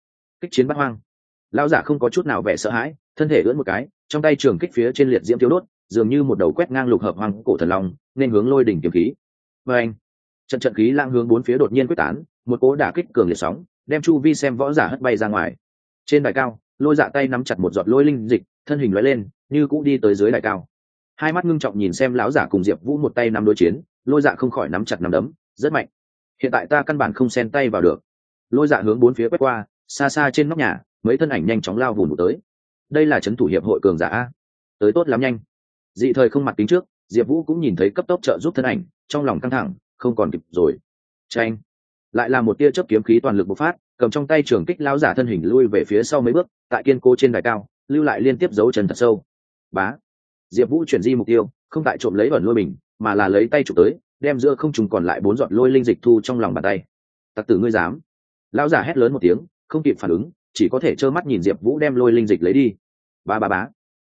kích chiến bắt hoang. Lao giả không có chút nào vẻ sợ hãi, thân thể ưỡn một cái, trong tay trường kích phía trên liệt diễm thiếu đốt, dường như một đầu quét ngang lục hợp hoang cổ thần long, nên hướng lôi đỉnh kiếm khí. Và anh trận trận khí lang hướng bốn phía đột nhiên quyết tán một cố đả kích cường liệt sóng, đem chu vi xem võ giả hất bay ra ngoài. Trên đài cao, lôi dạ tay nắm chặt một giọt lôi linh dịch, thân hình lóe lên, như cũ đi tới dưới đài cao. Hai mắt ngưng trọng nhìn xem lão giả cùng diệp vũ một tay nắm đối chiến, lôi dạ không khỏi nắm chặt nắm đấm, rất mạnh. Hiện tại ta căn bản không xen tay vào được. Lôi dạ hướng bốn phía quét qua, xa xa trên nóc nhà, mấy thân ảnh nhanh chóng lao vùn tới. Đây là c thủ hiệp hội cường giả a. Tới tốt lắm nhanh. Dị thời không mặt kính trước, diệp vũ cũng nhìn thấy cấp tốc trợ giúp thân ảnh, trong lòng căng thẳng, không còn kịp rồi. Tranh lại là một tia chớp kiếm khí toàn lực bộc phát, cầm trong tay trường kích lao giả thân hình lui về phía sau mấy bước, tại kiên cố trên đài cao, lưu lại liên tiếp dấu chân thật sâu. Bá! Diệp vũ chuyển di mục tiêu, không tại trộm lấy vẩn lôi mình, mà là lấy tay chụp tới, đem giữa không trùng còn lại bốn giọt lôi linh dịch thu trong lòng bàn tay. Tặc tử ngươi dám! Lão giả hét lớn một tiếng, không kịp phản ứng, chỉ có thể trơ mắt nhìn diệp vũ đem lôi linh dịch lấy đi. Ba ba bá!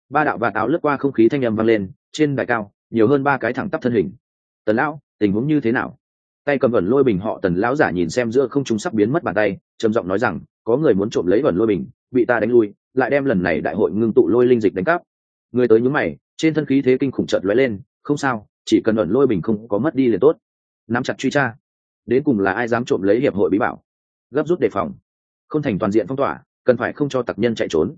Ba đạo và táo lướt qua không khí thanh â m vang lên, trên đài cao, nhiều hơn ba cái thẳng tắp thân hình. Tần lão, tình huống như thế nào? Tay cầm vẩn lôi bình họ tần lão giả nhìn xem giữa không chúng sắp biến mất bàn tay, trầm giọng nói rằng, có người muốn trộm lấy vẩn lôi bình, bị ta đánh lui, lại đem lần này đại hội ngưng tụ lôi linh dịch đánh cắp. Người tới nhúng mày, trên thân khí thế kinh khủng trợt lóe lên, không sao, chỉ cần ẩn lôi bình không có mất đi liền tốt. Nắm chặt truy tra. Đến cùng là ai dám trộm lấy hiệp hội bí bảo? Gấp rút đề phòng. Không thành toàn diện phong tỏa, cần phải không cho tặc nhân chạy trốn.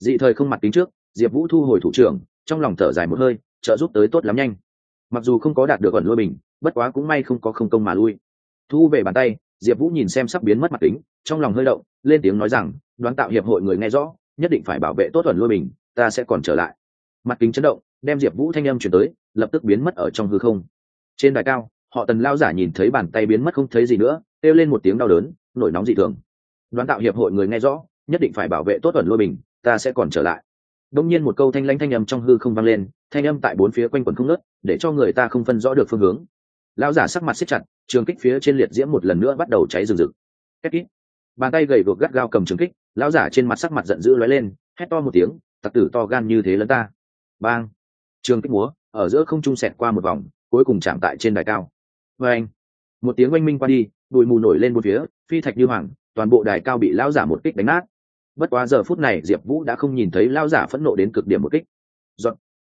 Dị thời không mặt tính trước, diệp vũ thu hồi thủ trưởng, trong lòng thở dài một hơi, trợ giúp tới tốt lắm nhanh mặc dù không có đạt được ẩn lôi bình bất quá cũng may không có không công mà lui. Thu về bàn tay, diệp vũ nhìn xem sắp biến mất mặt tính trong lòng hơi động, lên tiếng nói rằng, đoán tạo hiệp hội người nghe rõ, nhất định phải bảo vệ tốt ẩn lôi bình ta sẽ còn trở lại. Mặt kính chấn động, đem diệp vũ thanh âm chuyển tới, lập tức biến mất ở trong hư không. Trên đài cao, họ tần lao giả nhìn thấy bàn tay biến mất không thấy gì nữa, kêu lên một tiếng đau đớn, nổi nóng dị thường. Đoán tạo hiệp hội người nghe rõ, nhất định phải bảo vệ tốt ẩn lôi bình ta sẽ còn trở lại. Đông nhiên một câu thanh lãnh thanh âm trong hư không vang lên, thanh âm tại bốn phía quanh quần không nớt để cho người ta không phân rõ được phương hướng. Lão giả sắc mặt xếp chặt, trường kích phía trên liệt diễm một lần nữa bắt đầu cháy rừng rực. Két kít bàn tay gầy guộc gắt gao cầm trường kích, lão giả trên mặt sắc mặt giận dữ lóe lên, hét to một tiếng, tặc tử to gan như thế lẫn ta. Bang. Trường kích múa, ở giữa không trung sẹt qua một vòng, cuối cùng chạm tại trên đài cao. Vê anh một tiếng oanh minh qua đi, bụi mù nổi lên một phía, phi thạch như hoàng, toàn bộ đài cao bị lão giả một kích đánh nát. Bất quá giờ phút này, diệp vũ đã không nhìn thấy lão giả phẫn nộ đến cực điểm một kích. Dọn.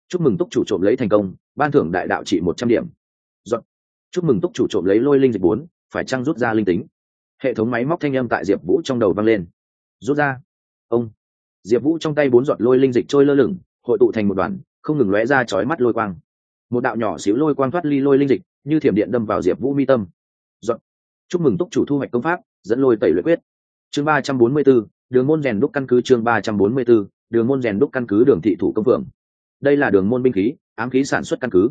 chúc mừng túc chủ trộm lấy thành công ban thưởng đại đạo trị một trăm điểm. Dọn. chúc mừng túc chủ trộm lấy lôi linh dịch bốn, phải trăng rút ra linh tính? Hệ thống máy móc thanh âm tại diệp vũ trong đầu vang lên. Rút ra. Ông. Diệp vũ trong tay bốn giọt lôi linh dịch trôi lơ lửng, hội tụ thành một đoàn, không ngừng lóe ra chói mắt lôi quang. Một đạo nhỏ xíu lôi quang thoát ly lôi linh dịch, như thiểm điện đâm vào diệp vũ mi tâm. Dọn. chúc mừng túc chủ thu hoạch công pháp, dẫn lôi tẩy luyện quyết. Chương ba trăm bốn mươi b ố đường môn rèn đúc căn cứ chương ba trăm bốn mươi b ố đường môn rèn đúc căn cứ đường thị thủ công phượng đây là đường môn binh khí, ám khí sản xuất căn cứ.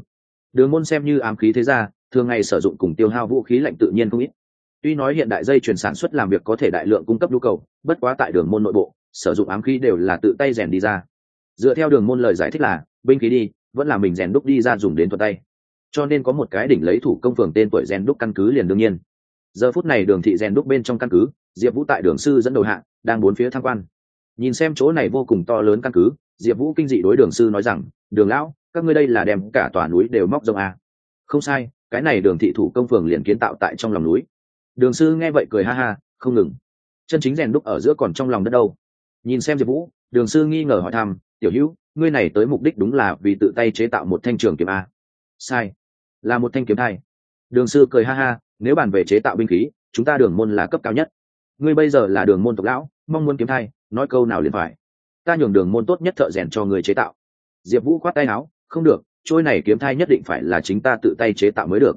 Đường môn xem như ám khí thế gia, thường ngày sử dụng cùng tiêu hao vũ khí lạnh tự nhiên không ít. Tuy nói hiện đại dây chuyển sản xuất làm việc có thể đại lượng cung cấp nhu cầu, bất quá tại đường môn nội bộ, sử dụng ám khí đều là tự tay rèn đi ra. Dựa theo đường môn lời giải thích là, binh khí đi, vẫn là mình rèn đúc đi ra dùng đến thuật tay. Cho nên có một cái đỉnh lấy thủ công phường tên tuổi rèn đúc căn cứ liền đương nhiên. Giờ phút này đường thị rèn đúc bên trong căn cứ, diệp vũ tại đường sư dẫn đầu hạ, đang bốn phía tham quan nhìn xem chỗ này vô cùng to lớn căn cứ, diệp vũ kinh dị đối đường sư nói rằng, đường lão, các ngươi đây là đem cả tòa núi đều móc rông à. không sai, cái này đường thị thủ công phường liền kiến tạo tại trong lòng núi. Đường sư nghe vậy cười ha ha, không ngừng. Chân chính rèn đúc ở giữa còn trong lòng đất đâu? Nhìn xem diệp vũ, đường sư nghi ngờ hỏi thăm, tiểu hữu, ngươi này tới mục đích đúng là vì tự tay chế tạo một thanh trường kiếm a sai, là một thanh kiếm thai. Đường sư cười ha ha, nếu bàn về chế tạo binh khí, chúng ta đường môn là cấp cao nhất. Ngươi bây giờ là đường môn tộc lão, mong muốn kiếm thai nói câu nào liền phải. Ta nhường đường môn tốt nhất thợ rèn cho người chế tạo. Diệp vũ khoát tay áo, không được, trôi này kiếm thai nhất định phải là chính ta tự tay chế tạo mới được.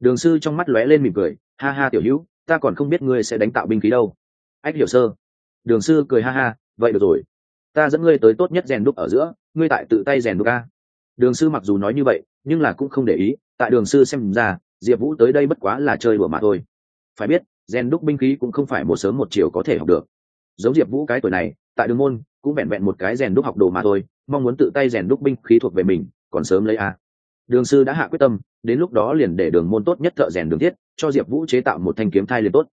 Đường sư trong mắt lóe lên mỉm cười, ha ha tiểu hữu, ta còn không biết ngươi sẽ đánh tạo binh khí đâu. Ách hiểu sơ. Đường sư cười ha ha, vậy được rồi. Ta dẫn ngươi tới tốt nhất rèn đúc ở giữa, ngươi tại tự tay rèn đúc ca đường sư mặc dù nói như vậy, nhưng là cũng không để ý, tại đường sư xem ra, diệp vũ tới đây bất quá là chơi bừa mà thôi. Phải biết, rèn đúc binh khí cũng không phải một sớm một chiều có thể học được giống diệp vũ cái tuổi này, tại đường môn, cũng vẹn vẹn một cái rèn đúc học đồ mà thôi, mong muốn tự tay rèn đúc binh khí thuộc về mình, còn sớm lấy a đường sư đã hạ quyết tâm, đến lúc đó liền để đường môn tốt nhất thợ rèn đường thiết, cho diệp vũ chế tạo một thanh kiếm thai liền tốt.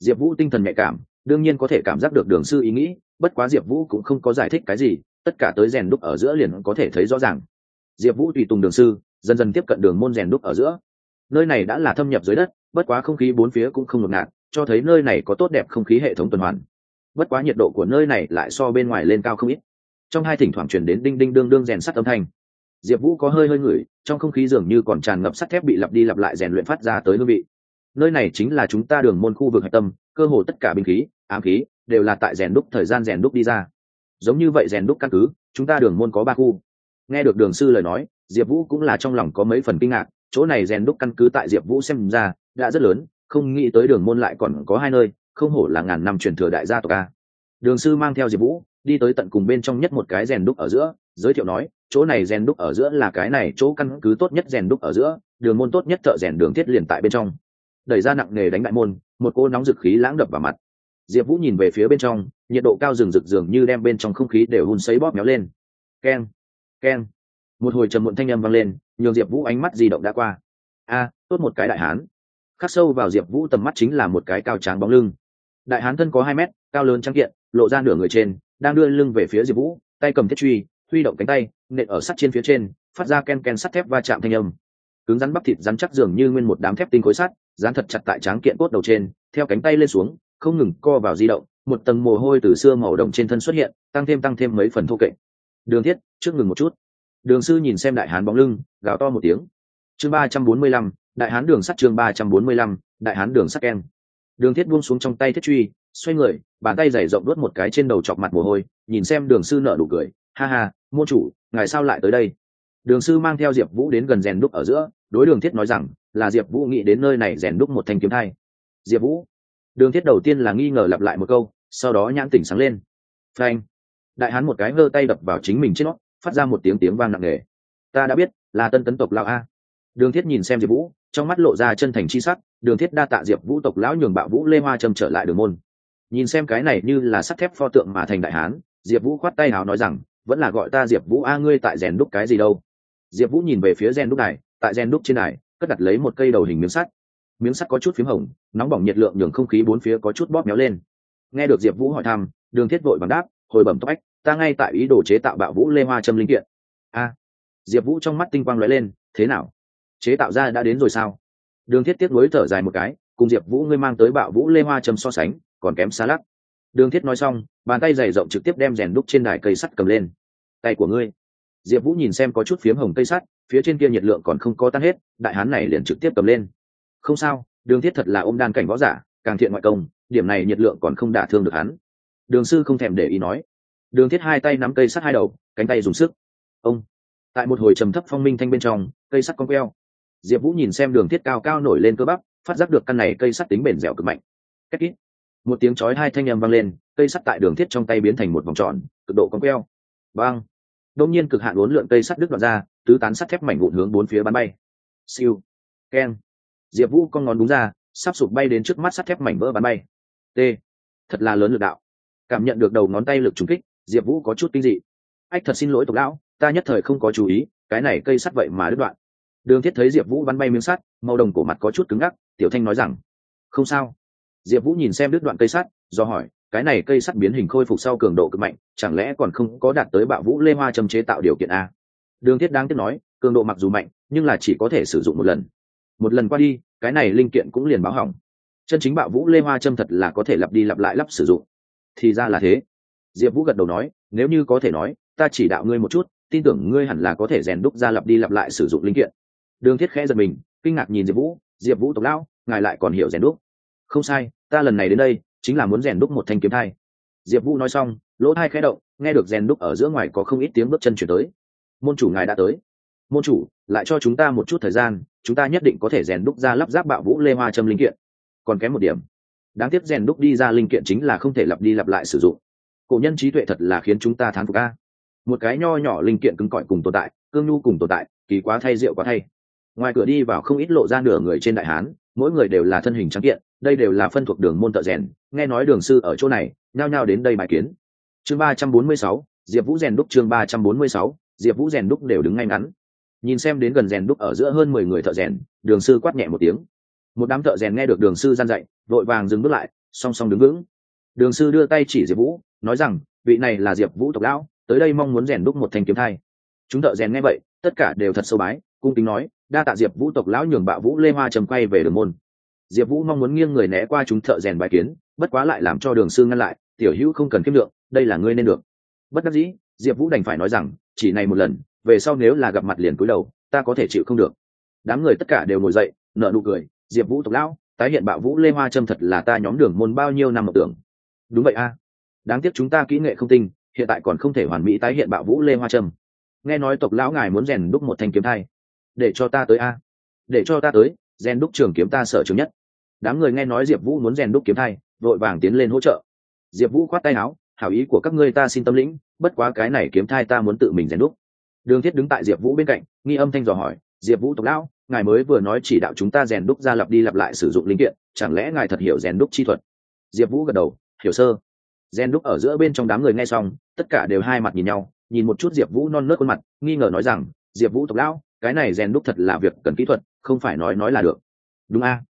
Diệp vũ tinh thần nhạy cảm, đương nhiên có thể cảm giác được đường sư ý nghĩ, bất quá diệp vũ cũng không có giải thích cái gì, tất cả tới rèn đúc ở giữa liền có thể thấy rõ ràng. Diệp vũ tùy tùng đường sư, dần dần tiếp cận đường môn rèn đúc ở giữa. Nơi này đã là thâm nhập dưới đất, bất quá không khí bốn phía cũng không ngột ngạt, cho thấy nơi này có tốt đẹp không khí hệ thống tuần hoàn bất quá nhiệt độ của nơi này lại so bên ngoài lên cao không ít. Trong hai thỉnh thoảng chuyển đến đinh đinh đương đương rèn sắt âm thanh. Diệp vũ có hơi hơi ngửi, trong không khí dường như còn tràn ngập sắt thép bị lặp đi lặp lại rèn luyện phát ra tới hương vị. Nơi này chính là chúng ta đường môn khu vực hạch tâm, cơ hồ tất cả binh khí, ám khí đều là tại rèn đúc thời gian rèn đúc đi ra. Giống như vậy rèn đúc căn cứ, chúng ta đường môn có ba khu. Nghe được đường sư lời nói, diệp vũ cũng là trong lòng có mấy phần kinh ngạc, chỗ này rèn đúc căn cứ tại diệp vũ xem ra đã rất lớn, không nghĩ tới đường môn lại còn có hai nơi không hổ là ngàn năm truyền thừa đại gia tộc a. Đường sư mang theo diệp vũ, đi tới tận cùng bên trong nhất một cái rèn đúc ở giữa, giới thiệu nói, chỗ này rèn đúc ở giữa là cái này, chỗ căn cứ tốt nhất rèn đúc ở giữa, đường môn tốt nhất thợ rèn đường thiết liền tại bên trong. Đẩy ra nặng nề đánh đại môn, một cô nóng dực khí lãng đập vào mặt. Diệp vũ nhìn về phía bên trong, nhiệt độ cao rừng rực dường như đem bên trong không khí đều hun sấy bóp méo lên. Keng keng một hồi trầm muộn thanh â m vang lên, nhường diệp vũ ánh mắt di động đã qua. A, tốt một cái đại hán. Khắc sâu vào diệp vũ tầm mắt chính là một cái cao tráng bóng lưng đại hán thân có hai mét, cao lớn trắng kiện, lộ ra nửa người trên, đang đưa lưng về phía diệp vũ, tay cầm thiết truy, huy động cánh tay, nện ở sắt trên phía trên, phát ra ken ken sắt thép va chạm thanh âm. Cứng rắn bắp thịt rắn chắc dường như nguyên một đám thép tinh khối sắt, dán thật chặt tại tráng kiện cốt đầu trên, theo cánh tay lên xuống, không ngừng co vào di động, một tầng mồ hôi từ xưa màu đồng trên thân xuất hiện, tăng thêm tăng thêm mấy phần thô kệ đường thiết, trước ngừng một chút. Đường sư nhìn xem đại hán bóng lưng, gào to một tiếng. Chương ba trăm bốn mươi lăm, đại hán đường sắt chương ba trăm bốn mươi lăm, đại hán đường sắt ken đường thiết buông xuống trong tay thiết truy, xoay người, bàn tay dày rộng đốt một cái trên đầu chọc mặt mồ hôi, nhìn xem đường sư nở nụ cười, ha ha, môn chủ, ngài sao lại tới đây? Đường sư mang theo diệp vũ đến gần rèn đúc ở giữa, đối đường thiết nói rằng, là diệp vũ nghĩ đến nơi này rèn đúc một thanh kiếm thai. Diệp vũ? Đường thiết đầu tiên là nghi ngờ lặp lại một câu, sau đó nhãn tỉnh sáng lên. Frank đại hán một cái ngơ tay đập vào chính mình trên nó, phát ra một tiếng tiếng vang nặng nề. Ta đã biết, là tân tấn tộc lão a. Đường thiết nhìn xem diệp vũ trong mắt lộ ra chân thành chi sắc, đường thiết đa tạ diệp vũ tộc lão nhường bạo vũ lê hoa trầm trở lại đường môn. Nhìn xem cái này như là sắt thép pho tượng mà thành đại hán, diệp vũ khoát tay áo nói rằng, vẫn là gọi ta diệp vũ a, ngươi tại rèn đúc cái gì đâu? Diệp vũ nhìn về phía rèn đúc này tại rèn đúc trên này cất đặt lấy một cây đầu hình miếng sắt. Miếng sắt có chút p h í m hồng, nóng bỏng nhiệt lượng nhường không khí bốn phía có chút bóp méo lên. Nghe được diệp vũ hỏi thăm, đường thiết vội bằng đáp, hồi bẩm tóc ách, ta ngay tại ý đồ chế tạo bạo vũ lê hoa châm linh kiện. A. Diệp vũ trong mắt tinh quang lóe lên, thế nào? Chế tạo ra đã đến rồi sao? Đường thiết tiếp nối thở dài một cái, cùng diệp vũ ngươi mang tới bạo vũ lê hoa châm so sánh, còn kém xa lắc. Đường thiết nói xong, bàn tay dày rộng trực tiếp đem rèn đúc trên đài cây sắt cầm lên. Tay của ngươi. Diệp vũ nhìn xem có chút phiếm hồng cây sắt, phía trên kia nhiệt lượng còn không có tan hết, đại hán này liền trực tiếp cầm lên. Không sao, đường thiết thật là ôm đan cảnh võ giả, càng thiện ngoại công, điểm này nhiệt lượng còn không đả thương được hắn. Đường sư không thèm để ý nói. Đường thiết hai tay nắm cây sắt hai đầu, cánh tay dùng sức. Ông. Tại một hồi trầm thấp phong minh thanh bên trong, cây sắt con queo diệp vũ nhìn xem đường thiết cao cao nổi lên cơ bắp, phát giác được căn này cây sắt tính bền dẻo cực mạnh. Cách ít. Một tiếng chói hai thanh â m vang lên, cây sắt tại đường thiết trong tay biến thành một vòng tròn, cực độ con queo. Vang đông nhiên cực hạn uốn lượn cây sắt đứt đoạn ra, tứ tán sắt thép mảnh vụn hướng bốn phía bắn bay. Siêu. Keng diệp vũ con ngón đúng ra, sắp sụp bay đến trước mắt sắt thép mảnh vỡ bắn bay. T. Thật là lớn lực đạo. Cảm nhận được đầu ngón tay lực trúng kích, diệp vũ có chút kinh dị. Ách thật xin lỗi tộc lão, ta nhất thời không có chú ý, cái này cây sắt vậy mà đứt đoạn đường thiết thấy diệp vũ bắn bay miếng sắt, màu đồng cổ mặt có chút cứng ngắc, tiểu thanh nói rằng, không sao. Diệp vũ nhìn xem đứt đoạn cây sắt, do hỏi, cái này cây sắt biến hình khôi phục sau cường độ cực mạnh, chẳng lẽ còn không có đạt tới bạo vũ lê hoa châm chế tạo điều kiện a? Đường thiết đáng tiếc nói, cường độ mặc dù mạnh, nhưng là chỉ có thể sử dụng một lần. Một lần qua đi, cái này linh kiện cũng liền báo hỏng. Chân chính bạo vũ lê hoa châm thật là có thể lặp đi lặp lại lắp sử dụng. Thì ra là thế. Diệp vũ gật đầu nói, nếu như có thể nói, ta chỉ đạo ngươi một chút, tin tưởng ngươi hẳn là có thể rèn đúc ra lặp đi lặp lại sử dụng linh kiện đường thiết khẽ giật mình, kinh ngạc nhìn diệp vũ diệp vũ tộc lão, ngài lại còn hiểu rèn đúc. Không sai, ta lần này đến đây, chính là muốn rèn đúc một thanh kiếm thai. Diệp vũ nói xong, lỗ thai khẽ động, nghe được rèn đúc ở giữa ngoài có không ít tiếng bước chân chuyển tới. Môn chủ ngài đã tới. Môn chủ, lại cho chúng ta một chút thời gian, chúng ta nhất định có thể rèn đúc ra lắp ráp bạo vũ lê hoa châm linh kiện. Còn kém một điểm. Đáng tiếc rèn đúc đi ra linh kiện chính là không thể lặp đi lặp lại sử dụng. Cổ nhân trí tuệ thật là khiến chúng ta thán phục a. Một cái nho nhỏ linh kiện cứng cỏi cùng tồn tại, cương nhu cùng tồn tại, kỳ quá thay rượu quá thay ngoài cửa đi vào không ít lộ ra nửa người trên đại hán, mỗi người đều là thân hình trắng kiện, đây đều là phân thuộc đường môn thợ rèn, nghe nói đường sư ở chỗ này, nhao nhao đến đây bài kiến. Chương ba trăm bốn mươi sáu, diệp vũ rèn đúc chương ba trăm bốn mươi sáu, diệp vũ rèn đúc đều đứng ngay ngắn. Nhìn xem đến gần rèn đúc ở giữa hơn mười người thợ rèn, đường sư quát nhẹ một tiếng. Một đám thợ rèn nghe được đường sư gian dạy, vội vàng dừng bước lại, song song đứng vững. Đường sư đưa tay chỉ diệp vũ, nói rằng, vị này là diệp vũ tộc lão, tới đây mong muốn rèn đúc một thanh kiếm thai. Chúng thợ rèn nghe vậy, tất cả đều thật sâu bái cung kính nói, đa tạ diệp vũ tộc lão nhường bạo vũ lê hoa trầm quay về đường môn. Diệp vũ mong muốn nghiêng người né qua chúng thợ rèn bài kiến, bất quá lại làm cho đường sư ngăn lại, tiểu hữu không cần kiếm lượng đây là ngươi nên được. Bất đắc dĩ, diệp vũ đành phải nói rằng, chỉ này một lần, về sau nếu là gặp mặt liền cúi đầu, ta có thể chịu không được. Đám người tất cả đều ngồi dậy nợ nụ cười, diệp vũ tộc lão, tái hiện bạo vũ lê hoa trâm thật là ta nhóm đường môn bao nhiêu năm mộng tưởng. Đúng vậy a. Đáng tiếc chúng ta kỹ nghệ không tinh, hiện tại còn không thể hoàn mỹ tái hiện bạo vũ lê hoa trâm nghe nói tộc lão ngài muốn rèn đúc một thanh kiếm thai để cho ta tới a. Để cho ta tới rèn đúc trường kiếm ta sở trường nhất. Đám người nghe nói diệp vũ muốn rèn đúc kiếm thay, vội vàng tiến lên hỗ trợ. Diệp vũ khoát tay áo hảo ý của các ngươi ta xin tâm lĩnh bất quá cái này kiếm thai ta muốn tự mình rèn đúc. Đường thiết đứng tại diệp vũ bên cạnh nghi âm thanh dò hỏi diệp vũ tộc lão ngài mới vừa nói chỉ đạo chúng ta rèn đúc ra lặp đi lặp lại sử dụng linh kiện chẳng lẽ ngài thật hiểu rèn đúc chi thuật? Diệp vũ gật đầu hiểu sơ. Rèn đúc ở giữa bên trong đám người nghe xong tất cả đều hai mặt nhìn nhau nhìn một chút diệp vũ non nớt khuôn mặt nghi ngờ nói rằng diệp vũ tộc lão cái này rèn đúc thật là việc cần kỹ thuật, không phải nói nói là được. Đúng a?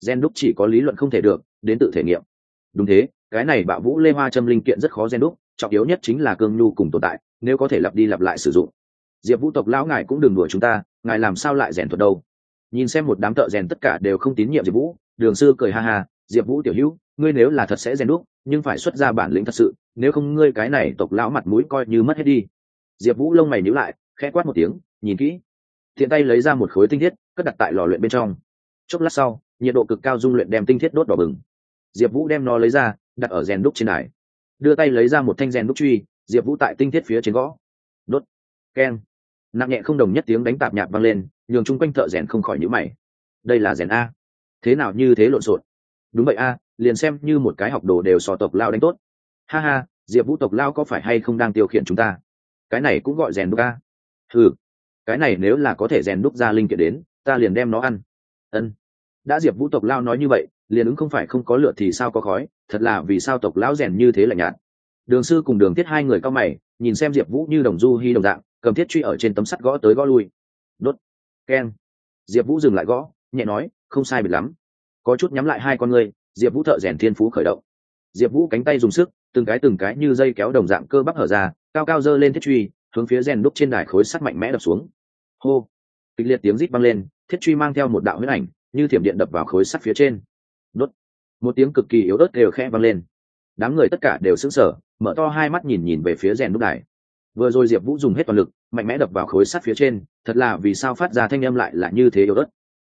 Rèn đúc chỉ có lý luận không thể được, đến tự thể nghiệm. Đúng thế, cái này bạo vũ lê hoa châm linh kiện rất khó rèn đúc, trọng yếu nhất chính là cương nhu cùng tồn tại, nếu có thể lặp đi lặp lại sử dụng. Diệp vũ tộc lão ngài cũng đừng đuổi chúng ta, ngài làm sao lại rèn thuật đâu? Nhìn xem một đám thợ rèn tất cả đều không tín nhiệm diệp vũ, đường sư cười ha ha, diệp vũ tiểu hữu, ngươi nếu là thật sẽ rèn đúc, nhưng phải xuất ra bản lĩnh thật sự, nếu không ngươi cái này tộc lão mặt mũi coi như mất hết đi. Diệp vũ lông mày nhíu lại, khẽ quát một tiếng, nhìn kỹ thiện tay lấy ra một khối tinh thiết, cất đặt tại lò luyện bên trong. Chốc lát sau, nhiệt độ cực cao dung luyện đem tinh thiết đốt đỏ bừng. Diệp vũ đem nó lấy ra, đặt ở rèn đúc trên đài. Đưa tay lấy ra một thanh rèn đúc truy, diệp vũ tại tinh thiết phía trên gõ. Đốt. Keng. Nặng nhẹ không đồng nhất tiếng đánh tạp nhạc vang lên, nhường chung quanh thợ rèn không khỏi nhữ mày. Đây là rèn a. Thế nào như thế lộn xộn? Đúng vậy a, liền xem như một cái học đồ đều sò tộc lao đánh tốt. Ha ha, diệp vũ tộc lao có phải hay không đang tiêu khiển chúng ta? Cái này cũng gọi rèn đúc a. Ừ cái này nếu là có thể rèn đúc ra linh kiện đến ta liền đem nó ăn. Ân. Đã diệp vũ tộc lao nói như vậy liền ứng không phải không có lửa thì sao có khói thật là vì sao tộc lão rèn như thế là nhạt. Đường sư cùng đường thiết hai người cao mày nhìn xem diệp vũ như đồng du hy đồng dạng cầm thiết truy ở trên tấm sắt gõ tới gõ lui. Đốt. Keng diệp vũ dừng lại gõ nhẹ nói không sai biệt lắm. Có chút nhắm lại hai con người, diệp vũ thợ rèn thiên phú khởi động. Diệp vũ cánh tay dùng sức từng cái từng cái như dây kéo đồng dạng cơ bắp hở ra cao cao dơ lên thiết truy hướng phía rèn đúc trên đài khối sắt mạnh mẽ đập xuống. Hô! Kịch liệt tiếng rít vang lên, thiết truy mang theo một đạo huyết ảnh, như thiểm điện đập vào khối sắt phía trên. Đốt! Một tiếng cực kỳ yếu ớt đều khẽ vang lên. Đám người tất cả đều sững sờ, mở to hai mắt nhìn nhìn về phía rèn đúc đài. Vừa rồi diệp vũ dùng hết toàn lực, mạnh mẽ đập vào khối sắt phía trên, thật là vì sao phát ra thanh âm lại là như thế yếu ớt.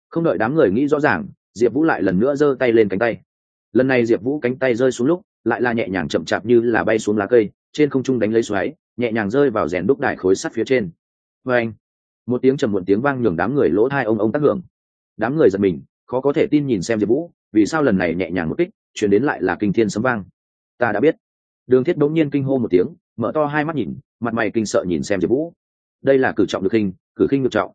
Không đợi đám người nghĩ rõ ràng, diệp vũ lại lần nữa giơ tay lên cánh tay. Lần này diệp vũ cánh tay rơi xuống lúc, lại là nhẹ nhàng chậm chạp như là bay xuống lá cây, trên không trung đánh lấy xoáy nhẹ nhàng rơi vào rèn đúc đài khối sắt phía trên. Vê anh, một tiếng trầm muộn tiếng vang nhường đám người lỗ thai ông ông tác hưởng. Đám người giật mình, khó có thể tin nhìn xem diệp vũ, vì sao lần này nhẹ nhàng một kích, chuyển đến lại là kinh thiên sấm vang. Ta đã biết. Đường thiết bỗng nhiên kinh hô một tiếng, mở to hai mắt nhìn, mặt mày kinh sợ nhìn xem diệp vũ. Đây là cử trọng được khinh cử khinh được trọng.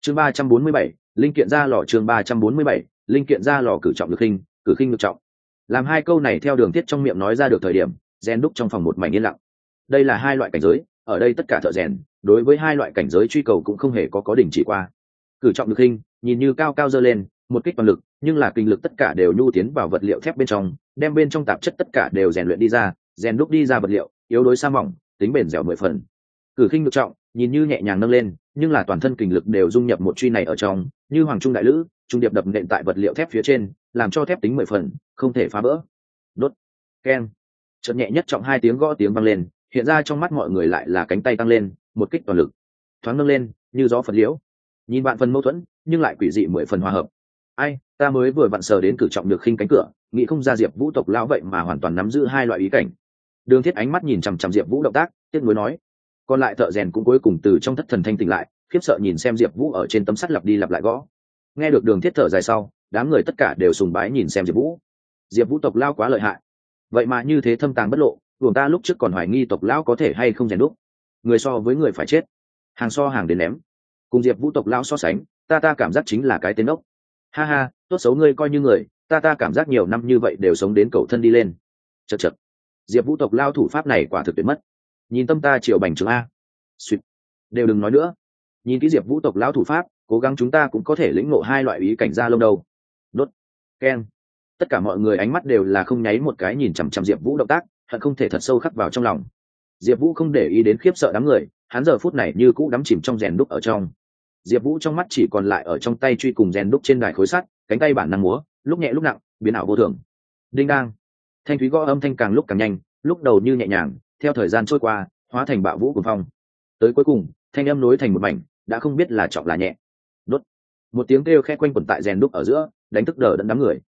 Chương ba trăm bốn mươi bảy, linh kiện ra lò chương ba trăm bốn mươi bảy, linh kiện ra lò cử trọng được khinh cử khinh được trọng. Làm hai câu này theo đường thiết trong miệng nói ra được thời điểm, rèn đúc trong phòng một mảnh yên lặng đây là hai loại cảnh giới, ở đây tất cả thợ rèn, đối với hai loại cảnh giới truy cầu cũng không hề có có đỉnh chỉ qua. Cử trọng được hình, nhìn như cao cao dơ lên, một kích toàn lực, nhưng là kinh lực tất cả đều nhu tiến vào vật liệu thép bên trong, đem bên trong tạp chất tất cả đều rèn luyện đi ra, rèn đúc đi ra vật liệu, yếu đối sa mỏng, tính bền dẻo mười phần. Cử khinh ngược trọng, nhìn như nhẹ nhàng nâng lên, nhưng là toàn thân kinh lực đều dung nhập một truy này ở trong, như hoàng trung đại lữ, trung điệp đập nện tại vật liệu thép phía trên, làm cho thép tính mười phần, không thể phá vỡ. Đốt. Keng. Chợt nhẹ nhất trọng hai tiếng gõ tiếng vang lên hiện ra trong mắt mọi người lại là cánh tay tăng lên, một kích toàn lực. Thoáng nâng lên, như gió phật liễu. Nhìn bạn phần mâu thuẫn, nhưng lại quỷ dị mười phần hòa hợp. Ai, ta mới vừa vặn sờ đến cử trọng được khinh cánh cửa, nghĩ không ra diệp vũ tộc lão vậy mà hoàn toàn nắm giữ hai loại ý cảnh. Đường thiết ánh mắt nhìn chằm chằm diệp vũ động tác, tiếc nuối nói. Còn lại thợ rèn cũng cuối cùng từ trong thất thần thanh tỉnh lại, khiếp sợ nhìn xem diệp vũ ở trên tấm sắt lặp đi lặp lại gõ. Nghe được đường thiết thở dài sau, đám người tất cả đều sùng bái nhìn xem diệp vũ. Diệp vũ tộc lao quá lợi hại. Vậy mà như thế thâm tàng bất lộ buồng ta lúc trước còn hoài nghi tộc lão có thể hay không rèn đúc. Người so với người phải chết. Hàng so hàng đến ném. Cùng diệp vũ tộc lão so sánh, ta ta cảm giác chính là cái tên ốc ha ha, tốt xấu ngươi coi như người, ta ta cảm giác nhiều năm như vậy đều sống đến cầu thân đi lên. Chật chật diệp vũ tộc lao thủ pháp này quả thực tuyệt mất. Nhìn tâm ta triệu bành trường a. Suýt đều đừng nói nữa. Nhìn kỹ diệp vũ tộc lão thủ pháp, cố gắng chúng ta cũng có thể lĩnh ngộ hai loại ý cảnh ra lông đầu. Đốt. Keng. Tất cả mọi người ánh mắt đều là không nháy một cái nhìn chằm chằm diệp vũ động tác hận không thể thật sâu khắc vào trong lòng. Diệp vũ không để ý đến khiếp sợ đám người, hắn giờ phút này như cũ đắm chìm trong rèn đúc ở trong. Diệp vũ trong mắt chỉ còn lại ở trong tay truy cùng rèn đúc trên đài khối sắt, cánh tay bản năng múa, lúc nhẹ lúc nặng, biến ảo vô thường. Đinh đang. Thanh thúy gõ âm thanh càng lúc càng nhanh, lúc đầu như nhẹ nhàng, theo thời gian trôi qua, hóa thành bạo vũ cuồng phong. Tới cuối cùng, thanh âm nối thành một mảnh, đã không biết là trọng là nhẹ. Đốt. Một tiếng kêu khe quanh quẩn tại rèn đúc ở giữa, đánh thức đờ đẫn đám người.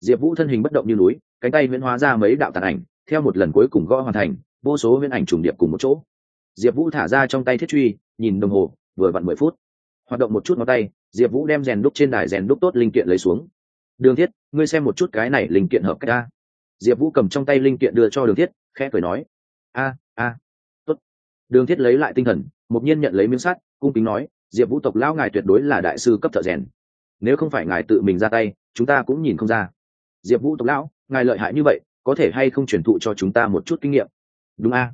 Diệp vũ thân hình bất động như núi, cánh tay huyễn hóa ra mấy đạo tàn ảnh theo một lần cuối cùng gõ hoàn thành, vô số huyễn ảnh trùng điệp cùng một chỗ. Diệp vũ thả ra trong tay thiết truy, nhìn đồng hồ, vừa vặn mười phút. Hoạt động một chút ngón tay, diệp vũ đem rèn đúc trên đài rèn đúc tốt linh kiện lấy xuống. Đường thiết, ngươi xem một chút cái này linh kiện hợp cách a. Diệp vũ cầm trong tay linh kiện đưa cho đường thiết, khẽ cười nói. A a, tốt. Đường thiết lấy lại tinh thần, một nhiên nhận lấy miếng sắt, cung kính nói, diệp vũ tộc lão ngài tuyệt đối là đại sư cấp thợ rèn. Nếu không phải ngài tự mình ra tay, chúng ta cũng nhìn không ra. Diệp vũ tộc lão, ngài lợi hại như vậy có thể hay không truyền thụ cho chúng ta một chút kinh nghiệm? Đúng a.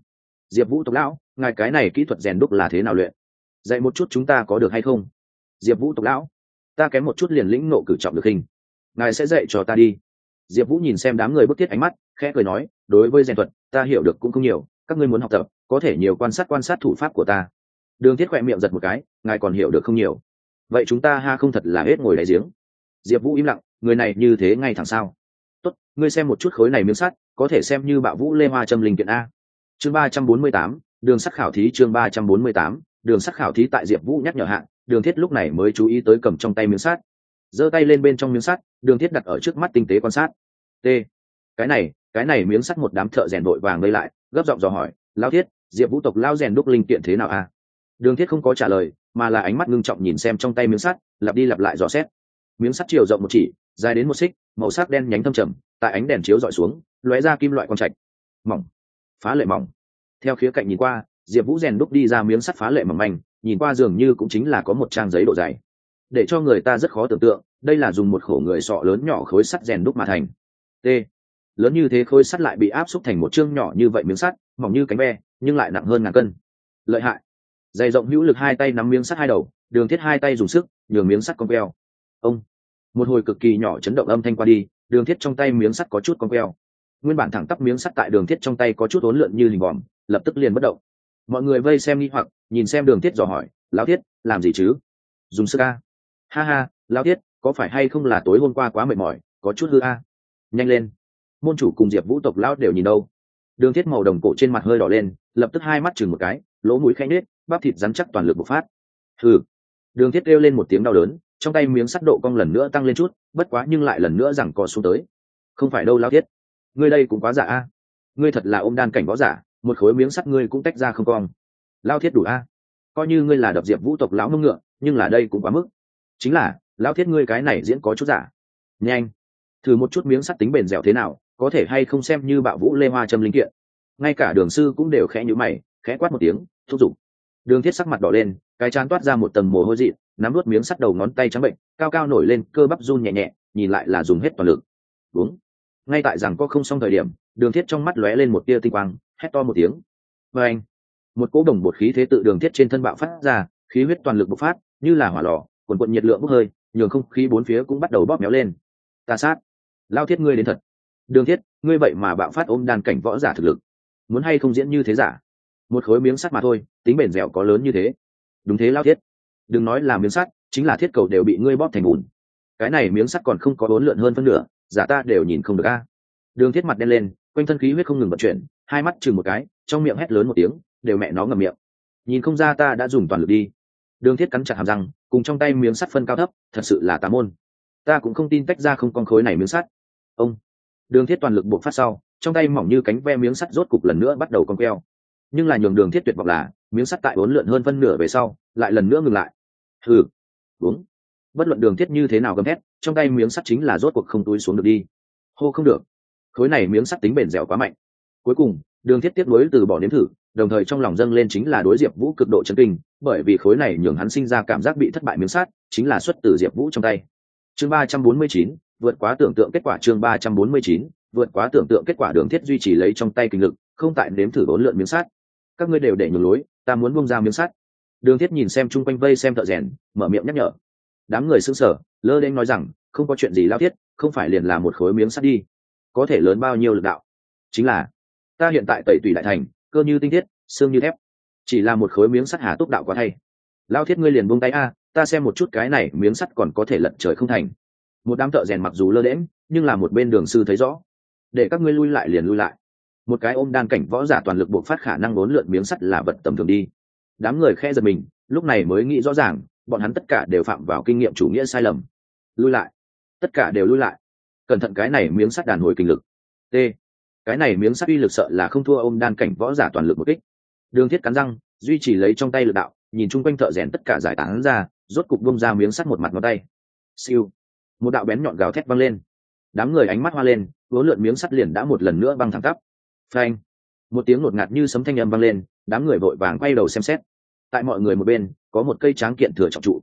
Diệp vũ tộc lão, ngài cái này kỹ thuật rèn đúc là thế nào luyện? Dạy một chút chúng ta có được hay không? Diệp vũ tộc lão, ta kém một chút liền lĩnh nộ cử trọng được hình. Ngài sẽ dạy cho ta đi. Diệp vũ nhìn xem đám người bức thiết ánh mắt, khẽ cười nói, đối với rèn thuật, ta hiểu được cũng không nhiều, các ngươi muốn học tập, có thể nhiều quan sát quan sát thủ pháp của ta. Đường thiết khỏe miệng giật một cái, ngài còn hiểu được không nhiều. Vậy chúng ta ha không thật là hết ngồi đáy giếng. Diệp vũ im lặng, người này như thế ngay thẳng sao? Tốt, ngươi xem một chút khối này miếng sắt, có thể xem như bạo vũ lê hoa châm linh kiện a. Chương ba trăm bốn mươi tám, đường sắt khảo thí chương ba trăm bốn mươi tám, đường sắt khảo thí tại diệp vũ nhắc nhở hạn đường thiết lúc này mới chú ý tới cầm trong tay miếng sắt. Giơ tay lên bên trong miếng sắt, đường thiết đặt ở trước mắt tinh tế quan sát. T. Cái này cái này miếng sắt một đám thợ rèn đội vàng lây lại, gấp giọng dò hỏi lao thiết, diệp vũ tộc lao rèn đúc linh kiện thế nào a? Đường thiết không có trả lời, mà là ánh mắt ngưng trọng nhìn xem trong tay miếng sắt, lặp đi lặp lại dò xét. Miếng sắt chiều rộng một chỉ, dài đến một xích màu sắc đen nhánh thâm trầm, tại ánh đèn chiếu dọi xuống, lóe ra kim loại quang trạch. Mỏng. Phá lệ mỏng. Theo khía cạnh nhìn qua, diệp vũ rèn đúc đi ra miếng sắt phá lệ mỏng manh, nhìn qua dường như cũng chính là có một trang giấy độ dày. Để cho người ta rất khó tưởng tượng, đây là dùng một khổ người sọ lớn nhỏ khối sắt rèn đúc mà thành. T. Lớn như thế khối sắt lại bị áp xúc thành một chương nhỏ như vậy miếng sắt, mỏng như cánh ve, nhưng lại nặng hơn ngàn cân. Lợi hại. Dày rộng hữu lực hai tay nắm miếng sắt hai đầu, đường thiết hai tay dùng sức, nhường miếng sắt con queo ông một hồi cực kỳ nhỏ chấn động âm thanh qua đi, đường thiết trong tay miếng sắt có chút con queo. Nguyên bản thẳng tắp miếng sắt tại đường thiết trong tay có chút ốn lượn như hình vòm lập tức liền bất động. Mọi người vây xem nghi hoặc, nhìn xem đường thiết dò hỏi, lão thiết, làm gì chứ? Dùng sức a. Ha ha, lão thiết, có phải hay không là tối hôm qua quá mệt mỏi, có chút hư a? Nhanh lên. Môn chủ cùng diệp vũ tộc lão đều nhìn đâu. Đường thiết màu đồng cổ trên mặt hơi đỏ lên, lập tức hai mắt chừng một cái, lỗ mũi khẽ nết bắp thịt rắn chắc toàn lực bộc phát. Hừ. Đường thiết kêu lên một tiếng đau đớn trong tay miếng sắt độ cong lần nữa tăng lên chút, bất quá nhưng lại lần nữa rằng co xuống tới. Không phải đâu lao thiết ngươi đây cũng quá giả a. Ngươi thật là ôm đan cảnh võ giả, một khối miếng sắt ngươi cũng tách ra không cong. Lao thiết đủ a. Coi như ngươi là đập diệp vũ tộc lão mông ngựa, nhưng là đây cũng quá mức. Chính là lao thiết ngươi cái này diễn có chút giả. Nhanh. Thử một chút miếng sắt tính bền dẻo thế nào, có thể hay không xem như bạo vũ lê hoa châm linh kiện. Ngay cả đường sư cũng đều khẽ nhữ mày, khẽ quát một tiếng, thúc giục. Đường thiết sắc mặt đỏ lên, cái chán toát ra một tầng mồ hôi dị nắm nuốt miếng sắt đầu ngón tay trắng bệnh, cao cao nổi lên, cơ bắp run nhẹ nhẹ, nhìn lại là dùng hết toàn lực. Đúng ngay tại rằng có không xong thời điểm, đường thiết trong mắt lóe lên một tia tinh quang, hét to một tiếng. Và anh, một cỗ đồng bột khí thế tự đường thiết trên thân bạo phát ra, khí huyết toàn lực bộc phát, như là hỏa lò, quần quận nhiệt lượng bốc hơi, nhường không khí bốn phía cũng bắt đầu bóp méo lên. Ta sát. Lao thiết ngươi đến thật. Đường thiết, ngươi vậy mà bạo phát ôm đàn cảnh võ giả thực lực. Muốn hay không diễn như thế giả? Một khối miếng sắt mà thôi, tính bền dẻo có lớn như thế. Đúng thế, lao thiết đừng nói là miếng sắt, chính là thiết cầu đều bị ngươi bóp thành bùn. Cái này miếng sắt còn không có bốn lượn hơn phân nửa, giả ta đều nhìn không được a. Đường thiết mặt đen lên, quanh thân khí huyết không ngừng vận chuyển, hai mắt chừng một cái, trong miệng hét lớn một tiếng, đều mẹ nó ngầm miệng. Nhìn không ra ta đã dùng toàn lực đi. Đường thiết cắn chặt hàm răng, cùng trong tay miếng sắt phân cao thấp, thật sự là tà môn. Ta cũng không tin tách ra không con khối này miếng sắt. Ông. Đường thiết toàn lực buộc phát sau, trong tay mỏng như cánh ve miếng sắt rốt cục lần nữa bắt đầu con queo nhưng là nhường đường thiết tuyệt vọng là, miếng sắt tại bốn lượn hơn phân nửa về sau, lại lần nữa ngừng lại. Thử đúng bất luận đường thiết như thế nào gầm thét, trong tay miếng sắt chính là rốt cuộc không túi xuống được đi. Hô, không được. Khối này miếng sắt tính bền dẻo quá mạnh. Cuối cùng, đường thiết tiếp nối từ bỏ nếm thử, đồng thời trong lòng dâng lên chính là đối diệp vũ cực độ chân kinh, bởi vì khối này nhường hắn sinh ra cảm giác bị thất bại miếng sắt, chính là xuất từ diệp vũ trong tay. Chương ba trăm bốn mươi chín, vượt quá tưởng tượng kết quả chương ba trăm bốn mươi chín, vượt quá tưởng tượng kết quả đường thiết duy trì lấy trong tay kinh lực, không tại nếm thử bốn lượn miếng sắt các ngươi đều để nhường lối, ta muốn bung ra miếng sắt. Đường thiết nhìn xem chung quanh vây xem thợ rèn, mở miệng nhắc nhở. Đám người xứng sở lơ lên nói rằng, không có chuyện gì lao thiết, không phải liền là một khối miếng sắt đi. Có thể lớn bao nhiêu lực đạo? Chính là, ta hiện tại tẩy tủy đại thành, cơ như tinh thiết, xương như thép. Chỉ là một khối miếng sắt hà túc đạo quá thay. Lao thiết ngươi liền buông tay a, ta xem một chút cái này miếng sắt còn có thể lật trời không thành. Một đám thợ rèn mặc dù lơ đễm nhưng là một bên đường sư thấy rõ. Để các ngươi lui lại liền lui lại một cái ôm đan cảnh võ giả toàn lực buộc phát khả năng bốn lượn miếng sắt là vật tầm thường đi. Đám người khe giật mình, lúc này mới nghĩ rõ ràng, bọn hắn tất cả đều phạm vào kinh nghiệm chủ nghĩa sai lầm. Lui lại. Tất cả đều lui lại. Cẩn thận cái này miếng sắt đàn hồi kinh lực. T. Cái này miếng sắt uy lực sợ là không thua ôm đan cảnh võ giả toàn lực một kích. Đường thiết cắn răng, duy trì lấy trong tay lực đạo, nhìn chung quanh thợ rèn tất cả giải tán ra, rốt cục bông ra miếng sắt một mặt ngón tay. Siêu. Một đạo bén nhọn gào thét văng lên. Đám người ánh mắt hoa lên vốn lượn miếng sắt liền đã một lần nữa băng thẳng tắp phanh. Một tiếng ngột ngạt như sấm thanh âm vang lên, đám người vội vàng quay đầu xem xét. Tại mọi người một bên, có một cây tráng kiện thừa trọng trụ.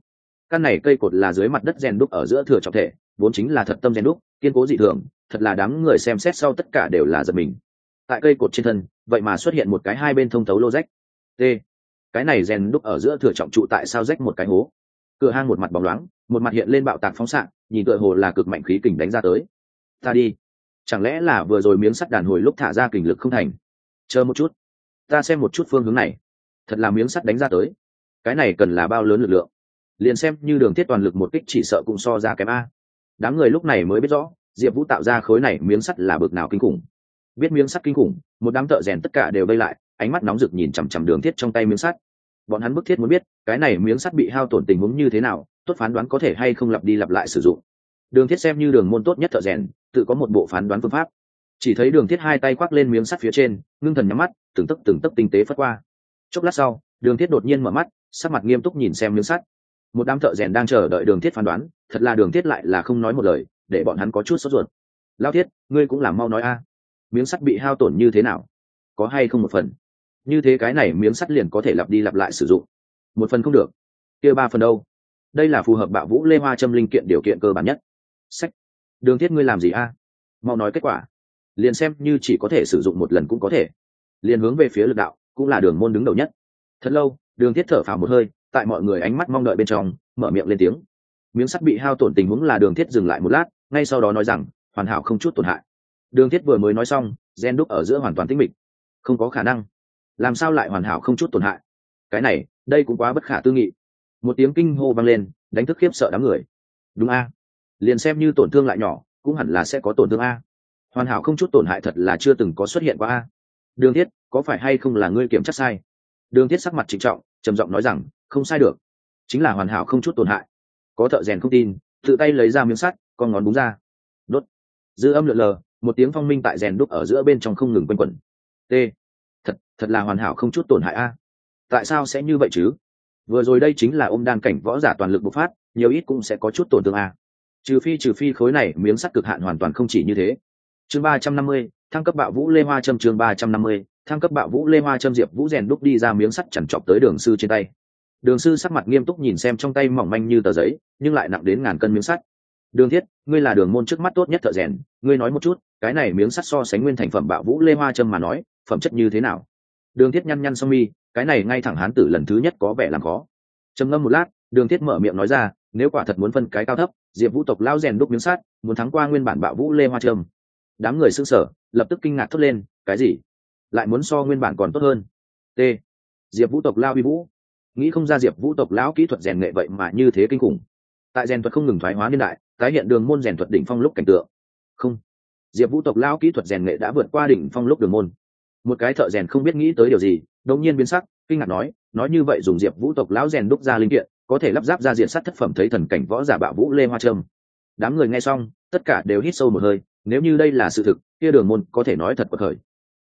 Căn này cây cột là dưới mặt đất rèn đúc ở giữa thừa trọng thể, vốn chính là thật tâm rèn đúc, kiên cố dị thường, thật là đám người xem xét sau tất cả đều là giật mình. Tại cây cột trên thân, vậy mà xuất hiện một cái hai bên thông thấu lô rách. T. Cái này rèn đúc ở giữa thừa trọng trụ tại sao rách một cái hố? Cửa hang một mặt bóng loáng, một mặt hiện lên bạo tạc phóng xạ, nhìn tựa hồ là cực mạnh khí kình đánh ra tới. Ta đi chẳng lẽ là vừa rồi miếng sắt đàn hồi lúc thả ra kình lực không thành? Chờ một chút. Ta xem một chút phương hướng này. Thật là miếng sắt đánh ra tới. Cái này cần là bao lớn lực lượng? Liền xem như đường thiết toàn lực một kích chỉ sợ cũng so ra kém a. Đám người lúc này mới biết rõ, diệp vũ tạo ra khối này miếng sắt là bực nào kinh khủng. Biết miếng sắt kinh khủng, một đám thợ rèn tất cả đều vây lại, ánh mắt nóng rực nhìn chằm chằm đường thiết trong tay miếng sắt. Bọn hắn bức thiết muốn biết, cái này miếng sắt bị hao tổn tình huống như thế nào, tốt phán đoán có thể hay không lặp đi lặp lại sử dụng. Đường thiết xem như đường môn tốt nhất thợ rèn tự có một bộ phán đoán phương pháp. Chỉ thấy đường thiết hai tay khoác lên miếng sắt phía trên, ngưng thần nhắm mắt, từng tấc từng tấc tinh tế phất qua. Chốc lát sau, đường thiết đột nhiên mở mắt, sắc mặt nghiêm túc nhìn xem miếng sắt. Một đám thợ rèn đang chờ đợi đường thiết phán đoán, thật là đường thiết lại là không nói một lời, để bọn hắn có chút sốt ruột. Lao thiết, ngươi cũng làm mau nói a. Miếng sắt bị hao tổn như thế nào? Có hay không một phần? Như thế cái này miếng sắt liền có thể lặp đi lặp lại sử dụng. Một phần không được. Kia ba phần đâu? Đây là phù hợp bạo vũ lê hoa châm linh kiện điều kiện cơ bản nhất. Sách đường thiết ngươi làm gì a? Mau nói kết quả. Liền xem như chỉ có thể sử dụng một lần cũng có thể. Liền hướng về phía lực đạo, cũng là đường môn đứng đầu nhất. Thật lâu, đường thiết thở phào một hơi, tại mọi người ánh mắt mong đợi bên trong, mở miệng lên tiếng. Miếng sắt bị hao tổn tình huống là đường thiết dừng lại một lát, ngay sau đó nói rằng, hoàn hảo không chút tổn hại. Đường thiết vừa mới nói xong, gen đúc ở giữa hoàn toàn tĩnh mịch. Không có khả năng. Làm sao lại hoàn hảo không chút tổn hại? Cái này, đây cũng quá bất khả tư nghị. Một tiếng kinh hô vang lên, đánh thức khiếp sợ đám người. Đúng a liền xem như tổn thương lại nhỏ, cũng hẳn là sẽ có tổn thương a. Hoàn hảo không chút tổn hại thật là chưa từng có xuất hiện qua a. Đường thiết, có phải hay không là ngươi kiểm chắc sai? Đường thiết sắc mặt trịnh trọng, trầm giọng nói rằng, không sai được. Chính là hoàn hảo không chút tổn hại. Có thợ rèn không tin, tự tay lấy ra miếng sắt, con ngón búng ra. Đốt. Dư âm lượn lờ, một tiếng phong minh tại rèn đúc ở giữa bên trong không ngừng quanh quẩn. T. Thật thật là hoàn hảo không chút tổn hại a. Tại sao sẽ như vậy chứ? Vừa rồi đây chính là ôm đan cảnh võ giả toàn lực bộc phát, nhiều ít cũng sẽ có chút tổn thương a trừ phi trừ phi khối này miếng sắt cực hạn hoàn toàn không chỉ như thế. Chương ba trăm năm mươi, thăng cấp bạo vũ lê hoa châm chương ba trăm năm mươi, thăng cấp bạo vũ lê hoa châm diệp vũ rèn đúc đi ra miếng sắt chẳng chọc tới đường sư trên tay. Đường sư sắc mặt nghiêm túc nhìn xem trong tay mỏng manh như tờ giấy, nhưng lại nặng đến ngàn cân miếng sắt. Đường thiết, ngươi là đường môn trước mắt tốt nhất thợ rèn, ngươi nói một chút, cái này miếng sắt so sánh nguyên thành phẩm bạo vũ lê hoa châm mà nói, phẩm chất như thế nào? Đường thiết nhăn nhăn song mi, cái này ngay thẳng hán tử lần thứ nhất có vẻ làm khó. Trầm ngâm một lát, đường thiết mở miệng nói ra, nếu quả thật muốn phân cái cao thấp diệp vũ tộc lao rèn đúc miếng sắt, muốn thắng qua nguyên bản bạo vũ lê hoa trâm. Đám người xưng sở lập tức kinh ngạc thốt lên, cái gì? Lại muốn so nguyên bản còn tốt hơn? T. Diệp vũ tộc lao uy vũ. Nghĩ không ra diệp vũ tộc lão kỹ thuật rèn nghệ vậy mà như thế kinh khủng. Tại rèn thuật không ngừng thoái hóa niên đại, tái hiện đường môn rèn thuật đỉnh phong lúc cảnh tượng. Không. Diệp vũ tộc lão kỹ thuật rèn nghệ đã vượt qua đỉnh phong lúc đường môn. Một cái thợ rèn không biết nghĩ tới điều gì, đột nhiên biến sắc, kinh ngạc nói nói như vậy dùng diệp vũ tộc lão rèn đúc ra linh kiện có thể lắp ráp ra diện sắt thất phẩm thấy thần cảnh võ giả bạo vũ lê hoa trâm. Đám người nghe xong, tất cả đều hít sâu một hơi, nếu như đây là sự thực, kia đường môn có thể nói thật bậc khởi.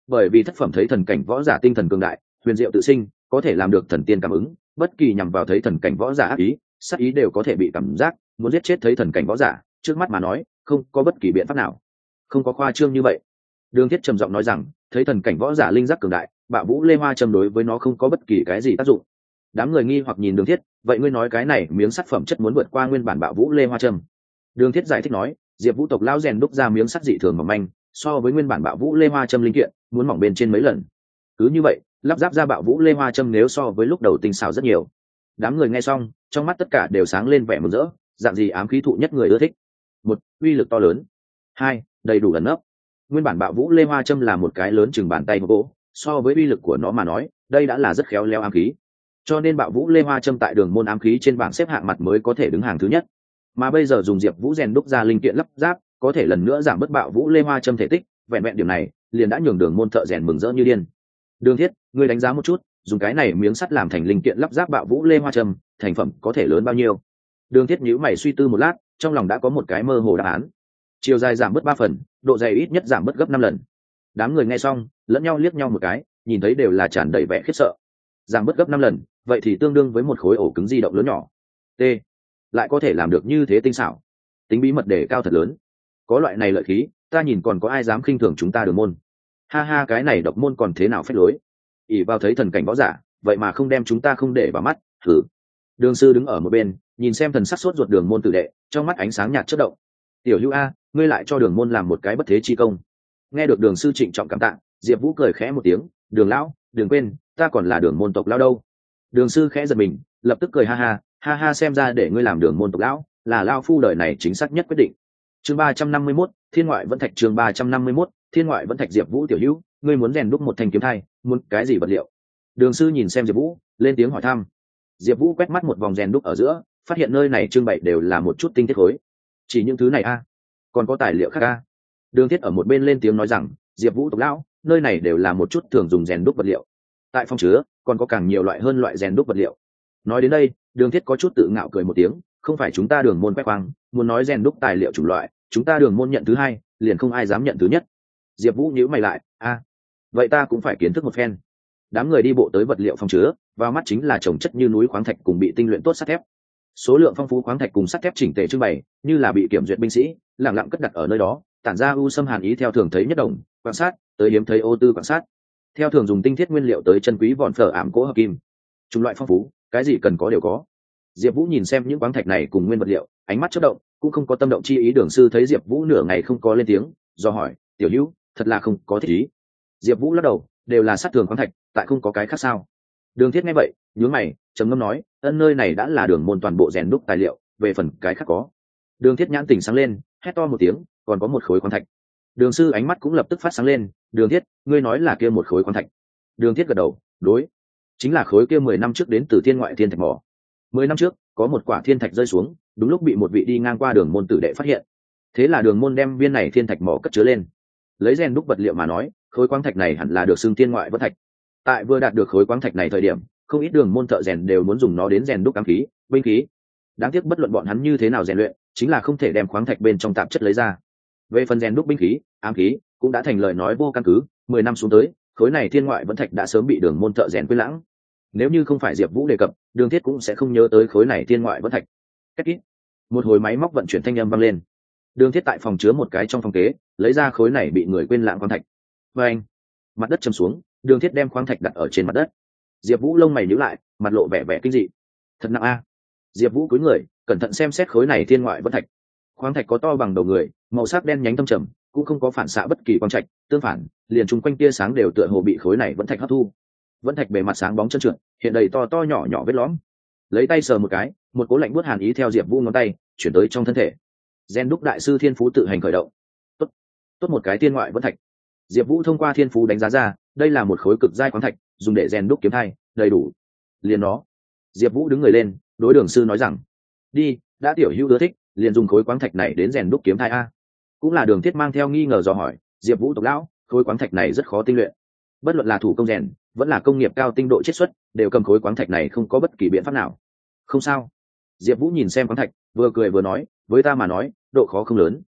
Bởi vì thất phẩm thấy thần cảnh võ giả tinh thần cường đại, huyền diệu tự sinh, có thể làm được thần tiên cảm ứng, bất kỳ nhằm vào thấy thần cảnh võ giả ác ý, sát ý đều có thể bị cảm giác, muốn giết chết thấy thần cảnh võ giả, trước mắt mà nói, không có bất kỳ biện pháp nào. Không có khoa trương như vậy. Đường thiết trầm giọng nói rằng, thấy thần cảnh võ giả linh giác cường đại, bạo vũ lê hoa châm đối với nó không có bất kỳ cái gì tác dụng. Đám người nghi hoặc nhìn đường thiết vậy ngươi nói cái này miếng sắt phẩm chất muốn vượt qua nguyên bản bạo vũ lê hoa trâm. Đường thiết giải thích nói, diệp vũ tộc lão rèn đúc ra miếng sắt dị thường mỏng manh, so với nguyên bản bạo vũ lê hoa trâm linh kiện, muốn mỏng bên trên mấy lần. Cứ như vậy, lắp ráp ra bạo vũ lê hoa trâm nếu so với lúc đầu tinh xào rất nhiều. Đám người nghe xong, trong mắt tất cả đều sáng lên vẻ mừng rỡ, dạng gì ám khí thụ nhất người ưa thích. Một, uy lực to lớn. Hai, đầy đủ ẩn nấp. Nguyên bản bạo vũ lê hoa trâm là một cái lớn chừng bàn tay gỗ so với uy lực của nó mà nói, đây đã là rất khéo léo ám khí cho nên bạo vũ lê hoa châm tại đường môn ám khí trên bảng xếp hạng mặt mới có thể đứng hàng thứ nhất. Mà bây giờ dùng diệp vũ rèn đúc ra linh kiện lắp ráp, có thể lần nữa giảm bớt bạo vũ lê hoa châm thể tích, vẹn vẹn điểm này, liền đã nhường đường môn thợ rèn mừng rỡ như điên. Đường thiết, ngươi đánh giá một chút, dùng cái này miếng sắt làm thành linh kiện lắp ráp bạo vũ lê hoa châm thành phẩm có thể lớn bao nhiêu? Đường thiết nhữ mày suy tư một lát, trong lòng đã có một cái mơ hồ đáp án. Chiều dài giảm bớt ba phần, độ dày ít nhất giảm bớt gấp năm lần. Đám người nghe xong, lẫn nhau liếc nhau một cái, nhìn thấy đều là tràn đầy vẻ khiếp sợ giảm bớt gấp năm lần, vậy thì tương đương với một khối ổ cứng di động lớn nhỏ. T, lại có thể làm được như thế tinh xảo. Tính bí mật đề cao thật lớn. Có loại này lợi khí, ta nhìn còn có ai dám khinh thường chúng ta đường môn? Ha ha, cái này độc môn còn thế nào phép lối? Ỉ vào thấy thần cảnh võ giả, vậy mà không đem chúng ta không để vào mắt, thử. Đường sư đứng ở một bên, nhìn xem thần sắc sốt ruột đường môn tử đệ, trong mắt ánh sáng nhạt chất động. Tiểu hữu a, ngươi lại cho đường môn làm một cái bất thế chi công. Nghe được đường sư trịnh trọng cảm tạ, diệp vũ cười khẽ một tiếng, đường lão, đừng quên ta còn là đường môn tộc lao đâu. Đường sư khẽ giật mình, lập tức cười ha ha ha ha xem ra để ngươi làm đường môn tộc lão, là lao phu đời này chính xác nhất quyết định. Chương ba trăm năm mươi mốt, thiên ngoại vẫn thạch chương ba trăm năm mươi mốt, thiên ngoại vẫn thạch diệp vũ tiểu hữu, ngươi muốn rèn đúc một thanh kiếm thai, muốn cái gì vật liệu? Đường sư nhìn xem diệp vũ, lên tiếng hỏi thăm. Diệp vũ quét mắt một vòng rèn đúc ở giữa, phát hiện nơi này trưng bày đều là một chút tinh thiết khối. Chỉ những thứ này a, còn có tài liệu khác a. Đường thiết ở một bên lên tiếng nói rằng, diệp vũ tộc lão, nơi này đều là một chút thường dùng rèn đúc vật liệu tại phòng chứa, còn có càng nhiều loại hơn loại rèn đúc vật liệu. Nói đến đây, đường thiết có chút tự ngạo cười một tiếng, không phải chúng ta đường môn quét khoang muốn nói rèn đúc tài liệu chủng loại, chúng ta đường môn nhận thứ hai, liền không ai dám nhận thứ nhất. Diệp vũ nhíu mày lại, a, vậy ta cũng phải kiến thức một phen. Đám người đi bộ tới vật liệu phòng chứa và mắt chính là trồng chất như núi khoáng thạch cùng bị tinh luyện tốt sắt thép. Số lượng phong phú khoáng thạch cùng sắt thép chỉnh tề trưng bày, như là bị kiểm duyệt binh sĩ lẳng lặng cất đặt ở nơi đó, tản ra u xâm hàn ý theo thường thấy nhất đồng quan sát, tới hiếm thấy ô tư quan sát theo thường dùng tinh thiết nguyên liệu tới chân quý vòn phở ảm cỗ hợp kim. Chủng loại phong phú, cái gì cần có đều có. Diệp vũ nhìn xem những khoáng thạch này cùng nguyên vật liệu, ánh mắt chất động, cũng không có tâm động chi ý đường sư thấy diệp vũ nửa ngày không có lên tiếng, do hỏi, tiểu hữu, thật là không có thích ý. Diệp vũ lắc đầu, đều là sát thường khoáng thạch, tại không có cái khác sao? Đường thiết nghe vậy, nhướng mày, trầm ngâm nói, ân nơi này đã là đường môn toàn bộ rèn đúc tài liệu, về phần cái khác có. Đường thiết nhãn tỉnh sáng lên, hét to một tiếng, còn có một khối khoáng thạch đường sư ánh mắt cũng lập tức phát sáng lên, đường thiết, ngươi nói là kia một khối khoáng thạch. Đường thiết gật đầu, đối, chính là khối kia mười năm trước đến từ thiên ngoại thiên thạch mỏ. Mười năm trước, có một quả thiên thạch rơi xuống, đúng lúc bị một vị đi ngang qua đường môn tử đệ phát hiện. Thế là đường môn đem viên này thiên thạch mỏ cất chứa lên. Lấy rèn đúc vật liệu mà nói, khối quang thạch này hẳn là được xưng thiên ngoại vỡ thạch. Tại vừa đạt được khối quang thạch này thời điểm, không ít đường môn thợ rèn đều muốn dùng nó đến rèn đúc ám khí, binh khí. Đáng tiếc bất luận bọn hắn như thế nào rèn luyện, chính là không thể đem khoáng thạch bên trong tạp chất lấy ra về phần rèn đúc binh khí, ám khí, cũng đã thành lời nói vô căn cứ, mười năm xuống tới, khối này thiên ngoại vẫn thạch đã sớm bị đường môn thợ rèn quên lãng. Nếu như không phải diệp vũ đề cập, đường thiết cũng sẽ không nhớ tới khối này thiên ngoại vẫn thạch. Cách ít, một hồi máy móc vận chuyển thanh âm vang lên. Đường thiết tại phòng chứa một cái trong phòng kế, lấy ra khối này bị người quên lãng khoáng thạch. Và anh, mặt đất chầm xuống, đường thiết đem khoáng thạch đặt ở trên mặt đất. Diệp vũ lông mày nhữ lại, mặt lộ vẻ vẻ kinh dị. Thật nặng a. Diệp vũ cúi người, cẩn thận xem xét khối này thiên ngoại vẫn thạch khoáng thạch có to bằng đầu người, màu sắc đen nhánh thâm trầm, cũng không có phản xạ bất kỳ quang trạch, tương phản, liền chung quanh tia sáng đều tựa hồ bị khối này vẫn thạch hấp thu. Vẫn thạch bề mặt sáng bóng chân trượt, hiện đầy to to nhỏ nhỏ vết lõm. Lấy tay sờ một cái, một cố lạnh buốt hàn ý theo diệp Vu ngón tay, chuyển tới trong thân thể. Gen đúc đại sư thiên phú tự hành khởi động. Tốt. Tốt một cái tiên ngoại vẫn thạch. Diệp vũ thông qua thiên phú đánh giá ra, đây là một khối cực giai khoáng thạch, dùng để rèn đúc kiếm thai, đầy đủ. Liền nó. Diệp vũ đứng người lên, đối đường sư nói rằng, đi, đã tiểu hữu ưa thích liền dùng khối khoáng thạch này đến rèn đúc kiếm thai a. Cũng là đường thiết mang theo nghi ngờ dò hỏi, diệp vũ tộc lão, khối khoáng thạch này rất khó tinh luyện. Bất luận là thủ công rèn, vẫn là công nghiệp cao tinh độ chiết xuất, đều cầm khối khoáng thạch này không có bất kỳ biện pháp nào. Không sao. Diệp vũ nhìn xem khoáng thạch, vừa cười vừa nói, với ta mà nói, độ khó không lớn.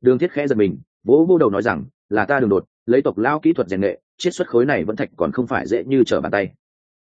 Đường thiết khẽ giật mình, vỗ vô đầu nói rằng, là ta đường đột, lấy tộc lao kỹ thuật rèn nghệ chiết xuất khối này vẫn thạch còn không phải dễ như trở bàn tay.